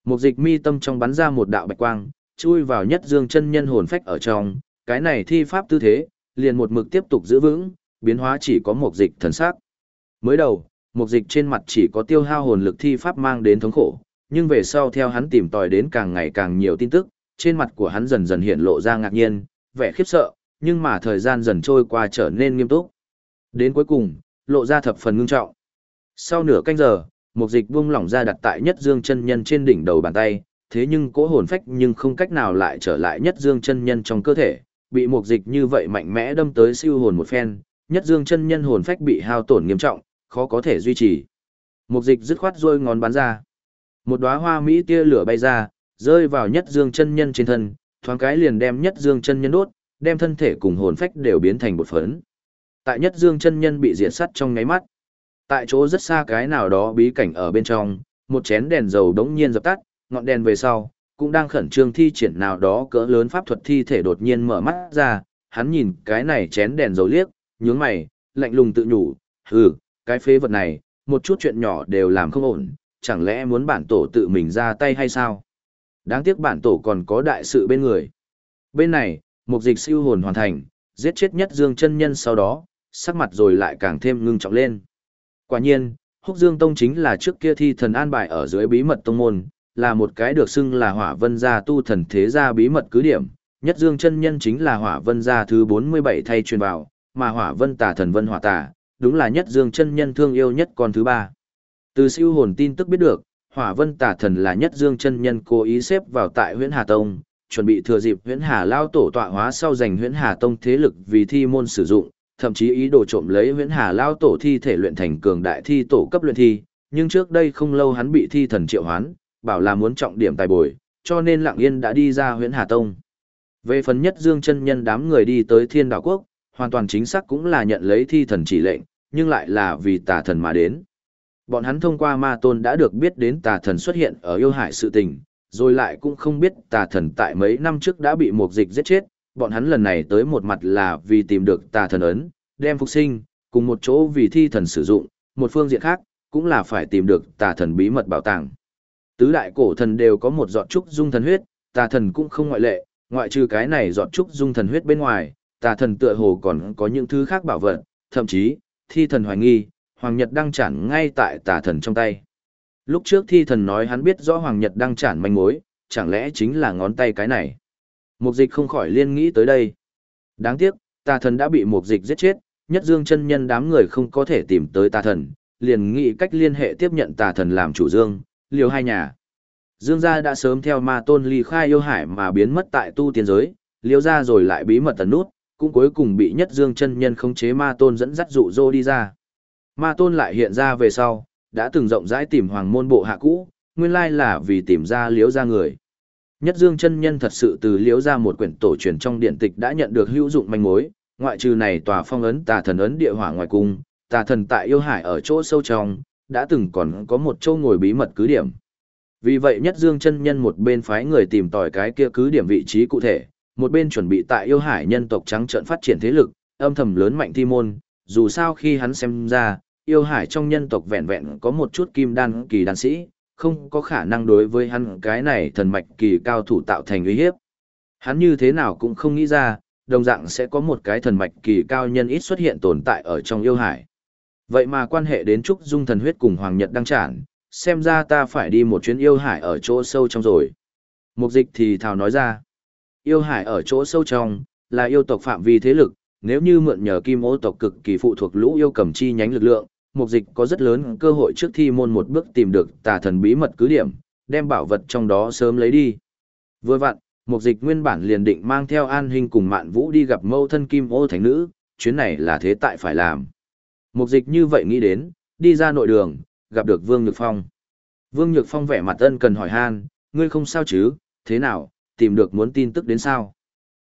A: Một dịch mi tâm trong bắn ra một đạo bạch quang, chui vào nhất dương chân nhân hồn phách ở trong, cái này thi pháp tư thế, liền một mực tiếp tục giữ vững, biến hóa chỉ có một dịch thần sắc. Mới đầu, một dịch trên mặt chỉ có tiêu hao hồn lực thi pháp mang đến thống khổ, nhưng về sau theo hắn tìm tòi đến càng ngày càng nhiều tin tức, trên mặt của hắn dần dần hiện lộ ra ngạc nhiên, vẻ khiếp sợ, nhưng mà thời gian dần trôi qua trở nên nghiêm túc. Đến cuối cùng, lộ ra thập phần ngưng trọng. Sau nửa canh giờ, một dịch buông lỏng ra đặt tại nhất dương chân nhân trên đỉnh đầu bàn tay, thế nhưng cỗ hồn phách nhưng không cách nào lại trở lại nhất dương chân nhân trong cơ thể, bị một dịch như vậy mạnh mẽ đâm tới siêu hồn một phen, nhất dương chân nhân hồn phách bị hao tổn nghiêm trọng, khó có thể duy trì. Một dịch dứt khoát rôi ngón bắn ra. Một đóa hoa mỹ tia lửa bay ra, rơi vào nhất dương chân nhân trên thân, thoáng cái liền đem nhất dương chân nhân đốt, đem thân thể cùng hồn phách đều biến thành bột phấn. Tại nhất dương chân nhân bị diệt sắt trong ngáy mắt. Tại chỗ rất xa cái nào đó bí cảnh ở bên trong, một chén đèn dầu đống nhiên dập tắt, ngọn đèn về sau, cũng đang khẩn trương thi triển nào đó cỡ lớn pháp thuật thi thể đột nhiên mở mắt ra, hắn nhìn cái này chén đèn dầu liếc, nhướng mày, lạnh lùng tự nhủ, hừ, cái phế vật này, một chút chuyện nhỏ đều làm không ổn, chẳng lẽ muốn bản tổ tự mình ra tay hay sao? Đáng tiếc bản tổ còn có đại sự bên người. Bên này, mục dịch siêu hồn hoàn thành, giết chết nhất dương chân nhân sau đó, sắc mặt rồi lại càng thêm ngưng trọng lên. Quả nhiên, Húc Dương Tông chính là trước kia thi thần an bài ở dưới bí mật tông môn, là một cái được xưng là hỏa vân gia tu thần thế gia bí mật cứ điểm. Nhất Dương chân nhân chính là hỏa vân gia thứ 47 thay truyền vào, mà hỏa vân tà thần vân hỏa tà, đúng là nhất Dương chân nhân thương yêu nhất con thứ ba. Từ siêu hồn tin tức biết được, hỏa vân tà thần là nhất Dương chân nhân cố ý xếp vào tại huyện Hà Tông, chuẩn bị thừa dịp Huyễn Hà lao tổ tọa hóa sau giành Huyễn Hà Tông thế lực vì thi môn sử dụng, thậm chí ý đồ trộm lấy huyễn hà lao tổ thi thể luyện thành cường đại thi tổ cấp luyện thi, nhưng trước đây không lâu hắn bị thi thần triệu hoán, bảo là muốn trọng điểm tài bồi, cho nên lặng yên đã đi ra huyễn hà tông. Về phần nhất dương chân nhân đám người đi tới thiên đảo quốc, hoàn toàn chính xác cũng là nhận lấy thi thần chỉ lệnh, nhưng lại là vì tà thần mà đến. Bọn hắn thông qua ma tôn đã được biết đến tà thần xuất hiện ở yêu hải sự tình, rồi lại cũng không biết tà thần tại mấy năm trước đã bị một dịch giết chết, bọn hắn lần này tới một mặt là vì tìm được tà thần ấn, đem phục sinh, cùng một chỗ vì thi thần sử dụng, một phương diện khác, cũng là phải tìm được tà thần bí mật bảo tàng. Tứ đại cổ thần đều có một giọt trúc dung thần huyết, tà thần cũng không ngoại lệ, ngoại trừ cái này giọt trúc dung thần huyết bên ngoài, tà thần tựa hồ còn có những thứ khác bảo vật, thậm chí, thi thần hoài nghi, Hoàng Nhật đang chản ngay tại tà thần trong tay. Lúc trước thi thần nói hắn biết rõ Hoàng Nhật đang chản manh mối, chẳng lẽ chính là ngón tay cái này. Mục dịch không khỏi liên nghĩ tới đây. Đáng tiếc, tà thần đã bị mục dịch giết chết, nhất dương chân nhân đám người không có thể tìm tới tà thần, liền nghĩ cách liên hệ tiếp nhận tà thần làm chủ dương, liều hai nhà. Dương gia đã sớm theo ma tôn ly khai yêu hải mà biến mất tại tu tiên giới, liều ra rồi lại bí mật tần nút, cũng cuối cùng bị nhất dương chân nhân khống chế ma tôn dẫn dắt dụ dỗ đi ra. Ma tôn lại hiện ra về sau, đã từng rộng rãi tìm hoàng môn bộ hạ cũ, nguyên lai là vì tìm ra liếu ra người. Nhất Dương chân nhân thật sự từ liễu ra một quyển tổ truyền trong điện tịch đã nhận được hữu dụng manh mối, ngoại trừ này tòa phong ấn tà thần ấn địa hỏa ngoài cung, tà thần tại yêu hải ở chỗ sâu trong, đã từng còn có một châu ngồi bí mật cứ điểm. Vì vậy Nhất Dương chân nhân một bên phái người tìm tòi cái kia cứ điểm vị trí cụ thể, một bên chuẩn bị tại yêu hải nhân tộc trắng trợn phát triển thế lực, âm thầm lớn mạnh thi môn, dù sao khi hắn xem ra, yêu hải trong nhân tộc vẹn vẹn có một chút kim đan kỳ đan sĩ, không có khả năng đối với hắn cái này thần mạch kỳ cao thủ tạo thành uy hiếp. Hắn như thế nào cũng không nghĩ ra, đồng dạng sẽ có một cái thần mạch kỳ cao nhân ít xuất hiện tồn tại ở trong yêu hải. Vậy mà quan hệ đến Trúc Dung thần huyết cùng Hoàng Nhật đăng trản, xem ra ta phải đi một chuyến yêu hải ở chỗ sâu trong rồi. Mục dịch thì thào nói ra, yêu hải ở chỗ sâu trong, là yêu tộc phạm vi thế lực, nếu như mượn nhờ kim ô tộc cực kỳ phụ thuộc lũ yêu cầm chi nhánh lực lượng, mục dịch có rất lớn cơ hội trước thi môn một bước tìm được tà thần bí mật cứ điểm, đem bảo vật trong đó sớm lấy đi. Vừa vặn, mục dịch nguyên bản liền định mang theo an hình cùng mạn vũ đi gặp mâu thân kim ô thánh nữ, chuyến này là thế tại phải làm. Mục dịch như vậy nghĩ đến, đi ra nội đường, gặp được Vương Nhược Phong. Vương Nhược Phong vẻ mặt ân cần hỏi han, ngươi không sao chứ, thế nào, tìm được muốn tin tức đến sao?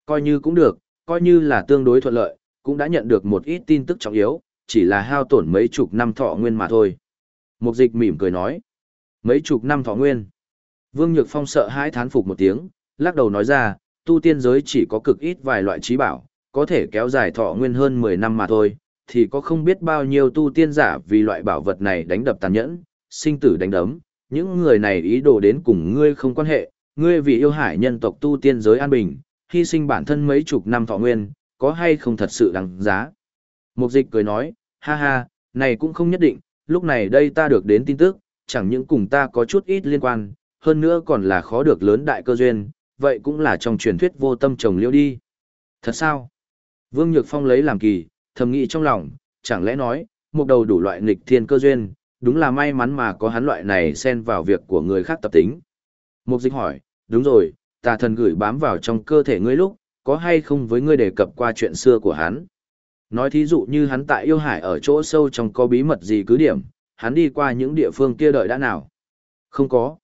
A: Coi như cũng được, coi như là tương đối thuận lợi, cũng đã nhận được một ít tin tức trọng yếu, chỉ là hao tổn mấy chục năm thọ nguyên mà thôi. Mục dịch mỉm cười nói. Mấy chục năm thọ nguyên. Vương Nhược Phong sợ hãi thán phục một tiếng, lắc đầu nói ra, tu tiên giới chỉ có cực ít vài loại trí bảo, có thể kéo dài thọ nguyên hơn 10 năm mà thôi, thì có không biết bao nhiêu tu tiên giả vì loại bảo vật này đánh đập tàn nhẫn, sinh tử đánh đấm, những người này ý đồ đến cùng ngươi không quan hệ, ngươi vì yêu hải nhân tộc tu tiên giới an bình, hy sinh bản thân mấy chục năm thọ nguyên, có hay không thật sự đáng giá. Mục dịch cười nói, ha ha, này cũng không nhất định, lúc này đây ta được đến tin tức, chẳng những cùng ta có chút ít liên quan, hơn nữa còn là khó được lớn đại cơ duyên, vậy cũng là trong truyền thuyết vô tâm trồng liễu đi. Thật sao? Vương Nhược Phong lấy làm kỳ, thầm nghĩ trong lòng, chẳng lẽ nói, một đầu đủ loại nghịch thiên cơ duyên, đúng là may mắn mà có hắn loại này xen vào việc của người khác tập tính. Mục dịch hỏi, đúng rồi, tà thần gửi bám vào trong cơ thể ngươi lúc, có hay không với ngươi đề cập qua chuyện xưa của hắn? Nói thí dụ như hắn tại yêu hải ở chỗ sâu trong có bí mật gì cứ điểm, hắn đi qua những địa phương kia đợi đã nào? Không có.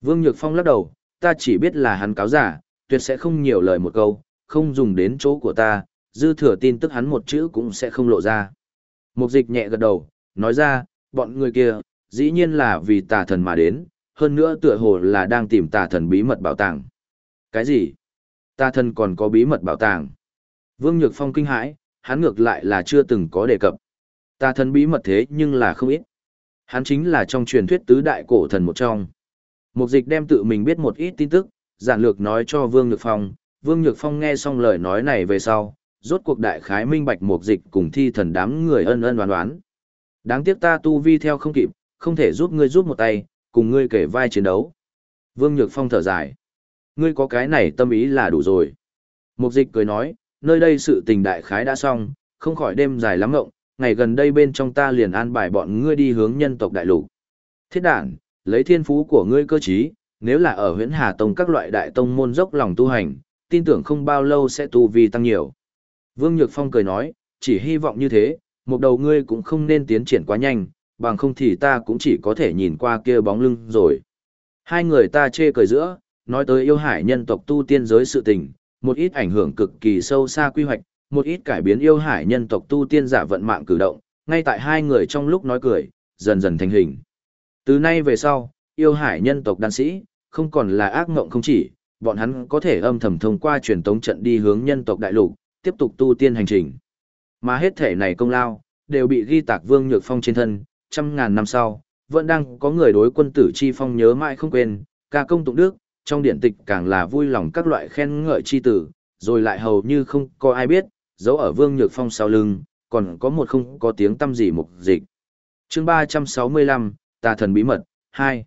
A: Vương Nhược Phong lắc đầu, ta chỉ biết là hắn cáo giả, tuyệt sẽ không nhiều lời một câu, không dùng đến chỗ của ta, dư thừa tin tức hắn một chữ cũng sẽ không lộ ra. Mục dịch nhẹ gật đầu, nói ra, bọn người kia, dĩ nhiên là vì tà thần mà đến, hơn nữa tựa hồ là đang tìm tà thần bí mật bảo tàng. Cái gì? Tà thần còn có bí mật bảo tàng. Vương Nhược Phong kinh hãi, hắn ngược lại là chưa từng có đề cập. Tà thần bí mật thế nhưng là không ít. Hắn chính là trong truyền thuyết tứ đại cổ thần một trong. Mục dịch đem tự mình biết một ít tin tức, giản lược nói cho Vương Nhược Phong. Vương Nhược Phong nghe xong lời nói này về sau, rốt cuộc đại khái minh bạch mục dịch cùng thi thần đám người ân ân đoán đoán. Đáng tiếc ta tu vi theo không kịp, không thể giúp ngươi giúp một tay, cùng ngươi kể vai chiến đấu. Vương Nhược Phong thở dài. Ngươi có cái này tâm ý là đủ rồi. Mục dịch cười nói, nơi đây sự tình đại khái đã xong, không khỏi đêm dài lắm ngộng, ngày gần đây bên trong ta liền an bài bọn ngươi đi hướng nhân tộc đại lục. Thiết đản, lấy thiên phú của ngươi cơ trí, nếu là ở huyễn Hà Tông các loại đại tông môn dốc lòng tu hành, tin tưởng không bao lâu sẽ tu vi tăng nhiều. Vương Nhược Phong cười nói, chỉ hy vọng như thế, một đầu ngươi cũng không nên tiến triển quá nhanh, bằng không thì ta cũng chỉ có thể nhìn qua kia bóng lưng rồi. Hai người ta chê cười giữa, nói tới yêu hải nhân tộc tu tiên giới sự tình, một ít ảnh hưởng cực kỳ sâu xa quy hoạch, một ít cải biến yêu hải nhân tộc tu tiên giả vận mạng cử động, ngay tại hai người trong lúc nói cười, dần dần thành hình. Từ nay về sau, yêu hải nhân tộc đan sĩ, không còn là ác ngộng không chỉ, bọn hắn có thể âm thầm thông qua truyền tống trận đi hướng nhân tộc đại lục, tiếp tục tu tiên hành trình. Mà hết thể này công lao, đều bị ghi tạc vương nhược phong trên thân, trăm ngàn năm sau, vẫn đang có người đối quân tử chi phong nhớ mãi không quên, ca công tụng đức, trong điện tịch càng là vui lòng các loại khen ngợi chi tử, rồi lại hầu như không có ai biết, dấu ở vương nhược phong sau lưng, còn có một không có tiếng tâm gì mục dịch. chương 365, Tà thần bí mật, 2.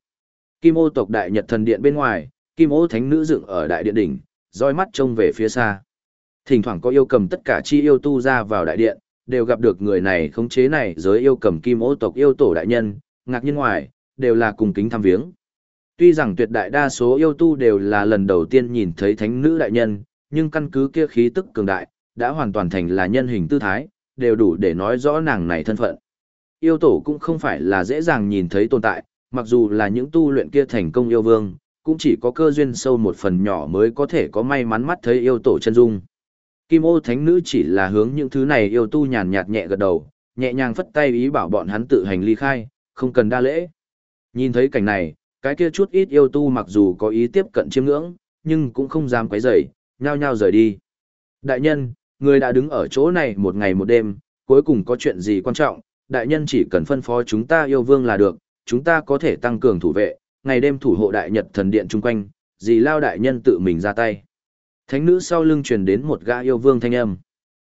A: Kim ô tộc đại nhật thần điện bên ngoài, kim ô thánh nữ dựng ở đại điện đỉnh, roi mắt trông về phía xa. Thỉnh thoảng có yêu cầm tất cả chi yêu tu ra vào đại điện, đều gặp được người này khống chế này giới yêu cầm kim ô tộc yêu tổ đại nhân, ngạc nhiên ngoài, đều là cùng kính thăm viếng. Tuy rằng tuyệt đại đa số yêu tu đều là lần đầu tiên nhìn thấy thánh nữ đại nhân, nhưng căn cứ kia khí tức cường đại, đã hoàn toàn thành là nhân hình tư thái, đều đủ để nói rõ nàng này thân phận. Yêu tổ cũng không phải là dễ dàng nhìn thấy tồn tại, mặc dù là những tu luyện kia thành công yêu vương, cũng chỉ có cơ duyên sâu một phần nhỏ mới có thể có may mắn mắt thấy yêu tổ chân dung. Kim ô thánh nữ chỉ là hướng những thứ này yêu tu nhàn nhạt nhẹ gật đầu, nhẹ nhàng phất tay ý bảo bọn hắn tự hành ly khai, không cần đa lễ. Nhìn thấy cảnh này, cái kia chút ít yêu tu mặc dù có ý tiếp cận chiêm ngưỡng, nhưng cũng không dám quấy rầy, nhao nhao rời đi. Đại nhân, người đã đứng ở chỗ này một ngày một đêm, cuối cùng có chuyện gì quan trọng, đại nhân chỉ cần phân phó chúng ta yêu vương là được, chúng ta có thể tăng cường thủ vệ, ngày đêm thủ hộ đại nhật thần điện chung quanh, gì lao đại nhân tự mình ra tay. Thánh nữ sau lưng truyền đến một gã yêu vương thanh âm.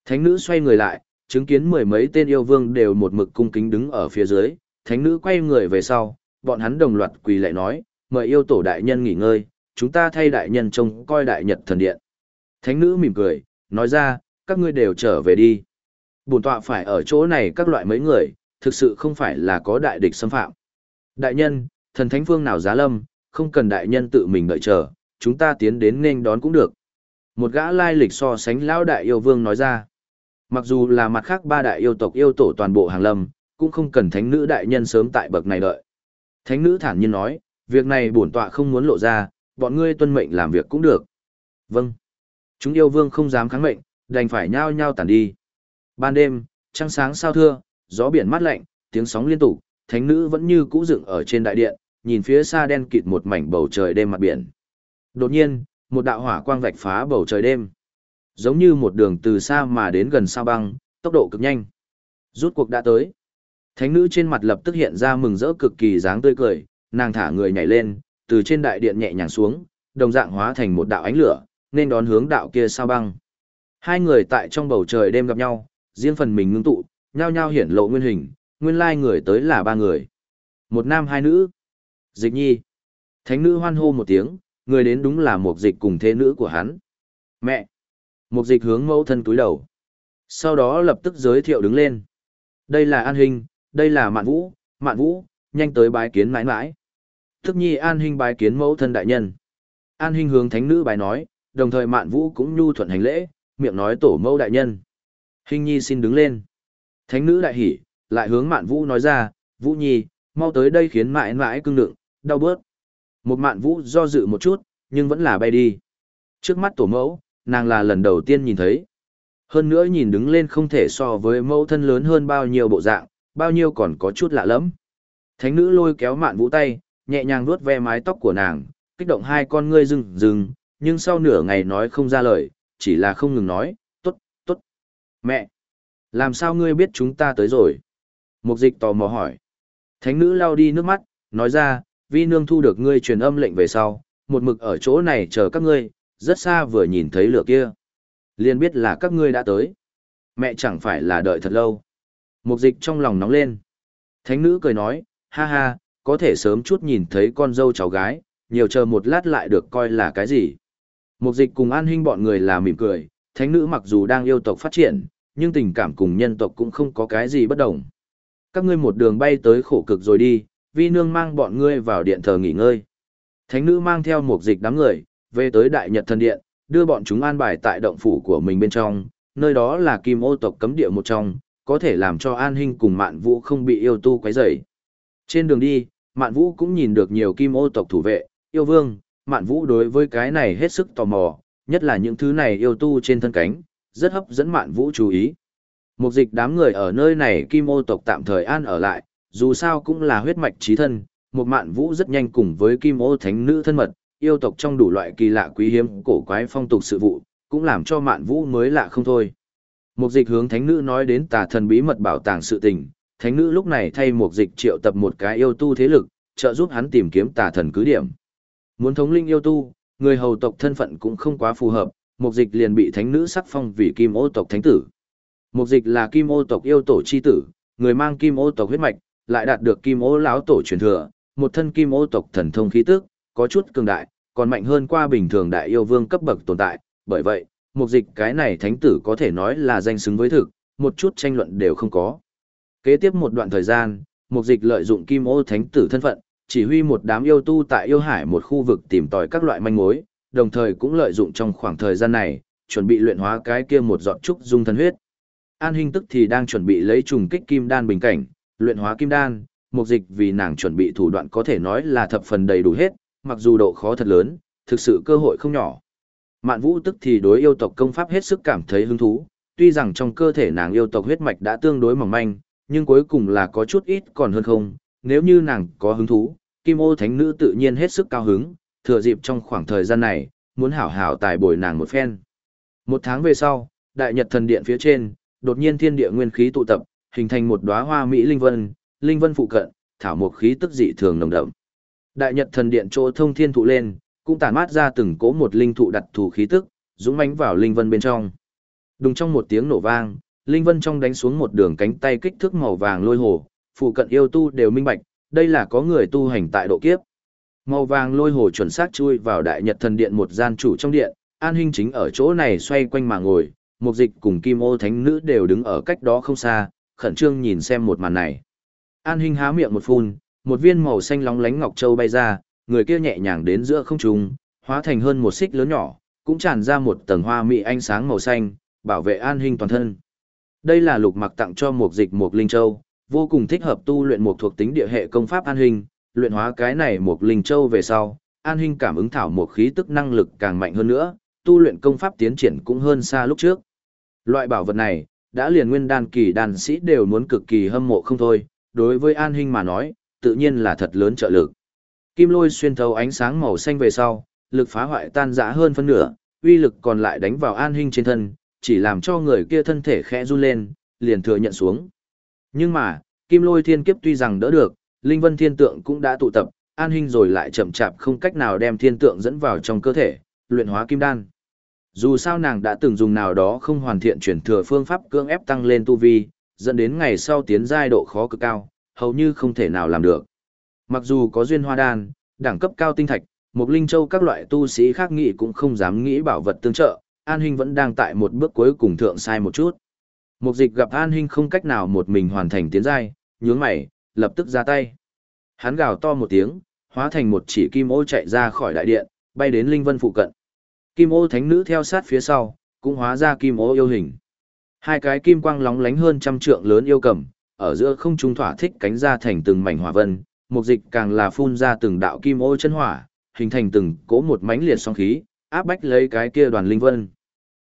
A: Thánh nữ xoay người lại, chứng kiến mười mấy tên yêu vương đều một mực cung kính đứng ở phía dưới, thánh nữ quay người về sau, bọn hắn đồng loạt quỳ lại nói, mời yêu tổ đại nhân nghỉ ngơi, chúng ta thay đại nhân trông coi đại nhật thần điện. Thánh nữ mỉm cười, nói ra, các ngươi đều trở về đi. Bổn tọa phải ở chỗ này các loại mấy người, thực sự không phải là có đại địch xâm phạm. Đại nhân, thần thánh phương nào giá lâm, không cần đại nhân tự mình đợi chờ, chúng ta tiến đến nên đón cũng được. Một gã lai lịch so sánh lão đại yêu vương nói ra. Mặc dù là mặt khác ba đại yêu tộc yêu tổ toàn bộ hàng lâm, cũng không cần thánh nữ đại nhân sớm tại bậc này đợi. Thánh nữ thản nhiên nói, việc này bổn tọa không muốn lộ ra, bọn ngươi tuân mệnh làm việc cũng được. Vâng. Chúng yêu vương không dám kháng mệnh, đành phải nhao nhao tản đi. Ban đêm, trăng sáng sao thưa, gió biển mát lạnh, tiếng sóng liên tục, thánh nữ vẫn như cũ dựng ở trên đại điện, nhìn phía xa đen kịt một mảnh bầu trời đêm mặt biển. Đột nhiên, một đạo hỏa quang vạch phá bầu trời đêm. Giống như một đường từ xa mà đến gần sao băng, tốc độ cực nhanh. Rút cuộc đã tới. Thánh nữ trên mặt lập tức hiện ra mừng rỡ cực kỳ dáng tươi cười, nàng thả người nhảy lên, từ trên đại điện nhẹ nhàng xuống, đồng dạng hóa thành một đạo ánh lửa, nên đón hướng đạo kia sao băng. Hai người tại trong bầu trời đêm gặp nhau, riêng phần mình ngưng tụ, nhao nhao hiển lộ nguyên hình, nguyên lai người tới là ba người. Một nam hai nữ. Dịch nhi. Thánh nữ hoan hô một tiếng, người đến đúng là một dịch cùng thế nữ của hắn. Mẹ. Một dịch hướng mẫu thân túi đầu. Sau đó lập tức giới thiệu đứng lên. Đây là An Hình, đây là Mạn Vũ, Mạn Vũ, nhanh tới bái kiến mãi mãi. Thức nhi An hinh bái kiến mẫu thân đại nhân. An hinh hướng thánh nữ bài nói, đồng thời Mạn Vũ cũng nhu thuận hành lễ, miệng nói tổ mẫu đại nhân. Hình nhi xin đứng lên. Thánh nữ đại hỉ, lại hướng Mạn Vũ nói ra, Vũ nhi, mau tới đây khiến mãi mãi cưng đựng, đau bớt. Một Mạn Vũ do dự một chút, nhưng vẫn là bay đi. Trước mắt tổ mẫu, nàng là lần đầu tiên nhìn thấy. Hơn nữa nhìn đứng lên không thể so với mẫu thân lớn hơn bao nhiêu bộ dạng, bao nhiêu còn có chút lạ lẫm. Thánh nữ lôi kéo mạn vũ tay, nhẹ nhàng vuốt ve mái tóc của nàng, kích động hai con ngươi rừng rừng, nhưng sau nửa ngày nói không ra lời, chỉ là không ngừng nói, tốt, tốt. Mẹ, làm sao ngươi biết chúng ta tới rồi? Mục dịch tò mò hỏi. Thánh nữ lau đi nước mắt, nói ra, vi nương thu được ngươi truyền âm lệnh về sau, một mực ở chỗ này chờ các ngươi, rất xa vừa nhìn thấy lửa kia. Liền biết là các ngươi đã tới. Mẹ chẳng phải là đợi thật lâu. Mục dịch trong lòng nóng lên. Thánh nữ cười nói, ha ha, có thể sớm chút nhìn thấy con dâu cháu gái, nhiều chờ một lát lại được coi là cái gì. Mục dịch cùng an huynh bọn người là mỉm cười, thánh nữ mặc dù đang yêu tộc phát triển, nhưng tình cảm cùng nhân tộc cũng không có cái gì bất đồng. Các ngươi một đường bay tới khổ cực rồi đi, vi nương mang bọn ngươi vào điện thờ nghỉ ngơi. Thánh nữ mang theo mục dịch đám người, về tới đại nhật thần điện, đưa bọn chúng an bài tại động phủ của mình bên trong, nơi đó là kim ô tộc cấm địa một trong, có thể làm cho an hình cùng mạn vũ không bị yêu tu quấy rầy. Trên đường đi, mạn vũ cũng nhìn được nhiều kim ô tộc thủ vệ, yêu vương, mạn vũ đối với cái này hết sức tò mò, nhất là những thứ này yêu tu trên thân cánh, rất hấp dẫn mạn vũ chú ý. Mục dịch đám người ở nơi này kim ô tộc tạm thời an ở lại, dù sao cũng là huyết mạch trí thân, một mạn vũ rất nhanh cùng với kim ô thánh nữ thân mật, yêu tộc trong đủ loại kỳ lạ quý hiếm cổ quái phong tục sự vụ, cũng làm cho mạn vũ mới lạ không thôi. Mục dịch hướng thánh nữ nói đến tà thần bí mật bảo tàng sự tình, thánh nữ lúc này thay mục dịch triệu tập một cái yêu tu thế lực, trợ giúp hắn tìm kiếm tà thần cứ điểm. Muốn thống linh yêu tu, người hầu tộc thân phận cũng không quá phù hợp, mục dịch liền bị thánh nữ sắc phong vì kim ô tộc thánh tử. Mục dịch là kim ô tộc yêu tổ chi tử, người mang kim ô tộc huyết mạch, lại đạt được kim ô lão tổ truyền thừa, một thân kim ô tộc thần thông khí tức, có chút cường đại, còn mạnh hơn qua bình thường đại yêu vương cấp bậc tồn tại, bởi vậy, mục dịch cái này thánh tử có thể nói là danh xứng với thực, một chút tranh luận đều không có. Kế tiếp một đoạn thời gian, mục dịch lợi dụng kim ô thánh tử thân phận, chỉ huy một đám yêu tu tại yêu hải một khu vực tìm tòi các loại manh mối, đồng thời cũng lợi dụng trong khoảng thời gian này, chuẩn bị luyện hóa cái kia một giọt trúc dung thần huyết. An Hinh tức thì đang chuẩn bị lấy trùng kích kim đan bình cảnh, luyện hóa kim đan, mục dịch vì nàng chuẩn bị thủ đoạn có thể nói là thập phần đầy đủ hết, mặc dù độ khó thật lớn, thực sự cơ hội không nhỏ. Mạn Vũ tức thì đối yêu tộc công pháp hết sức cảm thấy hứng thú, tuy rằng trong cơ thể nàng yêu tộc huyết mạch đã tương đối mỏng manh, nhưng cuối cùng là có chút ít còn hơn không, nếu như nàng có hứng thú, Kim Ô Thánh Nữ tự nhiên hết sức cao hứng, thừa dịp trong khoảng thời gian này, muốn hảo hảo tài bồi nàng một phen. Một tháng về sau, Đại Nhật Thần Điện phía trên, đột nhiên thiên địa nguyên khí tụ tập, hình thành một đóa hoa mỹ linh vân, linh vân phụ cận, thảo một khí tức dị thường nồng đậm. Đại Nhật Thần Điện chỗ thông thiên thụ lên, cũng tản mát ra từng cỗ một linh thụ đặt thủ khí tức, dũng mãnh vào linh vân bên trong. Đùng trong một tiếng nổ vang, linh vân trong đánh xuống một đường cánh tay kích thước màu vàng lôi hồ, phụ cận yêu tu đều minh bạch, đây là có người tu hành tại độ kiếp. Màu vàng lôi hồ chuẩn xác chui vào Đại Nhật Thần Điện một gian chủ trong điện, An Hinh chính ở chỗ này xoay quanh mà ngồi, Mục Dịch cùng Kim Ô Thánh Nữ đều đứng ở cách đó không xa, khẩn trương nhìn xem một màn này. An Hinh há miệng một phun, một viên màu xanh lóng lánh ngọc châu bay ra, người kia nhẹ nhàng đến giữa không trung, hóa thành hơn một xích lớn nhỏ, cũng tràn ra một tầng hoa mỹ ánh sáng màu xanh, bảo vệ an hình toàn thân. Đây là lục mặc tặng cho một dịch một linh châu, vô cùng thích hợp tu luyện một thuộc tính địa hệ công pháp an hình, luyện hóa cái này một linh châu về sau, an hình cảm ứng thảo một khí tức năng lực càng mạnh hơn nữa, tu luyện công pháp tiến triển cũng hơn xa lúc trước. Loại bảo vật này, đã liền nguyên đan kỳ đan sĩ đều muốn cực kỳ hâm mộ không thôi, đối với an hình mà nói, tự nhiên là thật lớn trợ lực. Kim lôi xuyên thấu ánh sáng màu xanh về sau, lực phá hoại tan rã hơn phân nửa, uy lực còn lại đánh vào an hình trên thân, chỉ làm cho người kia thân thể khẽ run lên, liền thừa nhận xuống. Nhưng mà, kim lôi thiên kiếp tuy rằng đỡ được, linh vân thiên tượng cũng đã tụ tập, an hình rồi lại chậm chạp không cách nào đem thiên tượng dẫn vào trong cơ thể, luyện hóa kim đan. Dù sao nàng đã từng dùng nào đó không hoàn thiện chuyển thừa phương pháp cưỡng ép tăng lên tu vi, dẫn đến ngày sau tiến giai độ khó cực cao, hầu như không thể nào làm được. Mặc dù có duyên hoa đan, đẳng cấp cao tinh thạch, một linh châu các loại tu sĩ khác nghĩ cũng không dám nghĩ bảo vật tương trợ, An Hinh vẫn đang tại một bước cuối cùng thượng sai một chút. Mục dịch gặp An Hinh không cách nào một mình hoàn thành tiến giai, nhướng mày, lập tức ra tay. Hắn gào to một tiếng, hóa thành một chỉ kim ô chạy ra khỏi đại điện, bay đến Linh Vân phụ cận. Kim ô thánh nữ theo sát phía sau, cũng hóa ra kim ô yêu hình. Hai cái kim quang lóng lánh hơn trăm trượng lớn yêu cầm, ở giữa không trung thỏa thích cánh ra thành từng mảnh hỏa vân, mục dịch càng là phun ra từng đạo kim ô chân hỏa, hình thành từng cỗ một mánh liệt song khí, áp bách lấy cái kia đoàn linh vân.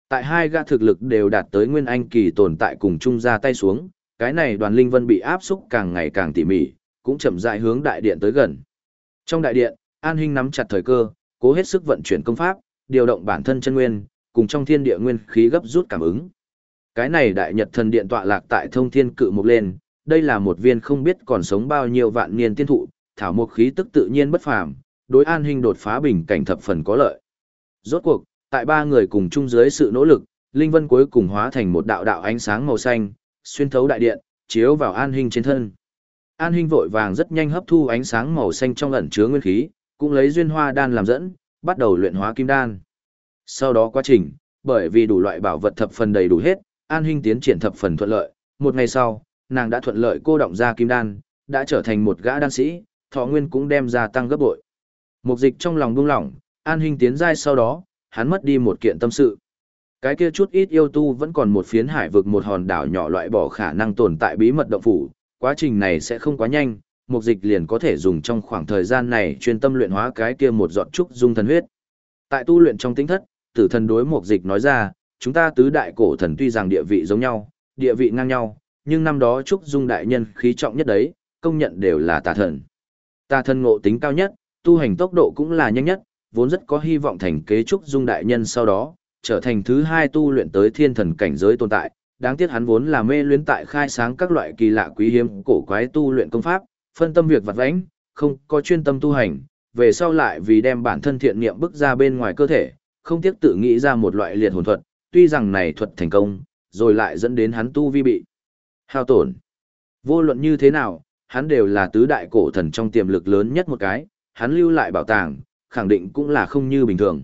A: Tại hai gã thực lực đều đạt tới nguyên anh kỳ tồn tại cùng chung ra tay xuống, cái này đoàn linh vân bị áp xúc càng ngày càng tỉ mỉ, cũng chậm rãi hướng đại điện tới gần. Trong đại điện, An Hinh nắm chặt thời cơ, cố hết sức vận chuyển công pháp, điều động bản thân chân nguyên, cùng trong thiên địa nguyên khí gấp rút cảm ứng. Cái này đại nhật thần điện tọa lạc tại thông thiên cự mục lên, đây là một viên không biết còn sống bao nhiêu vạn niên tiên thụ, thảo mộc khí tức tự nhiên bất phàm, đối an hình đột phá bình cảnh thập phần có lợi. Rốt cuộc, tại ba người cùng chung dưới sự nỗ lực, linh vân cuối cùng hóa thành một đạo đạo ánh sáng màu xanh, xuyên thấu đại điện, chiếu vào an hình trên thân. An hình vội vàng rất nhanh hấp thu ánh sáng màu xanh trong ẩn chứa nguyên khí, cũng lấy duyên hoa đan làm dẫn, bắt đầu luyện hóa kim đan. Sau đó quá trình, bởi vì đủ loại bảo vật thập phần đầy đủ hết, An Hinh tiến triển thập phần thuận lợi, một ngày sau, nàng đã thuận lợi cô động ra kim đan, đã trở thành một gã đan sĩ, thọ nguyên cũng đem ra tăng gấp bội. Mục dịch trong lòng buông lỏng, An Hinh tiến giai sau đó, hắn mất đi một kiện tâm sự. Cái kia chút ít yêu tu vẫn còn một phiến hải vực một hòn đảo nhỏ loại bỏ khả năng tồn tại bí mật động phủ, quá trình này sẽ không quá nhanh, mục dịch liền có thể dùng trong khoảng thời gian này chuyên tâm luyện hóa cái kia một giọt trúc dung thần huyết. Tại tu luyện trong tính thất, tử thần đối mục dịch nói ra, chúng ta tứ đại cổ thần tuy rằng địa vị giống nhau, địa vị ngang nhau, nhưng năm đó Trúc Dung đại nhân khí trọng nhất đấy, công nhận đều là tà thần. Tà thần ngộ tính cao nhất, tu hành tốc độ cũng là nhanh nhất, vốn rất có hy vọng thành kế Trúc Dung đại nhân sau đó, trở thành thứ hai tu luyện tới thiên thần cảnh giới tồn tại. Đáng tiếc hắn vốn là mê luyến tại khai sáng các loại kỳ lạ quý hiếm cổ quái tu luyện công pháp, phân tâm việc vặt vãnh, không có chuyên tâm tu hành, về sau lại vì đem bản thân thiện niệm bức ra bên ngoài cơ thể, không tiếc tự nghĩ ra một loại liệt hồn thuật, tuy rằng này thuật thành công, rồi lại dẫn đến hắn tu vi bị hao tổn. Vô luận như thế nào, hắn đều là tứ đại cổ thần trong tiềm lực lớn nhất một cái, hắn lưu lại bảo tàng, khẳng định cũng là không như bình thường.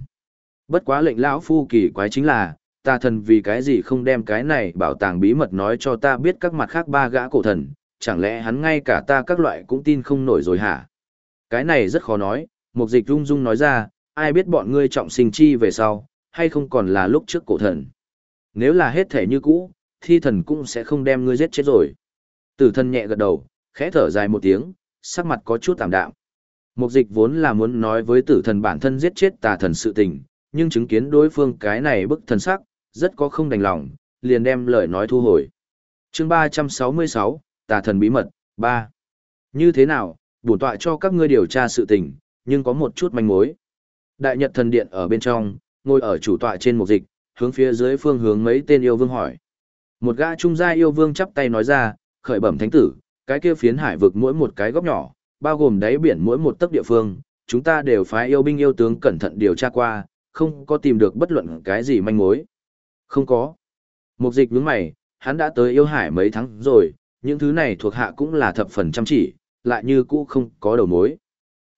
A: Bất quá lệnh lão phu kỳ quái chính là, ta thần vì cái gì không đem cái này bảo tàng bí mật nói cho ta biết các mặt khác ba gã cổ thần, chẳng lẽ hắn ngay cả ta các loại cũng tin không nổi rồi hả? Cái này rất khó nói, mục dịch rung rung nói ra, ai biết bọn ngươi trọng sinh chi về sau, hay không còn là lúc trước cổ thần. Nếu là hết thể như cũ, thi thần cũng sẽ không đem ngươi giết chết rồi. Tử thần nhẹ gật đầu, khẽ thở dài một tiếng, sắc mặt có chút tạm đạm. Mục dịch vốn là muốn nói với tử thần bản thân giết chết tà thần sự tình, nhưng chứng kiến đối phương cái này bức thần sắc, rất có không đành lòng, liền đem lời nói thu hồi. chương 366, tà thần bí mật, 3. Như thế nào, bổn tọa cho các ngươi điều tra sự tình, nhưng có một chút manh mối. Đại nhật thần điện ở bên trong, ngồi ở chủ tọa trên mục dịch, hướng phía dưới phương hướng mấy tên yêu vương hỏi. Một gã trung gia yêu vương chắp tay nói ra, khởi bẩm thánh tử, cái kia phiến hải vực mỗi một cái góc nhỏ, bao gồm đáy biển mỗi một tấc địa phương, chúng ta đều phái yêu binh yêu tướng cẩn thận điều tra qua, không có tìm được bất luận cái gì manh mối. Không có. Mục dịch nhướng mày, hắn đã tới yêu hải mấy tháng rồi, những thứ này thuộc hạ cũng là thập phần chăm chỉ, lại như cũ không có đầu mối.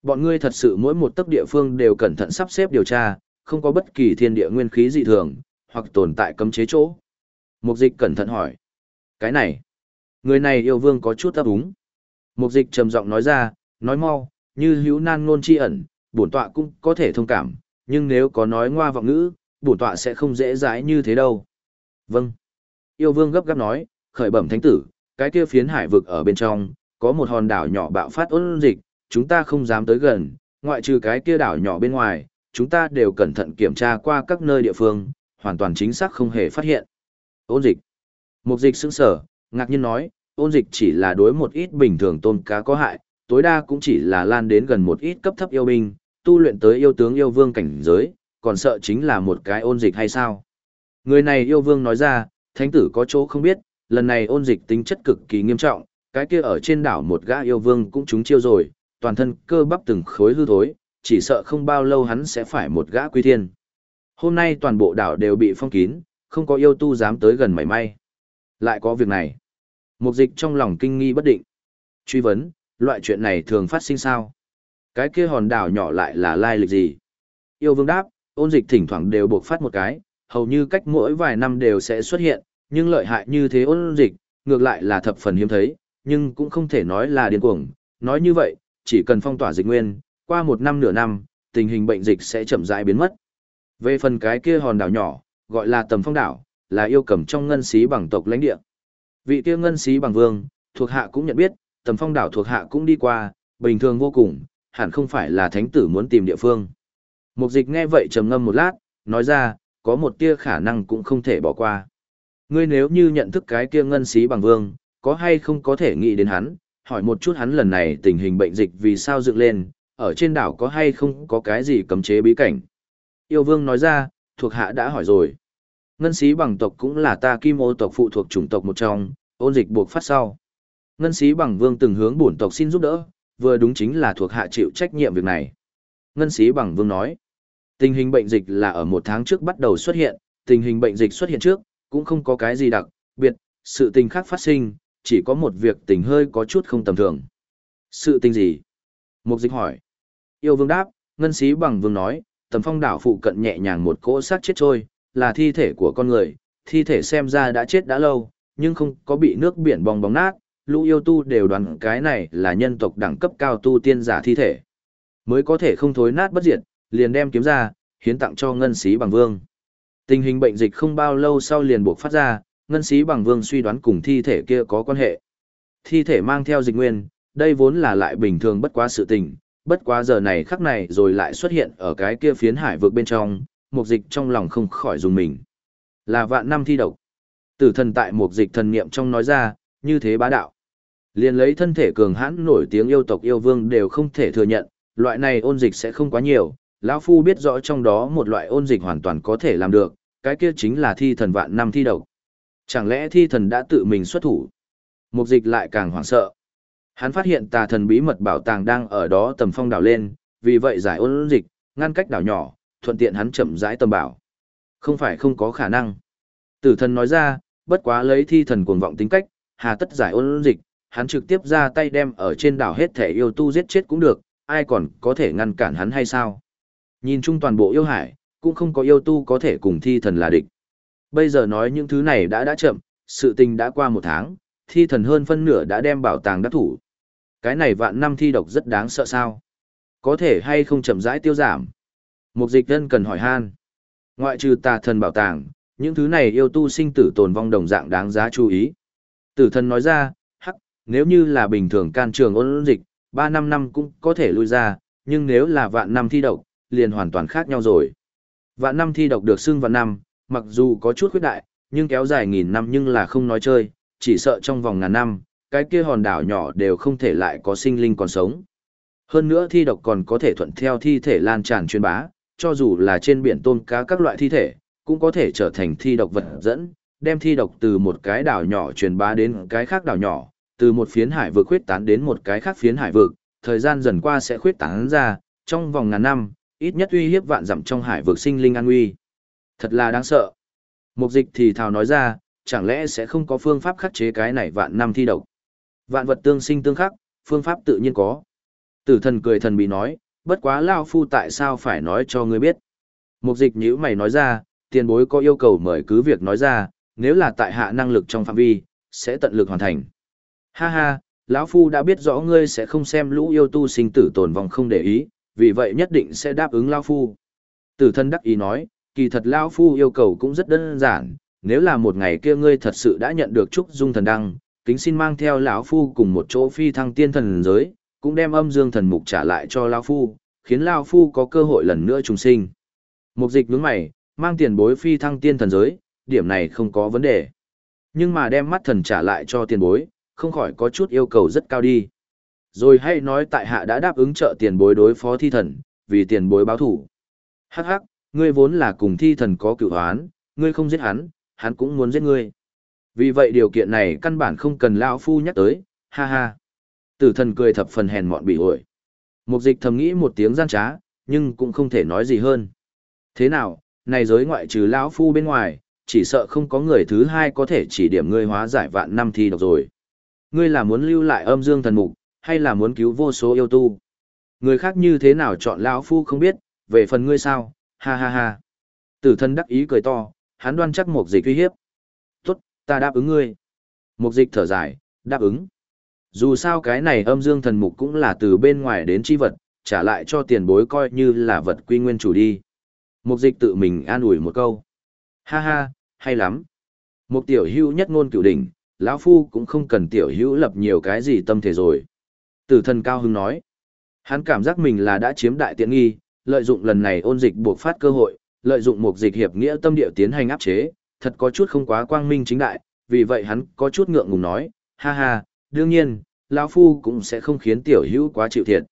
A: Bọn ngươi thật sự mỗi một tấc địa phương đều cẩn thận sắp xếp điều tra, không có bất kỳ thiên địa nguyên khí dị thường, hoặc tồn tại cấm chế chỗ. Mục dịch cẩn thận hỏi. Cái này, người này yêu vương có chút ấp úng. Mục dịch trầm giọng nói ra, nói mau, như hữu nan ngôn chi ẩn, bổn tọa cũng có thể thông cảm, nhưng nếu có nói ngoa vọng ngữ, bổn tọa sẽ không dễ dãi như thế đâu. Vâng. Yêu vương gấp gáp nói, khởi bẩm thánh tử, cái kia phiến hải vực ở bên trong, có một hòn đảo nhỏ bạo phát ôn dịch, chúng ta không dám tới gần, ngoại trừ cái kia đảo nhỏ bên ngoài, chúng ta đều cẩn thận kiểm tra qua các nơi địa phương, hoàn toàn chính xác không hề phát hiện. Ôn dịch. Mục dịch sững sở, ngạc nhiên nói, ôn dịch chỉ là đối một ít bình thường tôn cá có hại, tối đa cũng chỉ là lan đến gần một ít cấp thấp yêu binh, tu luyện tới yêu tướng yêu vương cảnh giới, còn sợ chính là một cái ôn dịch hay sao. Người này yêu vương nói ra, thánh tử có chỗ không biết, lần này ôn dịch tính chất cực kỳ nghiêm trọng, cái kia ở trên đảo một gã yêu vương cũng trúng chiêu rồi, toàn thân cơ bắp từng khối hư thối, chỉ sợ không bao lâu hắn sẽ phải một gã quy thiên. Hôm nay toàn bộ đảo đều bị phong kín, không có yêu tu dám tới gần mảy may. Lại có việc này. Mục dịch trong lòng kinh nghi bất định. Truy vấn, Loại chuyện này thường phát sinh sao? Cái kia hòn đảo nhỏ lại là lai lịch gì? Yêu vương đáp, ôn dịch thỉnh thoảng đều buộc phát một cái, hầu như cách mỗi vài năm đều sẽ xuất hiện, nhưng lợi hại như thế ôn dịch, ngược lại là thập phần hiếm thấy, nhưng cũng không thể nói là điên cuồng. Nói như vậy, chỉ cần phong tỏa dịch nguyên, qua một năm nửa năm, tình hình bệnh dịch sẽ chậm rãi biến mất. Về phần cái kia hòn đảo nhỏ, gọi là tầm phong đảo, là yêu cầm trong ngân xí bằng tộc lãnh địa. Vị kia ngân xí bằng vương, thuộc hạ cũng nhận biết, tầm phong đảo thuộc hạ cũng đi qua, bình thường vô cùng, hẳn không phải là thánh tử muốn tìm địa phương. Mục dịch nghe vậy trầm ngâm một lát, nói ra, có một tia khả năng cũng không thể bỏ qua. Ngươi nếu như nhận thức cái kia ngân xí bằng vương, có hay không có thể nghĩ đến hắn, hỏi một chút hắn lần này tình hình bệnh dịch vì sao dựng lên, ở trên đảo có hay không có cái gì cấm chế bí cảnh. Yêu vương nói ra, thuộc hạ đã hỏi rồi. Ngân sĩ bằng tộc cũng là ta kim ô tộc phụ thuộc chủng tộc một trong, ôn dịch buộc phát sau. Ngân sĩ bằng vương từng hướng bổn tộc xin giúp đỡ, vừa đúng chính là thuộc hạ chịu trách nhiệm việc này. Ngân sĩ bằng vương nói, tình hình bệnh dịch là ở một tháng trước bắt đầu xuất hiện, tình hình bệnh dịch xuất hiện trước, cũng không có cái gì đặc biệt, sự tình khác phát sinh, chỉ có một việc tình hơi có chút không tầm thường. Sự tình gì? Mục dịch hỏi. Yêu vương đáp, ngân sĩ bằng vương nói, tầm phong đảo phụ cận nhẹ nhàng một cỗ xác chết trôi, là thi thể của con người, thi thể xem ra đã chết đã lâu, nhưng không có bị nước biển bong bóng nát, lũ yêu tu đều đoán cái này là nhân tộc đẳng cấp cao tu tiên giả thi thể. Mới có thể không thối nát bất diệt, liền đem kiếm ra, hiến tặng cho ngân sĩ bằng vương. Tình hình bệnh dịch không bao lâu sau liền buộc phát ra, ngân sĩ bằng vương suy đoán cùng thi thể kia có quan hệ. Thi thể mang theo dịch nguyên, đây vốn là lại bình thường bất quá sự tình, bất quá giờ này khắc này rồi lại xuất hiện ở cái kia phiến hải vực bên trong, mục dịch trong lòng không khỏi dùng mình. Là vạn năm thi độc. Tử thần tại mục dịch thần niệm trong nói ra, như thế bá đạo. Liền lấy thân thể cường hãn nổi tiếng yêu tộc yêu vương đều không thể thừa nhận, loại này ôn dịch sẽ không quá nhiều, lão phu biết rõ trong đó một loại ôn dịch hoàn toàn có thể làm được, cái kia chính là thi thần vạn năm thi độc. Chẳng lẽ thi thần đã tự mình xuất thủ? Mục dịch lại càng hoảng sợ. Hắn phát hiện tà thần bí mật bảo tàng đang ở đó tầm phong đảo lên, vì vậy giải ôn dịch, ngăn cách đảo nhỏ, thuận tiện hắn chậm rãi tầm bảo. Không phải không có khả năng. Tử thần nói ra, bất quá lấy thi thần cuồng vọng tính cách, hà tất giải ôn dịch, hắn trực tiếp ra tay đem ở trên đảo hết thể yêu tu giết chết cũng được, ai còn có thể ngăn cản hắn hay sao? Nhìn chung toàn bộ yêu hải, cũng không có yêu tu có thể cùng thi thần là địch. Bây giờ nói những thứ này đã đã chậm, sự tình đã qua một tháng, thi thần hơn phân nửa đã đem bảo tàng đắc thủ. Cái này vạn năm thi độc rất đáng sợ sao? Có thể hay không chậm rãi tiêu giảm? Mục dịch thân cần hỏi han. Ngoại trừ tà thần bảo tàng, những thứ này yêu tu sinh tử tồn vong đồng dạng đáng giá chú ý. Tử thần nói ra, hắc, nếu như là bình thường can trường ôn dịch, 3 năm năm cũng có thể lui ra, nhưng nếu là vạn năm thi độc, liền hoàn toàn khác nhau rồi. Vạn năm thi độc được xưng vạn năm, mặc dù có chút khuyết đại, nhưng kéo dài nghìn năm nhưng là không nói chơi, chỉ sợ trong vòng ngàn năm, cái kia hòn đảo nhỏ đều không thể lại có sinh linh còn sống. Hơn nữa thi độc còn có thể thuận theo thi thể lan tràn truyền bá, cho dù là trên biển tôm cá các loại thi thể, cũng có thể trở thành thi độc vật dẫn, đem thi độc từ một cái đảo nhỏ truyền bá đến cái khác đảo nhỏ, từ một phiến hải vực khuyết tán đến một cái khác phiến hải vực, thời gian dần qua sẽ khuyết tán ra, trong vòng ngàn năm, ít nhất uy hiếp vạn dặm trong hải vực sinh linh an nguy. Thật là đáng sợ. Mục dịch thì thào nói ra, chẳng lẽ sẽ không có phương pháp khắc chế cái này vạn năm thi độc. Vạn vật tương sinh tương khắc, phương pháp tự nhiên có. Tử thần cười thần bị nói, bất quá Lao Phu tại sao phải nói cho ngươi biết. Mục dịch nhữ mày nói ra, tiền bối có yêu cầu mời cứ việc nói ra, nếu là tại hạ năng lực trong phạm vi, sẽ tận lực hoàn thành. Ha ha, lão Phu đã biết rõ ngươi sẽ không xem lũ yêu tu sinh tử tồn vong không để ý, vì vậy nhất định sẽ đáp ứng Lao Phu. Tử thân đắc ý nói, kỳ thật Lao Phu yêu cầu cũng rất đơn giản, nếu là một ngày kia ngươi thật sự đã nhận được trúc dung thần đăng, kính xin mang theo lão Phu cùng một chỗ phi thăng tiên thần giới, cũng đem âm dương thần mục trả lại cho lão Phu, khiến lão Phu có cơ hội lần nữa trùng sinh. Mục dịch nhướng mày, mang tiền bối phi thăng tiên thần giới, điểm này không có vấn đề. Nhưng mà đem mắt thần trả lại cho tiền bối, không khỏi có chút yêu cầu rất cao đi. Rồi hay nói tại hạ đã đáp ứng trợ tiền bối đối phó thi thần, vì tiền bối báo thủ. Hắc hắc, ngươi vốn là cùng thi thần có cựu hoán, ngươi không giết hắn, hắn cũng muốn giết ngươi. Vì vậy điều kiện này căn bản không cần lão phu nhắc tới, ha ha. Tử thần cười thập phần hèn mọn bị ổi. Mục dịch thầm nghĩ một tiếng gian trá, nhưng cũng không thể nói gì hơn. Thế nào, này giới ngoại trừ lão phu bên ngoài, chỉ sợ không có người thứ hai có thể chỉ điểm ngươi hóa giải vạn năm thi độc rồi. Ngươi là muốn lưu lại âm dương thần mục, hay là muốn cứu vô số yêu tu. Người khác như thế nào chọn lão phu không biết, về phần ngươi sao, ha ha ha. Tử thân đắc ý cười to, hắn đoan chắc một dịch uy hiếp. Ta đáp ứng ngươi. Mục dịch thở dài, đáp ứng. Dù sao cái này âm dương thần mục cũng là từ bên ngoài đến chi vật, trả lại cho tiền bối coi như là vật quy nguyên chủ đi. Mục dịch tự mình an ủi một câu. Ha ha, hay lắm. Một tiểu hữu nhất ngôn cửu đỉnh, lão phu cũng không cần tiểu hữu lập nhiều cái gì tâm thể rồi. Tử thần cao hưng nói. Hắn cảm giác mình là đã chiếm đại tiện nghi, lợi dụng lần này ôn dịch buộc phát cơ hội, lợi dụng mục dịch hiệp nghĩa tâm địa tiến hành áp chế, thật có chút không quá quang minh chính đại, vì vậy hắn có chút ngượng ngùng nói, ha ha, đương nhiên, lão phu cũng sẽ không khiến tiểu hữu quá chịu thiệt.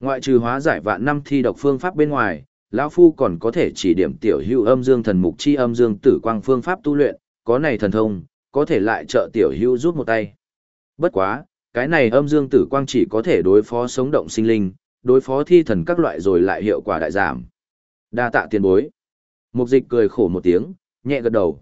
A: Ngoại trừ hóa giải vạn năm thi độc phương pháp bên ngoài, lão phu còn có thể chỉ điểm tiểu hữu âm dương thần mục chi âm dương tử quang phương pháp tu luyện, có này thần thông, có thể lại trợ tiểu hữu rút một tay. Bất quá, cái này âm dương tử quang chỉ có thể đối phó sống động sinh linh, đối phó thi thần các loại rồi lại hiệu quả đại giảm. Đa tạ tiền bối. Mục dịch cười khổ một tiếng, nhẹ gật đầu.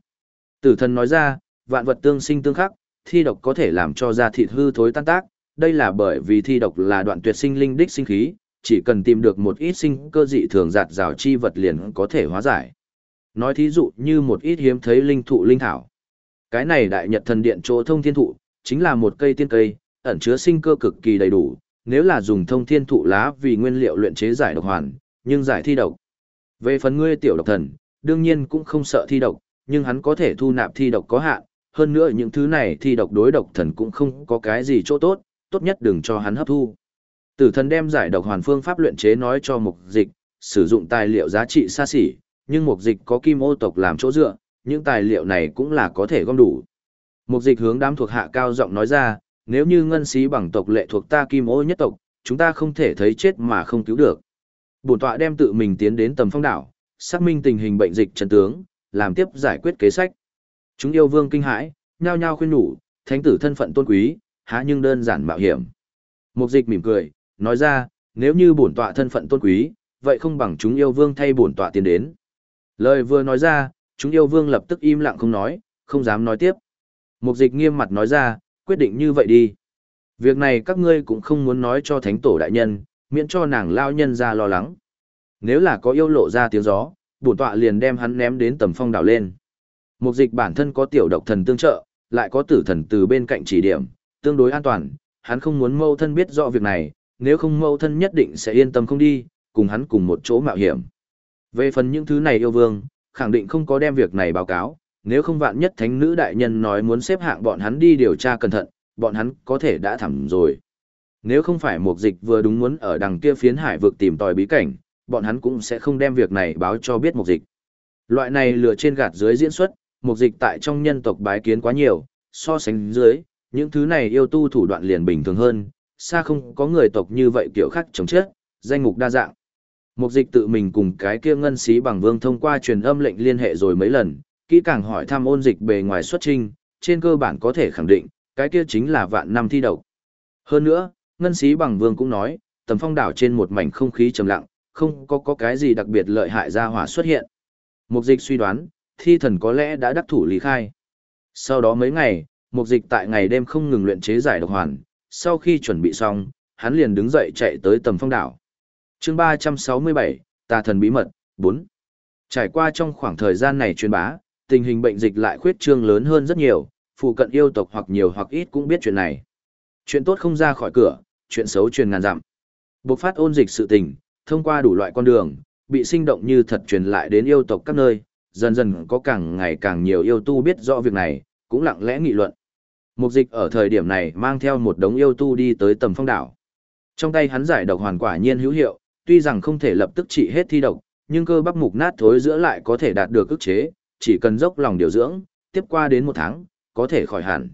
A: Tử thần nói ra, vạn vật tương sinh tương khắc, thi độc có thể làm cho da thịt hư thối tan tác, đây là bởi vì thi độc là đoạn tuyệt sinh linh đích sinh khí, chỉ cần tìm được một ít sinh cơ dị thường giạt rào chi vật liền có thể hóa giải. Nói thí dụ như một ít hiếm thấy linh thụ linh thảo. Cái này đại nhật thần điện chỗ thông thiên thụ, chính là một cây tiên cây, ẩn chứa sinh cơ cực kỳ đầy đủ, nếu là dùng thông thiên thụ lá vì nguyên liệu luyện chế giải độc hoàn, nhưng giải thi độc. Về phần ngươi tiểu độc thần, đương nhiên cũng không sợ thi độc, nhưng hắn có thể thu nạp thi độc có hạn, hơn nữa những thứ này thi độc đối độc thần cũng không có cái gì chỗ tốt, tốt nhất đừng cho hắn hấp thu. Tử thần đem giải độc hoàn phương pháp luyện chế nói cho mục dịch, sử dụng tài liệu giá trị xa xỉ, nhưng mục dịch có kim ô tộc làm chỗ dựa, những tài liệu này cũng là có thể gom đủ. Mục dịch hướng đám thuộc hạ cao giọng nói ra, nếu như ngân sĩ bằng tộc lệ thuộc ta kim ô nhất tộc, chúng ta không thể thấy chết mà không cứu được. Bổn tọa đem tự mình tiến đến tầm phong đảo, xác minh tình hình bệnh dịch trần tướng, làm tiếp giải quyết kế sách. Chúng yêu vương kinh hãi, nhao nhao khuyên nhủ, thánh tử thân phận tôn quý, há nhưng đơn giản mạo hiểm. Mục dịch mỉm cười, nói ra, nếu như bổn tọa thân phận tôn quý, vậy không bằng chúng yêu vương thay bổn tọa tiến đến. Lời vừa nói ra, chúng yêu vương lập tức im lặng không nói, không dám nói tiếp. Mục dịch nghiêm mặt nói ra, quyết định như vậy đi. Việc này các ngươi cũng không muốn nói cho thánh tổ đại nhân, miễn cho nàng lao nhân ra lo lắng. Nếu là có yêu lộ ra tiếng gió, bổn tọa liền đem hắn ném đến tầm phong đảo lên. Mục dịch bản thân có tiểu độc thần tương trợ, lại có tử thần từ bên cạnh chỉ điểm, tương đối an toàn, hắn không muốn mâu thân biết rõ việc này, nếu không mâu thân nhất định sẽ yên tâm không đi, cùng hắn cùng một chỗ mạo hiểm. Về phần những thứ này yêu vương, khẳng định không có đem việc này báo cáo, nếu không vạn nhất thánh nữ đại nhân nói muốn xếp hạng bọn hắn đi điều tra cẩn thận, bọn hắn có thể đã thẳm rồi. Nếu không phải mục dịch vừa đúng muốn ở đằng kia phiến hải vực tìm tòi bí cảnh, bọn hắn cũng sẽ không đem việc này báo cho biết mục dịch. Loại này lừa trên gạt dưới diễn xuất, mục dịch tại trong nhân tộc bái kiến quá nhiều, so sánh dưới, những thứ này yêu tu thủ đoạn liền bình thường hơn, xa không có người tộc như vậy kiểu khác chống chết, danh mục đa dạng. Mục dịch tự mình cùng cái kia ngân sĩ bằng vương thông qua truyền âm lệnh liên hệ rồi mấy lần, kỹ càng hỏi thăm ôn dịch bề ngoài xuất trình, trên cơ bản có thể khẳng định, cái kia chính là vạn năm thi độc. Hơn nữa, ngân sĩ bằng vương cũng nói, tầm phong đảo trên một mảnh không khí trầm lặng, không có có cái gì đặc biệt lợi hại ra hỏa xuất hiện. Mục dịch suy đoán, thi thần có lẽ đã đắc thủ lý khai. Sau đó mấy ngày, mục dịch tại ngày đêm không ngừng luyện chế giải độc hoàn, sau khi chuẩn bị xong, hắn liền đứng dậy chạy tới tầm phong đảo. chương 367, tà thần bí mật, 4. Trải qua trong khoảng thời gian này truyền bá, tình hình bệnh dịch lại khuyết trương lớn hơn rất nhiều, phụ cận yêu tộc hoặc nhiều hoặc ít cũng biết chuyện này. Chuyện tốt không ra khỏi cửa, chuyện xấu truyền ngàn dặm. Bộc phát ôn dịch sự tình, thông qua đủ loại con đường, bị sinh động như thật truyền lại đến yêu tộc các nơi, dần dần có càng ngày càng nhiều yêu tu biết rõ việc này, cũng lặng lẽ nghị luận. Mục dịch ở thời điểm này mang theo một đống yêu tu đi tới tầm phong đảo. Trong tay hắn giải độc hoàn quả nhiên hữu hiệu, tuy rằng không thể lập tức trị hết thi độc, nhưng cơ bắp mục nát thối giữa lại có thể đạt được ức chế, chỉ cần dốc lòng điều dưỡng, tiếp qua đến một tháng, có thể khỏi hẳn.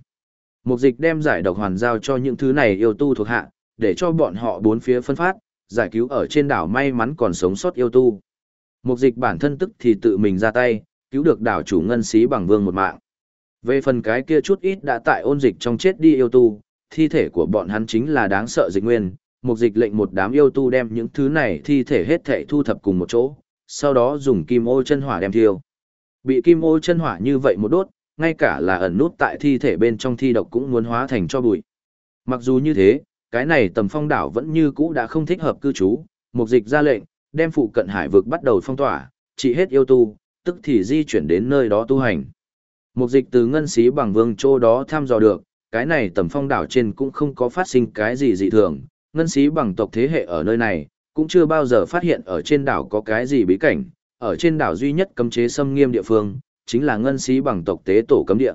A: Mục dịch đem giải độc hoàn giao cho những thứ này yêu tu thuộc hạ, để cho bọn họ bốn phía phân phát, giải cứu ở trên đảo may mắn còn sống sót yêu tu. Mục dịch bản thân tức thì tự mình ra tay, cứu được đảo chủ ngân sĩ bằng vương một mạng. Về phần cái kia chút ít đã tại ôn dịch trong chết đi yêu tu, thi thể của bọn hắn chính là đáng sợ dịch nguyên, mục dịch lệnh một đám yêu tu đem những thứ này thi thể hết thể thu thập cùng một chỗ, sau đó dùng kim ô chân hỏa đem thiêu. Bị kim ô chân hỏa như vậy một đốt, ngay cả là ẩn nút tại thi thể bên trong thi độc cũng muốn hóa thành cho bụi. Mặc dù như thế, cái này tầm phong đảo vẫn như cũ đã không thích hợp cư trú, mục dịch ra lệnh, đem phụ cận hải vực bắt đầu phong tỏa, trị hết yêu tu, tức thì di chuyển đến nơi đó tu hành. Mục dịch từ ngân xí bằng vương chỗ đó thăm dò được, cái này tầm phong đảo trên cũng không có phát sinh cái gì dị thường, ngân xí bằng tộc thế hệ ở nơi này, cũng chưa bao giờ phát hiện ở trên đảo có cái gì bí cảnh, ở trên đảo duy nhất cấm chế xâm nghiêm địa phương, chính là ngân xí bằng tộc tế tổ cấm địa.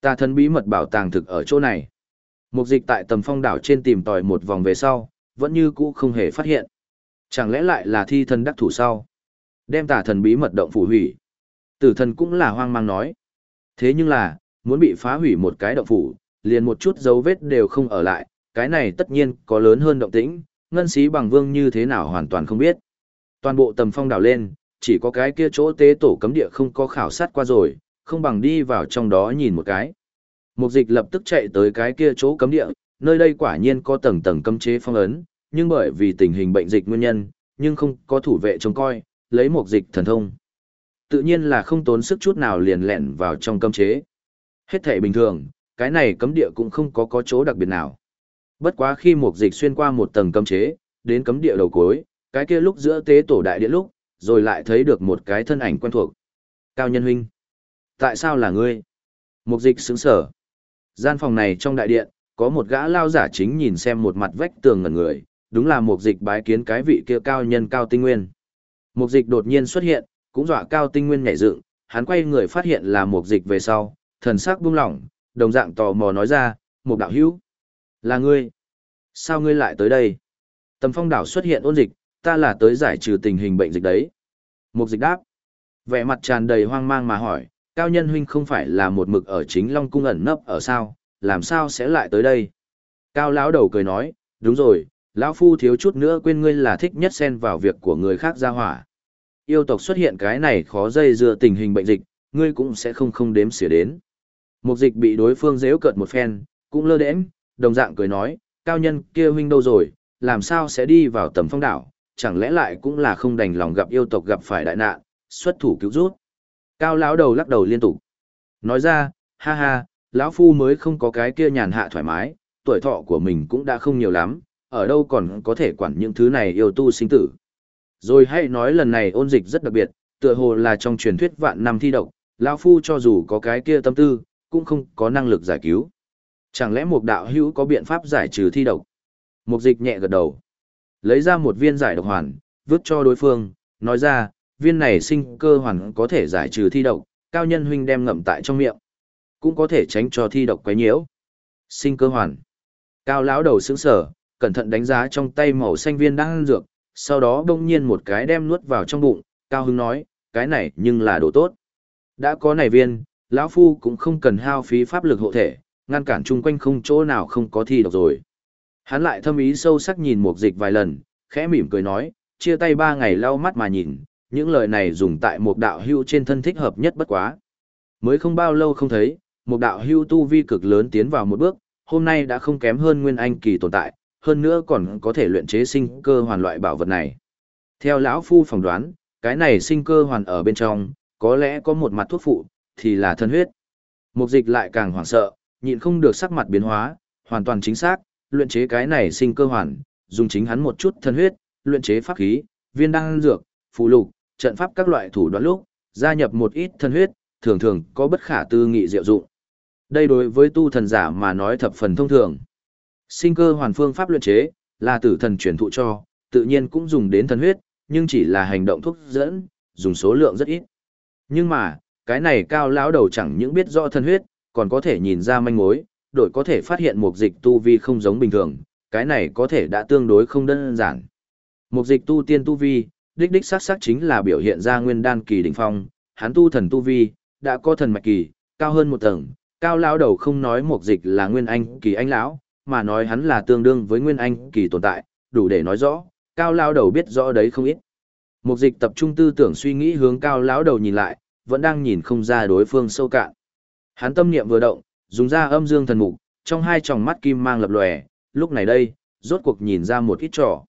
A: Ta thân bí mật bảo tàng thực ở chỗ này. Mục dịch tại tầm phong đảo trên tìm tòi một vòng về sau, vẫn như cũ không hề phát hiện. Chẳng lẽ lại là thi thần đắc thủ sau? Đem tà thần bí mật động phủ hủy. Tử thần cũng là hoang mang nói. Thế nhưng là, muốn bị phá hủy một cái động phủ, liền một chút dấu vết đều không ở lại, cái này tất nhiên có lớn hơn động tĩnh, ngân sĩ bằng vương như thế nào hoàn toàn không biết. Toàn bộ tầm phong đảo lên, chỉ có cái kia chỗ tế tổ cấm địa không có khảo sát qua rồi, không bằng đi vào trong đó nhìn một cái. Mục dịch lập tức chạy tới cái kia chỗ cấm địa, nơi đây quả nhiên có tầng tầng cấm chế phong ấn, nhưng bởi vì tình hình bệnh dịch nguyên nhân, nhưng không có thủ vệ trông coi, lấy mục dịch thần thông. Tự nhiên là không tốn sức chút nào liền lẹn vào trong cấm chế. Hết thể bình thường, cái này cấm địa cũng không có có chỗ đặc biệt nào. Bất quá khi mục dịch xuyên qua một tầng cấm chế, đến cấm địa đầu cuối, cái kia lúc giữa tế tổ đại địa lúc, rồi lại thấy được một cái thân ảnh quen thuộc. Cao nhân huynh. Tại sao là ngươi? Mục dịch sững sở. Gian phòng này trong đại điện, có một gã lao giả chính nhìn xem một mặt vách tường ngẩn người, đúng là mục dịch bái kiến cái vị kia cao nhân cao tinh nguyên. Mục dịch đột nhiên xuất hiện, cũng dọa cao tinh nguyên nhảy dựng, hắn quay người phát hiện là mục dịch về sau, thần sắc buông lỏng, đồng dạng tò mò nói ra, mục đạo hữu. Là ngươi. Sao ngươi lại tới đây? Tầm phong đảo xuất hiện ôn dịch, ta là tới giải trừ tình hình bệnh dịch đấy. Mục dịch đáp. Vẻ mặt tràn đầy hoang mang mà hỏi, cao nhân huynh không phải là một mực ở chính long cung ẩn nấp ở sao, làm sao sẽ lại tới đây? Cao lão đầu cười nói, đúng rồi, lão phu thiếu chút nữa quên ngươi là thích nhất xen vào việc của người khác ra hỏa. Yêu tộc xuất hiện cái này khó dây dưa tình hình bệnh dịch, ngươi cũng sẽ không không đếm xỉa đến. Mục dịch bị đối phương dễu cợt một phen, cũng lơ đễnh, đồng dạng cười nói, cao nhân kia huynh đâu rồi, làm sao sẽ đi vào tầm phong đảo, chẳng lẽ lại cũng là không đành lòng gặp yêu tộc gặp phải đại nạn, xuất thủ cứu rút. Cao lão đầu lắc đầu liên tục. Nói ra, ha ha, lão phu mới không có cái kia nhàn hạ thoải mái, tuổi thọ của mình cũng đã không nhiều lắm, ở đâu còn có thể quản những thứ này yêu tu sinh tử. Rồi hãy nói lần này ôn dịch rất đặc biệt, tựa hồ là trong truyền thuyết vạn năm thi độc, lão phu cho dù có cái kia tâm tư, cũng không có năng lực giải cứu. Chẳng lẽ một đạo hữu có biện pháp giải trừ thi độc? Mục dịch nhẹ gật đầu. Lấy ra một viên giải độc hoàn, vứt cho đối phương, nói ra, viên này sinh cơ hoàn có thể giải trừ thi độc, cao nhân huynh đem ngậm tại trong miệng. Cũng có thể tránh cho thi độc quấy nhiễu. Sinh cơ hoàn. Cao lão đầu sững sờ, cẩn thận đánh giá trong tay màu xanh viên đang ăn dược, sau đó bỗng nhiên một cái đem nuốt vào trong bụng, cao hứng nói, cái này nhưng là đồ tốt. Đã có này viên, lão phu cũng không cần hao phí pháp lực hộ thể, ngăn cản chung quanh không chỗ nào không có thi độc rồi. Hắn lại thâm ý sâu sắc nhìn một dịch vài lần, khẽ mỉm cười nói, chia tay ba ngày lau mắt mà nhìn, những lời này dùng tại một đạo hưu trên thân thích hợp nhất bất quá. Mới không bao lâu không thấy, một đạo hưu tu vi cực lớn tiến vào một bước, hôm nay đã không kém hơn nguyên anh kỳ tồn tại, hơn nữa còn có thể luyện chế sinh cơ hoàn loại bảo vật này. Theo lão phu phỏng đoán, cái này sinh cơ hoàn ở bên trong, có lẽ có một mặt thuốc phụ, thì là thân huyết. Mục dịch lại càng hoảng sợ, nhịn không được sắc mặt biến hóa, hoàn toàn chính xác, luyện chế cái này sinh cơ hoàn, dùng chính hắn một chút thân huyết, luyện chế pháp khí, viên đan dược, phù lục, trận pháp các loại thủ đoạn lúc, gia nhập một ít thân huyết, thường thường có bất khả tư nghị diệu dụng. Đây đối với tu thần giả mà nói thập phần thông thường. Sinh cơ hoàn phương pháp luyện chế, là tử thần truyền thụ cho, tự nhiên cũng dùng đến thân huyết, nhưng chỉ là hành động thuốc dẫn, dùng số lượng rất ít. Nhưng mà, cái này cao lão đầu chẳng những biết rõ thân huyết, còn có thể nhìn ra manh mối, đội có thể phát hiện một dịch tu vi không giống bình thường, cái này có thể đã tương đối không đơn giản. Một dịch tu tiên tu vi, đích đích xác xác chính là biểu hiện ra nguyên đan kỳ đỉnh phong, hắn tu thần tu vi, đã có thần mạch kỳ, cao hơn một tầng, cao lão đầu không nói một dịch là nguyên anh kỳ anh lão, mà nói hắn là tương đương với nguyên anh kỳ tồn tại, đủ để nói rõ, cao lão đầu biết rõ đấy không ít. Một dịch tập trung tư tưởng suy nghĩ hướng cao lão đầu nhìn lại, vẫn đang nhìn không ra đối phương sâu cạn. Hắn tâm niệm vừa động, dùng ra âm dương thần mục, trong hai tròng mắt kim mang lập lòe, lúc này đây, rốt cuộc nhìn ra một ít trò.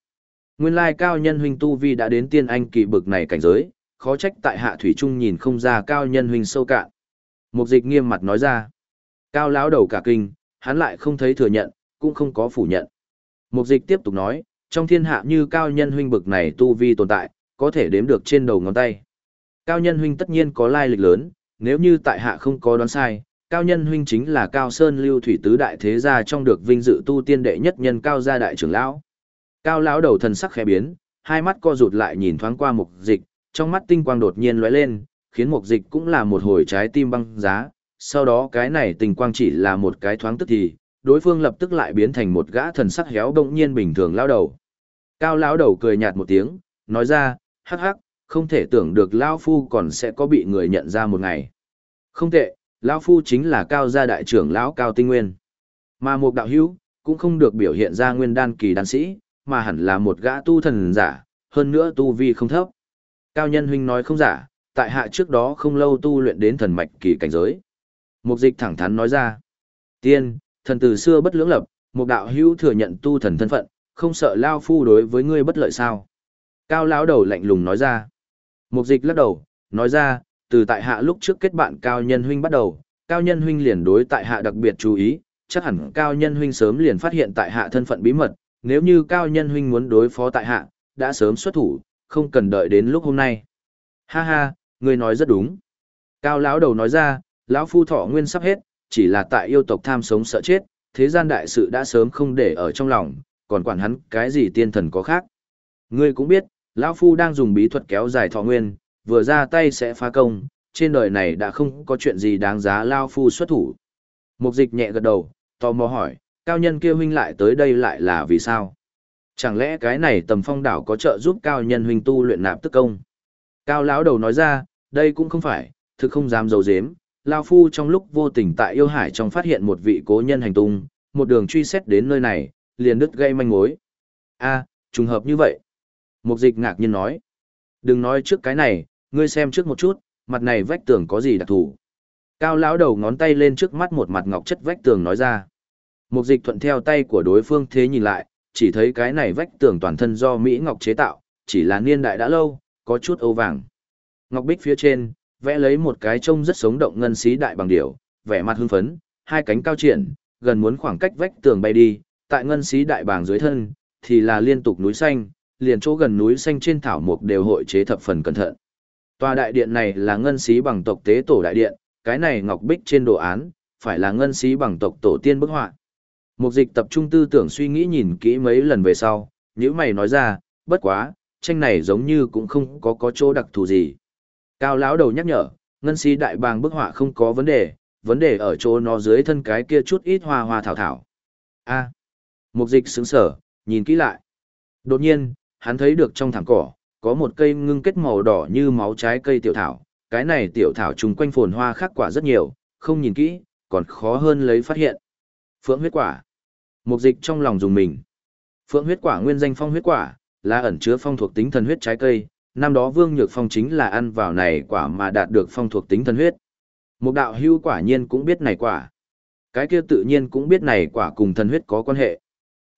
A: Nguyên lai cao nhân huynh tu vi đã đến tiên anh kỳ bực này cảnh giới, khó trách tại hạ thủy trung nhìn không ra cao nhân huynh sâu cạn. Mục dịch nghiêm mặt nói ra. Cao lão đầu cả kinh, hắn lại không thấy thừa nhận, cũng không có phủ nhận. Mục dịch tiếp tục nói, trong thiên hạ như cao nhân huynh bực này tu vi tồn tại, có thể đếm được trên đầu ngón tay. Cao nhân huynh tất nhiên có lai lịch lớn, nếu như tại hạ không có đoán sai, cao nhân huynh chính là cao sơn lưu thủy tứ đại thế gia trong được vinh dự tu tiên đệ nhất nhân cao gia đại trưởng lão. Cao lão đầu thần sắc khẽ biến, hai mắt co rụt lại nhìn thoáng qua mục dịch, trong mắt tinh quang đột nhiên lóe lên, khiến mục dịch cũng là một hồi trái tim băng giá, sau đó cái này tinh quang chỉ là một cái thoáng tức thì, đối phương lập tức lại biến thành một gã thần sắc héo động nhiên bình thường lão đầu. Cao lão đầu cười nhạt một tiếng, nói ra, hắc hắc, không thể tưởng được lão phu còn sẽ có bị người nhận ra một ngày. Không tệ, lão phu chính là cao gia đại trưởng lão cao tinh nguyên. Mà một đạo hữu, cũng không được biểu hiện ra nguyên đan kỳ đan sĩ, mà hẳn là một gã tu thần giả, hơn nữa tu vi không thấp. Cao nhân huynh nói không giả, tại hạ trước đó không lâu tu luyện đến thần mạch kỳ cảnh giới. Mục dịch thẳng thắn nói ra. Tiên, thần từ xưa bất lưỡng lập, một đạo hữu thừa nhận tu thần thân phận, không sợ lao phu đối với ngươi bất lợi sao. Cao lão đầu lạnh lùng nói ra. Mục dịch lắc đầu, nói ra, từ tại hạ lúc trước kết bạn cao nhân huynh bắt đầu, cao nhân huynh liền đối tại hạ đặc biệt chú ý, chắc hẳn cao nhân huynh sớm liền phát hiện tại hạ thân phận bí mật, nếu như cao nhân huynh muốn đối phó tại hạ, đã sớm xuất thủ, không cần đợi đến lúc hôm nay. Ha ha, ngươi nói rất đúng. Cao lão đầu nói ra, lão phu thọ nguyên sắp hết, chỉ là tại yêu tộc tham sống sợ chết, thế gian đại sự đã sớm không để ở trong lòng, còn quản hắn cái gì tiên thần có khác. Ngươi cũng biết, lão phu đang dùng bí thuật kéo dài thọ nguyên, vừa ra tay sẽ phá công, trên đời này đã không có chuyện gì đáng giá lão phu xuất thủ. Mục dịch nhẹ gật đầu, tò mò hỏi, cao nhân kia huynh lại tới đây lại là vì sao? Chẳng lẽ cái này tầm phong đảo có trợ giúp cao nhân huynh tu luyện nạp tức công? Cao lão đầu nói ra, đây cũng không phải, thực không dám dầu dếm, Lao Phu trong lúc vô tình tại yêu hải trong phát hiện một vị cố nhân hành tung, một đường truy xét đến nơi này, liền đứt gây manh mối. a trùng hợp như vậy. Mục dịch ngạc nhiên nói. Đừng nói trước cái này, ngươi xem trước một chút, mặt này vách tường có gì đặc thù. Cao lão đầu ngón tay lên trước mắt một mặt ngọc chất vách tường nói ra. Mục dịch thuận theo tay của đối phương thế nhìn lại, chỉ thấy cái này vách tường toàn thân do Mỹ Ngọc chế tạo, chỉ là niên đại đã lâu, có chút âu vàng. Ngọc bích phía trên, vẽ lấy một cái trông rất sống động ngân xí đại bằng điểu, vẻ mặt hưng phấn, hai cánh cao triển, gần muốn khoảng cách vách tường bay đi, tại ngân xí đại bàng dưới thân, thì là liên tục núi xanh, liền chỗ gần núi xanh trên thảo mục đều hội chế thập phần cẩn thận. Tòa đại điện này là ngân xí bằng tộc tế tổ đại điện, cái này ngọc bích trên đồ án, phải là ngân xí bằng tộc tổ tiên bức họa. Mục dịch tập trung tư tưởng suy nghĩ nhìn kỹ mấy lần về sau, nếu mày nói ra, bất quá, tranh này giống như cũng không có có chỗ đặc thù gì. Cao lão đầu nhắc nhở, ngân si đại bàng bức họa không có vấn đề, vấn đề ở chỗ nó dưới thân cái kia chút ít hoa hoa thảo thảo. A. Mục dịch sững sở, nhìn kỹ lại. Đột nhiên, hắn thấy được trong thảm cỏ, có một cây ngưng kết màu đỏ như máu trái cây tiểu thảo. Cái này tiểu thảo trùng quanh phồn hoa khác quả rất nhiều, không nhìn kỹ, còn khó hơn lấy phát hiện. Phượng huyết quả. Mục dịch trong lòng dùng mình. Phượng huyết quả nguyên danh phong huyết quả, là ẩn chứa phong thuộc tính thần huyết trái cây, năm đó Vương Nhược Phong chính là ăn vào này quả mà đạt được phong thuộc tính thần huyết. Mục đạo hưu quả nhiên cũng biết này quả. Cái kia tự nhiên cũng biết này quả cùng thần huyết có quan hệ.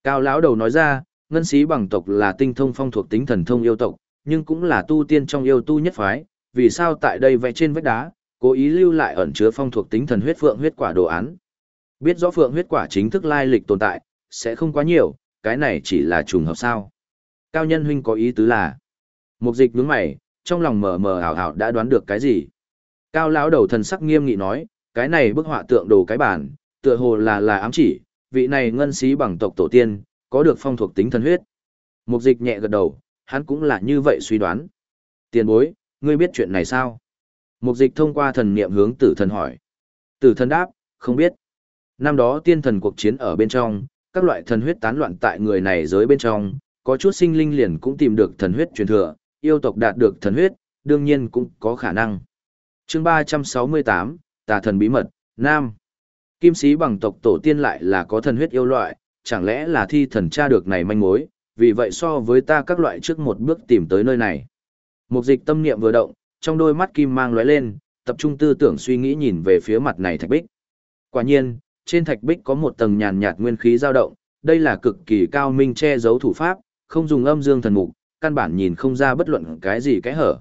A: Cao lão đầu nói ra, ngân sĩ bằng tộc là tinh thông phong thuộc tính thần thông yêu tộc, nhưng cũng là tu tiên trong yêu tu nhất phái, vì sao tại đây vẽ trên vách đá, cố ý lưu lại ẩn chứa phong thuộc tính thần huyết phượng huyết quả đồ án. Biết rõ phượng huyết quả chính thức lai lịch tồn tại, sẽ không quá nhiều, cái này chỉ là trùng hợp sao. Cao nhân huynh có ý tứ là, Mục dịch nhướng mày, trong lòng mờ mờ ảo ảo đã đoán được cái gì. Cao lão đầu thần sắc nghiêm nghị nói, cái này bức họa tượng đồ cái bản, tựa hồ là là ám chỉ, vị này ngân sĩ bằng tộc tổ tiên, có được phong thuộc tính thần huyết. Mục dịch nhẹ gật đầu, hắn cũng là như vậy suy đoán. Tiền bối, ngươi biết chuyện này sao? Mục dịch thông qua thần niệm hướng tử thần hỏi. Tử thần đáp, không biết. Năm đó tiên thần cuộc chiến ở bên trong, các loại thần huyết tán loạn tại người này giới bên trong, có chút sinh linh liền cũng tìm được thần huyết truyền thừa, yêu tộc đạt được thần huyết, đương nhiên cũng có khả năng. chương 368, Tà thần bí mật, Nam. Kim sĩ bằng tộc tổ tiên lại là có thần huyết yêu loại, chẳng lẽ là thi thần tra được này manh mối, vì vậy so với ta các loại trước một bước tìm tới nơi này. Một dịch tâm niệm vừa động, trong đôi mắt kim mang lóe lên, tập trung tư tưởng suy nghĩ nhìn về phía mặt này thạch bích. Quả nhiên, trên thạch bích có một tầng nhàn nhạt nguyên khí dao động, đây là cực kỳ cao minh che giấu thủ pháp, không dùng âm dương thần mục, căn bản nhìn không ra bất luận cái gì cái hở.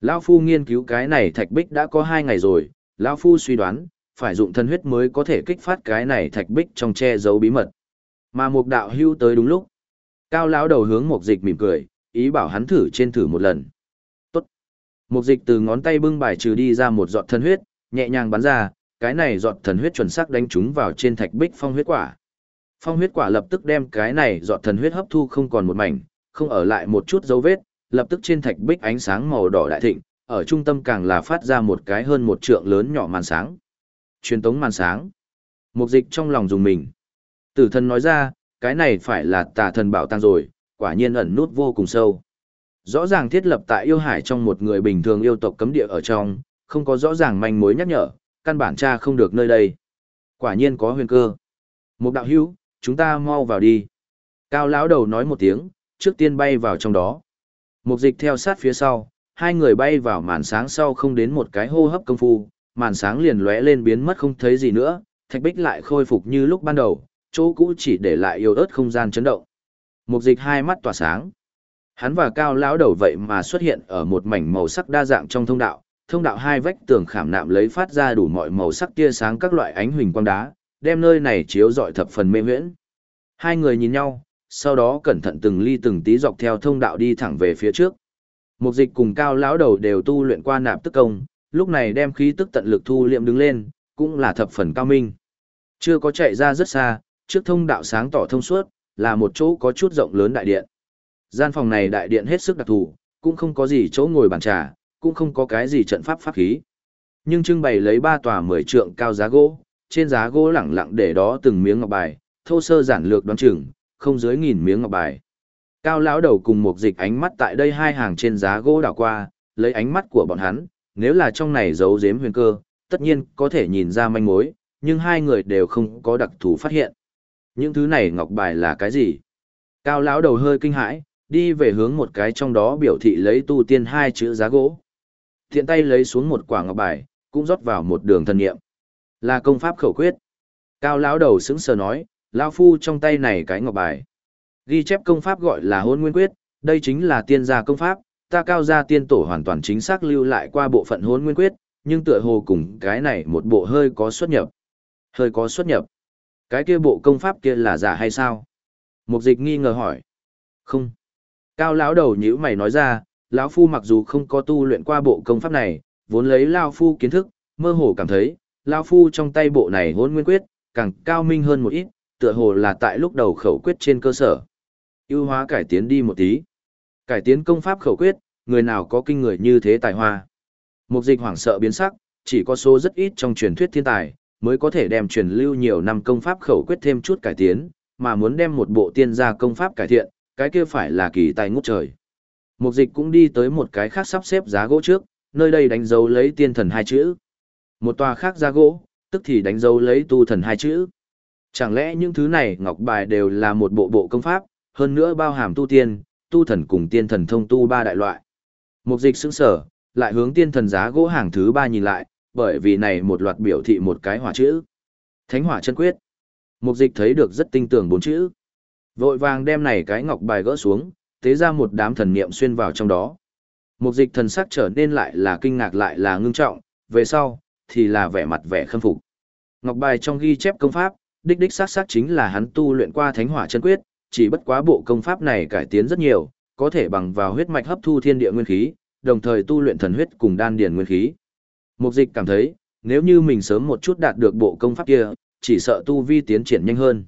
A: Lão Phu nghiên cứu cái này thạch bích đã có hai ngày rồi, Lão Phu suy đoán, phải dụng thân huyết mới có thể kích phát cái này thạch bích trong che giấu bí mật. Mà mục đạo hưu tới đúng lúc. Cao lão đầu hướng mục dịch mỉm cười, ý bảo hắn thử trên thử một lần. Tốt. Mục dịch từ ngón tay bưng bài trừ đi ra một giọt thân huyết, nhẹ nhàng bắn ra, cái này giọt thần huyết chuẩn xác đánh trúng vào trên thạch bích phong huyết quả. Phong huyết quả lập tức đem cái này giọt thần huyết hấp thu không còn một mảnh, không ở lại một chút dấu vết, lập tức trên thạch bích ánh sáng màu đỏ đại thịnh, ở trung tâm càng là phát ra một cái hơn một trượng lớn nhỏ màn sáng. Truyền tống màn sáng. Mục dịch trong lòng dùng mình. Tử thần nói ra, cái này phải là tà thần bảo tàng rồi, quả nhiên ẩn nút vô cùng sâu. Rõ ràng thiết lập tại yêu hải trong một người bình thường yêu tộc cấm địa ở trong, không có rõ ràng manh mối nhắc nhở, căn bản tra không được nơi đây. Quả nhiên có huyền cơ. Một đạo hữu, chúng ta mau vào đi. Cao lão đầu nói một tiếng, trước tiên bay vào trong đó. Mục dịch theo sát phía sau, hai người bay vào màn sáng sau không đến một cái hô hấp công phu, màn sáng liền lóe lên biến mất không thấy gì nữa, thạch bích lại khôi phục như lúc ban đầu, chỗ cũ chỉ để lại yêu ớt không gian chấn động. Mục dịch hai mắt tỏa sáng. Hắn và cao lão đầu vậy mà xuất hiện ở một mảnh màu sắc đa dạng trong thông đạo, thông đạo hai vách tường khảm nạm lấy phát ra đủ mọi màu sắc tia sáng các loại ánh huỳnh quang đá, đem nơi này chiếu rọi thập phần mê huyễn. Hai người nhìn nhau, sau đó cẩn thận từng ly từng tí dọc theo thông đạo đi thẳng về phía trước. Mục dịch cùng cao lão đầu đều tu luyện qua nạp tức công, lúc này đem khí tức tận lực thu liệm đứng lên, cũng là thập phần cao minh. Chưa có chạy ra rất xa, trước thông đạo sáng tỏ thông suốt, là một chỗ có chút rộng lớn đại điện. Gian phòng này đại điện hết sức đặc thù, cũng không có gì chỗ ngồi bàn trà, cũng không có cái gì trận pháp pháp khí. Nhưng trưng bày lấy ba tòa mười trượng cao giá gỗ, trên giá gỗ lẳng lặng để đó từng miếng ngọc bài, thô sơ giản lược đoán chừng, không dưới nghìn miếng ngọc bài. Cao lão đầu cùng một dịch ánh mắt tại đây hai hàng trên giá gỗ đảo qua, lấy ánh mắt của bọn hắn, nếu là trong này giấu giếm huyền cơ, tất nhiên có thể nhìn ra manh mối, nhưng hai người đều không có đặc thù phát hiện. Những thứ này ngọc bài là cái gì? Cao lão đầu hơi kinh hãi, đi về hướng một cái trong đó biểu thị lấy tu tiên hai chữ giá gỗ. Thiện tay lấy xuống một quả ngọc bài, cũng rót vào một đường thần niệm. Là công pháp khẩu quyết. Cao lão đầu sững sờ nói, lão phu trong tay này cái ngọc bài. Ghi chép công pháp gọi là hôn nguyên quyết, đây chính là tiên gia công pháp, ta cao gia tiên tổ hoàn toàn chính xác lưu lại qua bộ phận hôn nguyên quyết, nhưng tựa hồ cùng cái này một bộ hơi có xuất nhập. Hơi có xuất nhập. Cái kia bộ công pháp kia là giả hay sao? Mục dịch nghi ngờ hỏi. Không. Cao lão đầu nhữ mày nói ra, lão phu mặc dù không có tu luyện qua bộ công pháp này, vốn lấy lão phu kiến thức, mơ hồ cảm thấy, lão phu trong tay bộ này hôn nguyên quyết, càng cao minh hơn một ít, tựa hồ là tại lúc đầu khẩu quyết trên cơ sở. ưu hóa cải tiến đi một tí. Cải tiến công pháp khẩu quyết, người nào có kinh người như thế tài hoa. Mục dịch hoảng sợ biến sắc, chỉ có số rất ít trong truyền thuyết thiên tài, mới có thể đem truyền lưu nhiều năm công pháp khẩu quyết thêm chút cải tiến, mà muốn đem một bộ tiên gia công pháp cải thiện, cái kia phải là kỳ tài ngút trời. Mục dịch cũng đi tới một cái khác sắp xếp giá gỗ trước, nơi đây đánh dấu lấy tiên thần hai chữ. Một tòa khác giá gỗ, tức thì đánh dấu lấy tu thần hai chữ. Chẳng lẽ những thứ này ngọc bài đều là một bộ bộ công pháp, hơn nữa bao hàm tu tiên, tu thần cùng tiên thần thông tu ba đại loại. Mục dịch sững sở, lại hướng tiên thần giá gỗ hàng thứ ba nhìn lại, bởi vì này một loạt biểu thị một cái hỏa chữ. Thánh hỏa chân quyết. Mục dịch thấy được rất tinh tường bốn chữ. Vội vàng đem này cái ngọc bài gỡ xuống, tế ra một đám thần niệm xuyên vào trong đó. Mục dịch thần sắc trở nên lại là kinh ngạc lại là ngưng trọng, về sau, thì là vẻ mặt vẻ khâm phục. Ngọc bài trong ghi chép công pháp, đích đích sát sát chính là hắn tu luyện qua thánh hỏa chân quyết, chỉ bất quá bộ công pháp này cải tiến rất nhiều, có thể bằng vào huyết mạch hấp thu thiên địa nguyên khí, đồng thời tu luyện thần huyết cùng đan điền nguyên khí. Mục dịch cảm thấy, nếu như mình sớm một chút đạt được bộ công pháp kia, chỉ sợ tu vi tiến triển nhanh hơn.